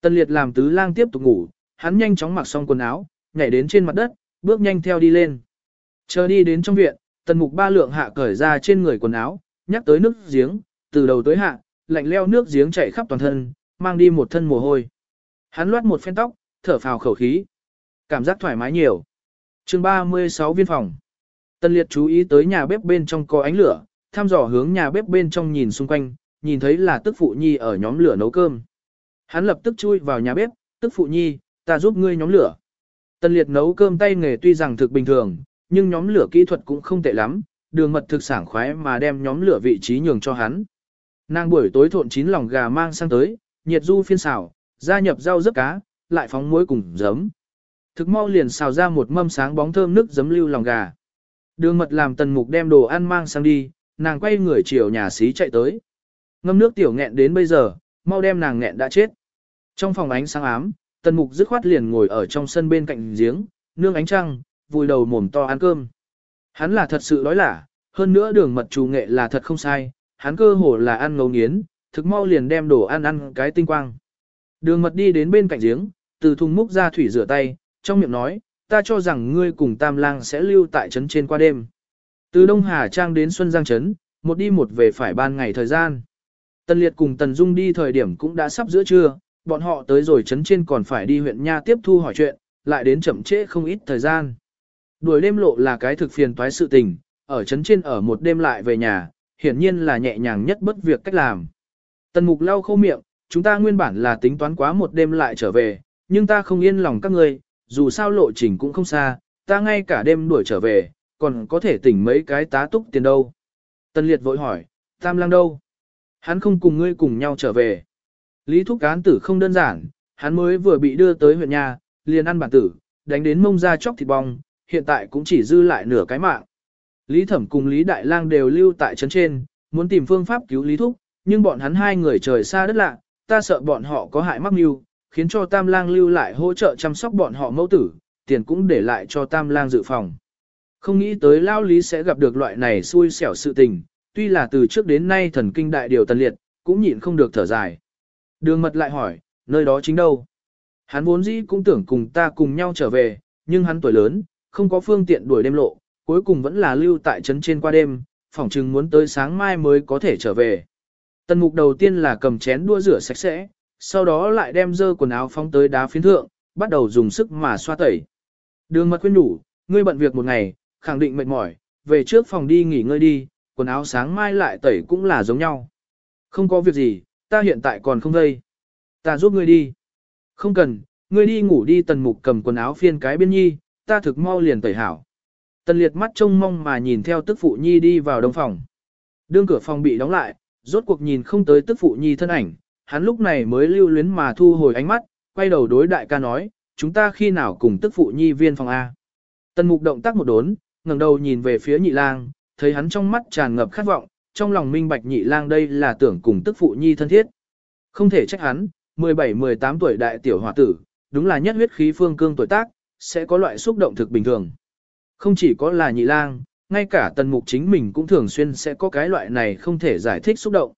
Tần liệt làm tứ lang tiếp tục ngủ, hắn nhanh chóng mặc xong quần áo, nhảy đến trên mặt đất, bước nhanh theo đi lên. Chờ đi đến trong viện, tần mục ba lượng hạ cởi ra trên người quần áo, nhắc tới nước giếng, từ đầu tới hạ, lạnh leo nước giếng chảy khắp toàn thân, mang đi một thân mồ hôi. Hắn loát một phen tóc, thở phào khẩu khí. Cảm giác thoải mái nhiều. chương 36 viên phòng. Tân liệt chú ý tới nhà bếp bên trong có ánh lửa, thăm dò hướng nhà bếp bên trong nhìn xung quanh, nhìn thấy là tức phụ nhi ở nhóm lửa nấu cơm. Hắn lập tức chui vào nhà bếp, tức phụ nhi, ta giúp ngươi nhóm lửa. Tân liệt nấu cơm tay nghề tuy rằng thực bình thường, nhưng nhóm lửa kỹ thuật cũng không tệ lắm, đường mật thực sảng khoái mà đem nhóm lửa vị trí nhường cho hắn. Nàng buổi tối thộn chín lòng gà mang sang tới, nhiệt du phiên xào, gia nhập rau rớt cá, lại phóng muối cùng giấm. Thực mau liền xào ra một mâm sáng bóng thơm nước giấm lưu lòng gà. Đường mật làm tần mục đem đồ ăn mang sang đi, nàng quay người chiều nhà xí chạy tới. Ngâm nước tiểu nghẹn đến bây giờ, mau đem nàng nghẹn đã chết. Trong phòng ánh sáng ám, tần mục dứt khoát liền ngồi ở trong sân bên cạnh giếng, nương ánh trăng, vùi đầu mồm to ăn cơm. Hắn là thật sự đói lả, hơn nữa đường mật chủ nghệ là thật không sai, hắn cơ hồ là ăn ngấu nghiến, thực mau liền đem đồ ăn ăn cái tinh quang. Đường mật đi đến bên cạnh giếng, từ thùng múc ra thủy rửa tay, trong miệng nói, ta cho rằng ngươi cùng Tam Lang sẽ lưu tại trấn trên qua đêm. Từ Đông Hà Trang đến Xuân Giang Trấn, một đi một về phải ban ngày thời gian. Tần Liệt cùng Tần Dung đi thời điểm cũng đã sắp giữa trưa, bọn họ tới rồi trấn trên còn phải đi huyện Nha tiếp thu hỏi chuyện, lại đến chậm trễ không ít thời gian. Đuổi đêm lộ là cái thực phiền toái sự tình, ở trấn trên ở một đêm lại về nhà, hiển nhiên là nhẹ nhàng nhất bất việc cách làm. Tần Mục lau khô miệng, chúng ta nguyên bản là tính toán quá một đêm lại trở về, nhưng ta không yên lòng các ngươi, dù sao lộ trình cũng không xa, ta ngay cả đêm đuổi trở về, còn có thể tỉnh mấy cái tá túc tiền đâu. Tần Liệt vội hỏi, Tam Lang đâu? Hắn không cùng ngươi cùng nhau trở về. Lý Thúc Cán tử không đơn giản, hắn mới vừa bị đưa tới huyện nhà, liền ăn bản tử, đánh đến mông ra chóc thịt bong, hiện tại cũng chỉ dư lại nửa cái mạng. Lý Thẩm cùng Lý Đại Lang đều lưu tại trấn trên, muốn tìm phương pháp cứu Lý Thúc, nhưng bọn hắn hai người trời xa đất lạ, ta sợ bọn họ có hại mắc mưu, khiến cho Tam Lang lưu lại hỗ trợ chăm sóc bọn họ mẫu tử, tiền cũng để lại cho Tam Lang dự phòng. Không nghĩ tới Lao Lý sẽ gặp được loại này xui xẻo sự tình, tuy là từ trước đến nay thần kinh đại điều tần liệt, cũng nhịn không được thở dài. Đường mật lại hỏi, nơi đó chính đâu? Hắn vốn dĩ cũng tưởng cùng ta cùng nhau trở về, nhưng hắn tuổi lớn, không có phương tiện đuổi đêm lộ, cuối cùng vẫn là lưu tại trấn trên qua đêm, phỏng chừng muốn tới sáng mai mới có thể trở về. Tần mục đầu tiên là cầm chén đua rửa sạch sẽ, sau đó lại đem dơ quần áo phóng tới đá phiến thượng, bắt đầu dùng sức mà xoa tẩy. Đường mật khuyên đủ, ngươi bận việc một ngày, khẳng định mệt mỏi, về trước phòng đi nghỉ ngơi đi, quần áo sáng mai lại tẩy cũng là giống nhau. Không có việc gì, ta hiện tại còn không vây. Ta giúp ngươi đi. Không cần, ngươi đi ngủ đi tần mục cầm quần áo phiên cái biên nhi, ta thực mau liền tẩy hảo. Tần liệt mắt trông mong mà nhìn theo tức phụ nhi đi vào đông phòng. Đương cửa phòng bị đóng lại, rốt cuộc nhìn không tới tức phụ nhi thân ảnh, hắn lúc này mới lưu luyến mà thu hồi ánh mắt, quay đầu đối đại ca nói, chúng ta khi nào cùng tức phụ nhi viên phòng A. Tần mục động tác một đốn, ngẩng đầu nhìn về phía nhị lang, thấy hắn trong mắt tràn ngập khát vọng, trong lòng minh bạch nhị lang đây là tưởng cùng tức phụ nhi thân thiết. Không thể trách hắn, 17-18 tuổi đại tiểu hòa tử, đúng là nhất huyết khí phương cương tuổi tác, sẽ có loại xúc động thực bình thường. Không chỉ có là nhị lang, ngay cả tần mục chính mình cũng thường xuyên sẽ có cái loại này không thể giải thích xúc động.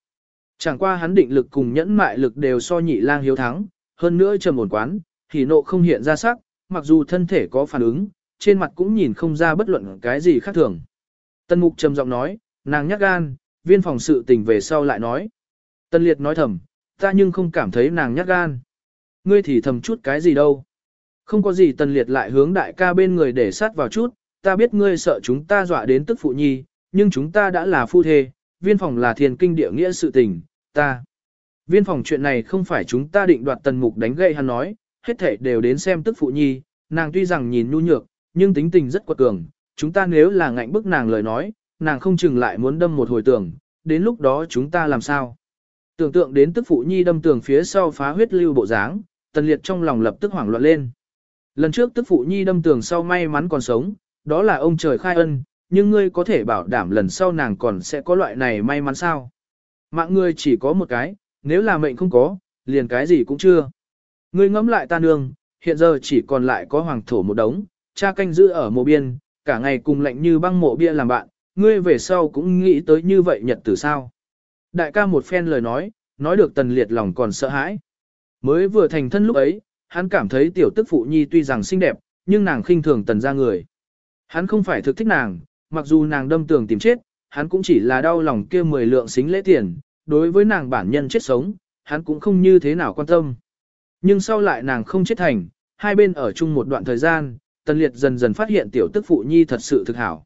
Chẳng qua hắn định lực cùng nhẫn mại lực đều so nhị lang hiếu thắng, hơn nữa trầm ổn quán, thì nộ không hiện ra sắc, mặc dù thân thể có phản ứng, trên mặt cũng nhìn không ra bất luận cái gì khác thường. Tần mục trầm giọng nói, nàng nhắc gan, viên phòng sự tình về sau lại nói. tần liệt nói thầm, ta nhưng không cảm thấy nàng nhắc gan. Ngươi thì thầm chút cái gì đâu. Không có gì tần liệt lại hướng đại ca bên người để sát vào chút, ta biết ngươi sợ chúng ta dọa đến tức phụ nhi, nhưng chúng ta đã là phu thê, viên phòng là thiền kinh địa nghĩa sự tình, ta. Viên phòng chuyện này không phải chúng ta định đoạt tần mục đánh gậy hắn nói, hết thể đều đến xem tức phụ nhi, nàng tuy rằng nhìn nhu nhược, nhưng tính tình rất quật cường, chúng ta nếu là ngạnh bức nàng lời nói, nàng không chừng lại muốn đâm một hồi tưởng, đến lúc đó chúng ta làm sao? Tưởng tượng đến tức phụ nhi đâm tường phía sau phá huyết lưu bộ dáng, tần liệt trong lòng lập tức hoảng loạn lên. Lần trước tức phụ nhi đâm tường sau may mắn còn sống, đó là ông trời khai ân, nhưng ngươi có thể bảo đảm lần sau nàng còn sẽ có loại này may mắn sao? Mạng ngươi chỉ có một cái, nếu là mệnh không có, liền cái gì cũng chưa. Ngươi ngẫm lại ta nương, hiện giờ chỉ còn lại có hoàng thổ một đống, cha canh giữ ở mộ biên, cả ngày cùng lạnh như băng mộ bia làm bạn, ngươi về sau cũng nghĩ tới như vậy nhật tử sao. Đại ca một phen lời nói, nói được tần liệt lòng còn sợ hãi. Mới vừa thành thân lúc ấy, hắn cảm thấy tiểu tức phụ nhi tuy rằng xinh đẹp, nhưng nàng khinh thường tần ra người. Hắn không phải thực thích nàng, mặc dù nàng đâm tường tìm chết, hắn cũng chỉ là đau lòng kia mười lượng xính lễ tiền, đối với nàng bản nhân chết sống, hắn cũng không như thế nào quan tâm. Nhưng sau lại nàng không chết thành, hai bên ở chung một đoạn thời gian, Tần Liệt dần dần phát hiện tiểu tức phụ nhi thật sự thực hảo.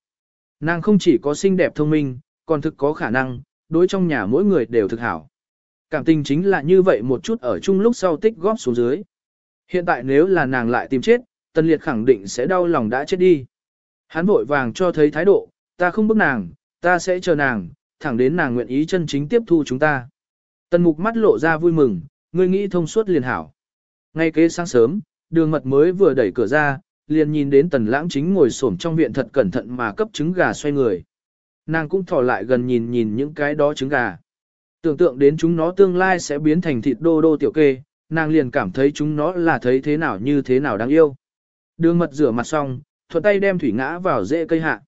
Nàng không chỉ có xinh đẹp thông minh, còn thực có khả năng, đối trong nhà mỗi người đều thực hảo. Cảm tình chính là như vậy một chút ở chung lúc sau tích góp xuống dưới. Hiện tại nếu là nàng lại tìm chết, Tần Liệt khẳng định sẽ đau lòng đã chết đi. Hắn vội vàng cho thấy thái độ, ta không bức nàng, ta sẽ chờ nàng, thẳng đến nàng nguyện ý chân chính tiếp thu chúng ta. Tần Mục mắt lộ ra vui mừng, ngươi nghĩ thông suốt liền hảo. Ngay kế sáng sớm, đường mật mới vừa đẩy cửa ra, liền nhìn đến tần lãng chính ngồi xổm trong viện thật cẩn thận mà cấp trứng gà xoay người. Nàng cũng thỏ lại gần nhìn nhìn những cái đó trứng gà. Tưởng tượng đến chúng nó tương lai sẽ biến thành thịt đô đô tiểu kê, nàng liền cảm thấy chúng nó là thấy thế nào như thế nào đáng yêu. Đường mật rửa mặt xong, thuận tay đem thủy ngã vào rễ cây hạ.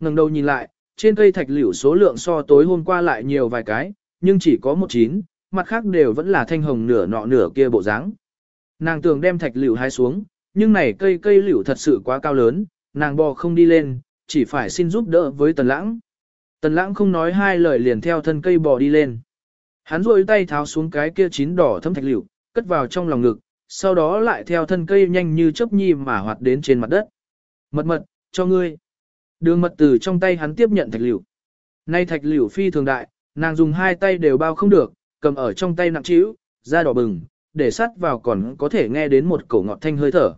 ngẩng đầu nhìn lại, trên cây thạch liễu số lượng so tối hôm qua lại nhiều vài cái, nhưng chỉ có một chín, mặt khác đều vẫn là thanh hồng nửa nọ nửa kia bộ dáng. Nàng tưởng đem thạch liễu hái xuống, nhưng này cây cây liễu thật sự quá cao lớn, nàng bò không đi lên, chỉ phải xin giúp đỡ với tần lãng. Tần lãng không nói hai lời liền theo thân cây bò đi lên. Hắn duỗi tay tháo xuống cái kia chín đỏ thâm thạch liễu, cất vào trong lòng ngực, sau đó lại theo thân cây nhanh như chớp nhi mà hoạt đến trên mặt đất. Mật mật, cho ngươi. Đường mật từ trong tay hắn tiếp nhận thạch liễu. Nay thạch liễu phi thường đại, nàng dùng hai tay đều bao không được, cầm ở trong tay nặng trĩu, da đỏ bừng, để sát vào còn có thể nghe đến một cổ ngọt thanh hơi thở.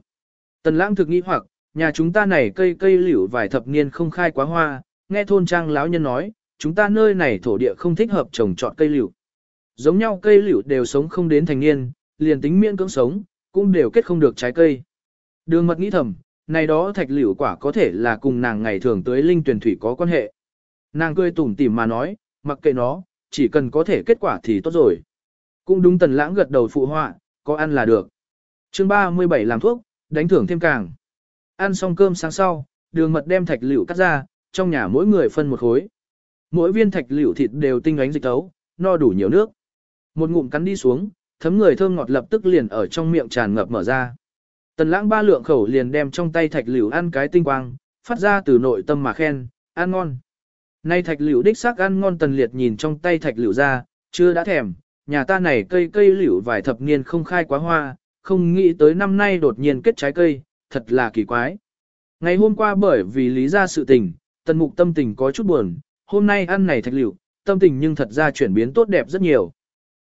Tần lãng thực nghĩ hoặc, nhà chúng ta này cây cây liễu vài thập niên không khai quá hoa, nghe thôn trang lão nhân nói, chúng ta nơi này thổ địa không thích hợp trồng trọt cây liễu. Giống nhau cây liễu đều sống không đến thành niên, liền tính miễn cưỡng sống, cũng đều kết không được trái cây. Đường mật nghĩ thầm, này đó thạch liễu quả có thể là cùng nàng ngày thường tới linh tuyển thủy có quan hệ. Nàng cười tủm tỉm mà nói, mặc kệ nó, chỉ cần có thể kết quả thì tốt rồi. Cũng đúng tần lãng gật đầu phụ họa, có ăn là được. chương 37 làm thuốc, đánh thưởng thêm càng. Ăn xong cơm sáng sau, đường mật đem thạch liễu cắt ra, trong nhà mỗi người phân một khối. Mỗi viên thạch liễu thịt đều tinh ánh dịch tấu, no đủ nhiều nước. Một ngụm cắn đi xuống, thấm người thơm ngọt lập tức liền ở trong miệng tràn ngập mở ra. Tần lãng ba lượng khẩu liền đem trong tay thạch liễu ăn cái tinh quang, phát ra từ nội tâm mà khen, ăn ngon. Nay thạch liễu đích xác ăn ngon tần liệt nhìn trong tay thạch liễu ra, chưa đã thèm, nhà ta này cây cây liễu vài thập niên không khai quá hoa, không nghĩ tới năm nay đột nhiên kết trái cây, thật là kỳ quái. Ngày hôm qua bởi vì lý ra sự tình, tần mục tâm tình có chút buồn, hôm nay ăn này thạch liễu, tâm tình nhưng thật ra chuyển biến tốt đẹp rất nhiều.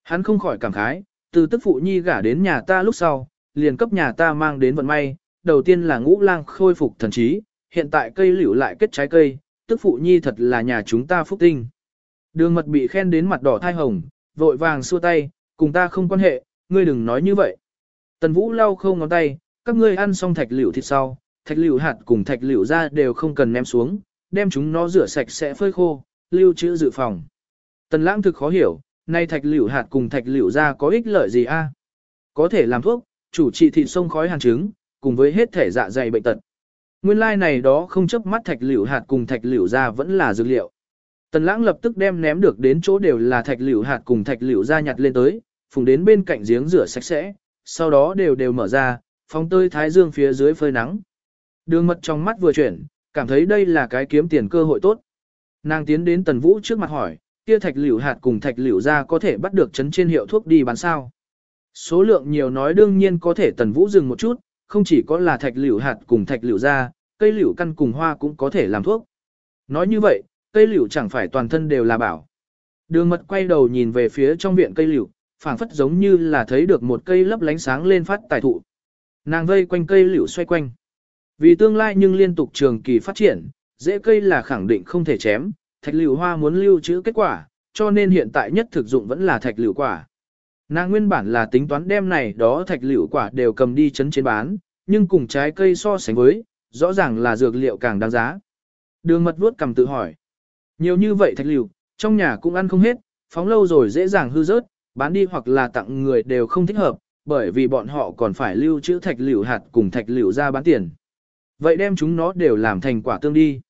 Hắn không khỏi cảm khái, từ tức phụ nhi gả đến nhà ta lúc sau, liền cấp nhà ta mang đến vận may, đầu tiên là ngũ lang khôi phục thần trí, hiện tại cây liễu lại kết trái cây, tức phụ nhi thật là nhà chúng ta phúc tinh. Đường mật bị khen đến mặt đỏ thai hồng, vội vàng xua tay, cùng ta không quan hệ, ngươi đừng nói như vậy. Tần Vũ lau không ngón tay, các ngươi ăn xong thạch liễu thịt sau, thạch liễu hạt cùng thạch liễu ra đều không cần ném xuống, đem chúng nó rửa sạch sẽ phơi khô, lưu trữ dự phòng. Tần Lãng thực khó hiểu, nay thạch liễu hạt cùng thạch liễu ra có ích lợi gì a? Có thể làm thuốc, chủ trị thịt sông khói hàn trứng, cùng với hết thể dạ dày bệnh tật. Nguyên lai like này đó không chấp mắt thạch liễu hạt cùng thạch liễu ra vẫn là dược liệu. Tần lãng lập tức đem ném được đến chỗ đều là thạch liễu hạt cùng thạch liễu ra nhặt lên tới, phùng đến bên cạnh giếng rửa sạch sẽ, sau đó đều đều mở ra, phóng tơi thái dương phía dưới phơi nắng. Đường mật trong mắt vừa chuyển, cảm thấy đây là cái kiếm tiền cơ hội tốt. Nàng tiến đến tần vũ trước mặt hỏi, kia thạch liễu hạt cùng thạch liễu ra có thể bắt được chấn trên hiệu thuốc đi bán sao. Số lượng nhiều nói đương nhiên có thể tần vũ dừng một chút, không chỉ có là thạch liễu hạt cùng thạch liễu ra, cây liễu căn cùng hoa cũng có thể làm thuốc. Nói như vậy, cây liễu chẳng phải toàn thân đều là bảo. Đường mật quay đầu nhìn về phía trong viện cây liễu, phảng phất giống như là thấy được một cây lấp lánh sáng lên phát tài thụ. Nàng vây quanh cây liễu xoay quanh. Vì tương lai nhưng liên tục trường kỳ phát triển, dễ cây là khẳng định không thể chém, thạch liễu hoa muốn lưu trữ kết quả, cho nên hiện tại nhất thực dụng vẫn là thạch liễu quả. Nàng nguyên bản là tính toán đem này đó thạch liễu quả đều cầm đi chấn trên bán, nhưng cùng trái cây so sánh với, rõ ràng là dược liệu càng đáng giá. Đường mật vuốt cầm tự hỏi. Nhiều như vậy thạch liễu, trong nhà cũng ăn không hết, phóng lâu rồi dễ dàng hư rớt, bán đi hoặc là tặng người đều không thích hợp, bởi vì bọn họ còn phải lưu trữ thạch liễu hạt cùng thạch liễu ra bán tiền. Vậy đem chúng nó đều làm thành quả tương đi.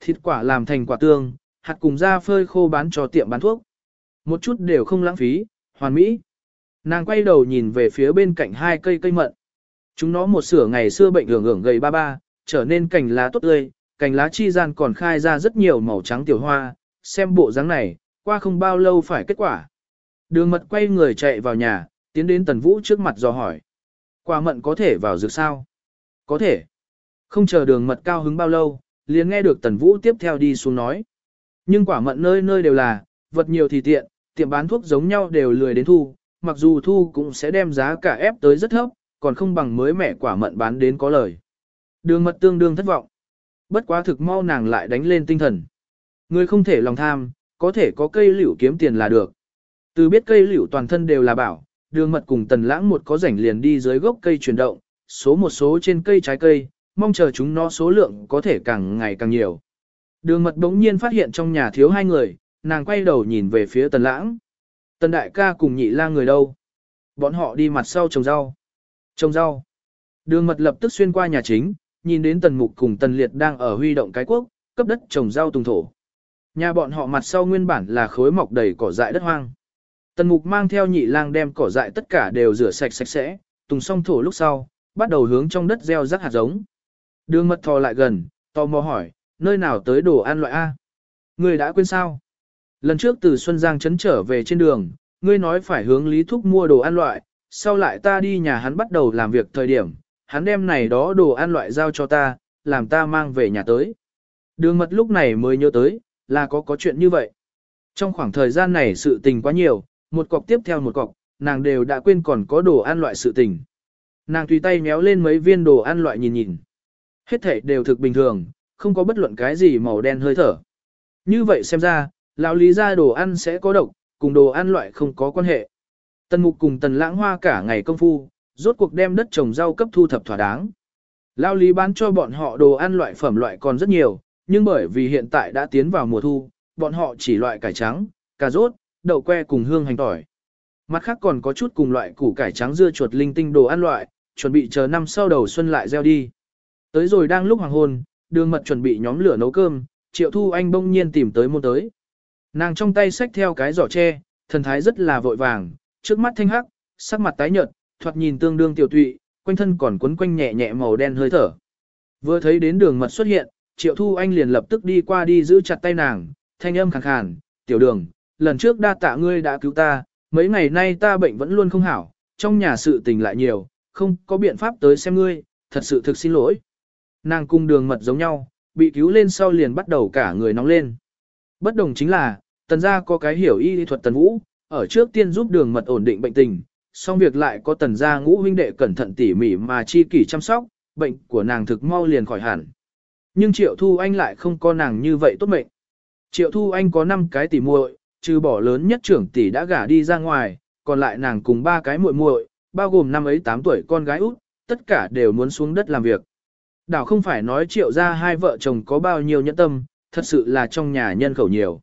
Thịt quả làm thành quả tương, hạt cùng ra phơi khô bán cho tiệm bán thuốc. Một chút đều không lãng phí, hoàn mỹ. Nàng quay đầu nhìn về phía bên cạnh hai cây cây mận. Chúng nó một sửa ngày xưa bệnh hưởng hưởng gầy ba ba, trở nên cành lá tốt tươi, cành lá chi gian còn khai ra rất nhiều màu trắng tiểu hoa, xem bộ dáng này, qua không bao lâu phải kết quả. Đường mật quay người chạy vào nhà, tiến đến tần vũ trước mặt dò hỏi. Quả mận có thể vào dược sao? Có thể. Không chờ đường mật cao hứng bao lâu, liền nghe được tần vũ tiếp theo đi xuống nói. Nhưng quả mận nơi nơi đều là, vật nhiều thì tiện, tiệm bán thuốc giống nhau đều lười đến thu, mặc dù thu cũng sẽ đem giá cả ép tới rất thấp, còn không bằng mới mẻ quả mận bán đến có lời. Đường mật tương đương thất vọng. Bất quá thực mau nàng lại đánh lên tinh thần. Người không thể lòng tham, có thể có cây liễu kiếm tiền là được. Từ biết cây liễu toàn thân đều là bảo, đường mật cùng tần lãng một có rảnh liền đi dưới gốc cây chuyển động, số một số trên cây trái cây, mong chờ chúng nó số lượng có thể càng ngày càng nhiều. Đường mật bỗng nhiên phát hiện trong nhà thiếu hai người, nàng quay đầu nhìn về phía tần lãng. Tần đại ca cùng nhị lang người đâu? Bọn họ đi mặt sau trồng rau. Trồng rau. Đường mật lập tức xuyên qua nhà chính, nhìn đến tần mục cùng tần liệt đang ở huy động cái quốc, cấp đất trồng rau tùng thổ. Nhà bọn họ mặt sau nguyên bản là khối mọc đầy cỏ dại đất hoang. Tần mục mang theo nhị lang đem cỏ dại tất cả đều rửa sạch sạch sẽ, tùng xong thổ lúc sau, bắt đầu hướng trong đất gieo rắc hạt giống. Đường mật thò lại gần, tò mò hỏi, nơi nào tới đồ ăn loại A? Người đã quên sao? Lần trước từ Xuân Giang trấn trở về trên đường, ngươi nói phải hướng Lý Thúc mua đồ ăn loại, sau lại ta đi nhà hắn bắt đầu làm việc thời điểm, hắn đem này đó đồ ăn loại giao cho ta, làm ta mang về nhà tới. Đường mật lúc này mới nhớ tới, là có có chuyện như vậy. Trong khoảng thời gian này sự tình quá nhiều, một cọc tiếp theo một cọc, nàng đều đã quên còn có đồ ăn loại sự tình. Nàng tùy tay méo lên mấy viên đồ ăn loại nhìn nhìn. Hết thể đều thực bình thường, không có bất luận cái gì màu đen hơi thở. Như vậy xem ra, lão lý ra đồ ăn sẽ có độc, cùng đồ ăn loại không có quan hệ. Tần mục cùng tần lãng hoa cả ngày công phu, rốt cuộc đem đất trồng rau cấp thu thập thỏa đáng. Lão lý bán cho bọn họ đồ ăn loại phẩm loại còn rất nhiều, nhưng bởi vì hiện tại đã tiến vào mùa thu, bọn họ chỉ loại cải trắng, cà rốt, đậu que cùng hương hành tỏi. Mặt khác còn có chút cùng loại củ cải trắng dưa chuột linh tinh đồ ăn loại, chuẩn bị chờ năm sau đầu xuân lại gieo đi. Tới rồi đang lúc hoàng hôn, đường mật chuẩn bị nhóm lửa nấu cơm, triệu thu anh bỗng nhiên tìm tới môn tới. Nàng trong tay xách theo cái giỏ tre, thần thái rất là vội vàng, trước mắt thanh hắc, sắc mặt tái nhợt, thoạt nhìn tương đương tiểu tụy, quanh thân còn quấn quanh nhẹ nhẹ màu đen hơi thở. Vừa thấy đến đường mật xuất hiện, triệu thu anh liền lập tức đi qua đi giữ chặt tay nàng, thanh âm khàn khàn, tiểu đường, lần trước đa tạ ngươi đã cứu ta, mấy ngày nay ta bệnh vẫn luôn không hảo, trong nhà sự tình lại nhiều, không có biện pháp tới xem ngươi, thật sự thực xin lỗi. Nàng cung đường mật giống nhau, bị cứu lên sau liền bắt đầu cả người nóng lên. Bất đồng chính là, tần gia có cái hiểu y thuật tần vũ, ở trước tiên giúp đường mật ổn định bệnh tình, xong việc lại có tần gia ngũ huynh đệ cẩn thận tỉ mỉ mà chi kỷ chăm sóc, bệnh của nàng thực mau liền khỏi hẳn. Nhưng Triệu Thu Anh lại không có nàng như vậy tốt mệnh. Triệu Thu Anh có 5 cái tỉ muội, trừ bỏ lớn nhất trưởng tỷ đã gả đi ra ngoài, còn lại nàng cùng ba cái muội muội, bao gồm năm ấy 8 tuổi con gái út, tất cả đều muốn xuống đất làm việc. Đảo không phải nói triệu ra hai vợ chồng có bao nhiêu nhẫn tâm, thật sự là trong nhà nhân khẩu nhiều.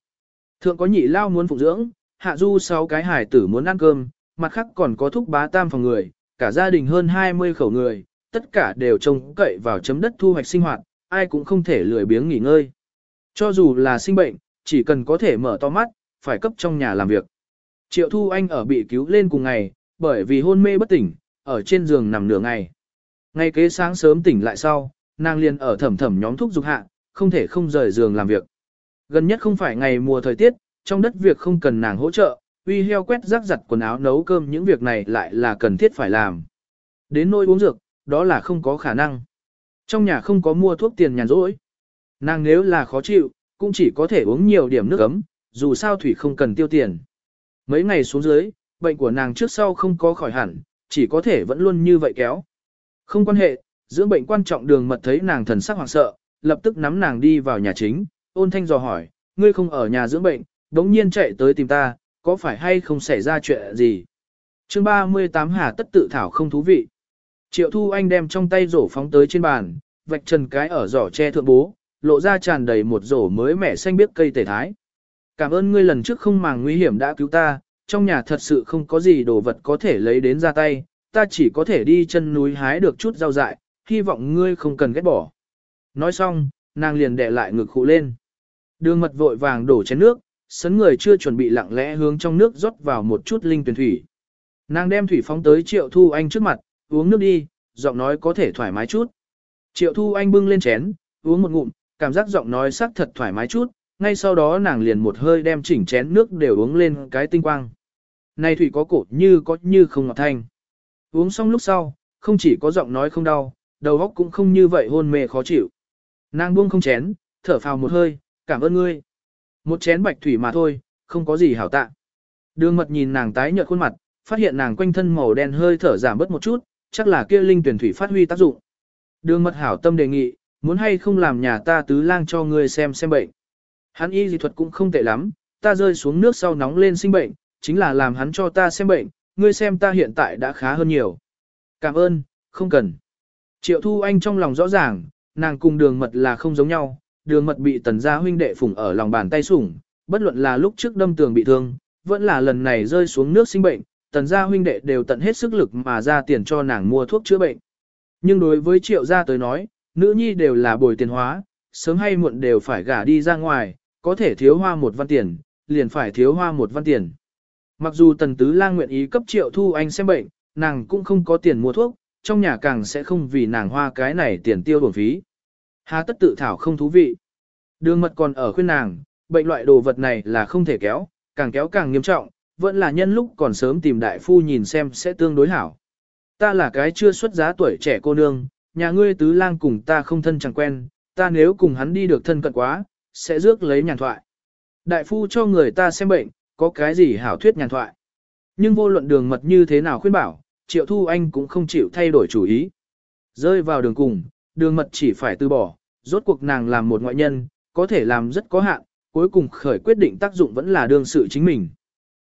Thượng có nhị lao muốn phụng dưỡng, hạ du sáu cái hải tử muốn ăn cơm, mặt khác còn có thúc bá tam phòng người, cả gia đình hơn 20 khẩu người, tất cả đều trông cậy vào chấm đất thu hoạch sinh hoạt, ai cũng không thể lười biếng nghỉ ngơi. Cho dù là sinh bệnh, chỉ cần có thể mở to mắt, phải cấp trong nhà làm việc. Triệu Thu Anh ở bị cứu lên cùng ngày, bởi vì hôn mê bất tỉnh, ở trên giường nằm nửa ngày. Ngay kế sáng sớm tỉnh lại sau, nàng liền ở thẩm thẩm nhóm thuốc dục hạ, không thể không rời giường làm việc. Gần nhất không phải ngày mùa thời tiết, trong đất việc không cần nàng hỗ trợ, uy heo quét rác giặt quần áo nấu cơm những việc này lại là cần thiết phải làm. Đến nôi uống dược, đó là không có khả năng. Trong nhà không có mua thuốc tiền nhàn rỗi. Nàng nếu là khó chịu, cũng chỉ có thể uống nhiều điểm nước ấm, dù sao thủy không cần tiêu tiền. Mấy ngày xuống dưới, bệnh của nàng trước sau không có khỏi hẳn, chỉ có thể vẫn luôn như vậy kéo. Không quan hệ, dưỡng bệnh quan trọng đường mật thấy nàng thần sắc hoảng sợ, lập tức nắm nàng đi vào nhà chính, ôn thanh dò hỏi, ngươi không ở nhà dưỡng bệnh, đống nhiên chạy tới tìm ta, có phải hay không xảy ra chuyện gì? chương 38 Hà tất tự thảo không thú vị. Triệu Thu Anh đem trong tay rổ phóng tới trên bàn, vạch trần cái ở giỏ che thượng bố, lộ ra tràn đầy một rổ mới mẻ xanh biếc cây tể thái. Cảm ơn ngươi lần trước không màng nguy hiểm đã cứu ta, trong nhà thật sự không có gì đồ vật có thể lấy đến ra tay, ta chỉ có thể đi chân núi hái được chút rau dại, hy vọng ngươi không cần ghét bỏ. Nói xong, nàng liền đè lại ngực khụ lên. Đường mật vội vàng đổ chén nước, sấn người chưa chuẩn bị lặng lẽ hướng trong nước rót vào một chút linh tuyển thủy. Nàng đem thủy phóng tới Triệu Thu Anh trước mặt, uống nước đi, giọng nói có thể thoải mái chút. Triệu Thu Anh bưng lên chén, uống một ngụm, cảm giác giọng nói sắc thật thoải mái chút, ngay sau đó nàng liền một hơi đem chỉnh chén nước đều uống lên cái tinh quang. Này thủy có cổ như có như không ngọt thanh. Uống xong lúc sau, không chỉ có giọng nói không đau, đầu óc cũng không như vậy hôn mê khó chịu. Nàng buông không chén, thở phào một hơi, cảm ơn ngươi. Một chén bạch thủy mà thôi, không có gì hảo tạ. Đường mật nhìn nàng tái nhợt khuôn mặt, phát hiện nàng quanh thân màu đen hơi thở giảm bớt một chút, chắc là kia linh tuyển thủy phát huy tác dụng. Đường mật hảo tâm đề nghị, muốn hay không làm nhà ta tứ lang cho ngươi xem xem bệnh. Hắn y dị thuật cũng không tệ lắm, ta rơi xuống nước sau nóng lên sinh bệnh, chính là làm hắn cho ta xem bệnh, ngươi xem ta hiện tại đã khá hơn nhiều. Cảm ơn, không cần. Triệu Thu Anh trong lòng rõ ràng, nàng cùng đường mật là không giống nhau, đường mật bị tần gia huynh đệ phủng ở lòng bàn tay sủng, bất luận là lúc trước đâm tường bị thương, vẫn là lần này rơi xuống nước sinh bệnh, tần gia huynh đệ đều tận hết sức lực mà ra tiền cho nàng mua thuốc chữa bệnh. Nhưng đối với triệu gia tới nói, nữ nhi đều là bồi tiền hóa, sớm hay muộn đều phải gả đi ra ngoài, có thể thiếu hoa một văn tiền, liền phải thiếu hoa một văn tiền. Mặc dù tần tứ lang nguyện ý cấp triệu thu anh xem bệnh, nàng cũng không có tiền mua thuốc, trong nhà càng sẽ không vì nàng hoa cái này tiền tiêu bổng phí. Há tất tự thảo không thú vị. Đường mật còn ở khuyên nàng, bệnh loại đồ vật này là không thể kéo, càng kéo càng nghiêm trọng, vẫn là nhân lúc còn sớm tìm đại phu nhìn xem sẽ tương đối hảo. Ta là cái chưa xuất giá tuổi trẻ cô nương, nhà ngươi tứ lang cùng ta không thân chẳng quen, ta nếu cùng hắn đi được thân cận quá, sẽ rước lấy nhàn thoại. Đại phu cho người ta xem bệnh, có cái gì hảo thuyết nhàn thoại. Nhưng vô luận đường mật như thế nào khuyên bảo, triệu thu anh cũng không chịu thay đổi chủ ý. Rơi vào đường cùng, đường mật chỉ phải từ bỏ, rốt cuộc nàng làm một ngoại nhân, có thể làm rất có hạn, cuối cùng khởi quyết định tác dụng vẫn là đương sự chính mình.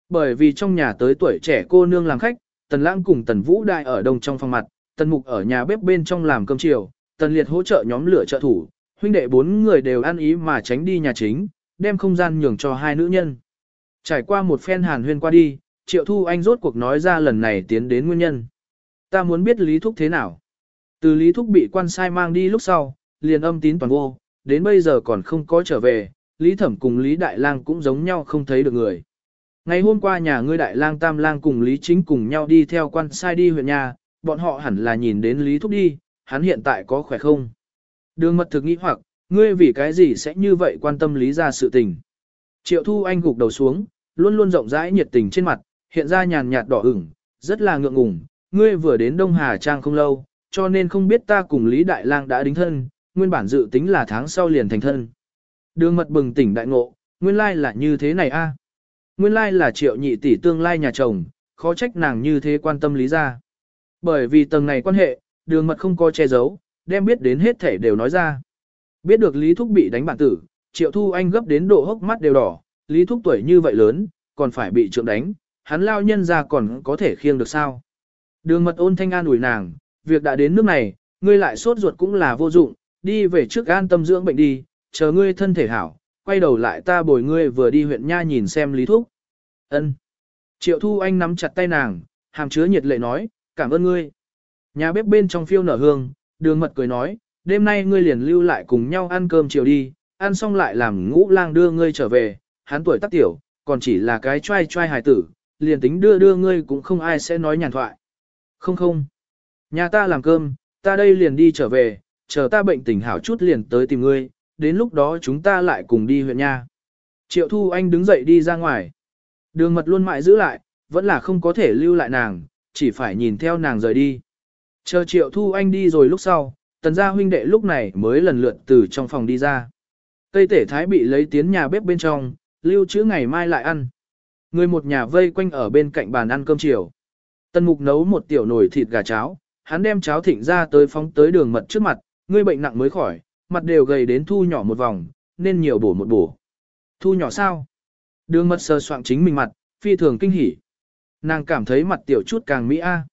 Bởi vì trong nhà tới tuổi trẻ cô nương làm khách, Tần Lãng cùng Tần Vũ Đại ở đông trong phòng mặt, Tần Mục ở nhà bếp bên trong làm cơm chiều, Tần Liệt hỗ trợ nhóm lửa trợ thủ, huynh đệ bốn người đều ăn ý mà tránh đi nhà chính, đem không gian nhường cho hai nữ nhân. Trải qua một phen hàn huyên qua đi, Triệu Thu Anh rốt cuộc nói ra lần này tiến đến nguyên nhân. Ta muốn biết Lý Thúc thế nào. Từ Lý Thúc bị quan sai mang đi lúc sau, liền âm tín toàn vô, đến bây giờ còn không có trở về, Lý Thẩm cùng Lý Đại Lang cũng giống nhau không thấy được người. Ngày hôm qua nhà ngươi Đại Lang Tam Lang cùng Lý Chính cùng nhau đi theo quan sai đi huyện nhà, bọn họ hẳn là nhìn đến Lý Thúc đi, hắn hiện tại có khỏe không? Đường mật thực nghĩ hoặc, ngươi vì cái gì sẽ như vậy quan tâm Lý ra sự tình. Triệu Thu Anh gục đầu xuống, luôn luôn rộng rãi nhiệt tình trên mặt, hiện ra nhàn nhạt đỏ ửng, rất là ngượng ngùng, ngươi vừa đến Đông Hà Trang không lâu, cho nên không biết ta cùng Lý Đại Lang đã đính thân, nguyên bản dự tính là tháng sau liền thành thân. Đường mật bừng tỉnh đại ngộ, nguyên lai là như thế này a. Nguyên lai là triệu nhị tỷ tương lai nhà chồng, khó trách nàng như thế quan tâm lý ra. Bởi vì tầng này quan hệ, đường mật không có che giấu, đem biết đến hết thể đều nói ra. Biết được Lý Thúc bị đánh bản tử, triệu thu anh gấp đến độ hốc mắt đều đỏ, Lý Thúc tuổi như vậy lớn, còn phải bị trượng đánh, hắn lao nhân ra còn có thể khiêng được sao. Đường mật ôn thanh an ủi nàng, việc đã đến nước này, ngươi lại sốt ruột cũng là vô dụng, đi về trước an tâm dưỡng bệnh đi, chờ ngươi thân thể hảo, quay đầu lại ta bồi ngươi vừa đi huyện nha nhìn xem lý thúc. Ân. Triệu Thu Anh nắm chặt tay nàng, hàm chứa nhiệt lệ nói, cảm ơn ngươi. Nhà bếp bên trong phiêu nở hương, đường mật cười nói, đêm nay ngươi liền lưu lại cùng nhau ăn cơm chiều đi, ăn xong lại làm ngũ lang đưa ngươi trở về, hắn tuổi tác tiểu, còn chỉ là cái trai trai hài tử, liền tính đưa đưa ngươi cũng không ai sẽ nói nhàn thoại. Không không. Nhà ta làm cơm, ta đây liền đi trở về, chờ ta bệnh tình hảo chút liền tới tìm ngươi, đến lúc đó chúng ta lại cùng đi huyện nha. Triệu Thu Anh đứng dậy đi ra ngoài. Đường mật luôn mãi giữ lại, vẫn là không có thể lưu lại nàng, chỉ phải nhìn theo nàng rời đi. Chờ Triệu Thu Anh đi rồi lúc sau, tần gia huynh đệ lúc này mới lần lượt từ trong phòng đi ra. Cây tể thái bị lấy tiến nhà bếp bên trong, lưu trữ ngày mai lại ăn. Người một nhà vây quanh ở bên cạnh bàn ăn cơm chiều. Tần mục nấu một tiểu nồi thịt gà cháo, hắn đem cháo thịnh ra tới phóng tới đường mật trước mặt, ngươi bệnh nặng mới khỏi, mặt đều gầy đến thu nhỏ một vòng, nên nhiều bổ một bổ. Thu nhỏ sao? Đường mật sờ soạn chính mình mặt, phi thường kinh hỉ. Nàng cảm thấy mặt tiểu chút càng mỹ a.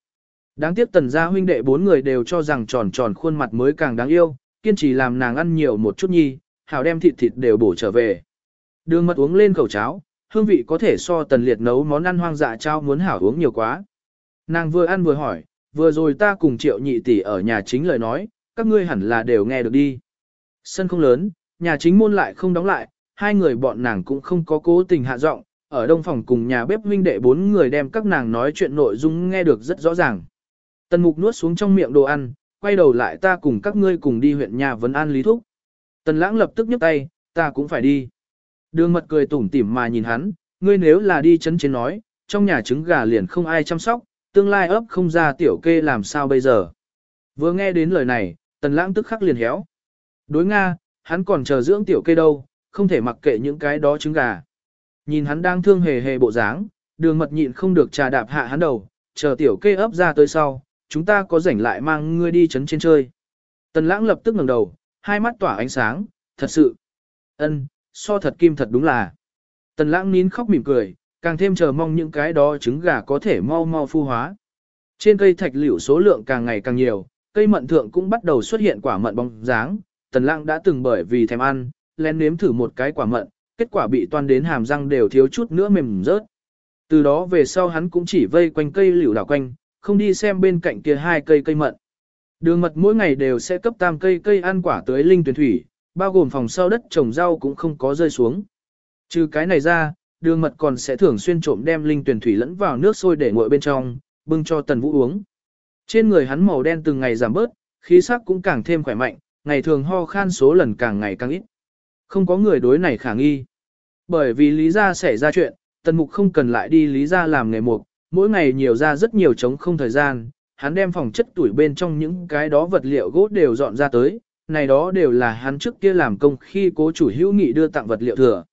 Đáng tiếc tần gia huynh đệ bốn người đều cho rằng tròn tròn khuôn mặt mới càng đáng yêu, kiên trì làm nàng ăn nhiều một chút nhi, hảo đem thịt thịt đều bổ trở về. Đường mật uống lên khẩu cháo, hương vị có thể so tần liệt nấu món ăn hoang dã trao muốn hảo uống nhiều quá. Nàng vừa ăn vừa hỏi, vừa rồi ta cùng triệu nhị tỷ ở nhà chính lời nói, các ngươi hẳn là đều nghe được đi. Sân không lớn, nhà chính môn lại không đóng lại, hai người bọn nàng cũng không có cố tình hạ giọng, ở đông phòng cùng nhà bếp huynh đệ bốn người đem các nàng nói chuyện nội dung nghe được rất rõ ràng. Tần mục nuốt xuống trong miệng đồ ăn, quay đầu lại ta cùng các ngươi cùng đi huyện nhà vấn an lý thúc. Tần lãng lập tức nhấc tay, ta cũng phải đi. Đường mật cười tủm tỉm mà nhìn hắn, ngươi nếu là đi chấn chiến nói, trong nhà trứng gà liền không ai chăm sóc, tương lai ấp không ra tiểu kê làm sao bây giờ. Vừa nghe đến lời này, tần lãng tức khắc liền héo. Đối Nga, hắn còn chờ dưỡng tiểu kê đâu, không thể mặc kệ những cái đó trứng gà. Nhìn hắn đang thương hề hề bộ dáng, đường mật nhịn không được trà đạp hạ hắn đầu, chờ tiểu kê ấp ra tới sau, chúng ta có rảnh lại mang ngươi đi chấn trên chơi. Tần lãng lập tức ngẩng đầu, hai mắt tỏa ánh sáng, thật sự. ân, so thật kim thật đúng là. Tần lãng nín khóc mỉm cười, càng thêm chờ mong những cái đó trứng gà có thể mau mau phu hóa. Trên cây thạch liễu số lượng càng ngày càng nhiều, cây mận thượng cũng bắt đầu xuất hiện quả mận bóng dáng, tần lãng đã từng bởi vì thèm ăn, lén nếm thử một cái quả mận, kết quả bị toan đến hàm răng đều thiếu chút nữa mềm rớt. Từ đó về sau hắn cũng chỉ vây quanh cây liễu đảo quanh, không đi xem bên cạnh kia hai cây cây mận. Đường mật mỗi ngày đều sẽ cấp tam cây cây ăn quả tới linh tuyển thủy, bao gồm phòng sau đất trồng rau cũng không có rơi xuống. Trừ cái này ra, đường mật còn sẽ thường xuyên trộm đem linh tuyển thủy lẫn vào nước sôi để nguội bên trong, bưng cho tần vũ uống. Trên người hắn màu đen từng ngày giảm bớt, khí sắc cũng càng thêm khỏe mạnh, ngày thường ho khan số lần càng ngày càng ít. Không có người đối này khả nghi. Bởi vì lý ra xảy ra chuyện, tần mục không cần lại đi lý ra làm nghề mục, mỗi ngày nhiều ra rất nhiều trống không thời gian, hắn đem phòng chất tuổi bên trong những cái đó vật liệu gỗ đều dọn ra tới, này đó đều là hắn trước kia làm công khi cố chủ hữu nghị đưa tặng vật liệu thừa.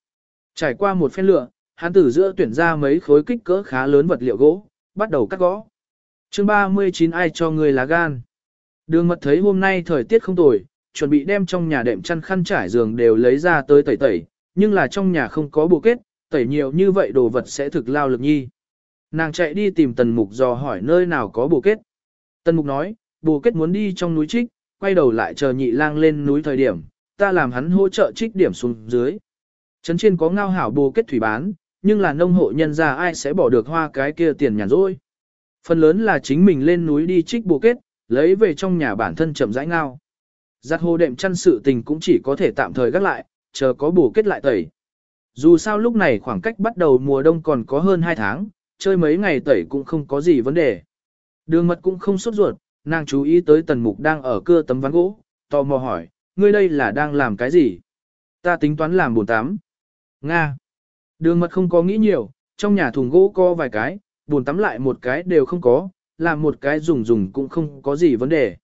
Trải qua một phen lựa, hắn từ giữa tuyển ra mấy khối kích cỡ khá lớn vật liệu gỗ, bắt đầu cắt gõ. chương 39 ai cho người lá gan. Đường mật thấy hôm nay thời tiết không tồi, chuẩn bị đem trong nhà đệm chăn khăn trải giường đều lấy ra tới tẩy tẩy, nhưng là trong nhà không có bộ kết, tẩy nhiều như vậy đồ vật sẽ thực lao lực nhi. Nàng chạy đi tìm tần mục dò hỏi nơi nào có bộ kết. Tần mục nói, bộ kết muốn đi trong núi trích, quay đầu lại chờ nhị lang lên núi thời điểm, ta làm hắn hỗ trợ trích điểm xuống dưới. Trấn trên có ngao hảo bộ kết thủy bán, nhưng là nông hộ nhân ra ai sẽ bỏ được hoa cái kia tiền nhàn rỗi. Phần lớn là chính mình lên núi đi trích bồ kết, lấy về trong nhà bản thân chậm rãi ngao. Giặt hồ đệm chăn sự tình cũng chỉ có thể tạm thời gác lại, chờ có bổ kết lại tẩy. Dù sao lúc này khoảng cách bắt đầu mùa đông còn có hơn 2 tháng, chơi mấy ngày tẩy cũng không có gì vấn đề. Đường mật cũng không sốt ruột, nàng chú ý tới tần mục đang ở cưa tấm ván gỗ, tò mò hỏi, ngươi đây là đang làm cái gì? Ta tính toán làm bồn tắm. Nga. Đường mật không có nghĩ nhiều, trong nhà thùng gỗ có vài cái, bồn tắm lại một cái đều không có, làm một cái dùng dùng cũng không có gì vấn đề.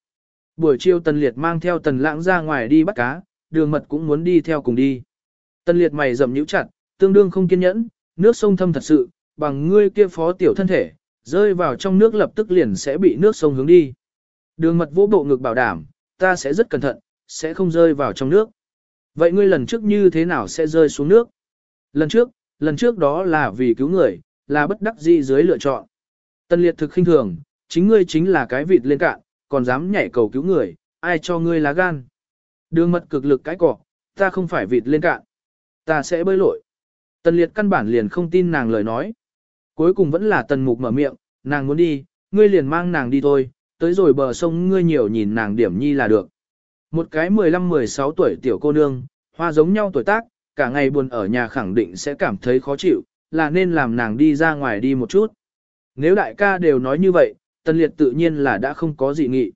Buổi chiều tần liệt mang theo tần lãng ra ngoài đi bắt cá, đường mật cũng muốn đi theo cùng đi. Tần liệt mày rậm nhíu chặt, tương đương không kiên nhẫn, nước sông thâm thật sự, bằng ngươi kia phó tiểu thân thể, rơi vào trong nước lập tức liền sẽ bị nước sông hướng đi. Đường mật vỗ bộ ngực bảo đảm, ta sẽ rất cẩn thận, sẽ không rơi vào trong nước. Vậy ngươi lần trước như thế nào sẽ rơi xuống nước? Lần trước, lần trước đó là vì cứu người, là bất đắc dĩ dưới lựa chọn. Tân liệt thực khinh thường, chính ngươi chính là cái vịt lên cạn, còn dám nhảy cầu cứu người, ai cho ngươi lá gan. Đường mật cực lực cái cỏ, ta không phải vịt lên cạn. Ta sẽ bơi lội. Tần liệt căn bản liền không tin nàng lời nói. Cuối cùng vẫn là tần mục mở miệng, nàng muốn đi, ngươi liền mang nàng đi thôi, tới rồi bờ sông ngươi nhiều nhìn nàng điểm nhi là được. Một cái 15-16 tuổi tiểu cô nương, hoa giống nhau tuổi tác, cả ngày buồn ở nhà khẳng định sẽ cảm thấy khó chịu, là nên làm nàng đi ra ngoài đi một chút. Nếu đại ca đều nói như vậy, tân Liệt tự nhiên là đã không có gì nghị.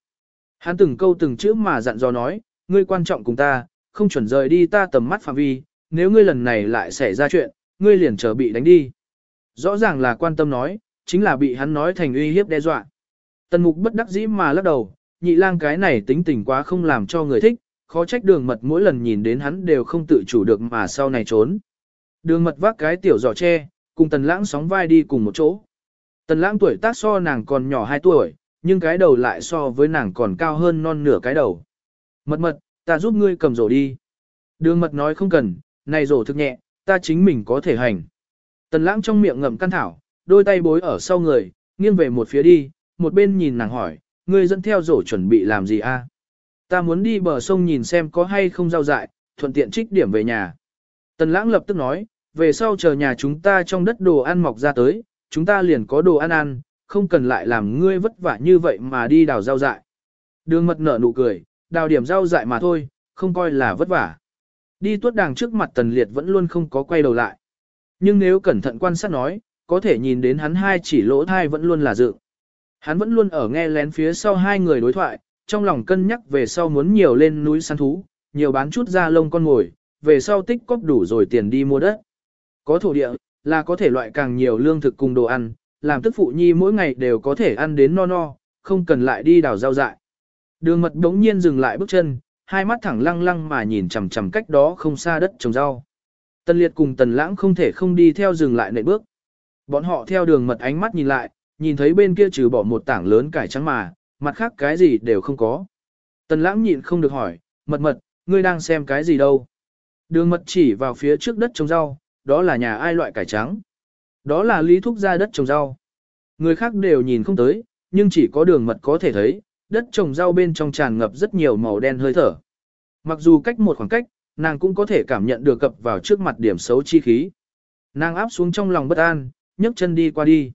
Hắn từng câu từng chữ mà dặn dò nói, ngươi quan trọng cùng ta, không chuẩn rời đi ta tầm mắt phạm vi, nếu ngươi lần này lại xảy ra chuyện, ngươi liền chờ bị đánh đi. Rõ ràng là quan tâm nói, chính là bị hắn nói thành uy hiếp đe dọa. Tần mục bất đắc dĩ mà lắc đầu, nhị lang cái này tính tình quá không làm cho người thích, khó trách đường mật mỗi lần nhìn đến hắn đều không tự chủ được mà sau này trốn. Đường mật vác cái tiểu giỏ tre, cùng tần lãng sóng vai đi cùng một chỗ. Tần lãng tuổi tác so nàng còn nhỏ 2 tuổi, nhưng cái đầu lại so với nàng còn cao hơn non nửa cái đầu. Mật mật, ta giúp ngươi cầm rổ đi. Đường mật nói không cần, này rổ thực nhẹ, ta chính mình có thể hành. Tần lãng trong miệng ngậm căn thảo, đôi tay bối ở sau người, nghiêng về một phía đi, một bên nhìn nàng hỏi, ngươi dẫn theo rổ chuẩn bị làm gì a? Ta muốn đi bờ sông nhìn xem có hay không rau dại, thuận tiện trích điểm về nhà. Tần lãng lập tức nói, về sau chờ nhà chúng ta trong đất đồ ăn mọc ra tới, chúng ta liền có đồ ăn ăn, không cần lại làm ngươi vất vả như vậy mà đi đào rau dại. Đường mật nở nụ cười, đào điểm rau dại mà thôi, không coi là vất vả. Đi tuốt đàng trước mặt tần liệt vẫn luôn không có quay đầu lại. Nhưng nếu cẩn thận quan sát nói, có thể nhìn đến hắn hai chỉ lỗ thai vẫn luôn là dự. Hắn vẫn luôn ở nghe lén phía sau hai người đối thoại, trong lòng cân nhắc về sau muốn nhiều lên núi săn thú, nhiều bán chút da lông con ngồi, về sau tích cóp đủ rồi tiền đi mua đất. Có thổ địa, là có thể loại càng nhiều lương thực cùng đồ ăn, làm tức phụ nhi mỗi ngày đều có thể ăn đến no no, không cần lại đi đào rau dại. Đường mật đống nhiên dừng lại bước chân, hai mắt thẳng lăng lăng mà nhìn chằm chằm cách đó không xa đất trồng rau. Tần liệt cùng tần lãng không thể không đi theo dừng lại nệ bước. Bọn họ theo đường mật ánh mắt nhìn lại, nhìn thấy bên kia trừ bỏ một tảng lớn cải trắng mà, mặt khác cái gì đều không có. Tần lãng nhịn không được hỏi, mật mật, ngươi đang xem cái gì đâu? Đường mật chỉ vào phía trước đất trồng rau, đó là nhà ai loại cải trắng. Đó là lý thúc ra đất trồng rau. Người khác đều nhìn không tới, nhưng chỉ có đường mật có thể thấy, đất trồng rau bên trong tràn ngập rất nhiều màu đen hơi thở. Mặc dù cách một khoảng cách, nàng cũng có thể cảm nhận được cập vào trước mặt điểm xấu chi khí. Nàng áp xuống trong lòng bất an, nhấc chân đi qua đi.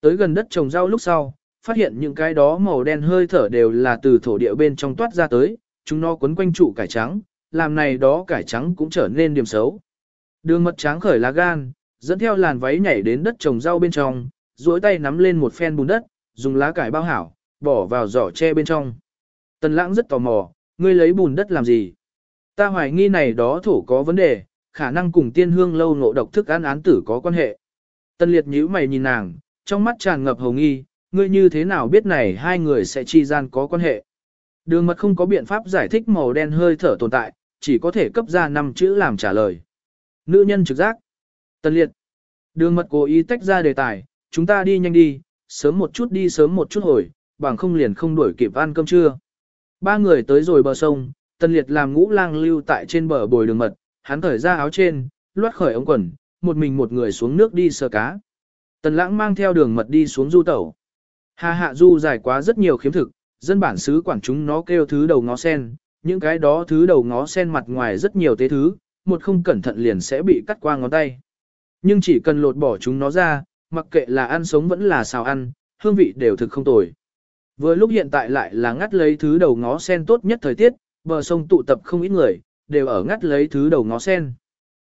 Tới gần đất trồng rau lúc sau, phát hiện những cái đó màu đen hơi thở đều là từ thổ địa bên trong toát ra tới, chúng nó quấn quanh trụ cải trắng, làm này đó cải trắng cũng trở nên điểm xấu. Đường mật trắng khởi lá gan, dẫn theo làn váy nhảy đến đất trồng rau bên trong, duỗi tay nắm lên một phen bùn đất, dùng lá cải bao hảo, bỏ vào giỏ tre bên trong. Tần lãng rất tò mò, ngươi lấy bùn đất làm gì? Ta hoài nghi này đó thổ có vấn đề, khả năng cùng tiên hương lâu ngộ độc thức ăn án tử có quan hệ. Tân liệt nhíu mày nhìn nàng, trong mắt tràn ngập hồng nghi, ngươi như thế nào biết này hai người sẽ chi gian có quan hệ. Đường mật không có biện pháp giải thích màu đen hơi thở tồn tại, chỉ có thể cấp ra năm chữ làm trả lời. Nữ nhân trực giác. Tân liệt. Đường mật cố ý tách ra đề tài, chúng ta đi nhanh đi, sớm một chút đi sớm một chút hồi, bằng không liền không đuổi kịp ăn cơm trưa. Ba người tới rồi bờ sông, tân liệt làm ngũ lang lưu tại trên bờ bồi đường mật, hắn thởi ra áo trên, loát khởi ống quần, một mình một người xuống nước đi sờ cá. Tần lãng mang theo đường mật đi xuống du tẩu. Hà hạ du dài quá rất nhiều khiếm thực, dân bản xứ quản chúng nó kêu thứ đầu ngó sen, những cái đó thứ đầu ngó sen mặt ngoài rất nhiều tế thứ, một không cẩn thận liền sẽ bị cắt qua ngón tay. Nhưng chỉ cần lột bỏ chúng nó ra, mặc kệ là ăn sống vẫn là xào ăn, hương vị đều thực không tồi. Vừa lúc hiện tại lại là ngắt lấy thứ đầu ngó sen tốt nhất thời tiết, bờ sông tụ tập không ít người, đều ở ngắt lấy thứ đầu ngó sen.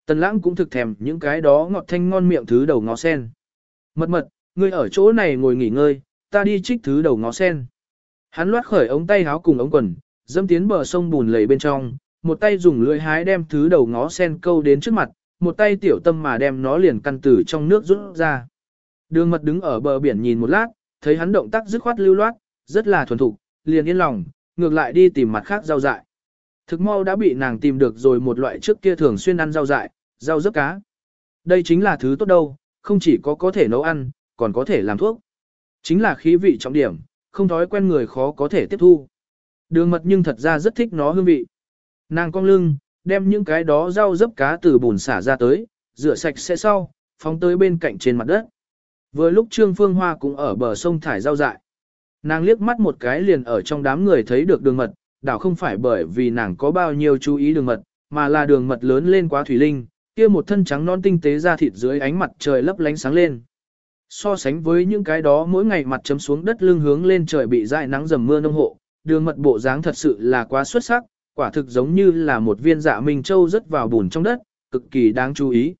Tần lãng cũng thực thèm những cái đó ngọt thanh ngon miệng thứ đầu ngó sen. Mật mật, ngươi ở chỗ này ngồi nghỉ ngơi, ta đi trích thứ đầu ngó sen. Hắn loát khởi ống tay háo cùng ống quần, dâm tiến bờ sông bùn lầy bên trong, một tay dùng lưỡi hái đem thứ đầu ngó sen câu đến trước mặt, một tay tiểu tâm mà đem nó liền căn tử trong nước rút ra. Đường mật đứng ở bờ biển nhìn một lát, thấy hắn động tác dứt khoát lưu loát, rất là thuần thục, liền yên lòng, ngược lại đi tìm mặt khác rau dại. Thực mau đã bị nàng tìm được rồi một loại trước kia thường xuyên ăn rau dại, rau rớp cá. Đây chính là thứ tốt đâu, không chỉ có có thể nấu ăn, còn có thể làm thuốc. Chính là khí vị trọng điểm, không thói quen người khó có thể tiếp thu. Đường mật nhưng thật ra rất thích nó hương vị. Nàng cong lưng, đem những cái đó rau dấp cá từ bùn xả ra tới, rửa sạch sẽ sau, phóng tới bên cạnh trên mặt đất. Vừa lúc Trương Phương Hoa cũng ở bờ sông thải rau dại. Nàng liếc mắt một cái liền ở trong đám người thấy được đường mật, đảo không phải bởi vì nàng có bao nhiêu chú ý đường mật, mà là đường mật lớn lên quá thủy linh, kia một thân trắng non tinh tế ra thịt dưới ánh mặt trời lấp lánh sáng lên. So sánh với những cái đó mỗi ngày mặt chấm xuống đất lưng hướng lên trời bị dại nắng dầm mưa nông hộ, đường mật bộ dáng thật sự là quá xuất sắc, quả thực giống như là một viên dạ minh châu rớt vào bùn trong đất, cực kỳ đáng chú ý.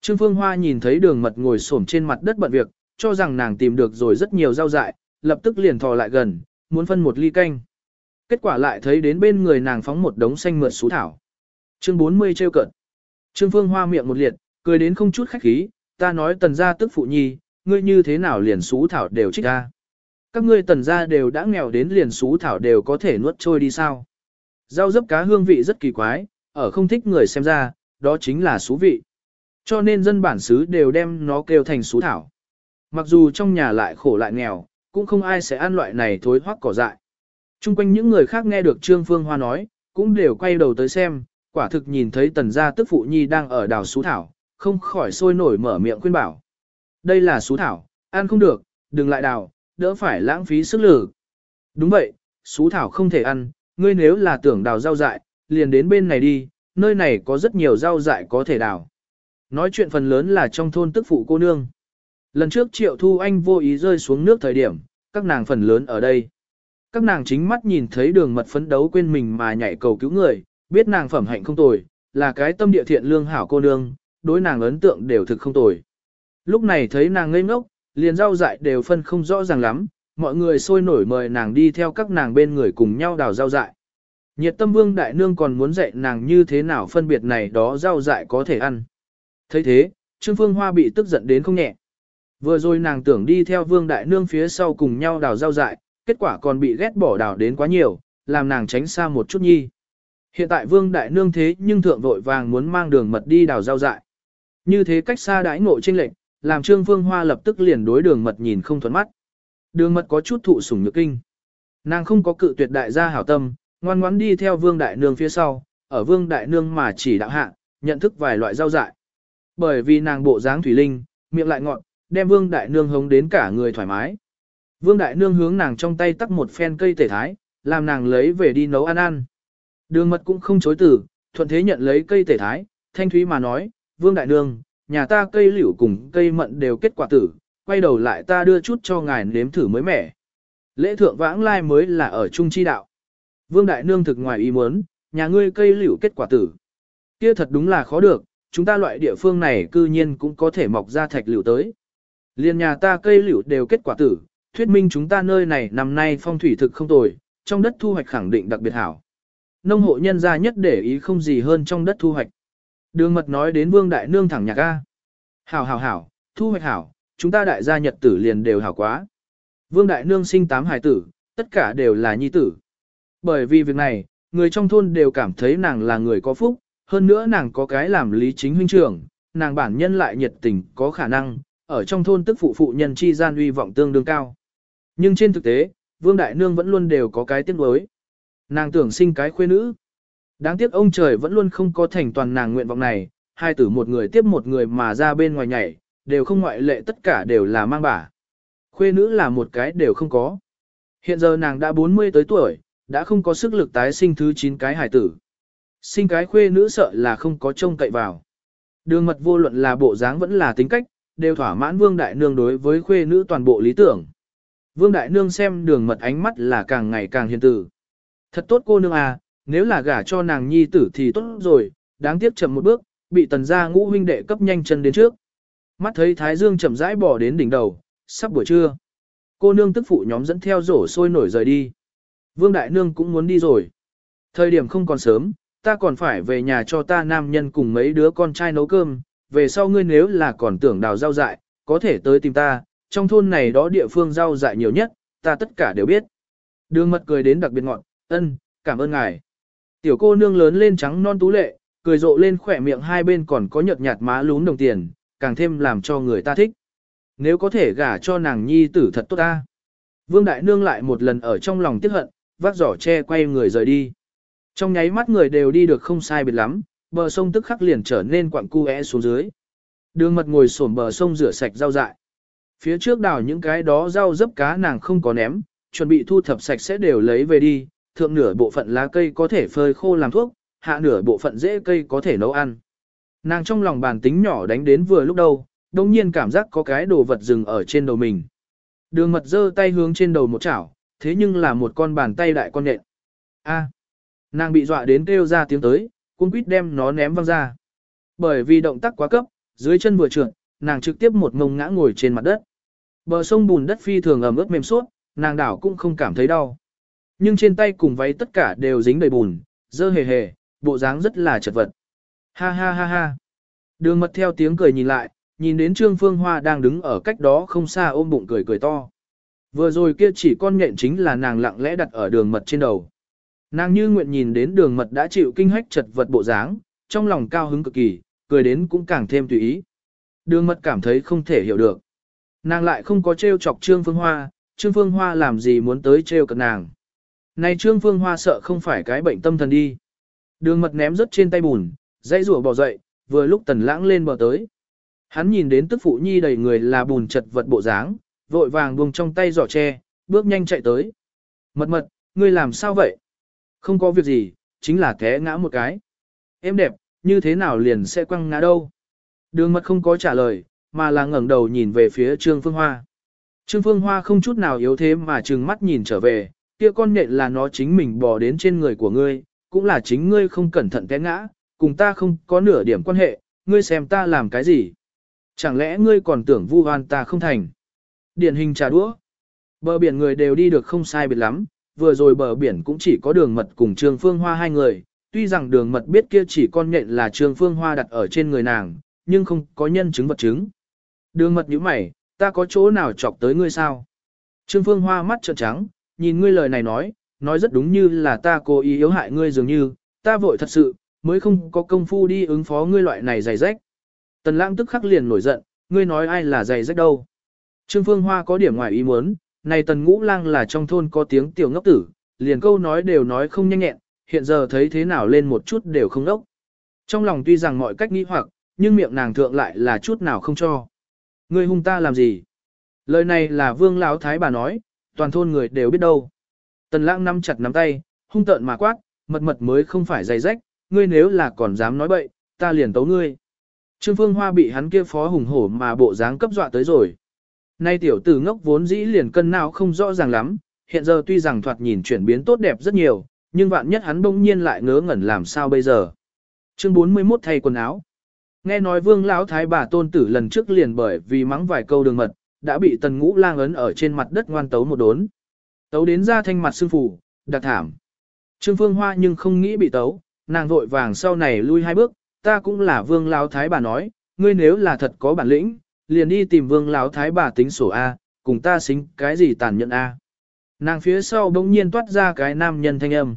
Trương Phương Hoa nhìn thấy đường mật ngồi xổm trên mặt đất bận việc, cho rằng nàng tìm được rồi rất nhiều rau dại, lập tức liền thò lại gần, muốn phân một ly canh. Kết quả lại thấy đến bên người nàng phóng một đống xanh mượt xú thảo. Chương 40 trêu cận. Trương Phương Hoa miệng một liệt, cười đến không chút khách khí, ta nói tần gia tức phụ nhi, ngươi như thế nào liền xú thảo đều trích ra. Các ngươi tần gia đều đã nghèo đến liền xú thảo đều có thể nuốt trôi đi sao. Rau dấp cá hương vị rất kỳ quái, ở không thích người xem ra, đó chính là xú vị. Cho nên dân bản xứ đều đem nó kêu thành xú thảo. Mặc dù trong nhà lại khổ lại nghèo, cũng không ai sẽ ăn loại này thối hoắc cỏ dại. Trung quanh những người khác nghe được Trương Phương Hoa nói, cũng đều quay đầu tới xem, quả thực nhìn thấy tần gia tức phụ nhi đang ở đào xú thảo, không khỏi sôi nổi mở miệng khuyên bảo. Đây là xú thảo, ăn không được, đừng lại đào, đỡ phải lãng phí sức lực. Đúng vậy, xú thảo không thể ăn, ngươi nếu là tưởng đào rau dại, liền đến bên này đi, nơi này có rất nhiều rau dại có thể đào. Nói chuyện phần lớn là trong thôn tức phụ cô nương. Lần trước Triệu Thu Anh vô ý rơi xuống nước thời điểm, các nàng phần lớn ở đây. Các nàng chính mắt nhìn thấy đường mật phấn đấu quên mình mà nhảy cầu cứu người, biết nàng phẩm hạnh không tồi, là cái tâm địa thiện lương hảo cô nương, đối nàng ấn tượng đều thực không tồi. Lúc này thấy nàng ngây ngốc, liền rau dại đều phân không rõ ràng lắm, mọi người sôi nổi mời nàng đi theo các nàng bên người cùng nhau đào rau dại. Nhiệt tâm vương đại nương còn muốn dạy nàng như thế nào phân biệt này đó rau dại có thể ăn. thấy thế, Trương Phương Hoa bị tức giận đến không nhẹ. Vừa rồi nàng tưởng đi theo vương đại nương phía sau cùng nhau đào rau dại, kết quả còn bị ghét bỏ đào đến quá nhiều, làm nàng tránh xa một chút nhi. Hiện tại vương đại nương thế nhưng thượng vội vàng muốn mang đường mật đi đào rau dại. Như thế cách xa đãi ngộ trên lệnh, làm trương phương hoa lập tức liền đối đường mật nhìn không thuận mắt. Đường mật có chút thụ sủng nhược kinh. Nàng không có cự tuyệt đại gia hảo tâm, ngoan ngoãn đi theo vương đại nương phía sau, ở vương đại nương mà chỉ đạo hạ, nhận thức vài loại rau dại. Bởi vì nàng bộ dáng thủy linh, miệng lại ngọn, đem vương đại nương hống đến cả người thoải mái. Vương đại nương hướng nàng trong tay tắt một phen cây tể thái, làm nàng lấy về đi nấu ăn ăn. Đường mật cũng không chối từ, thuận thế nhận lấy cây tể thái, thanh thúy mà nói, vương đại nương, nhà ta cây liễu cùng cây mận đều kết quả tử, quay đầu lại ta đưa chút cho ngài nếm thử mới mẻ. Lễ thượng vãng lai mới là ở trung chi đạo. Vương đại nương thực ngoài ý muốn, nhà ngươi cây liễu kết quả tử. Kia thật đúng là khó được, chúng ta loại địa phương này cư nhiên cũng có thể mọc ra thạch liễu tới. Liên nhà ta cây liễu đều kết quả tử, thuyết minh chúng ta nơi này năm nay phong thủy thực không tồi, trong đất thu hoạch khẳng định đặc biệt hảo. Nông hộ nhân gia nhất để ý không gì hơn trong đất thu hoạch. Đường mật nói đến vương đại nương thẳng nhạc ca. Hảo hảo hảo, thu hoạch hảo, chúng ta đại gia nhật tử liền đều hảo quá. Vương Đại Nương sinh tám hài tử, tất cả đều là nhi tử. Bởi vì việc này, người trong thôn đều cảm thấy nàng là người có phúc, hơn nữa nàng có cái làm lý chính huynh trưởng, nàng bản nhân lại nhiệt tình có khả năng, ở trong thôn tức phụ phụ nhân chi gian uy vọng tương đương cao. Nhưng trên thực tế, Vương Đại Nương vẫn luôn đều có cái tiếc đối. Nàng tưởng sinh cái khuê nữ. Đáng tiếc ông trời vẫn luôn không có thành toàn nàng nguyện vọng này, hai tử một người tiếp một người mà ra bên ngoài nhảy, đều không ngoại lệ tất cả đều là mang bả. Khuê nữ là một cái đều không có. Hiện giờ nàng đã 40 tới tuổi, đã không có sức lực tái sinh thứ 9 cái hải tử. Sinh cái khuê nữ sợ là không có trông cậy vào. Đường mật vô luận là bộ dáng vẫn là tính cách, đều thỏa mãn Vương Đại Nương đối với khuê nữ toàn bộ lý tưởng. Vương Đại Nương xem đường mật ánh mắt là càng ngày càng hiền tử. Thật tốt cô nương à, nếu là gả cho nàng nhi tử thì tốt rồi, đáng tiếc chậm một bước, bị tần gia ngũ huynh đệ cấp nhanh chân đến trước. Mắt thấy Thái Dương chậm rãi bỏ đến đỉnh đầu, sắp buổi trưa. Cô nương tức phụ nhóm dẫn theo rổ sôi nổi rời đi. Vương Đại Nương cũng muốn đi rồi. Thời điểm không còn sớm, ta còn phải về nhà cho ta nam nhân cùng mấy đứa con trai nấu cơm, về sau ngươi nếu là còn tưởng đào rau dại, có thể tới tìm ta, trong thôn này đó địa phương rau dại nhiều nhất, ta tất cả đều biết. Đường mật cười đến đặc biệt ngọn, ân, cảm ơn ngài. Tiểu cô nương lớn lên trắng non tú lệ, cười rộ lên khỏe miệng hai bên còn có nhợt nhạt má lún đồng tiền, càng thêm làm cho người ta thích. Nếu có thể gả cho nàng nhi tử thật tốt ta. Vương Đại Nương lại một lần ở trong lòng tiếc hận, vác giỏ che quay người rời đi. Trong nháy mắt người đều đi được không sai biệt lắm, bờ sông tức khắc liền trở nên quặng cu é xuống dưới. Đường mật ngồi xổm bờ sông rửa sạch rau dại. Phía trước đào những cái đó rau dấp cá nàng không có ném, chuẩn bị thu thập sạch sẽ đều lấy về đi, thượng nửa bộ phận lá cây có thể phơi khô làm thuốc, hạ nửa bộ phận rễ cây có thể nấu ăn. Nàng trong lòng bàn tính nhỏ đánh đến vừa lúc đầu, đồng nhiên cảm giác có cái đồ vật dừng ở trên đầu mình. Đường mật giơ tay hướng trên đầu một chảo, thế nhưng là một con bàn tay đại con nện. A, nàng bị dọa đến kêu ra tiếng tới, cung quýt đem nó ném văng ra. Bởi vì động tác quá cấp, dưới chân vừa trượt, nàng trực tiếp một ngông ngã ngồi trên mặt đất. Bờ sông bùn đất phi thường ẩm ướt mềm suốt, nàng đảo cũng không cảm thấy đau. Nhưng trên tay cùng váy tất cả đều dính đầy bùn, dơ hề hề, bộ dáng rất là chật vật. Ha ha ha ha. Đường mật theo tiếng cười nhìn lại, nhìn đến Trương Phương Hoa đang đứng ở cách đó không xa ôm bụng cười cười to. Vừa rồi kia chỉ con nhện chính là nàng lặng lẽ đặt ở đường mật trên đầu. Nàng như nguyện nhìn đến đường mật đã chịu kinh hách chật vật bộ dáng, trong lòng cao hứng cực kỳ, cười đến cũng càng thêm tùy ý. Đường mật cảm thấy không thể hiểu được. Nàng lại không có trêu chọc Trương Phương Hoa, Trương Phương Hoa làm gì muốn tới trêu cận nàng. Này Trương Phương Hoa sợ không phải cái bệnh tâm thần đi. Đường mật ném rất trên tay bùn, dãy rủa bỏ dậy, vừa lúc tần lãng lên bờ tới. Hắn nhìn đến tức phụ nhi đầy người là bùn chật vật bộ dáng, vội vàng buông trong tay giỏ tre, bước nhanh chạy tới. Mật mật, ngươi làm sao vậy? Không có việc gì, chính là té ngã một cái. Em đẹp, như thế nào liền sẽ quăng ngã đâu? Đường mật không có trả lời, mà là ngẩng đầu nhìn về phía Trương Phương Hoa. Trương Phương Hoa không chút nào yếu thế mà trừng mắt nhìn trở về, kia con nhện là nó chính mình bò đến trên người của ngươi, cũng là chính ngươi không cẩn thận té ngã, cùng ta không có nửa điểm quan hệ, ngươi xem ta làm cái gì. Chẳng lẽ ngươi còn tưởng vu oan ta không thành? Điển hình trà đũa. Bờ biển người đều đi được không sai biệt lắm, vừa rồi bờ biển cũng chỉ có đường mật cùng Trương Phương Hoa hai người, tuy rằng đường mật biết kia chỉ con nhện là Trương Phương Hoa đặt ở trên người nàng, nhưng không có nhân chứng vật chứng. Đường mật nhíu mày, ta có chỗ nào chọc tới ngươi sao? Trương Phương Hoa mắt trợn trắng, nhìn ngươi lời này nói, nói rất đúng như là ta cố ý yếu hại ngươi dường như, ta vội thật sự, mới không có công phu đi ứng phó ngươi loại này dày rách. Tần lãng tức khắc liền nổi giận, ngươi nói ai là dày rách đâu. Trương Phương Hoa có điểm ngoài ý muốn, này tần ngũ lang là trong thôn có tiếng tiểu ngốc tử, liền câu nói đều nói không nhanh nhẹn, hiện giờ thấy thế nào lên một chút đều không ngốc. Trong lòng tuy rằng mọi cách nghĩ hoặc, nhưng miệng nàng thượng lại là chút nào không cho. Ngươi hung ta làm gì? Lời này là vương lão thái bà nói, toàn thôn người đều biết đâu. Tần lãng nắm chặt nắm tay, hung tợn mà quát, mật mật mới không phải giày rách, ngươi nếu là còn dám nói bậy, ta liền tấu ngươi. Trương Phương Hoa bị hắn kia phó hùng hổ mà bộ dáng cấp dọa tới rồi. Nay tiểu tử ngốc vốn dĩ liền cân nào không rõ ràng lắm, hiện giờ tuy rằng thoạt nhìn chuyển biến tốt đẹp rất nhiều, nhưng vạn nhất hắn bỗng nhiên lại ngớ ngẩn làm sao bây giờ. Chương 41 thay quần áo. Nghe nói vương lão thái bà tôn tử lần trước liền bởi vì mắng vài câu đường mật, đã bị tần ngũ lang ấn ở trên mặt đất ngoan tấu một đốn. Tấu đến ra thanh mặt sư phủ, đặc thảm. Trương Phương Hoa nhưng không nghĩ bị tấu, nàng vội vàng sau này lui hai bước, ta cũng là vương lao thái bà nói, ngươi nếu là thật có bản lĩnh, liền đi tìm vương lão thái bà tính sổ A, cùng ta xính cái gì tàn nhẫn A. Nàng phía sau bỗng nhiên toát ra cái nam nhân thanh âm.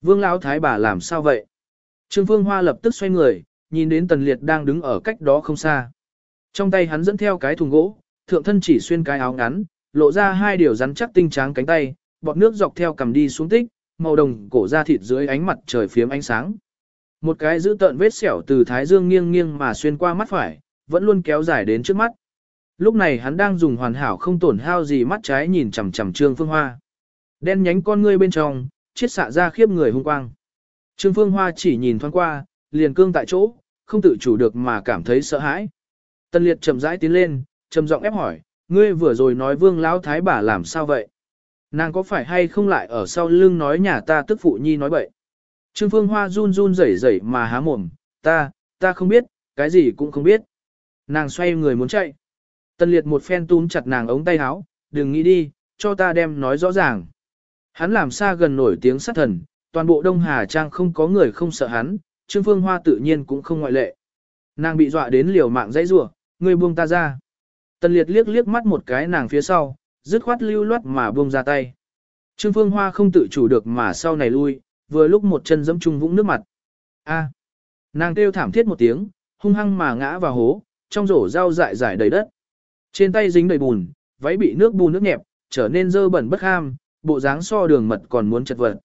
Vương lão thái bà làm sao vậy? Trương Phương Hoa lập tức xoay người, nhìn đến Tần Liệt đang đứng ở cách đó không xa. Trong tay hắn dẫn theo cái thùng gỗ, thượng thân chỉ xuyên cái áo ngắn, lộ ra hai điều rắn chắc tinh tráng cánh tay, bọt nước dọc theo cầm đi xuống tích, màu đồng cổ da thịt dưới ánh mặt trời phiếm ánh sáng. Một cái giữ tợn vết sẹo từ thái dương nghiêng nghiêng mà xuyên qua mắt phải, vẫn luôn kéo dài đến trước mắt. Lúc này hắn đang dùng hoàn hảo không tổn hao gì mắt trái nhìn chằm chằm Trương Phương Hoa. Đen nhánh con ngươi bên trong, chiết xạ ra khiếp người hung quang. Trương Phương Hoa chỉ nhìn thoáng qua, liền cương tại chỗ, không tự chủ được mà cảm thấy sợ hãi. Tân Liệt chậm rãi tiến lên, trầm giọng ép hỏi, ngươi vừa rồi nói Vương lão thái bà làm sao vậy? Nàng có phải hay không lại ở sau lưng nói nhà ta tức phụ nhi nói bậy? Trương Phương Hoa run run rẩy rẩy mà há mồm, ta, ta không biết, cái gì cũng không biết. Nàng xoay người muốn chạy. Tân liệt một phen túm chặt nàng ống tay áo, đừng nghĩ đi, cho ta đem nói rõ ràng. Hắn làm xa gần nổi tiếng sát thần, toàn bộ Đông Hà Trang không có người không sợ hắn, Trương Phương Hoa tự nhiên cũng không ngoại lệ. Nàng bị dọa đến liều mạng dãy rủa, ngươi buông ta ra. Tần liệt liếc liếc mắt một cái nàng phía sau, dứt khoát lưu loát mà buông ra tay. Trương Phương Hoa không tự chủ được mà sau này lui, vừa lúc một chân dẫm chung vũng nước mặt. A. Nàng kêu thảm thiết một tiếng, hung hăng mà ngã vào hố, trong rổ rau dại dải đầy đất. Trên tay dính đầy bùn, váy bị nước bùn nước nhẹp, trở nên dơ bẩn bất ham, bộ dáng so đường mật còn muốn chật vật.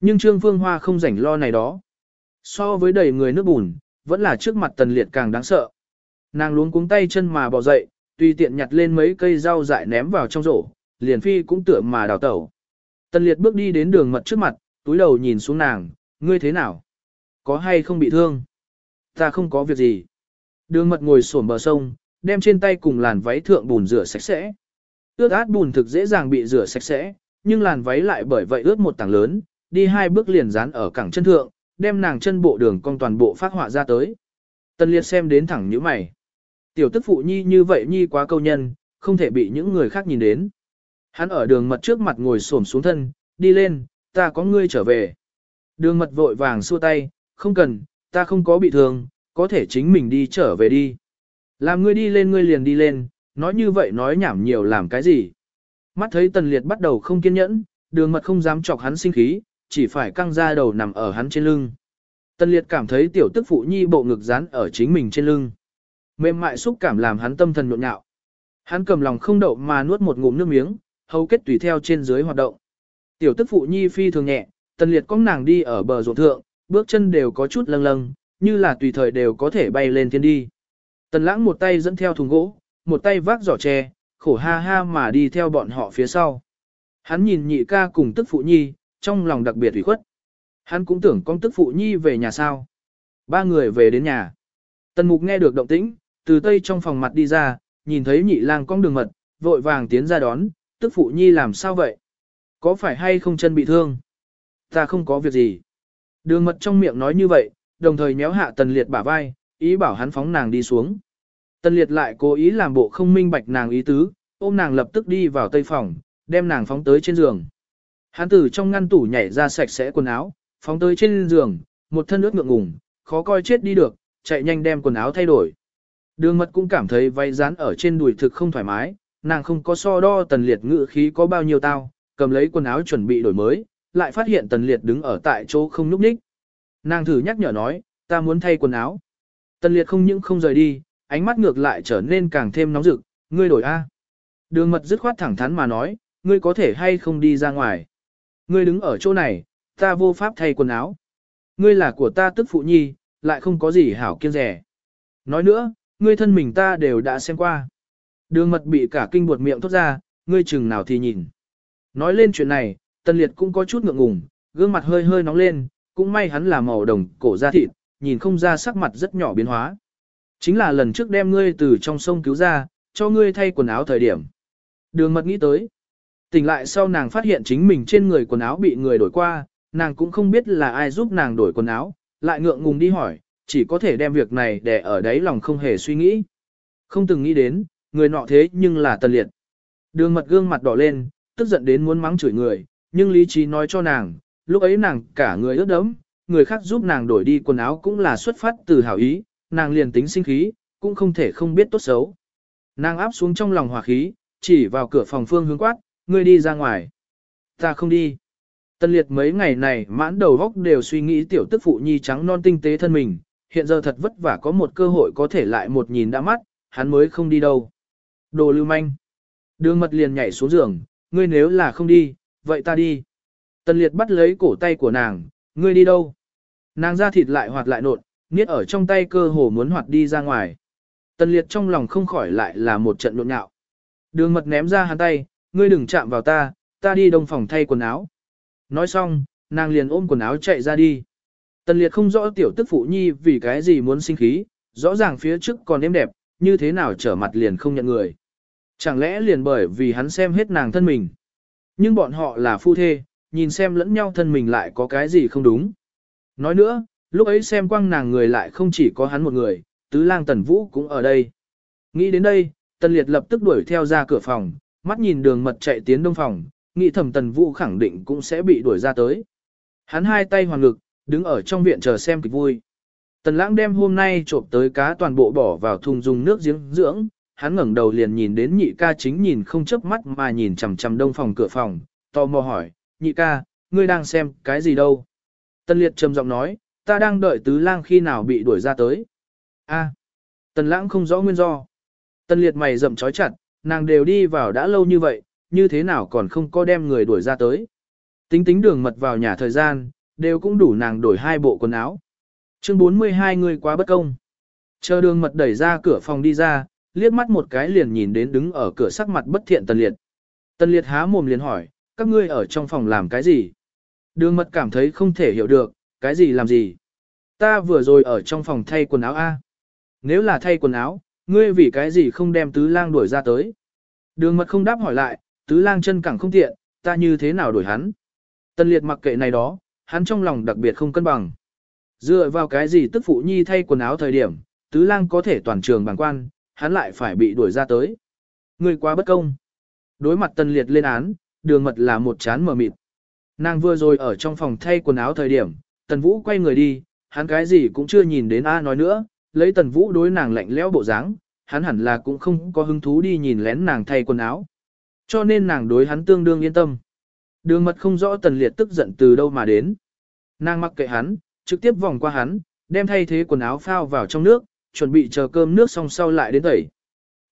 Nhưng Trương Phương Hoa không rảnh lo này đó. So với đầy người nước bùn, vẫn là trước mặt tần liệt càng đáng sợ. Nàng luống cuống tay chân mà bỏ dậy, tùy tiện nhặt lên mấy cây rau dại ném vào trong rổ, liền phi cũng tựa mà đào tẩu. Tần liệt bước đi đến đường mật trước mặt, túi đầu nhìn xuống nàng, ngươi thế nào? Có hay không bị thương? Ta không có việc gì. Đường mật ngồi xổm bờ sông, đem trên tay cùng làn váy thượng bùn rửa sạch sẽ. Ướt át bùn thực dễ dàng bị rửa sạch sẽ, nhưng làn váy lại bởi vậy ướt một tảng lớn, đi hai bước liền dán ở cẳng chân thượng, đem nàng chân bộ đường cong toàn bộ phát họa ra tới. Tần liệt xem đến thẳng như mày. Tiểu tức phụ nhi như vậy nhi quá câu nhân, không thể bị những người khác nhìn đến. Hắn ở đường mật trước mặt ngồi xổm xuống thân, đi lên, ta có ngươi trở về. Đường mật vội vàng xua tay, không cần, ta không có bị thương, có thể chính mình đi trở về đi. Làm ngươi đi lên ngươi liền đi lên, nói như vậy nói nhảm nhiều làm cái gì. Mắt thấy tần liệt bắt đầu không kiên nhẫn, đường mật không dám chọc hắn sinh khí, chỉ phải căng ra đầu nằm ở hắn trên lưng. Tần liệt cảm thấy tiểu tức phụ nhi bộ ngực dán ở chính mình trên lưng. Mềm mại xúc cảm làm hắn tâm thần nhộn nhạo. Hắn cầm lòng không đậu mà nuốt một ngụm nước miếng, hầu kết tùy theo trên dưới hoạt động. Tiểu tức phụ nhi phi thường nhẹ, tần liệt cong nàng đi ở bờ ruộng thượng, bước chân đều có chút lâng lâng, như là tùy thời đều có thể bay lên thiên đi. Tần lãng một tay dẫn theo thùng gỗ, một tay vác giỏ tre, khổ ha ha mà đi theo bọn họ phía sau. Hắn nhìn nhị ca cùng tức phụ nhi, trong lòng đặc biệt ủy khuất. Hắn cũng tưởng con tức phụ nhi về nhà sao. Ba người về đến nhà. Tần mục nghe được động tĩnh, từ tây trong phòng mặt đi ra, nhìn thấy nhị lang cong đường mật, vội vàng tiến ra đón, tức phụ nhi làm sao vậy? Có phải hay không chân bị thương? Ta không có việc gì. Đường mật trong miệng nói như vậy, đồng thời méo hạ tần liệt bả vai, ý bảo hắn phóng nàng đi xuống. Tần liệt lại cố ý làm bộ không minh bạch nàng ý tứ, ôm nàng lập tức đi vào tây phòng, đem nàng phóng tới trên giường. Hắn từ trong ngăn tủ nhảy ra sạch sẽ quần áo, phóng tới trên giường, một thân ướt ngượng ngùng, khó coi chết đi được, chạy nhanh đem quần áo thay đổi. Đường mật cũng cảm thấy váy dán ở trên đùi thực không thoải mái, nàng không có so đo tần liệt ngự khí có bao nhiêu tao, cầm lấy quần áo chuẩn bị đổi mới, lại phát hiện tần liệt đứng ở tại chỗ không núp ních. Nàng thử nhắc nhở nói, ta muốn thay quần áo. Tần liệt không những không rời đi, ánh mắt ngược lại trở nên càng thêm nóng rực, ngươi đổi A. Đường mật dứt khoát thẳng thắn mà nói, ngươi có thể hay không đi ra ngoài. Ngươi đứng ở chỗ này, ta vô pháp thay quần áo. Ngươi là của ta tức phụ nhi, lại không có gì hảo kiêng rẻ. Nói nữa, ngươi thân mình ta đều đã xem qua. Đường mật bị cả kinh buột miệng thốt ra, ngươi chừng nào thì nhìn. Nói lên chuyện này, Tần Liệt cũng có chút ngượng ngùng, gương mặt hơi hơi nóng lên, cũng may hắn là màu đồng cổ da thịt, nhìn không ra sắc mặt rất nhỏ biến hóa. Chính là lần trước đem ngươi từ trong sông cứu ra, cho ngươi thay quần áo thời điểm. Đường mật nghĩ tới. Tỉnh lại sau nàng phát hiện chính mình trên người quần áo bị người đổi qua, nàng cũng không biết là ai giúp nàng đổi quần áo, lại ngượng ngùng đi hỏi, chỉ có thể đem việc này để ở đấy lòng không hề suy nghĩ. Không từng nghĩ đến, người nọ thế nhưng là tần liệt. Đường mật gương mặt đỏ lên, tức giận đến muốn mắng chửi người, nhưng lý trí nói cho nàng, lúc ấy nàng cả người ướt đẫm, người khác giúp nàng đổi đi quần áo cũng là xuất phát từ hảo ý, nàng liền tính sinh khí, cũng không thể không biết tốt xấu. Nàng áp xuống trong lòng hòa khí, chỉ vào cửa phòng phương hướng quát, ngươi đi ra ngoài. Ta không đi. Tân liệt mấy ngày này mãn đầu góc đều suy nghĩ tiểu tức phụ nhi trắng non tinh tế thân mình, hiện giờ thật vất vả có một cơ hội có thể lại một nhìn đã mắt, hắn mới không đi đâu. Đồ lưu manh. Đường mật liền nhảy xuống giường, ngươi nếu là không đi, vậy ta đi. Tần liệt bắt lấy cổ tay của nàng, ngươi đi đâu? Nàng ra thịt lại hoạt lại nột, niết ở trong tay cơ hồ muốn hoạt đi ra ngoài. Tần liệt trong lòng không khỏi lại là một trận nộn nhạo. Đường mật ném ra hắn tay, ngươi đừng chạm vào ta, ta đi đông phòng thay quần áo. Nói xong, nàng liền ôm quần áo chạy ra đi. Tần liệt không rõ tiểu tức phụ nhi vì cái gì muốn sinh khí, rõ ràng phía trước còn êm đẹp, như thế nào trở mặt liền không nhận người. Chẳng lẽ liền bởi vì hắn xem hết nàng thân mình. Nhưng bọn họ là phu thê, nhìn xem lẫn nhau thân mình lại có cái gì không đúng. Nói nữa, lúc ấy xem quăng nàng người lại không chỉ có hắn một người, tứ lang tần vũ cũng ở đây. Nghĩ đến đây, tần liệt lập tức đuổi theo ra cửa phòng, mắt nhìn đường mật chạy tiến đông phòng, nghĩ thầm tần vũ khẳng định cũng sẽ bị đuổi ra tới. Hắn hai tay hoàn ngực, đứng ở trong viện chờ xem kịch vui. Tần lãng đem hôm nay trộm tới cá toàn bộ bỏ vào thùng dùng nước giếng dưỡng, hắn ngẩng đầu liền nhìn đến nhị ca chính nhìn không chớp mắt mà nhìn chằm chằm đông phòng cửa phòng, tò mò hỏi, nhị ca, ngươi đang xem cái gì đâu? Tần liệt trầm giọng nói, ta đang đợi tứ lang khi nào bị đuổi ra tới. A, tần lãng không rõ nguyên do. Tần liệt mày rậm trói chặt, nàng đều đi vào đã lâu như vậy, như thế nào còn không có đem người đuổi ra tới. Tính tính đường mật vào nhà thời gian, đều cũng đủ nàng đổi hai bộ quần áo. Chương 42 người quá bất công. Chờ đường mật đẩy ra cửa phòng đi ra, liếc mắt một cái liền nhìn đến đứng ở cửa sắc mặt bất thiện tần liệt. Tần liệt há mồm liền hỏi, các ngươi ở trong phòng làm cái gì? Đường mật cảm thấy không thể hiểu được, cái gì làm gì? Ta vừa rồi ở trong phòng thay quần áo A. Nếu là thay quần áo, ngươi vì cái gì không đem tứ lang đuổi ra tới? Đường mật không đáp hỏi lại, tứ lang chân cẳng không tiện, ta như thế nào đuổi hắn? Tần liệt mặc kệ này đó, hắn trong lòng đặc biệt không cân bằng. Dựa vào cái gì tức phụ nhi thay quần áo thời điểm, tứ lang có thể toàn trường bằng quan, hắn lại phải bị đuổi ra tới. Người quá bất công. Đối mặt tần liệt lên án, đường mật là một chán mờ mịt. Nàng vừa rồi ở trong phòng thay quần áo thời điểm, tần vũ quay người đi, hắn cái gì cũng chưa nhìn đến A nói nữa, lấy tần vũ đối nàng lạnh lẽo bộ dáng, hắn hẳn là cũng không có hứng thú đi nhìn lén nàng thay quần áo. Cho nên nàng đối hắn tương đương yên tâm. Đường mật không rõ tần liệt tức giận từ đâu mà đến. Nàng mặc kệ hắn, trực tiếp vòng qua hắn, đem thay thế quần áo phao vào trong nước, chuẩn bị chờ cơm nước xong sau lại đến tẩy.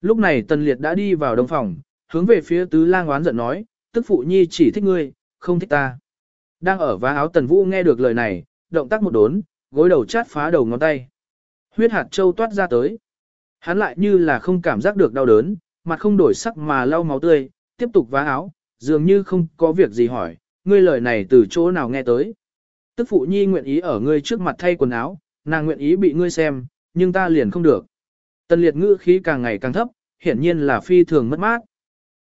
Lúc này tần liệt đã đi vào đông phòng, hướng về phía tứ lang oán giận nói, tức phụ nhi chỉ thích ngươi, không thích ta. Đang ở vá áo tần vũ nghe được lời này, động tác một đốn, gối đầu chát phá đầu ngón tay. Huyết hạt châu toát ra tới. Hắn lại như là không cảm giác được đau đớn, mặt không đổi sắc mà lau máu tươi, tiếp tục vá áo, dường như không có việc gì hỏi, ngươi lời này từ chỗ nào nghe tới. Tức phụ nhi nguyện ý ở ngươi trước mặt thay quần áo, nàng nguyện ý bị ngươi xem, nhưng ta liền không được. Tần liệt ngữ khí càng ngày càng thấp, hiển nhiên là phi thường mất mát.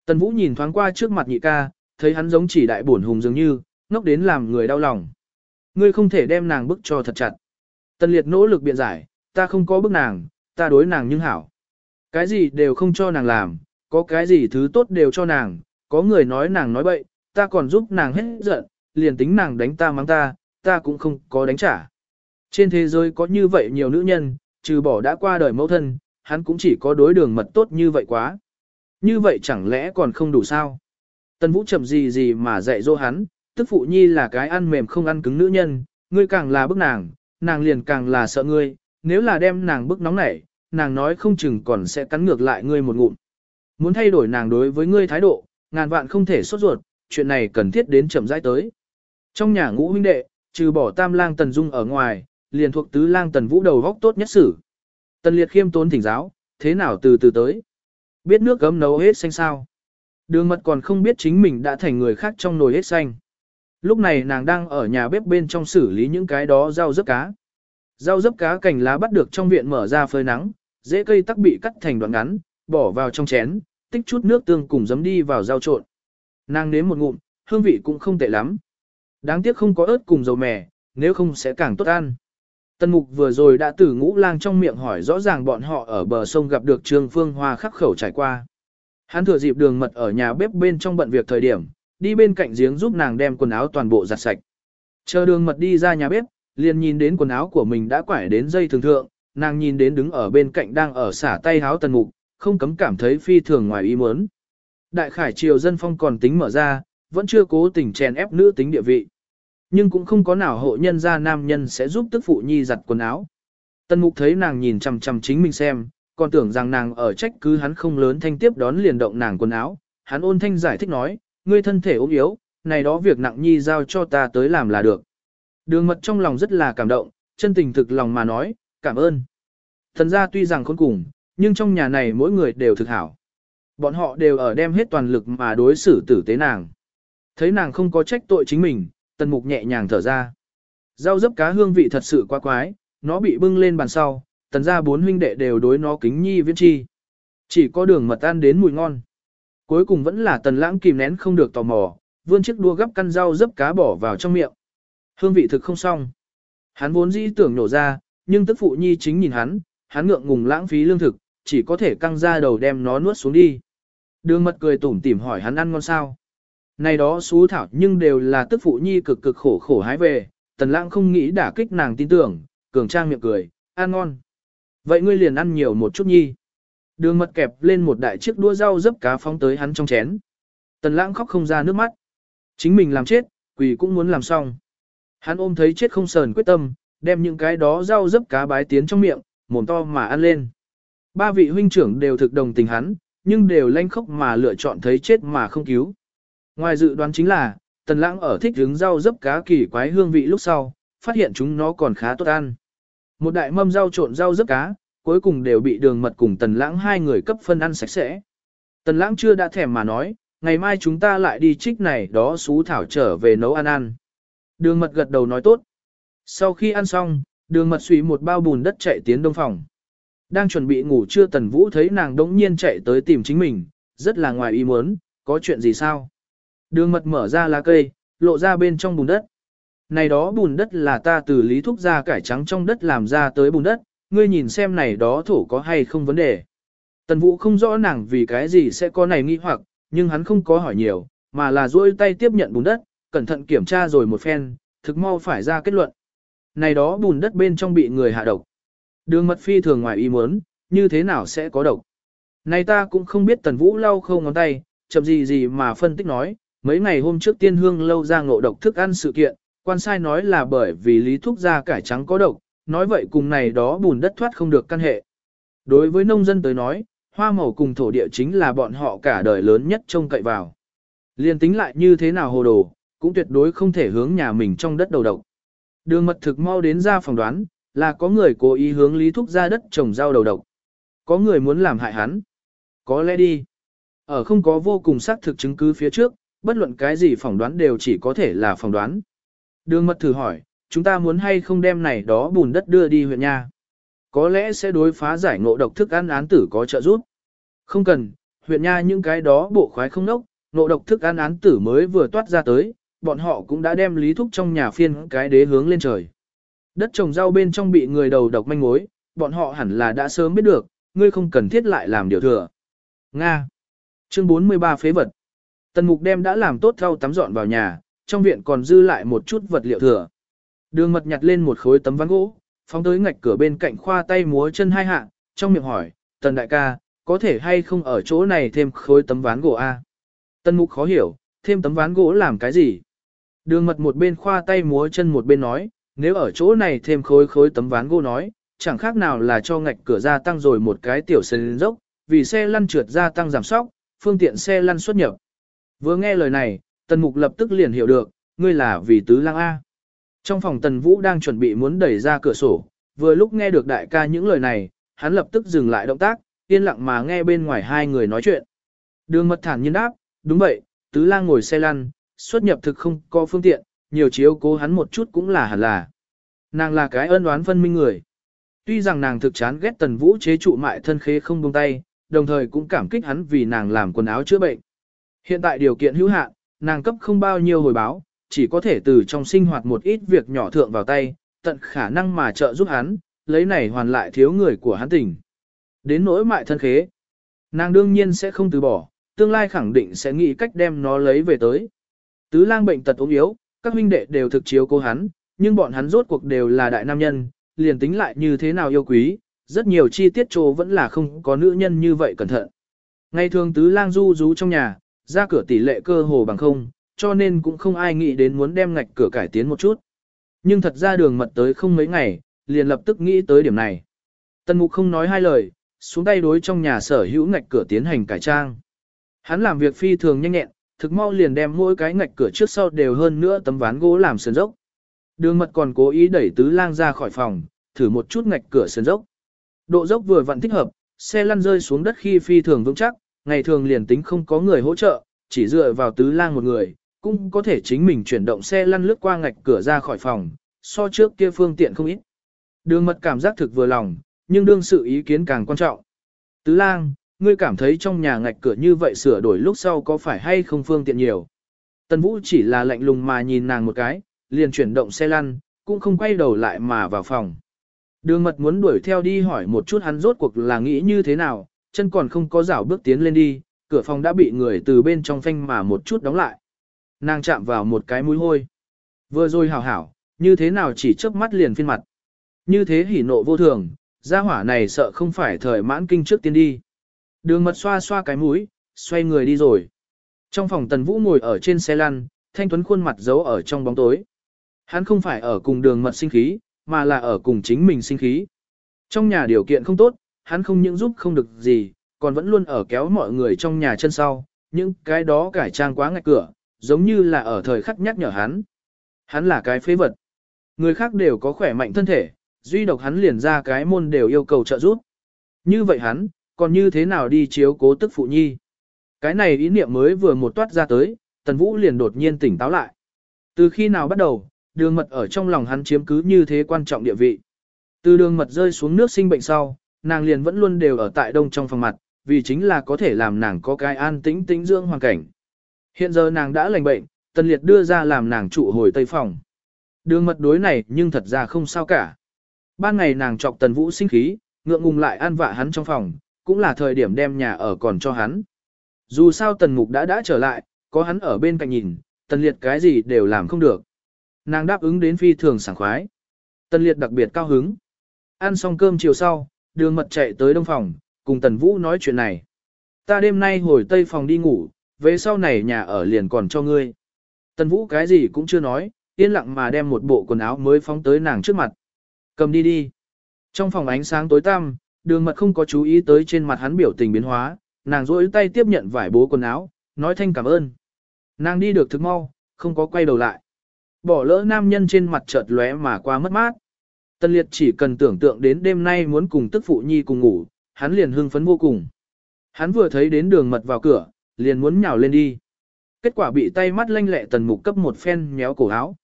Tần vũ nhìn thoáng qua trước mặt nhị ca, thấy hắn giống chỉ đại bổn hùng dường như, ngốc đến làm người đau lòng. Ngươi không thể đem nàng bức cho thật chặt. Tần liệt nỗ lực biện giải, ta không có bức nàng, ta đối nàng nhưng hảo. Cái gì đều không cho nàng làm, có cái gì thứ tốt đều cho nàng, có người nói nàng nói bậy, ta còn giúp nàng hết giận, liền tính nàng đánh ta mắng ta, ta cũng không có đánh trả. Trên thế giới có như vậy nhiều nữ nhân, trừ bỏ đã qua đời mẫu thân, hắn cũng chỉ có đối đường mật tốt như vậy quá. Như vậy chẳng lẽ còn không đủ sao? Tần Vũ chậm gì gì mà dạy dỗ hắn, tức phụ nhi là cái ăn mềm không ăn cứng nữ nhân, ngươi càng là bức nàng, nàng liền càng là sợ ngươi, nếu là đem nàng bức nóng nảy, nàng nói không chừng còn sẽ cắn ngược lại ngươi một ngụm. Muốn thay đổi nàng đối với ngươi thái độ, ngàn vạn không thể sốt ruột, chuyện này cần thiết đến chậm rãi tới. Trong nhà ngũ huynh đệ, trừ bỏ tam lang tần dung ở ngoài, liền thuộc tứ lang tần vũ đầu góc tốt nhất xử. Tần liệt khiêm tốn thỉnh giáo, thế nào từ từ tới. Biết nước gấm nấu hết xanh sao. Đường mật còn không biết chính mình đã thành người khác trong nồi hết xanh. Lúc này nàng đang ở nhà bếp bên trong xử lý những cái đó rau dấp cá. Rau dấp cá cành lá bắt được trong viện mở ra phơi nắng, dễ cây tắc bị cắt thành đoạn ngắn, bỏ vào trong chén, tích chút nước tương cùng giấm đi vào rau trộn. Nàng nếm một ngụm, hương vị cũng không tệ lắm. Đáng tiếc không có ớt cùng dầu mè, nếu không sẽ càng tốt ăn. Tân mục vừa rồi đã từ ngũ lang trong miệng hỏi rõ ràng bọn họ ở bờ sông gặp được Trương Phương Hoa khắc khẩu trải qua. Hắn thừa dịp đường mật ở nhà bếp bên trong bận việc thời điểm, đi bên cạnh giếng giúp nàng đem quần áo toàn bộ giặt sạch. Chờ đường mật đi ra nhà bếp, liền nhìn đến quần áo của mình đã quải đến dây thường thượng, nàng nhìn đến đứng ở bên cạnh đang ở xả tay háo tân mục, không cấm cảm thấy phi thường ngoài ý muốn. Đại khải triều dân phong còn tính mở ra, vẫn chưa cố tình chèn ép nữ tính địa vị. Nhưng cũng không có nào hộ nhân gia nam nhân sẽ giúp tức phụ nhi giặt quần áo. Tân mục thấy nàng nhìn chằm chằm chính mình xem, còn tưởng rằng nàng ở trách cứ hắn không lớn thanh tiếp đón liền động nàng quần áo. Hắn ôn thanh giải thích nói, ngươi thân thể ốm yếu, này đó việc nặng nhi giao cho ta tới làm là được. Đường mật trong lòng rất là cảm động, chân tình thực lòng mà nói, cảm ơn. Thần ra tuy rằng khốn cùng, nhưng trong nhà này mỗi người đều thực hảo. Bọn họ đều ở đem hết toàn lực mà đối xử tử tế nàng. Thấy nàng không có trách tội chính mình, tần mục nhẹ nhàng thở ra. Rau dấp cá hương vị thật sự quá quái, nó bị bưng lên bàn sau, tần ra bốn huynh đệ đều đối nó kính nhi viễn chi. Chỉ có đường mật ăn đến mùi ngon. Cuối cùng vẫn là tần lãng kìm nén không được tò mò, vươn chiếc đua gấp căn rau dấp cá bỏ vào trong miệng. Hương vị thực không xong. Hắn vốn dĩ tưởng nổ ra, nhưng tức phụ nhi chính nhìn hắn, hắn ngượng ngùng lãng phí lương thực, chỉ có thể căng ra đầu đem nó nuốt xuống đi. Đường mật cười tủm tỉm hỏi hắn ăn ngon sao. Này đó xú thảo nhưng đều là tức phụ nhi cực cực khổ khổ hái về, tần lãng không nghĩ đả kích nàng tin tưởng, cường trang miệng cười, ăn ngon. Vậy ngươi liền ăn nhiều một chút nhi. Đường mật kẹp lên một đại chiếc đua rau dấp cá phóng tới hắn trong chén. Tần lãng khóc không ra nước mắt. Chính mình làm chết, quỷ cũng muốn làm xong. Hắn ôm thấy chết không sờn quyết tâm, đem những cái đó rau dấp cá bái tiến trong miệng, mồm to mà ăn lên. Ba vị huynh trưởng đều thực đồng tình hắn, nhưng đều lanh khốc mà lựa chọn thấy chết mà không cứu. Ngoài dự đoán chính là, tần lãng ở thích hướng rau dấp cá kỳ quái hương vị lúc sau, phát hiện chúng nó còn khá tốt ăn. Một đại mâm rau trộn rau dấp cá, cuối cùng đều bị đường mật cùng tần lãng hai người cấp phân ăn sạch sẽ. Tần lãng chưa đã thèm mà nói, ngày mai chúng ta lại đi trích này đó xú thảo trở về nấu ăn ăn. Đường mật gật đầu nói tốt. Sau khi ăn xong, đường mật suy một bao bùn đất chạy tiến đông phòng. Đang chuẩn bị ngủ chưa tần vũ thấy nàng đống nhiên chạy tới tìm chính mình, rất là ngoài ý muốn, có chuyện gì sao? Đường mật mở ra lá cây, lộ ra bên trong bùn đất. Này đó bùn đất là ta từ lý thúc ra cải trắng trong đất làm ra tới bùn đất, ngươi nhìn xem này đó thổ có hay không vấn đề. Tần vũ không rõ nàng vì cái gì sẽ có này nghi hoặc, nhưng hắn không có hỏi nhiều, mà là duỗi tay tiếp nhận bùn đất, cẩn thận kiểm tra rồi một phen, thực mau phải ra kết luận. Này đó bùn đất bên trong bị người hạ độc. Đường mật phi thường ngoài ý muốn, như thế nào sẽ có độc. Này ta cũng không biết tần vũ lau không ngón tay, chậm gì gì mà phân tích nói, mấy ngày hôm trước tiên hương lâu ra ngộ độc thức ăn sự kiện, quan sai nói là bởi vì lý thuốc gia cải trắng có độc, nói vậy cùng này đó bùn đất thoát không được căn hệ. Đối với nông dân tới nói, hoa màu cùng thổ địa chính là bọn họ cả đời lớn nhất trông cậy vào. Liên tính lại như thế nào hồ đồ, cũng tuyệt đối không thể hướng nhà mình trong đất đầu độc. Đường mật thực mau đến ra phòng đoán, là có người cố ý hướng lý thúc ra đất trồng rau đầu độc. Có người muốn làm hại hắn. Có lẽ đi. Ở không có vô cùng xác thực chứng cứ phía trước, bất luận cái gì phỏng đoán đều chỉ có thể là phỏng đoán. Đường mật thử hỏi, chúng ta muốn hay không đem này đó bùn đất đưa đi huyện nha. Có lẽ sẽ đối phá giải ngộ độc thức ăn án tử có trợ giúp. Không cần, huyện nha những cái đó bộ khoái không nốc, ngộ độc thức ăn án tử mới vừa toát ra tới, bọn họ cũng đã đem lý thúc trong nhà phiên cái đế hướng lên trời. Đất trồng rau bên trong bị người đầu độc manh mối, bọn họ hẳn là đã sớm biết được, ngươi không cần thiết lại làm điều thừa. Nga. Chương 43 phế vật. Tần mục đem đã làm tốt thau tắm dọn vào nhà, trong viện còn dư lại một chút vật liệu thừa. Đường mật nhặt lên một khối tấm ván gỗ, phóng tới ngạch cửa bên cạnh khoa tay múa chân hai hạ, trong miệng hỏi, tần đại ca, có thể hay không ở chỗ này thêm khối tấm ván gỗ A. Tần mục khó hiểu, thêm tấm ván gỗ làm cái gì? Đường mật một bên khoa tay múa chân một bên nói, nếu ở chỗ này thêm khối khối tấm ván gỗ nói, chẳng khác nào là cho ngạch cửa ra tăng rồi một cái tiểu sân dốc, vì xe lăn trượt ra tăng giảm sóc, phương tiện xe lăn xuất nhập. Vừa nghe lời này, tần mục lập tức liền hiểu được, ngươi là vì tứ lang A. Trong phòng tần vũ đang chuẩn bị muốn đẩy ra cửa sổ, vừa lúc nghe được đại ca những lời này, hắn lập tức dừng lại động tác, yên lặng mà nghe bên ngoài hai người nói chuyện. Đường mật thản nhiên đáp, đúng vậy, tứ lang ngồi xe lăn, xuất nhập thực không có phương tiện, nhiều chiếu cố hắn một chút cũng là hẳn là. Nàng là cái ân đoán phân minh người. Tuy rằng nàng thực chán ghét tần vũ chế trụ mại thân khế không buông tay, đồng thời cũng cảm kích hắn vì nàng làm quần áo chữa bệnh. Hiện tại điều kiện hữu hạn, nàng cấp không bao nhiêu hồi báo, chỉ có thể từ trong sinh hoạt một ít việc nhỏ thượng vào tay, tận khả năng mà trợ giúp hắn, lấy này hoàn lại thiếu người của hắn tỉnh. Đến nỗi mại thân khế, nàng đương nhiên sẽ không từ bỏ, tương lai khẳng định sẽ nghĩ cách đem nó lấy về tới. Tứ lang bệnh tật ốm yếu, các huynh đệ đều thực chiếu cố hắn, nhưng bọn hắn rốt cuộc đều là đại nam nhân, liền tính lại như thế nào yêu quý, Rất nhiều chi tiết chỗ vẫn là không có nữ nhân như vậy cẩn thận. Ngày thường tứ lang du rú trong nhà, ra cửa tỷ lệ cơ hồ bằng không, cho nên cũng không ai nghĩ đến muốn đem ngạch cửa cải tiến một chút. Nhưng thật ra đường mật tới không mấy ngày, liền lập tức nghĩ tới điểm này. Tần mục không nói hai lời, xuống tay đối trong nhà sở hữu ngạch cửa tiến hành cải trang. Hắn làm việc phi thường nhanh nhẹn, thực mau liền đem mỗi cái ngạch cửa trước sau đều hơn nữa tấm ván gỗ làm sườn dốc. Đường mật còn cố ý đẩy tứ lang ra khỏi phòng, thử một chút ngạch cửa sườn dốc. Độ dốc vừa vặn thích hợp, xe lăn rơi xuống đất khi phi thường vững chắc, ngày thường liền tính không có người hỗ trợ, chỉ dựa vào tứ lang một người, cũng có thể chính mình chuyển động xe lăn lướt qua ngạch cửa ra khỏi phòng, so trước kia phương tiện không ít. Đường mật cảm giác thực vừa lòng, nhưng đương sự ý kiến càng quan trọng. Tứ lang, ngươi cảm thấy trong nhà ngạch cửa như vậy sửa đổi lúc sau có phải hay không phương tiện nhiều. Tần Vũ chỉ là lạnh lùng mà nhìn nàng một cái, liền chuyển động xe lăn, cũng không quay đầu lại mà vào phòng. Đường mật muốn đuổi theo đi hỏi một chút hắn rốt cuộc là nghĩ như thế nào, chân còn không có rảo bước tiến lên đi, cửa phòng đã bị người từ bên trong phanh mà một chút đóng lại. Nàng chạm vào một cái mũi hôi. Vừa rồi hảo hảo, như thế nào chỉ chớp mắt liền phiên mặt. Như thế hỉ nộ vô thường, gia hỏa này sợ không phải thời mãn kinh trước tiên đi. Đường mật xoa xoa cái mũi, xoay người đi rồi. Trong phòng tần vũ ngồi ở trên xe lăn, thanh tuấn khuôn mặt giấu ở trong bóng tối. Hắn không phải ở cùng đường mật sinh khí, mà là ở cùng chính mình sinh khí. Trong nhà điều kiện không tốt, hắn không những giúp không được gì, còn vẫn luôn ở kéo mọi người trong nhà chân sau, những cái đó cải trang quá ngạch cửa, giống như là ở thời khắc nhắc nhở hắn. Hắn là cái phế vật. Người khác đều có khỏe mạnh thân thể, duy độc hắn liền ra cái môn đều yêu cầu trợ giúp. Như vậy hắn, còn như thế nào đi chiếu cố tức phụ nhi? Cái này ý niệm mới vừa một toát ra tới, Tần Vũ liền đột nhiên tỉnh táo lại. Từ khi nào bắt đầu, đường mật ở trong lòng hắn chiếm cứ như thế quan trọng địa vị. Từ đường mật rơi xuống nước sinh bệnh sau, nàng liền vẫn luôn đều ở tại đông trong phòng mặt, vì chính là có thể làm nàng có cái an tĩnh tĩnh dưỡng hoàn cảnh. Hiện giờ nàng đã lành bệnh, tần liệt đưa ra làm nàng trụ hồi tây phòng. Đường mật đối này nhưng thật ra không sao cả. Ban ngày nàng chọc tần vũ sinh khí, ngượng ngùng lại an vạ hắn trong phòng, cũng là thời điểm đem nhà ở còn cho hắn. Dù sao tần mục đã đã trở lại, có hắn ở bên cạnh nhìn, tần liệt cái gì đều làm không được. Nàng đáp ứng đến phi thường sảng khoái. Tần liệt đặc biệt cao hứng. Ăn xong cơm chiều sau, đường mật chạy tới đông phòng, cùng tần vũ nói chuyện này. Ta đêm nay hồi tây phòng đi ngủ, về sau này nhà ở liền còn cho ngươi. Tần vũ cái gì cũng chưa nói, yên lặng mà đem một bộ quần áo mới phóng tới nàng trước mặt. Cầm đi đi. Trong phòng ánh sáng tối tăm, đường mật không có chú ý tới trên mặt hắn biểu tình biến hóa, nàng rỗi tay tiếp nhận vải bố quần áo, nói thanh cảm ơn. Nàng đi được thực mau, không có quay đầu lại. Bỏ lỡ nam nhân trên mặt chợt lóe mà qua mất mát. Tân liệt chỉ cần tưởng tượng đến đêm nay muốn cùng tức phụ nhi cùng ngủ, hắn liền hưng phấn vô cùng. Hắn vừa thấy đến đường mật vào cửa, liền muốn nhào lên đi. Kết quả bị tay mắt lanh lẹ tần mục cấp một phen méo cổ áo.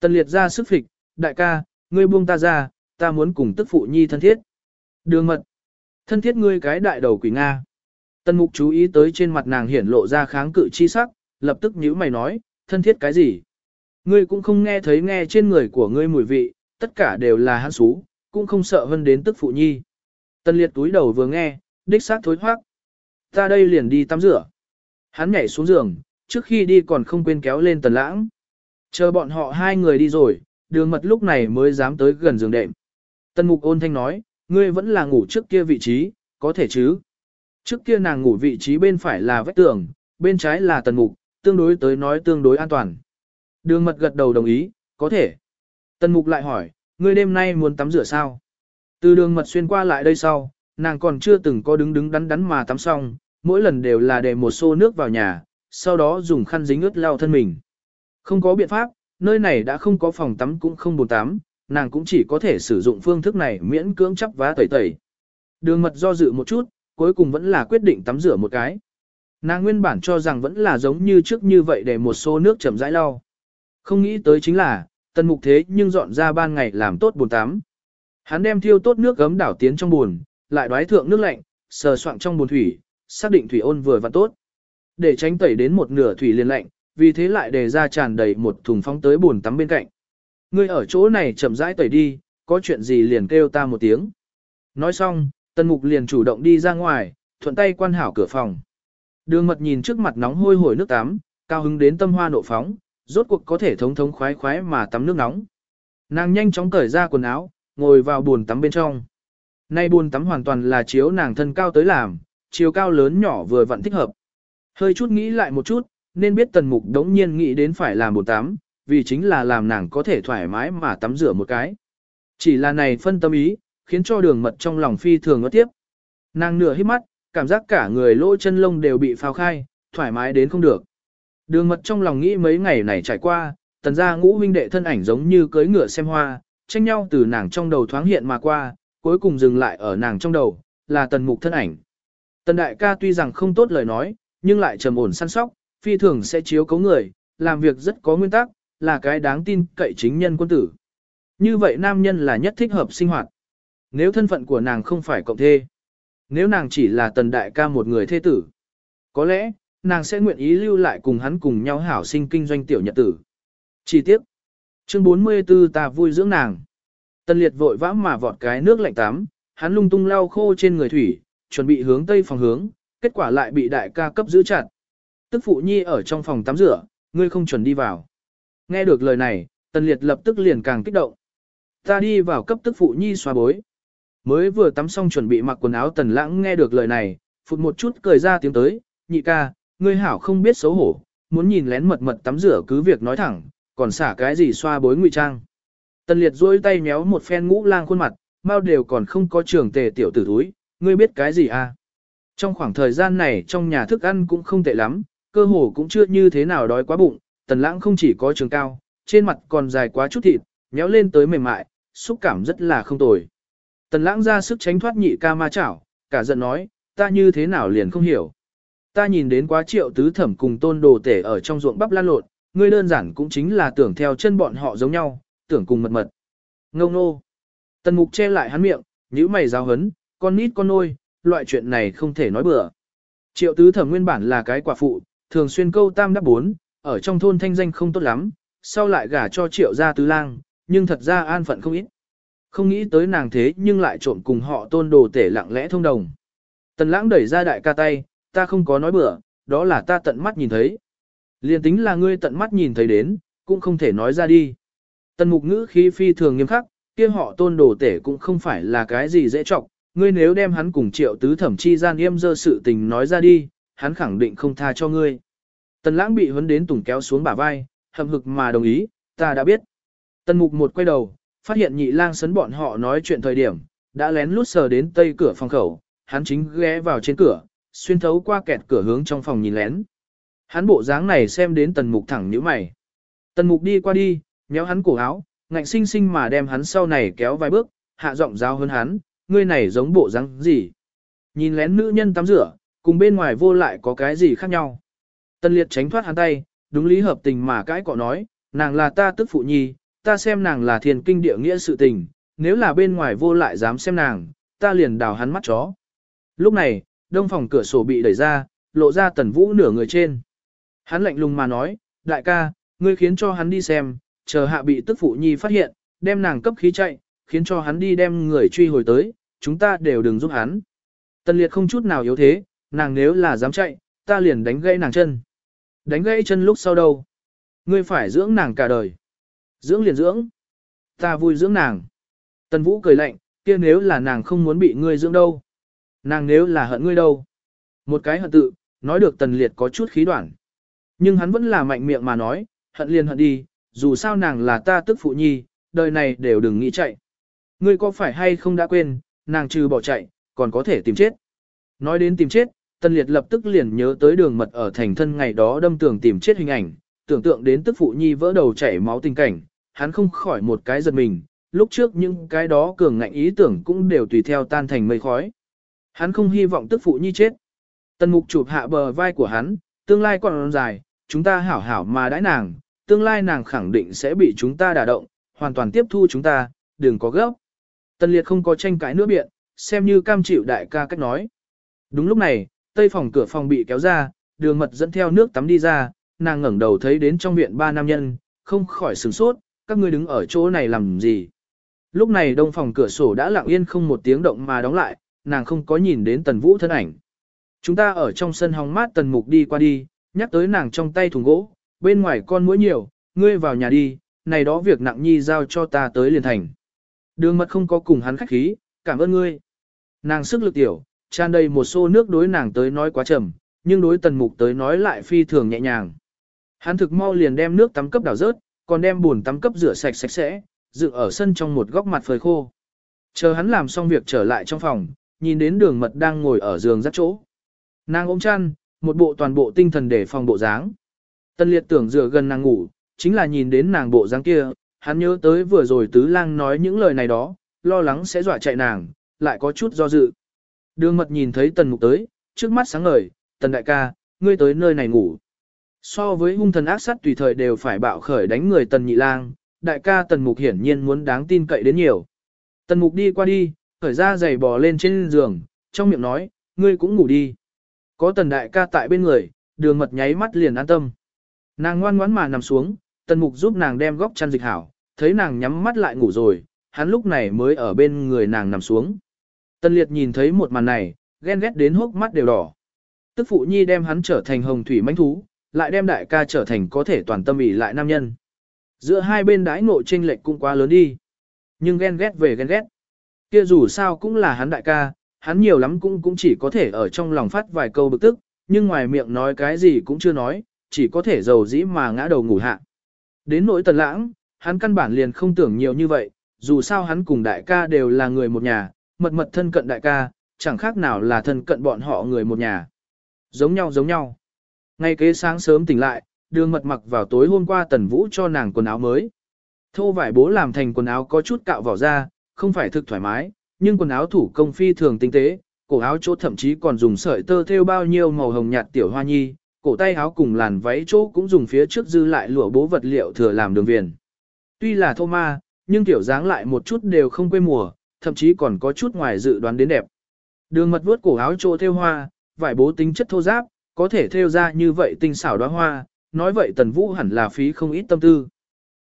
Tần liệt ra sức phịch, đại ca, ngươi buông ta ra, ta muốn cùng tức phụ nhi thân thiết. Đường mật, thân thiết ngươi cái đại đầu quỷ Nga. tân mục chú ý tới trên mặt nàng hiển lộ ra kháng cự chi sắc, lập tức nhíu mày nói, thân thiết cái gì? Ngươi cũng không nghe thấy nghe trên người của ngươi mùi vị, tất cả đều là hãn xú, cũng không sợ hơn đến tức phụ nhi. tân liệt túi đầu vừa nghe, đích xác thối thoát. Ta đây liền đi tắm rửa. Hắn nhảy xuống giường, trước khi đi còn không quên kéo lên tần lãng. Chờ bọn họ hai người đi rồi, đường mật lúc này mới dám tới gần giường đệm. tân mục ôn thanh nói, ngươi vẫn là ngủ trước kia vị trí, có thể chứ. Trước kia nàng ngủ vị trí bên phải là vách tường, bên trái là tần mục, tương đối tới nói tương đối an toàn. Đường mật gật đầu đồng ý, có thể. Tần mục lại hỏi, ngươi đêm nay muốn tắm rửa sao? Từ đường mật xuyên qua lại đây sau, nàng còn chưa từng có đứng đứng đắn đắn mà tắm xong, mỗi lần đều là để một xô nước vào nhà, sau đó dùng khăn dính ướt lau thân mình. Không có biện pháp, nơi này đã không có phòng tắm cũng không bồn tắm, nàng cũng chỉ có thể sử dụng phương thức này miễn cưỡng chắp vá tẩy tẩy. Đường mật do dự một chút, cuối cùng vẫn là quyết định tắm rửa một cái. Nàng nguyên bản cho rằng vẫn là giống như trước như vậy để một xô nước chậm rãi lau. Không nghĩ tới chính là, tần mục thế nhưng dọn ra ban ngày làm tốt bồn tắm. Hắn đem thiêu tốt nước gấm đảo tiến trong bồn, lại đoái thượng nước lạnh, sờ soạng trong bồn thủy, xác định thủy ôn vừa và tốt. Để tránh tẩy đến một nửa thủy liền lạnh, vì thế lại đề ra tràn đầy một thùng phóng tới bồn tắm bên cạnh. Ngươi ở chỗ này chậm rãi tẩy đi, có chuyện gì liền kêu ta một tiếng. Nói xong, tần mục liền chủ động đi ra ngoài, thuận tay quan hảo cửa phòng. Đường mật nhìn trước mặt nóng hôi hổi nước tắm, cao hứng đến tâm hoa nộ phóng, rốt cuộc có thể thống thống khoái khoái mà tắm nước nóng. Nàng nhanh chóng cởi ra quần áo, ngồi vào bồn tắm bên trong. Nay buồn tắm hoàn toàn là chiếu nàng thân cao tới làm, chiều cao lớn nhỏ vừa vặn thích hợp. Hơi chút nghĩ lại một chút, nên biết tần mục đống nhiên nghĩ đến phải làm bồn tắm, vì chính là làm nàng có thể thoải mái mà tắm rửa một cái. Chỉ là này phân tâm ý, khiến cho đường mật trong lòng phi thường ngất tiếp. Nàng nửa hít mắt, cảm giác cả người lỗ chân lông đều bị phao khai, thoải mái đến không được. Đường mật trong lòng nghĩ mấy ngày này trải qua, tần gia ngũ huynh đệ thân ảnh giống như cưới ngựa xem hoa, tranh nhau từ nàng trong đầu thoáng hiện mà qua, cuối cùng dừng lại ở nàng trong đầu, là tần mục thân ảnh. Tần đại ca tuy rằng không tốt lời nói, nhưng lại trầm ổn săn sóc, phi thường sẽ chiếu cấu người, làm việc rất có nguyên tắc, là cái đáng tin cậy chính nhân quân tử. Như vậy nam nhân là nhất thích hợp sinh hoạt. Nếu thân phận của nàng không phải cộng thê, nếu nàng chỉ là tần đại ca một người thê tử, có lẽ, nàng sẽ nguyện ý lưu lại cùng hắn cùng nhau hảo sinh kinh doanh tiểu nhật tử. Chi tiết Chương 44 ta vui dưỡng nàng. Tần liệt vội vã mà vọt cái nước lạnh tắm, hắn lung tung lau khô trên người thủy, chuẩn bị hướng tây phòng hướng, kết quả lại bị đại ca cấp giữ chặt. Tức phụ nhi ở trong phòng tắm rửa, ngươi không chuẩn đi vào. Nghe được lời này, tần liệt lập tức liền càng kích động. Ta đi vào cấp tức phụ nhi xoa bối. Mới vừa tắm xong chuẩn bị mặc quần áo tần lãng nghe được lời này, phụt một chút cười ra tiếng tới, nhị ca, ngươi hảo không biết xấu hổ, muốn nhìn lén mật mật tắm rửa cứ việc nói thẳng, còn xả cái gì xoa bối ngụy trang. Tần liệt duỗi tay méo một phen ngũ lang khuôn mặt, mau đều còn không có trường tề tiểu tử túi, ngươi biết cái gì à? Trong khoảng thời gian này trong nhà thức ăn cũng không tệ lắm, cơ hồ cũng chưa như thế nào đói quá bụng, tần lãng không chỉ có trường cao, trên mặt còn dài quá chút thịt, méo lên tới mềm mại, xúc cảm rất là không tồi. Tần lãng ra sức tránh thoát nhị ca ma chảo, cả giận nói, ta như thế nào liền không hiểu. Ta nhìn đến quá triệu tứ thẩm cùng tôn đồ tể ở trong ruộng bắp lan lộn, ngươi đơn giản cũng chính là tưởng theo chân bọn họ giống nhau, tưởng cùng mật mật. Ngâu nô. Tần mục che lại hắn miệng, nhíu mày giáo hấn, con nít con nôi, loại chuyện này không thể nói bừa. Triệu tứ thẩm nguyên bản là cái quả phụ, thường xuyên câu tam đáp bốn, ở trong thôn thanh danh không tốt lắm, sau lại gả cho triệu gia tứ lang, nhưng thật ra an phận không ít. Không nghĩ tới nàng thế nhưng lại trộn cùng họ tôn đồ tể lặng lẽ thông đồng. Tần lãng đẩy ra đại ca tay, ta không có nói bừa, đó là ta tận mắt nhìn thấy. Liên tính là ngươi tận mắt nhìn thấy đến, cũng không thể nói ra đi. Tần mục ngữ khí phi thường nghiêm khắc, kia họ tôn đồ tể cũng không phải là cái gì dễ trọng, ngươi nếu đem hắn cùng triệu tứ thẩm chi gian yêm dơ sự tình nói ra đi, hắn khẳng định không tha cho ngươi. Tần lãng bị huấn đến tùng kéo xuống bả vai, hậm hực mà đồng ý, ta đã biết. Tần mục một quay đầu, phát hiện nhị lang sấn bọn họ nói chuyện thời điểm, đã lén lút sờ đến tây cửa phòng khẩu, hắn chính ghé vào trên cửa, xuyên thấu qua kẹt cửa hướng trong phòng nhìn lén. Hắn bộ dáng này xem đến tần mục thẳng nhíu mày. Tần mục đi qua đi, nhéo hắn cổ áo, ngạnh sinh sinh mà đem hắn sau này kéo vài bước, hạ giọng giáo hơn hắn, ngươi này giống bộ dáng gì. Nhìn lén nữ nhân tắm rửa, cùng bên ngoài vô lại có cái gì khác nhau. Tân liệt tránh thoát hắn tay, đúng lý hợp tình mà cãi cọ nói, nàng là ta tức phụ nhi, ta xem nàng là thiền kinh địa nghĩa sự tình, nếu là bên ngoài vô lại dám xem nàng, ta liền đào hắn mắt chó. Lúc này, đông phòng cửa sổ bị đẩy ra, lộ ra tần vũ nửa người trên. Hắn lạnh lùng mà nói, đại ca, ngươi khiến cho hắn đi xem, chờ hạ bị tức phụ nhi phát hiện, đem nàng cấp khí chạy, khiến cho hắn đi đem người truy hồi tới, chúng ta đều đừng giúp hắn. Tần liệt không chút nào yếu thế, nàng nếu là dám chạy, ta liền đánh gãy nàng chân. Đánh gãy chân lúc sau đâu? Ngươi phải dưỡng nàng cả đời. Dưỡng liền dưỡng. Ta vui dưỡng nàng. Tần Vũ cười lạnh, kia nếu là nàng không muốn bị ngươi dưỡng đâu. Nàng nếu là hận ngươi đâu. Một cái hận tự, nói được tần liệt có chút khí đoạn. Nhưng hắn vẫn là mạnh miệng mà nói, hận liền hận đi, dù sao nàng là ta tức phụ nhi, đời này đều đừng nghĩ chạy. Ngươi có phải hay không đã quên, nàng trừ bỏ chạy, còn có thể tìm chết. Nói đến tìm chết, Tân Liệt lập tức liền nhớ tới đường mật ở thành thân ngày đó đâm tường tìm chết hình ảnh, tưởng tượng đến tức phụ nhi vỡ đầu chảy máu tình cảnh, hắn không khỏi một cái giật mình, lúc trước những cái đó cường ngạnh ý tưởng cũng đều tùy theo tan thành mây khói. Hắn không hy vọng tức phụ nhi chết. Tần mục chụp hạ bờ vai của hắn, tương lai còn dài, chúng ta hảo hảo mà đãi nàng, tương lai nàng khẳng định sẽ bị chúng ta đả động, hoàn toàn tiếp thu chúng ta, đừng có gấp. Tân liệt không có tranh cãi nữa biện, xem như cam chịu đại ca cách nói. Đúng lúc này, tây phòng cửa phòng bị kéo ra, đường mật dẫn theo nước tắm đi ra, nàng ngẩng đầu thấy đến trong viện ba nam nhân, không khỏi sửng sốt, các ngươi đứng ở chỗ này làm gì. Lúc này đông phòng cửa sổ đã lặng yên không một tiếng động mà đóng lại, nàng không có nhìn đến tần vũ thân ảnh. Chúng ta ở trong sân hóng mát tần mục đi qua đi, nhắc tới nàng trong tay thùng gỗ, bên ngoài con muỗi nhiều, ngươi vào nhà đi, này đó việc nặng nhi giao cho ta tới liền thành. Đường mật không có cùng hắn khách khí, cảm ơn ngươi. Nàng sức lực tiểu, tràn đầy một xô nước đối nàng tới nói quá trầm, nhưng đối tần mục tới nói lại phi thường nhẹ nhàng. Hắn thực mau liền đem nước tắm cấp đảo rớt, còn đem buồn tắm cấp rửa sạch sạch sẽ, dựng ở sân trong một góc mặt phơi khô. Chờ hắn làm xong việc trở lại trong phòng, nhìn đến đường mật đang ngồi ở giường rắc chỗ. Nàng ôm chăn, một bộ toàn bộ tinh thần để phòng bộ dáng. Tân liệt tưởng dựa gần nàng ngủ, chính là nhìn đến nàng bộ dáng kia, hắn nhớ tới vừa rồi tứ lang nói những lời này đó, lo lắng sẽ dọa chạy nàng, lại có chút do dự. Đường mật nhìn thấy tần mục tới, trước mắt sáng ngời, tần đại ca, ngươi tới nơi này ngủ. So với hung thần ác sát tùy thời đều phải bạo khởi đánh người tần nhị lang, đại ca tần mục hiển nhiên muốn đáng tin cậy đến nhiều. Tần mục đi qua đi, khởi ra giày bò lên trên giường, trong miệng nói, ngươi cũng ngủ đi. Có tần đại ca tại bên người, đường mật nháy mắt liền an tâm. Nàng ngoan ngoãn mà nằm xuống, tần mục giúp nàng đem góc chăn dịch hảo, thấy nàng nhắm mắt lại ngủ rồi, hắn lúc này mới ở bên người nàng nằm xuống. Tân liệt nhìn thấy một màn này, ghen ghét đến hốc mắt đều đỏ. Tức phụ nhi đem hắn trở thành hồng thủy manh thú, lại đem đại ca trở thành có thể toàn tâm ỷ lại nam nhân. Giữa hai bên đãi ngộ chênh lệch cũng quá lớn đi. Nhưng ghen ghét về ghen ghét. Kia dù sao cũng là hắn đại ca, hắn nhiều lắm cũng cũng chỉ có thể ở trong lòng phát vài câu bực tức, nhưng ngoài miệng nói cái gì cũng chưa nói, chỉ có thể dầu dĩ mà ngã đầu ngủ hạ. Đến nỗi tần lãng, hắn căn bản liền không tưởng nhiều như vậy, dù sao hắn cùng đại ca đều là người một nhà, mật mật thân cận đại ca, chẳng khác nào là thân cận bọn họ người một nhà. Giống nhau giống nhau. Ngay kế sáng sớm tỉnh lại, đường mật mặc vào tối hôm qua tần vũ cho nàng quần áo mới. Thô vải bố làm thành quần áo có chút cạo vỏ ra, không phải thực thoải mái, nhưng quần áo thủ công phi thường tinh tế, cổ áo chỗ thậm chí còn dùng sợi tơ thêu bao nhiêu màu hồng nhạt tiểu hoa nhi, cổ tay áo cùng làn váy chỗ cũng dùng phía trước dư lại lụa bố vật liệu thừa làm đường viền. Tuy là thô ma, nhưng tiểu dáng lại một chút đều không quê mùa, thậm chí còn có chút ngoài dự đoán đến đẹp. Đường mật vuốt cổ áo chỗ thêu hoa, vải bố tính chất thô giáp, có thể thêu ra như vậy tinh xảo đóa hoa, nói vậy tần vũ hẳn là phí không ít tâm tư.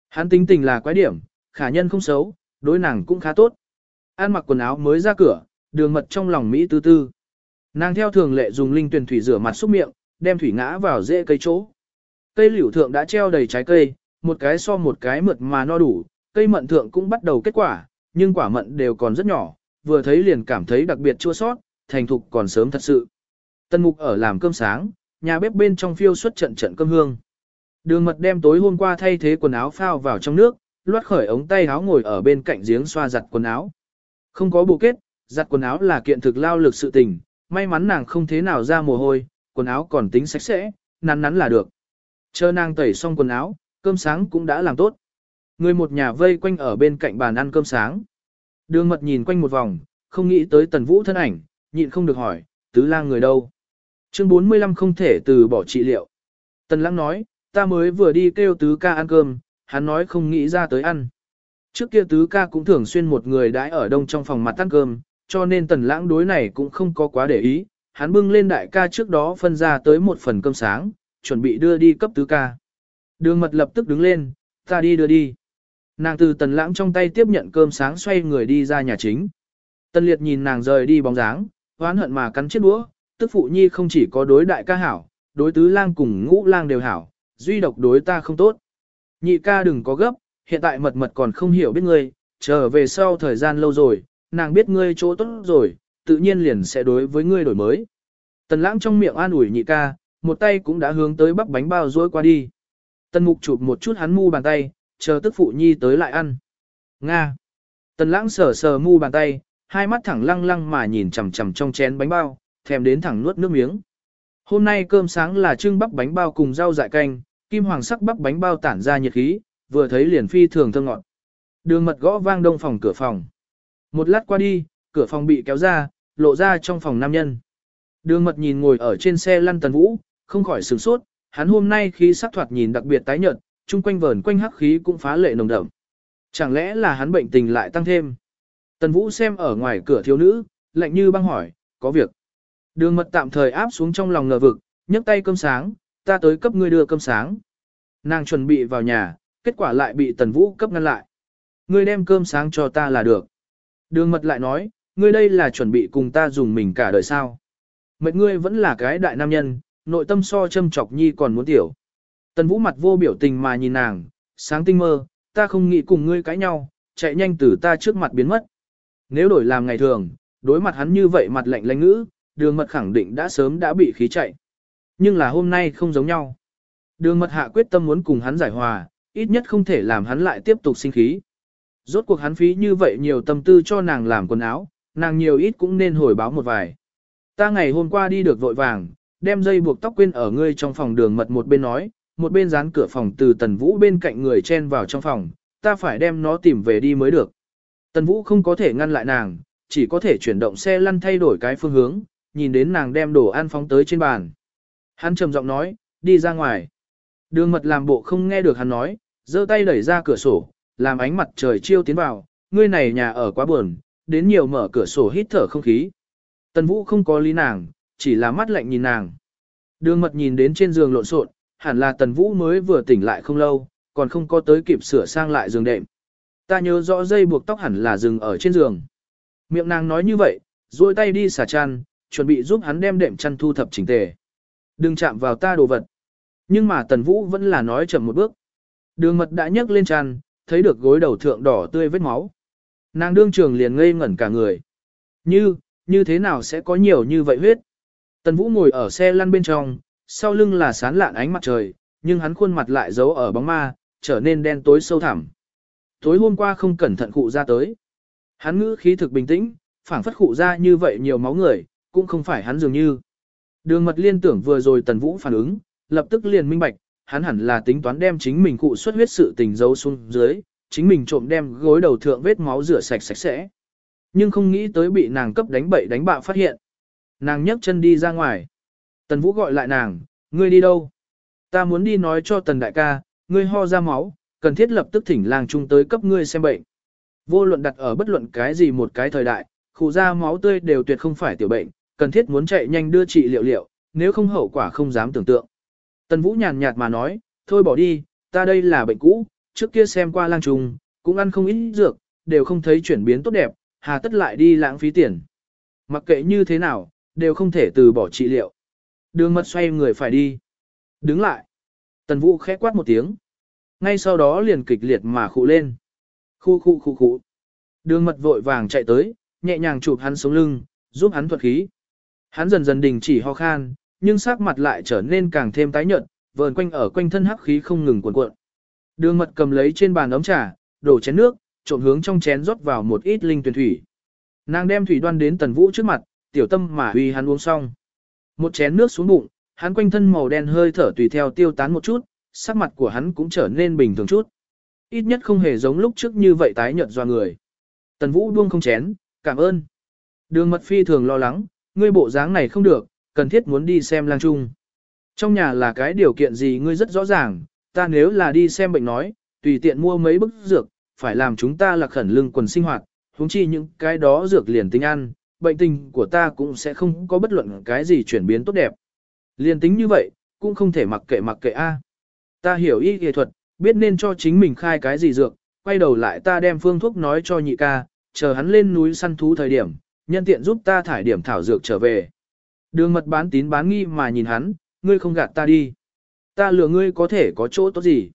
Hắn tính tình là quái điểm, khả nhân không xấu, đối nàng cũng khá tốt. An mặc quần áo mới ra cửa, đường mật trong lòng Mỹ tư tư. Nàng theo thường lệ dùng linh tuyển thủy rửa mặt xúc miệng, đem thủy ngã vào rễ cây chỗ. Cây liễu thượng đã treo đầy trái cây, một cái so một cái mượt mà no đủ, cây mận thượng cũng bắt đầu kết quả, nhưng quả mận đều còn rất nhỏ, vừa thấy liền cảm thấy đặc biệt chua sót, thành thục còn sớm thật sự. Tân mục ở làm cơm sáng, nhà bếp bên trong phiêu xuất trận trận cơm hương. Đường mật đem tối hôm qua thay thế quần áo phao vào trong nước, loát khởi ống tay áo ngồi ở bên cạnh giếng xoa giặt quần áo. Không có bộ kết, giặt quần áo là kiện thực lao lực sự tình, may mắn nàng không thế nào ra mồ hôi, quần áo còn tính sạch sẽ, nắn nắn là được. Chờ nàng tẩy xong quần áo, cơm sáng cũng đã làm tốt. Người một nhà vây quanh ở bên cạnh bàn ăn cơm sáng. Đường mật nhìn quanh một vòng, không nghĩ tới tần vũ thân ảnh, nhịn không được hỏi, tứ lang người đâu. Chương 45 không thể từ bỏ trị liệu. Tần lãng nói, ta mới vừa đi kêu tứ ca ăn cơm, hắn nói không nghĩ ra tới ăn. Trước kia tứ ca cũng thường xuyên một người đãi ở đông trong phòng mặt ăn cơm, cho nên tần lãng đối này cũng không có quá để ý, hắn bưng lên đại ca trước đó phân ra tới một phần cơm sáng, chuẩn bị đưa đi cấp tứ ca. Đường mật lập tức đứng lên, ta đi đưa đi. Nàng từ tần lãng trong tay tiếp nhận cơm sáng xoay người đi ra nhà chính. Tần liệt nhìn nàng rời đi bóng dáng, hoán hận mà cắn chiếc đũa, tức phụ nhi không chỉ có đối đại ca hảo, đối tứ lang cùng ngũ lang đều hảo, duy độc đối ta không tốt. Nhị ca đừng có gấp, hiện tại mật mật còn không hiểu biết ngươi, trở về sau thời gian lâu rồi, nàng biết ngươi chỗ tốt rồi, tự nhiên liền sẽ đối với ngươi đổi mới. Tần lãng trong miệng an ủi nhị ca, một tay cũng đã hướng tới bắp bánh bao rối qua đi. Tần mục chụp một chút hắn mu bàn tay, chờ tức phụ nhi tới lại ăn. Nga. Tần lãng sờ sờ mu bàn tay, hai mắt thẳng lăng lăng mà nhìn chằm chằm trong chén bánh bao, thèm đến thẳng nuốt nước miếng. Hôm nay cơm sáng là trưng bắp bánh bao cùng rau dại canh, kim hoàng sắc bắp bánh bao tản ra nhiệt khí, vừa thấy liền phi thường thơm ngọt. Đường mật gõ vang đông phòng cửa phòng. Một lát qua đi, cửa phòng bị kéo ra, lộ ra trong phòng nam nhân. Đường mật nhìn ngồi ở trên xe lăn tần vũ, không khỏi sửng sốt, hắn hôm nay khi sắc thoạt nhìn đặc biệt tái nhợt, chung quanh vờn quanh hắc khí cũng phá lệ nồng đậm. Chẳng lẽ là hắn bệnh tình lại tăng thêm? Tần vũ xem ở ngoài cửa thiếu nữ, lạnh như băng hỏi, có việc. Đường mật tạm thời áp xuống trong lòng ngờ vực, nhấc tay cơm sáng, ta tới cấp ngươi đưa cơm sáng. Nàng chuẩn bị vào nhà, kết quả lại bị tần vũ cấp ngăn lại. Ngươi đem cơm sáng cho ta là được. Đường mật lại nói, ngươi đây là chuẩn bị cùng ta dùng mình cả đời sao. Mệt ngươi vẫn là cái đại nam nhân, nội tâm so châm chọc nhi còn muốn tiểu. Tần vũ mặt vô biểu tình mà nhìn nàng, sáng tinh mơ, ta không nghĩ cùng ngươi cãi nhau, chạy nhanh từ ta trước mặt biến mất. Nếu đổi làm ngày thường, đối mặt hắn như vậy mặt lạnh lanh ngữ, đường mật khẳng định đã sớm đã bị khí chạy. Nhưng là hôm nay không giống nhau. Đường mật hạ quyết tâm muốn cùng hắn giải hòa, ít nhất không thể làm hắn lại tiếp tục sinh khí. Rốt cuộc hắn phí như vậy nhiều tâm tư cho nàng làm quần áo, nàng nhiều ít cũng nên hồi báo một vài. Ta ngày hôm qua đi được vội vàng, đem dây buộc tóc quên ở ngươi trong phòng đường mật một bên nói, một bên dán cửa phòng từ tần vũ bên cạnh người chen vào trong phòng, ta phải đem nó tìm về đi mới được. Tần vũ không có thể ngăn lại nàng, chỉ có thể chuyển động xe lăn thay đổi cái phương hướng, nhìn đến nàng đem đồ ăn phóng tới trên bàn. Hắn trầm giọng nói, đi ra ngoài. Đường mật làm bộ không nghe được hắn nói, giơ tay đẩy ra cửa sổ, làm ánh mặt trời chiêu tiến vào, ngươi này nhà ở quá buồn, đến nhiều mở cửa sổ hít thở không khí. Tần Vũ không có lý nàng, chỉ là mắt lạnh nhìn nàng. Đường mật nhìn đến trên giường lộn xộn, hẳn là Tần Vũ mới vừa tỉnh lại không lâu, còn không có tới kịp sửa sang lại giường đệm. Ta nhớ rõ dây buộc tóc hẳn là dừng ở trên giường. Miệng nàng nói như vậy, duỗi tay đi xả chăn, chuẩn bị giúp hắn đem đệm chăn thu thập chỉnh tề. Đừng chạm vào ta đồ vật. Nhưng mà Tần Vũ vẫn là nói chậm một bước. Đường mật đã nhấc lên chăn, thấy được gối đầu thượng đỏ tươi vết máu. Nàng đương trường liền ngây ngẩn cả người. Như, như thế nào sẽ có nhiều như vậy huyết? Tần Vũ ngồi ở xe lăn bên trong, sau lưng là sán lạn ánh mặt trời, nhưng hắn khuôn mặt lại giấu ở bóng ma, trở nên đen tối sâu thẳm. Tối hôm qua không cẩn thận cụ ra tới. Hắn ngữ khí thực bình tĩnh, phảng phất cụ ra như vậy nhiều máu người, cũng không phải hắn dường như. Đường mật liên tưởng vừa rồi Tần Vũ phản ứng, lập tức liền minh bạch, hắn hẳn là tính toán đem chính mình cụ xuất huyết sự tình giấu xuống dưới, chính mình trộm đem gối đầu thượng vết máu rửa sạch sạch sẽ. Nhưng không nghĩ tới bị nàng cấp đánh bậy đánh bạ phát hiện. Nàng nhấc chân đi ra ngoài. Tần Vũ gọi lại nàng, ngươi đi đâu? Ta muốn đi nói cho Tần Đại ca, ngươi ho ra máu, cần thiết lập tức thỉnh làng trung tới cấp ngươi xem bệnh. Vô luận đặt ở bất luận cái gì một cái thời đại, khu ra máu tươi đều tuyệt không phải tiểu bệnh, cần thiết muốn chạy nhanh đưa trị liệu liệu, nếu không hậu quả không dám tưởng tượng. Tần Vũ nhàn nhạt mà nói, thôi bỏ đi, ta đây là bệnh cũ, trước kia xem qua lang trùng, cũng ăn không ít dược, đều không thấy chuyển biến tốt đẹp, hà tất lại đi lãng phí tiền. Mặc kệ như thế nào, đều không thể từ bỏ trị liệu. Đường mật xoay người phải đi. Đứng lại. Tần Vũ khẽ quát một tiếng. Ngay sau đó liền kịch liệt mà khụ lên. Khu khu khu khu. Đường mật vội vàng chạy tới, nhẹ nhàng chụp hắn sống lưng, giúp hắn thuật khí. Hắn dần dần đình chỉ ho khan, nhưng sắc mặt lại trở nên càng thêm tái nhợt, vờn quanh ở quanh thân hắc khí không ngừng cuộn cuộn. Đường mật cầm lấy trên bàn ấm trà, đổ chén nước, trộn hướng trong chén rót vào một ít linh tuyển thủy. Nàng đem thủy đoan đến tần vũ trước mặt, tiểu tâm mà huy hắn uống xong. Một chén nước xuống bụng, hắn quanh thân màu đen hơi thở tùy theo tiêu tán một chút, sắc mặt của hắn cũng trở nên bình thường chút. Ít nhất không hề giống lúc trước như vậy tái nhợt do người. Tần vũ buông không chén, cảm ơn. Đường mật phi thường lo lắng, ngươi bộ dáng này không được, cần thiết muốn đi xem lang trung. Trong nhà là cái điều kiện gì ngươi rất rõ ràng, ta nếu là đi xem bệnh nói, tùy tiện mua mấy bức dược, phải làm chúng ta là khẩn lưng quần sinh hoạt, huống chi những cái đó dược liền tính ăn, bệnh tình của ta cũng sẽ không có bất luận cái gì chuyển biến tốt đẹp. Liền tính như vậy, cũng không thể mặc kệ mặc kệ a. Ta hiểu y y thuật, biết nên cho chính mình khai cái gì dược, quay đầu lại ta đem phương thuốc nói cho nhị ca, chờ hắn lên núi săn thú thời điểm, nhân tiện giúp ta thải điểm thảo dược trở về. Đường mật bán tín bán nghi mà nhìn hắn, ngươi không gạt ta đi. Ta lừa ngươi có thể có chỗ tốt gì.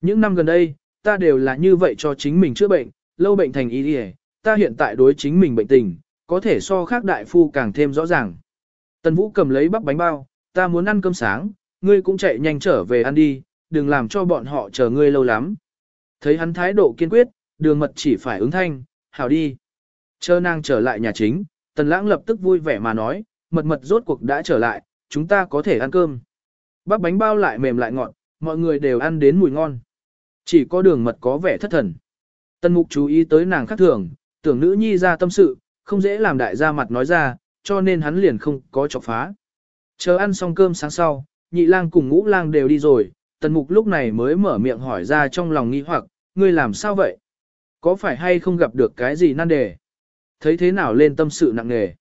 Những năm gần đây, ta đều là như vậy cho chính mình chữa bệnh, lâu bệnh thành ý đi ta hiện tại đối chính mình bệnh tình, có thể so khác đại phu càng thêm rõ ràng. Tần Vũ cầm lấy bắp bánh bao, ta muốn ăn cơm sáng, ngươi cũng chạy nhanh trở về ăn đi, đừng làm cho bọn họ chờ ngươi lâu lắm. Thấy hắn thái độ kiên quyết, đường mật chỉ phải ứng thanh, hảo đi. Chờ nàng trở lại nhà chính, tần lãng lập tức vui vẻ mà nói, mật mật rốt cuộc đã trở lại, chúng ta có thể ăn cơm. Bắp bánh bao lại mềm lại ngọt, mọi người đều ăn đến mùi ngon. Chỉ có đường mật có vẻ thất thần. Tân mục chú ý tới nàng khác thường, tưởng nữ nhi ra tâm sự, không dễ làm đại gia mặt nói ra, cho nên hắn liền không có chọc phá. Chờ ăn xong cơm sáng sau, nhị lang cùng ngũ lang đều đi rồi, tần mục lúc này mới mở miệng hỏi ra trong lòng nghi hoặc, ngươi làm sao vậy? Có phải hay không gặp được cái gì nan đề? Thấy thế nào lên tâm sự nặng nề?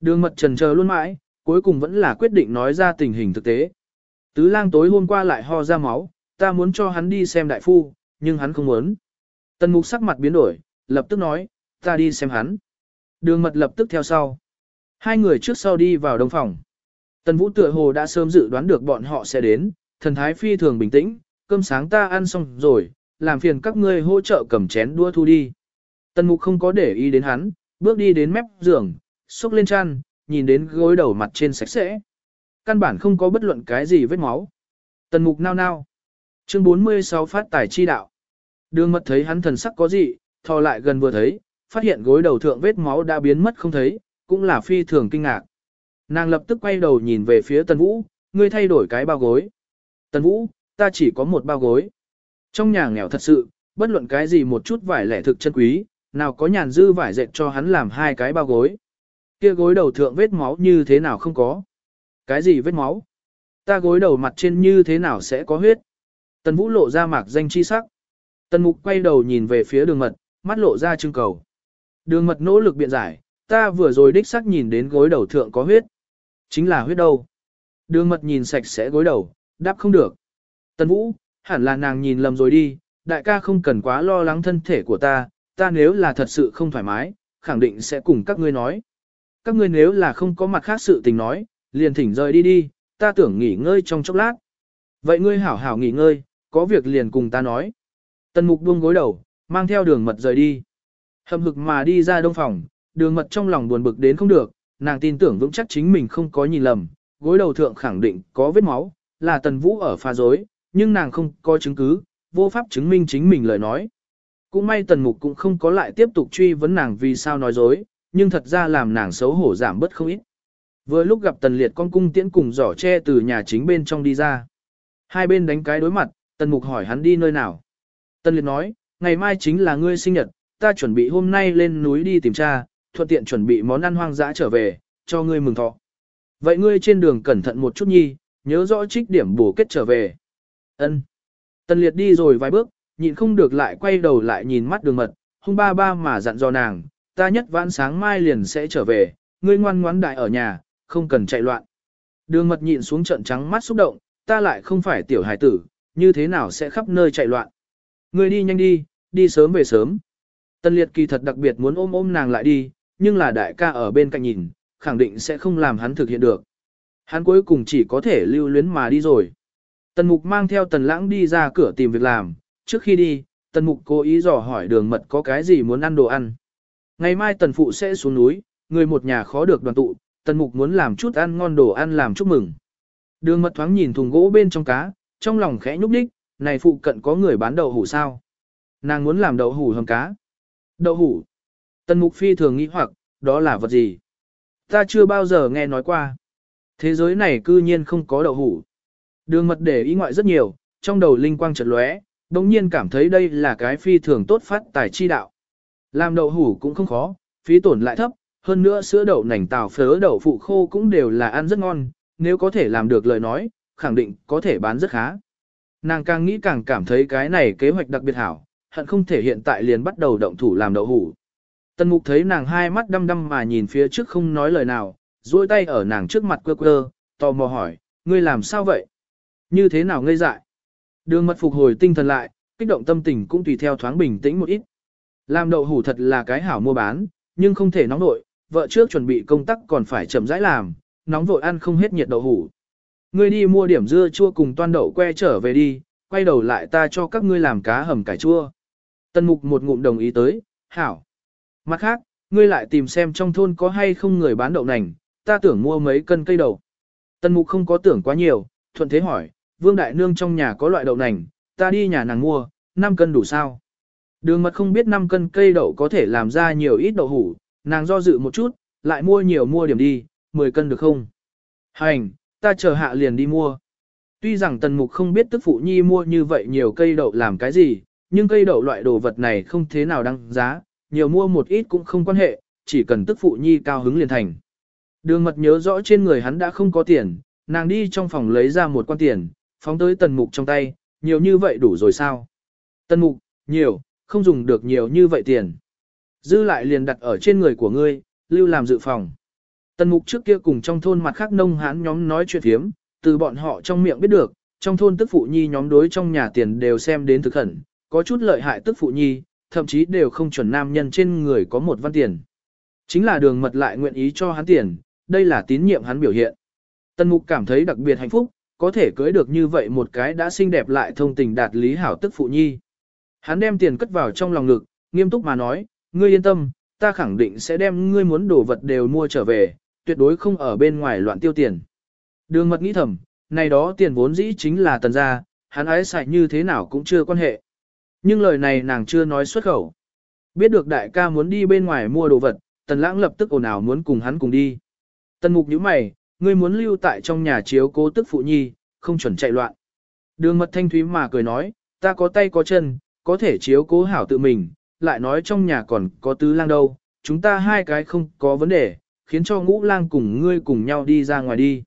Đường mật trần chờ luôn mãi, cuối cùng vẫn là quyết định nói ra tình hình thực tế. Tứ lang tối hôm qua lại ho ra máu, ta muốn cho hắn đi xem đại phu, nhưng hắn không muốn. Tần mục sắc mặt biến đổi, lập tức nói, ta đi xem hắn. Đường mật lập tức theo sau. Hai người trước sau đi vào đông phòng. Tần vũ tựa hồ đã sớm dự đoán được bọn họ sẽ đến, thần thái phi thường bình tĩnh, cơm sáng ta ăn xong rồi, làm phiền các ngươi hỗ trợ cầm chén đua thu đi. Tần mục không có để ý đến hắn, Bước đi đến mép giường, xúc lên chăn, nhìn đến gối đầu mặt trên sạch sẽ. Căn bản không có bất luận cái gì vết máu. Tần mục nao nao. Chương 46 phát tài chi đạo. Đường mật thấy hắn thần sắc có gì, thò lại gần vừa thấy, phát hiện gối đầu thượng vết máu đã biến mất không thấy, cũng là phi thường kinh ngạc. Nàng lập tức quay đầu nhìn về phía Tần Vũ, ngươi thay đổi cái bao gối. Tần Vũ, ta chỉ có một bao gối. Trong nhà nghèo thật sự, bất luận cái gì một chút vải lẻ thực chân quý, nào có nhàn dư vải dệt cho hắn làm hai cái bao gối. Kia gối đầu thượng vết máu như thế nào không có. Cái gì vết máu? Ta gối đầu mặt trên như thế nào sẽ có huyết? Tần Vũ lộ ra mạc danh chi sắc. Tần Mục quay đầu nhìn về phía đường mật, mắt lộ ra trưng cầu. Đường mật nỗ lực biện giải, ta vừa rồi đích xác nhìn đến gối đầu thượng có huyết. Chính là huyết đâu. Đường mật nhìn sạch sẽ gối đầu, đáp không được. Tần Vũ, hẳn là nàng nhìn lầm rồi đi, đại ca không cần quá lo lắng thân thể của ta, ta nếu là thật sự không thoải mái, khẳng định sẽ cùng các ngươi nói. Các ngươi nếu là không có mặt khác sự tình nói, liền thỉnh rời đi đi, ta tưởng nghỉ ngơi trong chốc lát. Vậy ngươi hảo hảo nghỉ ngơi, có việc liền cùng ta nói. Tần mục buông gối đầu, mang theo đường mật rời đi. Hầm hực mà đi ra đông phòng, đường mật trong lòng buồn bực đến không được, nàng tin tưởng vững chắc chính mình không có nhìn lầm, gối đầu thượng khẳng định có vết máu, là tần vũ ở pha dối, nhưng nàng không có chứng cứ, vô pháp chứng minh chính mình lời nói. Cũng may tần mục cũng không có lại tiếp tục truy vấn nàng vì sao nói dối, nhưng thật ra làm nàng xấu hổ giảm bớt không ít. Vừa lúc gặp tần liệt con cung tiễn cùng giỏ tre từ nhà chính bên trong đi ra. Hai bên đánh cái đối mặt, tần mục hỏi hắn đi nơi nào. Tần liệt nói, ngày mai chính là ngươi sinh nhật, ta chuẩn bị hôm nay lên núi đi tìm cha, thuận tiện chuẩn bị món ăn hoang dã trở về, cho ngươi mừng thọ. Vậy ngươi trên đường cẩn thận một chút nhi, nhớ rõ trích điểm bổ kết trở về. Ân. Tần liệt đi rồi vài bước, nhịn không được lại quay đầu lại nhìn mắt đường mật, hung ba ba mà dặn dò nàng, ta nhất vãn sáng mai liền sẽ trở về, ngươi ngoan ngoãn đại ở nhà, không cần chạy loạn. Đường mật nhịn xuống trận trắng mắt xúc động, ta lại không phải tiểu hải tử, như thế nào sẽ khắp nơi chạy loạn. Ngươi đi nhanh đi, đi sớm về sớm. Tân liệt kỳ thật đặc biệt muốn ôm ôm nàng lại đi, nhưng là đại ca ở bên cạnh nhìn, khẳng định sẽ không làm hắn thực hiện được. Hắn cuối cùng chỉ có thể lưu luyến mà đi rồi. Tần mục mang theo tần lãng đi ra cửa tìm việc làm, trước khi đi, tần mục cố ý dò hỏi đường mật có cái gì muốn ăn đồ ăn. Ngày mai tần phụ sẽ xuống núi, người một nhà khó được đoàn tụ, tần mục muốn làm chút ăn ngon đồ ăn làm chúc mừng. Đường mật thoáng nhìn thùng gỗ bên trong cá, trong lòng khẽ nhúc đích, này phụ cận có người bán đậu hủ sao? Nàng muốn làm đậu hủ hầm cá. Đậu hủ. Tần mục phi thường nghĩ hoặc, đó là vật gì? Ta chưa bao giờ nghe nói qua. Thế giới này cư nhiên không có đậu hủ. Đường mật để ý ngoại rất nhiều, trong đầu linh quang chợt lóe, đồng nhiên cảm thấy đây là cái phi thường tốt phát tài chi đạo. Làm đậu hủ cũng không khó, phí tổn lại thấp, hơn nữa sữa đậu nành tàu phớ đậu phụ khô cũng đều là ăn rất ngon, nếu có thể làm được lời nói, khẳng định có thể bán rất khá. Nàng càng nghĩ càng cảm thấy cái này kế hoạch đặc biệt hảo, hận không thể hiện tại liền bắt đầu động thủ làm đậu hủ. Tần mục thấy nàng hai mắt đăm đăm mà nhìn phía trước không nói lời nào, duỗi tay ở nàng trước mặt quơ quơ, tò mò hỏi, ngươi làm sao vậy? Như thế nào ngây dại? Đường mật phục hồi tinh thần lại, kích động tâm tình cũng tùy theo thoáng bình tĩnh một ít. Làm đậu hủ thật là cái hảo mua bán, nhưng không thể nóng nội, vợ trước chuẩn bị công tác còn phải chậm rãi làm, nóng vội ăn không hết nhiệt đậu hủ. Ngươi đi mua điểm dưa chua cùng toan đậu que trở về đi, quay đầu lại ta cho các ngươi làm cá hầm cải chua. Tân mục một ngụm đồng ý tới, hảo. Mặt khác, ngươi lại tìm xem trong thôn có hay không người bán đậu nành, ta tưởng mua mấy cân cây đậu. Tân mục không có tưởng quá nhiều, thuận thế hỏi, vương đại nương trong nhà có loại đậu nành, ta đi nhà nàng mua, 5 cân đủ sao. Đường mật không biết 5 cân cây đậu có thể làm ra nhiều ít đậu hủ, nàng do dự một chút, lại mua nhiều mua điểm đi, 10 cân được không? Hành, ta chờ hạ liền đi mua. Tuy rằng tần mục không biết tức phụ nhi mua như vậy nhiều cây đậu làm cái gì, nhưng cây đậu loại đồ vật này không thế nào đăng giá, nhiều mua một ít cũng không quan hệ, chỉ cần tức phụ nhi cao hứng liền thành. Đường mật nhớ rõ trên người hắn đã không có tiền, nàng đi trong phòng lấy ra một quan tiền, phóng tới tần mục trong tay, nhiều như vậy đủ rồi sao? Tần mục, nhiều, không dùng được nhiều như vậy tiền. Dư lại liền đặt ở trên người của ngươi, lưu làm dự phòng. Tần mục trước kia cùng trong thôn mặt khác nông hán nhóm nói chuyện thiếm, từ bọn họ trong miệng biết được, trong thôn tức phụ nhi nhóm đối trong nhà tiền đều xem đến thực khẩn, có chút lợi hại tức phụ nhi, thậm chí đều không chuẩn nam nhân trên người có một văn tiền. Chính là đường mật lại nguyện ý cho hắn tiền, đây là tín nhiệm hắn biểu hiện. Tần mục cảm thấy đặc biệt hạnh phúc, có thể cưới được như vậy một cái đã xinh đẹp lại thông tình đạt lý hảo tức phụ nhi. Hắn đem tiền cất vào trong lòng ngực, nghiêm túc mà nói, ngươi yên tâm, ta khẳng định sẽ đem ngươi muốn đồ vật đều mua trở về, tuyệt đối không ở bên ngoài loạn tiêu tiền. Đường mật nghĩ thầm, này đó tiền vốn dĩ chính là tần gia, hắn ái xài như thế nào cũng chưa quan hệ. Nhưng lời này nàng chưa nói xuất khẩu. Biết được đại ca muốn đi bên ngoài mua đồ vật, tần lãng lập tức ồn ào muốn cùng hắn cùng đi. Tần mục nhíu mày, ngươi muốn lưu tại trong nhà chiếu cố tức phụ nhi, không chuẩn chạy loạn. Đường mật thanh thúy mà cười nói, ta có tay có chân, có thể chiếu cố hảo tự mình, lại nói trong nhà còn có tứ lang đâu, chúng ta hai cái không có vấn đề, khiến cho ngũ lang cùng ngươi cùng nhau đi ra ngoài đi.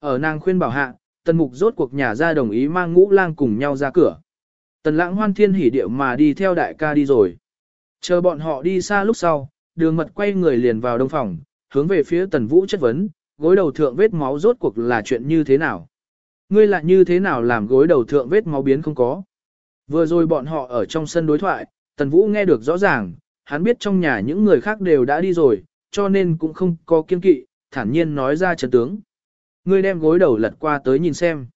Ở nàng khuyên bảo hạ, tần mục rốt cuộc nhà ra đồng ý mang ngũ lang cùng nhau ra cửa. Tần lãng hoan thiên hỉ điệu mà đi theo đại ca đi rồi. Chờ bọn họ đi xa lúc sau, đường mật quay người liền vào đông phòng, hướng về phía tần vũ chất vấn, gối đầu thượng vết máu rốt cuộc là chuyện như thế nào. Ngươi lại như thế nào làm gối đầu thượng vết máu biến không có. Vừa rồi bọn họ ở trong sân đối thoại, tần vũ nghe được rõ ràng, hắn biết trong nhà những người khác đều đã đi rồi, cho nên cũng không có kiên kỵ, thản nhiên nói ra trận tướng. Ngươi đem gối đầu lật qua tới nhìn xem.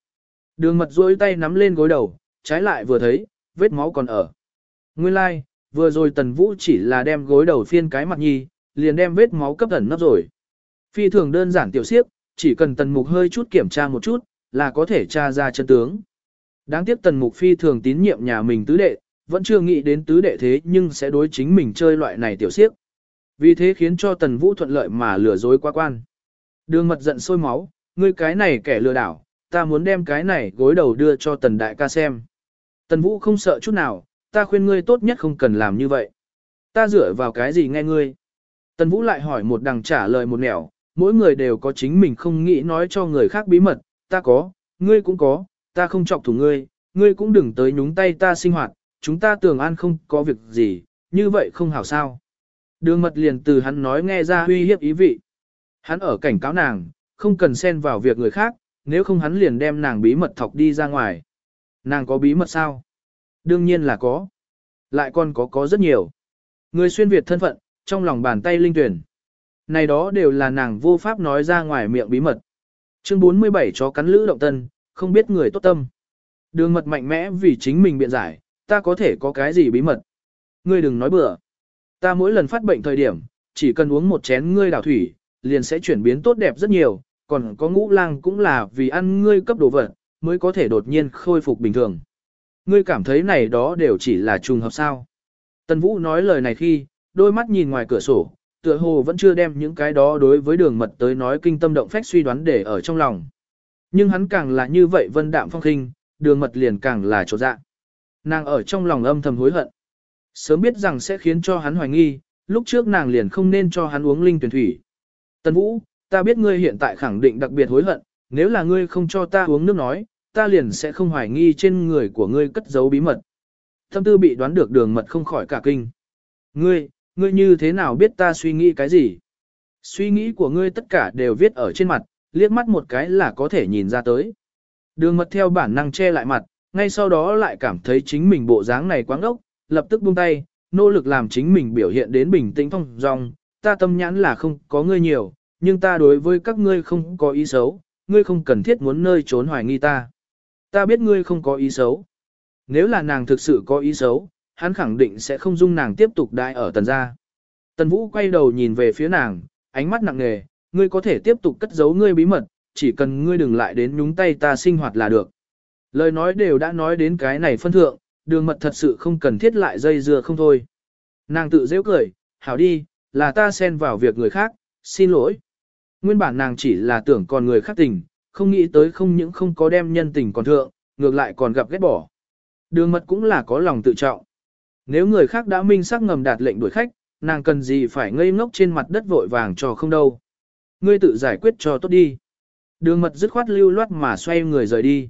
Đường mật duỗi tay nắm lên gối đầu, trái lại vừa thấy, vết máu còn ở. Nguyên lai, like, vừa rồi tần vũ chỉ là đem gối đầu phiên cái mặt nhi, liền đem vết máu cấp ẩn nấp rồi. Phi thường đơn giản tiểu siếp, chỉ cần tần mục hơi chút kiểm tra một chút, là có thể tra ra chân tướng. Đáng tiếc tần mục phi thường tín nhiệm nhà mình tứ đệ, vẫn chưa nghĩ đến tứ đệ thế nhưng sẽ đối chính mình chơi loại này tiểu siếp. Vì thế khiến cho tần vũ thuận lợi mà lừa dối qua quan. Đường mật giận sôi máu, ngươi cái này kẻ lừa đảo, ta muốn đem cái này gối đầu đưa cho tần đại ca xem. Tần vũ không sợ chút nào, ta khuyên ngươi tốt nhất không cần làm như vậy. Ta dựa vào cái gì nghe ngươi? Tần vũ lại hỏi một đằng trả lời một nẻo, mỗi người đều có chính mình không nghĩ nói cho người khác bí mật, ta có, ngươi cũng có, ta không chọc thủ ngươi, ngươi cũng đừng tới nhúng tay ta sinh hoạt, chúng ta tưởng an không có việc gì, như vậy không hảo sao. Đường mật liền từ hắn nói nghe ra uy hiếp ý vị. Hắn ở cảnh cáo nàng, không cần xen vào việc người khác, nếu không hắn liền đem nàng bí mật thọc đi ra ngoài. Nàng có bí mật sao? Đương nhiên là có. Lại còn có có rất nhiều. Người xuyên Việt thân phận, trong lòng bàn tay linh tuyển. Này đó đều là nàng vô pháp nói ra ngoài miệng bí mật. Chương 47 chó cắn lữ động tân, không biết người tốt tâm. Đường mật mạnh mẽ vì chính mình biện giải, ta có thể có cái gì bí mật. Ngươi đừng nói bừa. Ta mỗi lần phát bệnh thời điểm, chỉ cần uống một chén ngươi đảo thủy, liền sẽ chuyển biến tốt đẹp rất nhiều, còn có ngũ lang cũng là vì ăn ngươi cấp đồ vật, mới có thể đột nhiên khôi phục bình thường. Ngươi cảm thấy này đó đều chỉ là trùng hợp sao. Tần Vũ nói lời này khi, đôi mắt nhìn ngoài cửa sổ, tựa hồ vẫn chưa đem những cái đó đối với đường mật tới nói kinh tâm động phách suy đoán để ở trong lòng. Nhưng hắn càng là như vậy vân đạm phong khinh, đường mật liền càng là chỗ dạ. Nàng ở trong lòng âm thầm hối hận. Sớm biết rằng sẽ khiến cho hắn hoài nghi, lúc trước nàng liền không nên cho hắn uống linh tuyển thủy. Tần Vũ, ta biết ngươi hiện tại khẳng định đặc biệt hối hận, nếu là ngươi không cho ta uống nước nói, ta liền sẽ không hoài nghi trên người của ngươi cất giấu bí mật. Thâm tư bị đoán được đường mật không khỏi cả kinh. Ngươi, ngươi như thế nào biết ta suy nghĩ cái gì? Suy nghĩ của ngươi tất cả đều viết ở trên mặt, liếc mắt một cái là có thể nhìn ra tới. Đường mật theo bản năng che lại mặt, ngay sau đó lại cảm thấy chính mình bộ dáng này quáng ốc, lập tức buông tay, nỗ lực làm chính mình biểu hiện đến bình tĩnh thông dong. Ta tâm nhãn là không có ngươi nhiều, nhưng ta đối với các ngươi không có ý xấu, ngươi không cần thiết muốn nơi trốn hoài nghi ta. Ta biết ngươi không có ý xấu. Nếu là nàng thực sự có ý xấu, hắn khẳng định sẽ không dung nàng tiếp tục đại ở tần gia. Tần Vũ quay đầu nhìn về phía nàng, ánh mắt nặng nề, ngươi có thể tiếp tục cất giấu ngươi bí mật, chỉ cần ngươi đừng lại đến nhúng tay ta sinh hoạt là được. Lời nói đều đã nói đến cái này phân thượng, đường mật thật sự không cần thiết lại dây dưa không thôi. Nàng tự dễ cười, hảo đi, là ta xen vào việc người khác, xin lỗi. Nguyên bản nàng chỉ là tưởng còn người khác tình, không nghĩ tới không những không có đem nhân tình còn thượng, ngược lại còn gặp ghét bỏ. Đường mật cũng là có lòng tự trọng. Nếu người khác đã minh xác ngầm đạt lệnh đuổi khách, nàng cần gì phải ngây ngốc trên mặt đất vội vàng cho không đâu. Ngươi tự giải quyết cho tốt đi. Đường mật dứt khoát lưu loát mà xoay người rời đi.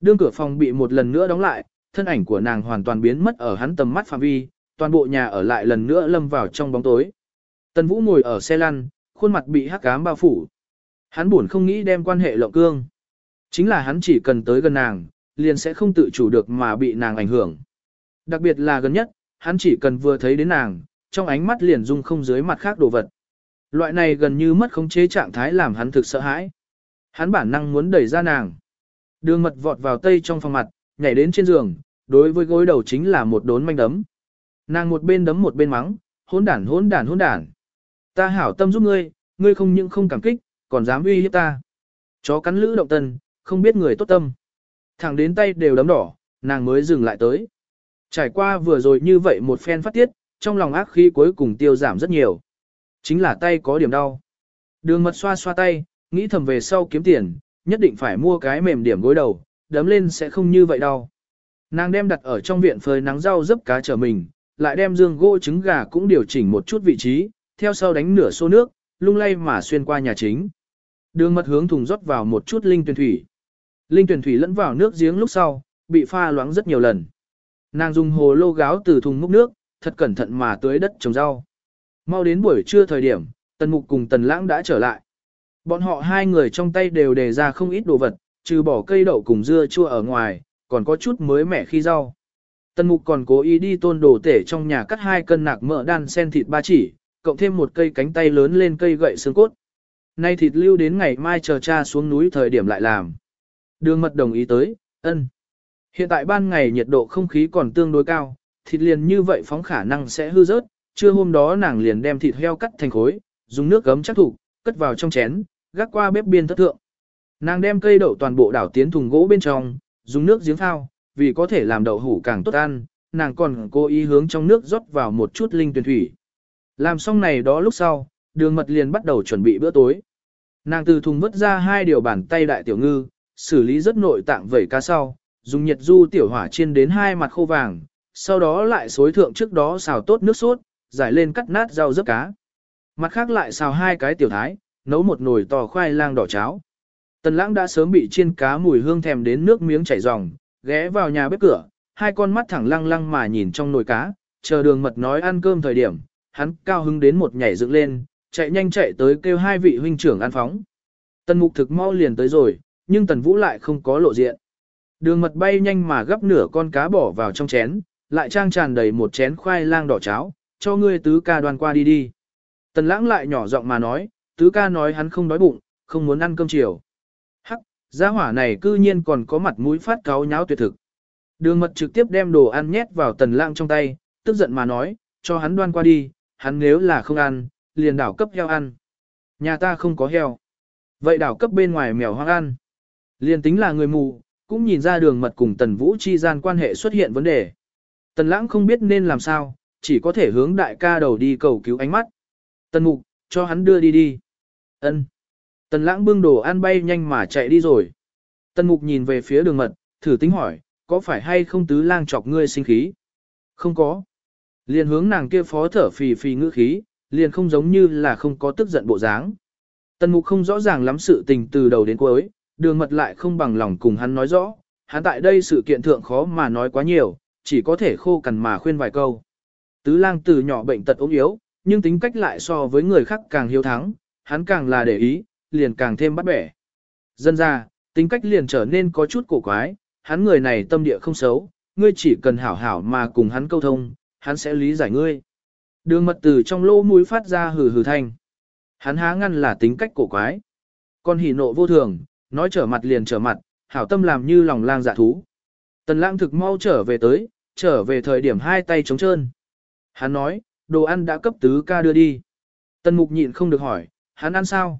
Đường cửa phòng bị một lần nữa đóng lại, thân ảnh của nàng hoàn toàn biến mất ở hắn tầm mắt phạm vi, toàn bộ nhà ở lại lần nữa lâm vào trong bóng tối. Tần Vũ ngồi ở xe lăn, khuôn mặt bị hắc ám bao phủ. Hắn buồn không nghĩ đem quan hệ lộng cương. Chính là hắn chỉ cần tới gần nàng, liền sẽ không tự chủ được mà bị nàng ảnh hưởng. Đặc biệt là gần nhất, hắn chỉ cần vừa thấy đến nàng, trong ánh mắt liền dung không dưới mặt khác đồ vật. Loại này gần như mất khống chế trạng thái làm hắn thực sợ hãi. Hắn bản năng muốn đẩy ra nàng. Đường mật vọt vào tây trong phòng mặt, nhảy đến trên giường, đối với gối đầu chính là một đốn manh đấm. Nàng một bên đấm một bên mắng, hỗn đản hỗn đản hỗn đản. Ta hảo tâm giúp ngươi, ngươi không những không cảm kích, còn dám uy hiếp ta. Chó cắn lữ động tân, không biết người tốt tâm. Thẳng đến tay đều đấm đỏ, nàng mới dừng lại tới. Trải qua vừa rồi như vậy một phen phát tiết, trong lòng ác khí cuối cùng tiêu giảm rất nhiều. Chính là tay có điểm đau. Đường mật xoa xoa tay, nghĩ thầm về sau kiếm tiền, nhất định phải mua cái mềm điểm gối đầu, đấm lên sẽ không như vậy đau. Nàng đem đặt ở trong viện phơi nắng rau dấp cá trở mình, lại đem dương gỗ trứng gà cũng điều chỉnh một chút vị trí, theo sau đánh nửa xô nước, lung lay mà xuyên qua nhà chính. Đường mật hướng thùng rót vào một chút linh tuyển thủy. Linh tuyển thủy lẫn vào nước giếng lúc sau, bị pha loãng rất nhiều lần. Nàng dùng hồ lô gáo từ thùng múc nước, thật cẩn thận mà tưới đất trồng rau. Mau đến buổi trưa thời điểm, Tần Mục cùng Tần Lãng đã trở lại. Bọn họ hai người trong tay đều đề ra không ít đồ vật, trừ bỏ cây đậu cùng dưa chua ở ngoài, còn có chút mới mẻ khi rau. Tần Mục còn cố ý đi tôn đồ tể trong nhà cắt hai cân nạc mỡ đan sen thịt ba chỉ, cộng thêm một cây cánh tay lớn lên cây gậy xương cốt. Nay thịt lưu đến ngày mai chờ cha xuống núi thời điểm lại làm. Đường mật đồng ý tới, ân. Hiện tại ban ngày nhiệt độ không khí còn tương đối cao, thịt liền như vậy phóng khả năng sẽ hư rớt, trưa hôm đó nàng liền đem thịt heo cắt thành khối, dùng nước gấm chắc thủ, cất vào trong chén, gác qua bếp biên thất thượng. Nàng đem cây đậu toàn bộ đảo tiến thùng gỗ bên trong, dùng nước giếng phao, vì có thể làm đậu hủ càng tốt ăn, nàng còn cố ý hướng trong nước rót vào một chút linh tuyển thủy. Làm xong này đó lúc sau, đường mật liền bắt đầu chuẩn bị bữa tối. Nàng từ thùng vứt ra hai điều bàn tay đại tiểu ngư, xử lý rất nội tạng vẩy cá sau, dùng nhiệt du tiểu hỏa chiên đến hai mặt khô vàng, sau đó lại xối thượng trước đó xào tốt nước sốt, giải lên cắt nát rau dấp cá. Mặt khác lại xào hai cái tiểu thái, nấu một nồi to khoai lang đỏ cháo. Tần lãng đã sớm bị chiên cá mùi hương thèm đến nước miếng chảy ròng, ghé vào nhà bếp cửa, hai con mắt thẳng lăng lăng mà nhìn trong nồi cá, chờ đường mật nói ăn cơm thời điểm, hắn cao hứng đến một nhảy dựng lên, chạy nhanh chạy tới kêu hai vị huynh trưởng ăn phóng. Tần mục thực mau liền tới rồi, nhưng tần vũ lại không có lộ diện. Đường mật bay nhanh mà gấp nửa con cá bỏ vào trong chén, lại trang tràn đầy một chén khoai lang đỏ cháo, cho ngươi tứ ca đoàn qua đi đi. Tần lãng lại nhỏ giọng mà nói, tứ ca nói hắn không đói bụng, không muốn ăn cơm chiều. Hắc, gia hỏa này cư nhiên còn có mặt mũi phát cáo nháo tuyệt thực. Đường mật trực tiếp đem đồ ăn nhét vào tần lãng trong tay, tức giận mà nói, cho hắn đoan qua đi, hắn nếu là không ăn, liền đảo cấp heo ăn. Nhà ta không có heo. Vậy đảo cấp bên ngoài mèo hoang ăn. Liền tính là người mù, cũng nhìn ra đường mật cùng tần vũ chi gian quan hệ xuất hiện vấn đề. Tần lãng không biết nên làm sao, chỉ có thể hướng đại ca đầu đi cầu cứu ánh mắt. Tần mục, cho hắn đưa đi đi. ân Tần lãng bưng đồ ăn bay nhanh mà chạy đi rồi. Tần mục nhìn về phía đường mật, thử tính hỏi, có phải hay không tứ lang chọc ngươi sinh khí? Không có. Liền hướng nàng kia phó thở phì phì ngữ khí, liền không giống như là không có tức giận bộ dáng. Tần mục không rõ ràng lắm sự tình từ đầu đến cuối, đường mật lại không bằng lòng cùng hắn nói rõ, hắn tại đây sự kiện thượng khó mà nói quá nhiều, chỉ có thể khô cằn mà khuyên vài câu. Tứ lang từ nhỏ bệnh tật ốm yếu, nhưng tính cách lại so với người khác càng hiếu thắng, hắn càng là để ý, liền càng thêm bắt bẻ. Dân ra, tính cách liền trở nên có chút cổ quái, hắn người này tâm địa không xấu, ngươi chỉ cần hảo hảo mà cùng hắn câu thông, hắn sẽ lý giải ngươi. Đường mật từ trong lỗ mũi phát ra hừ hừ thanh. Hắn há ngăn là tính cách cổ quái. Con hỉ nộ vô thường, nói trở mặt liền trở mặt, hảo tâm làm như lòng lang dạ thú. Tần lãng thực mau trở về tới, trở về thời điểm hai tay trống trơn. Hắn nói, đồ ăn đã cấp tứ ca đưa đi. Tần mục nhịn không được hỏi, hắn ăn sao?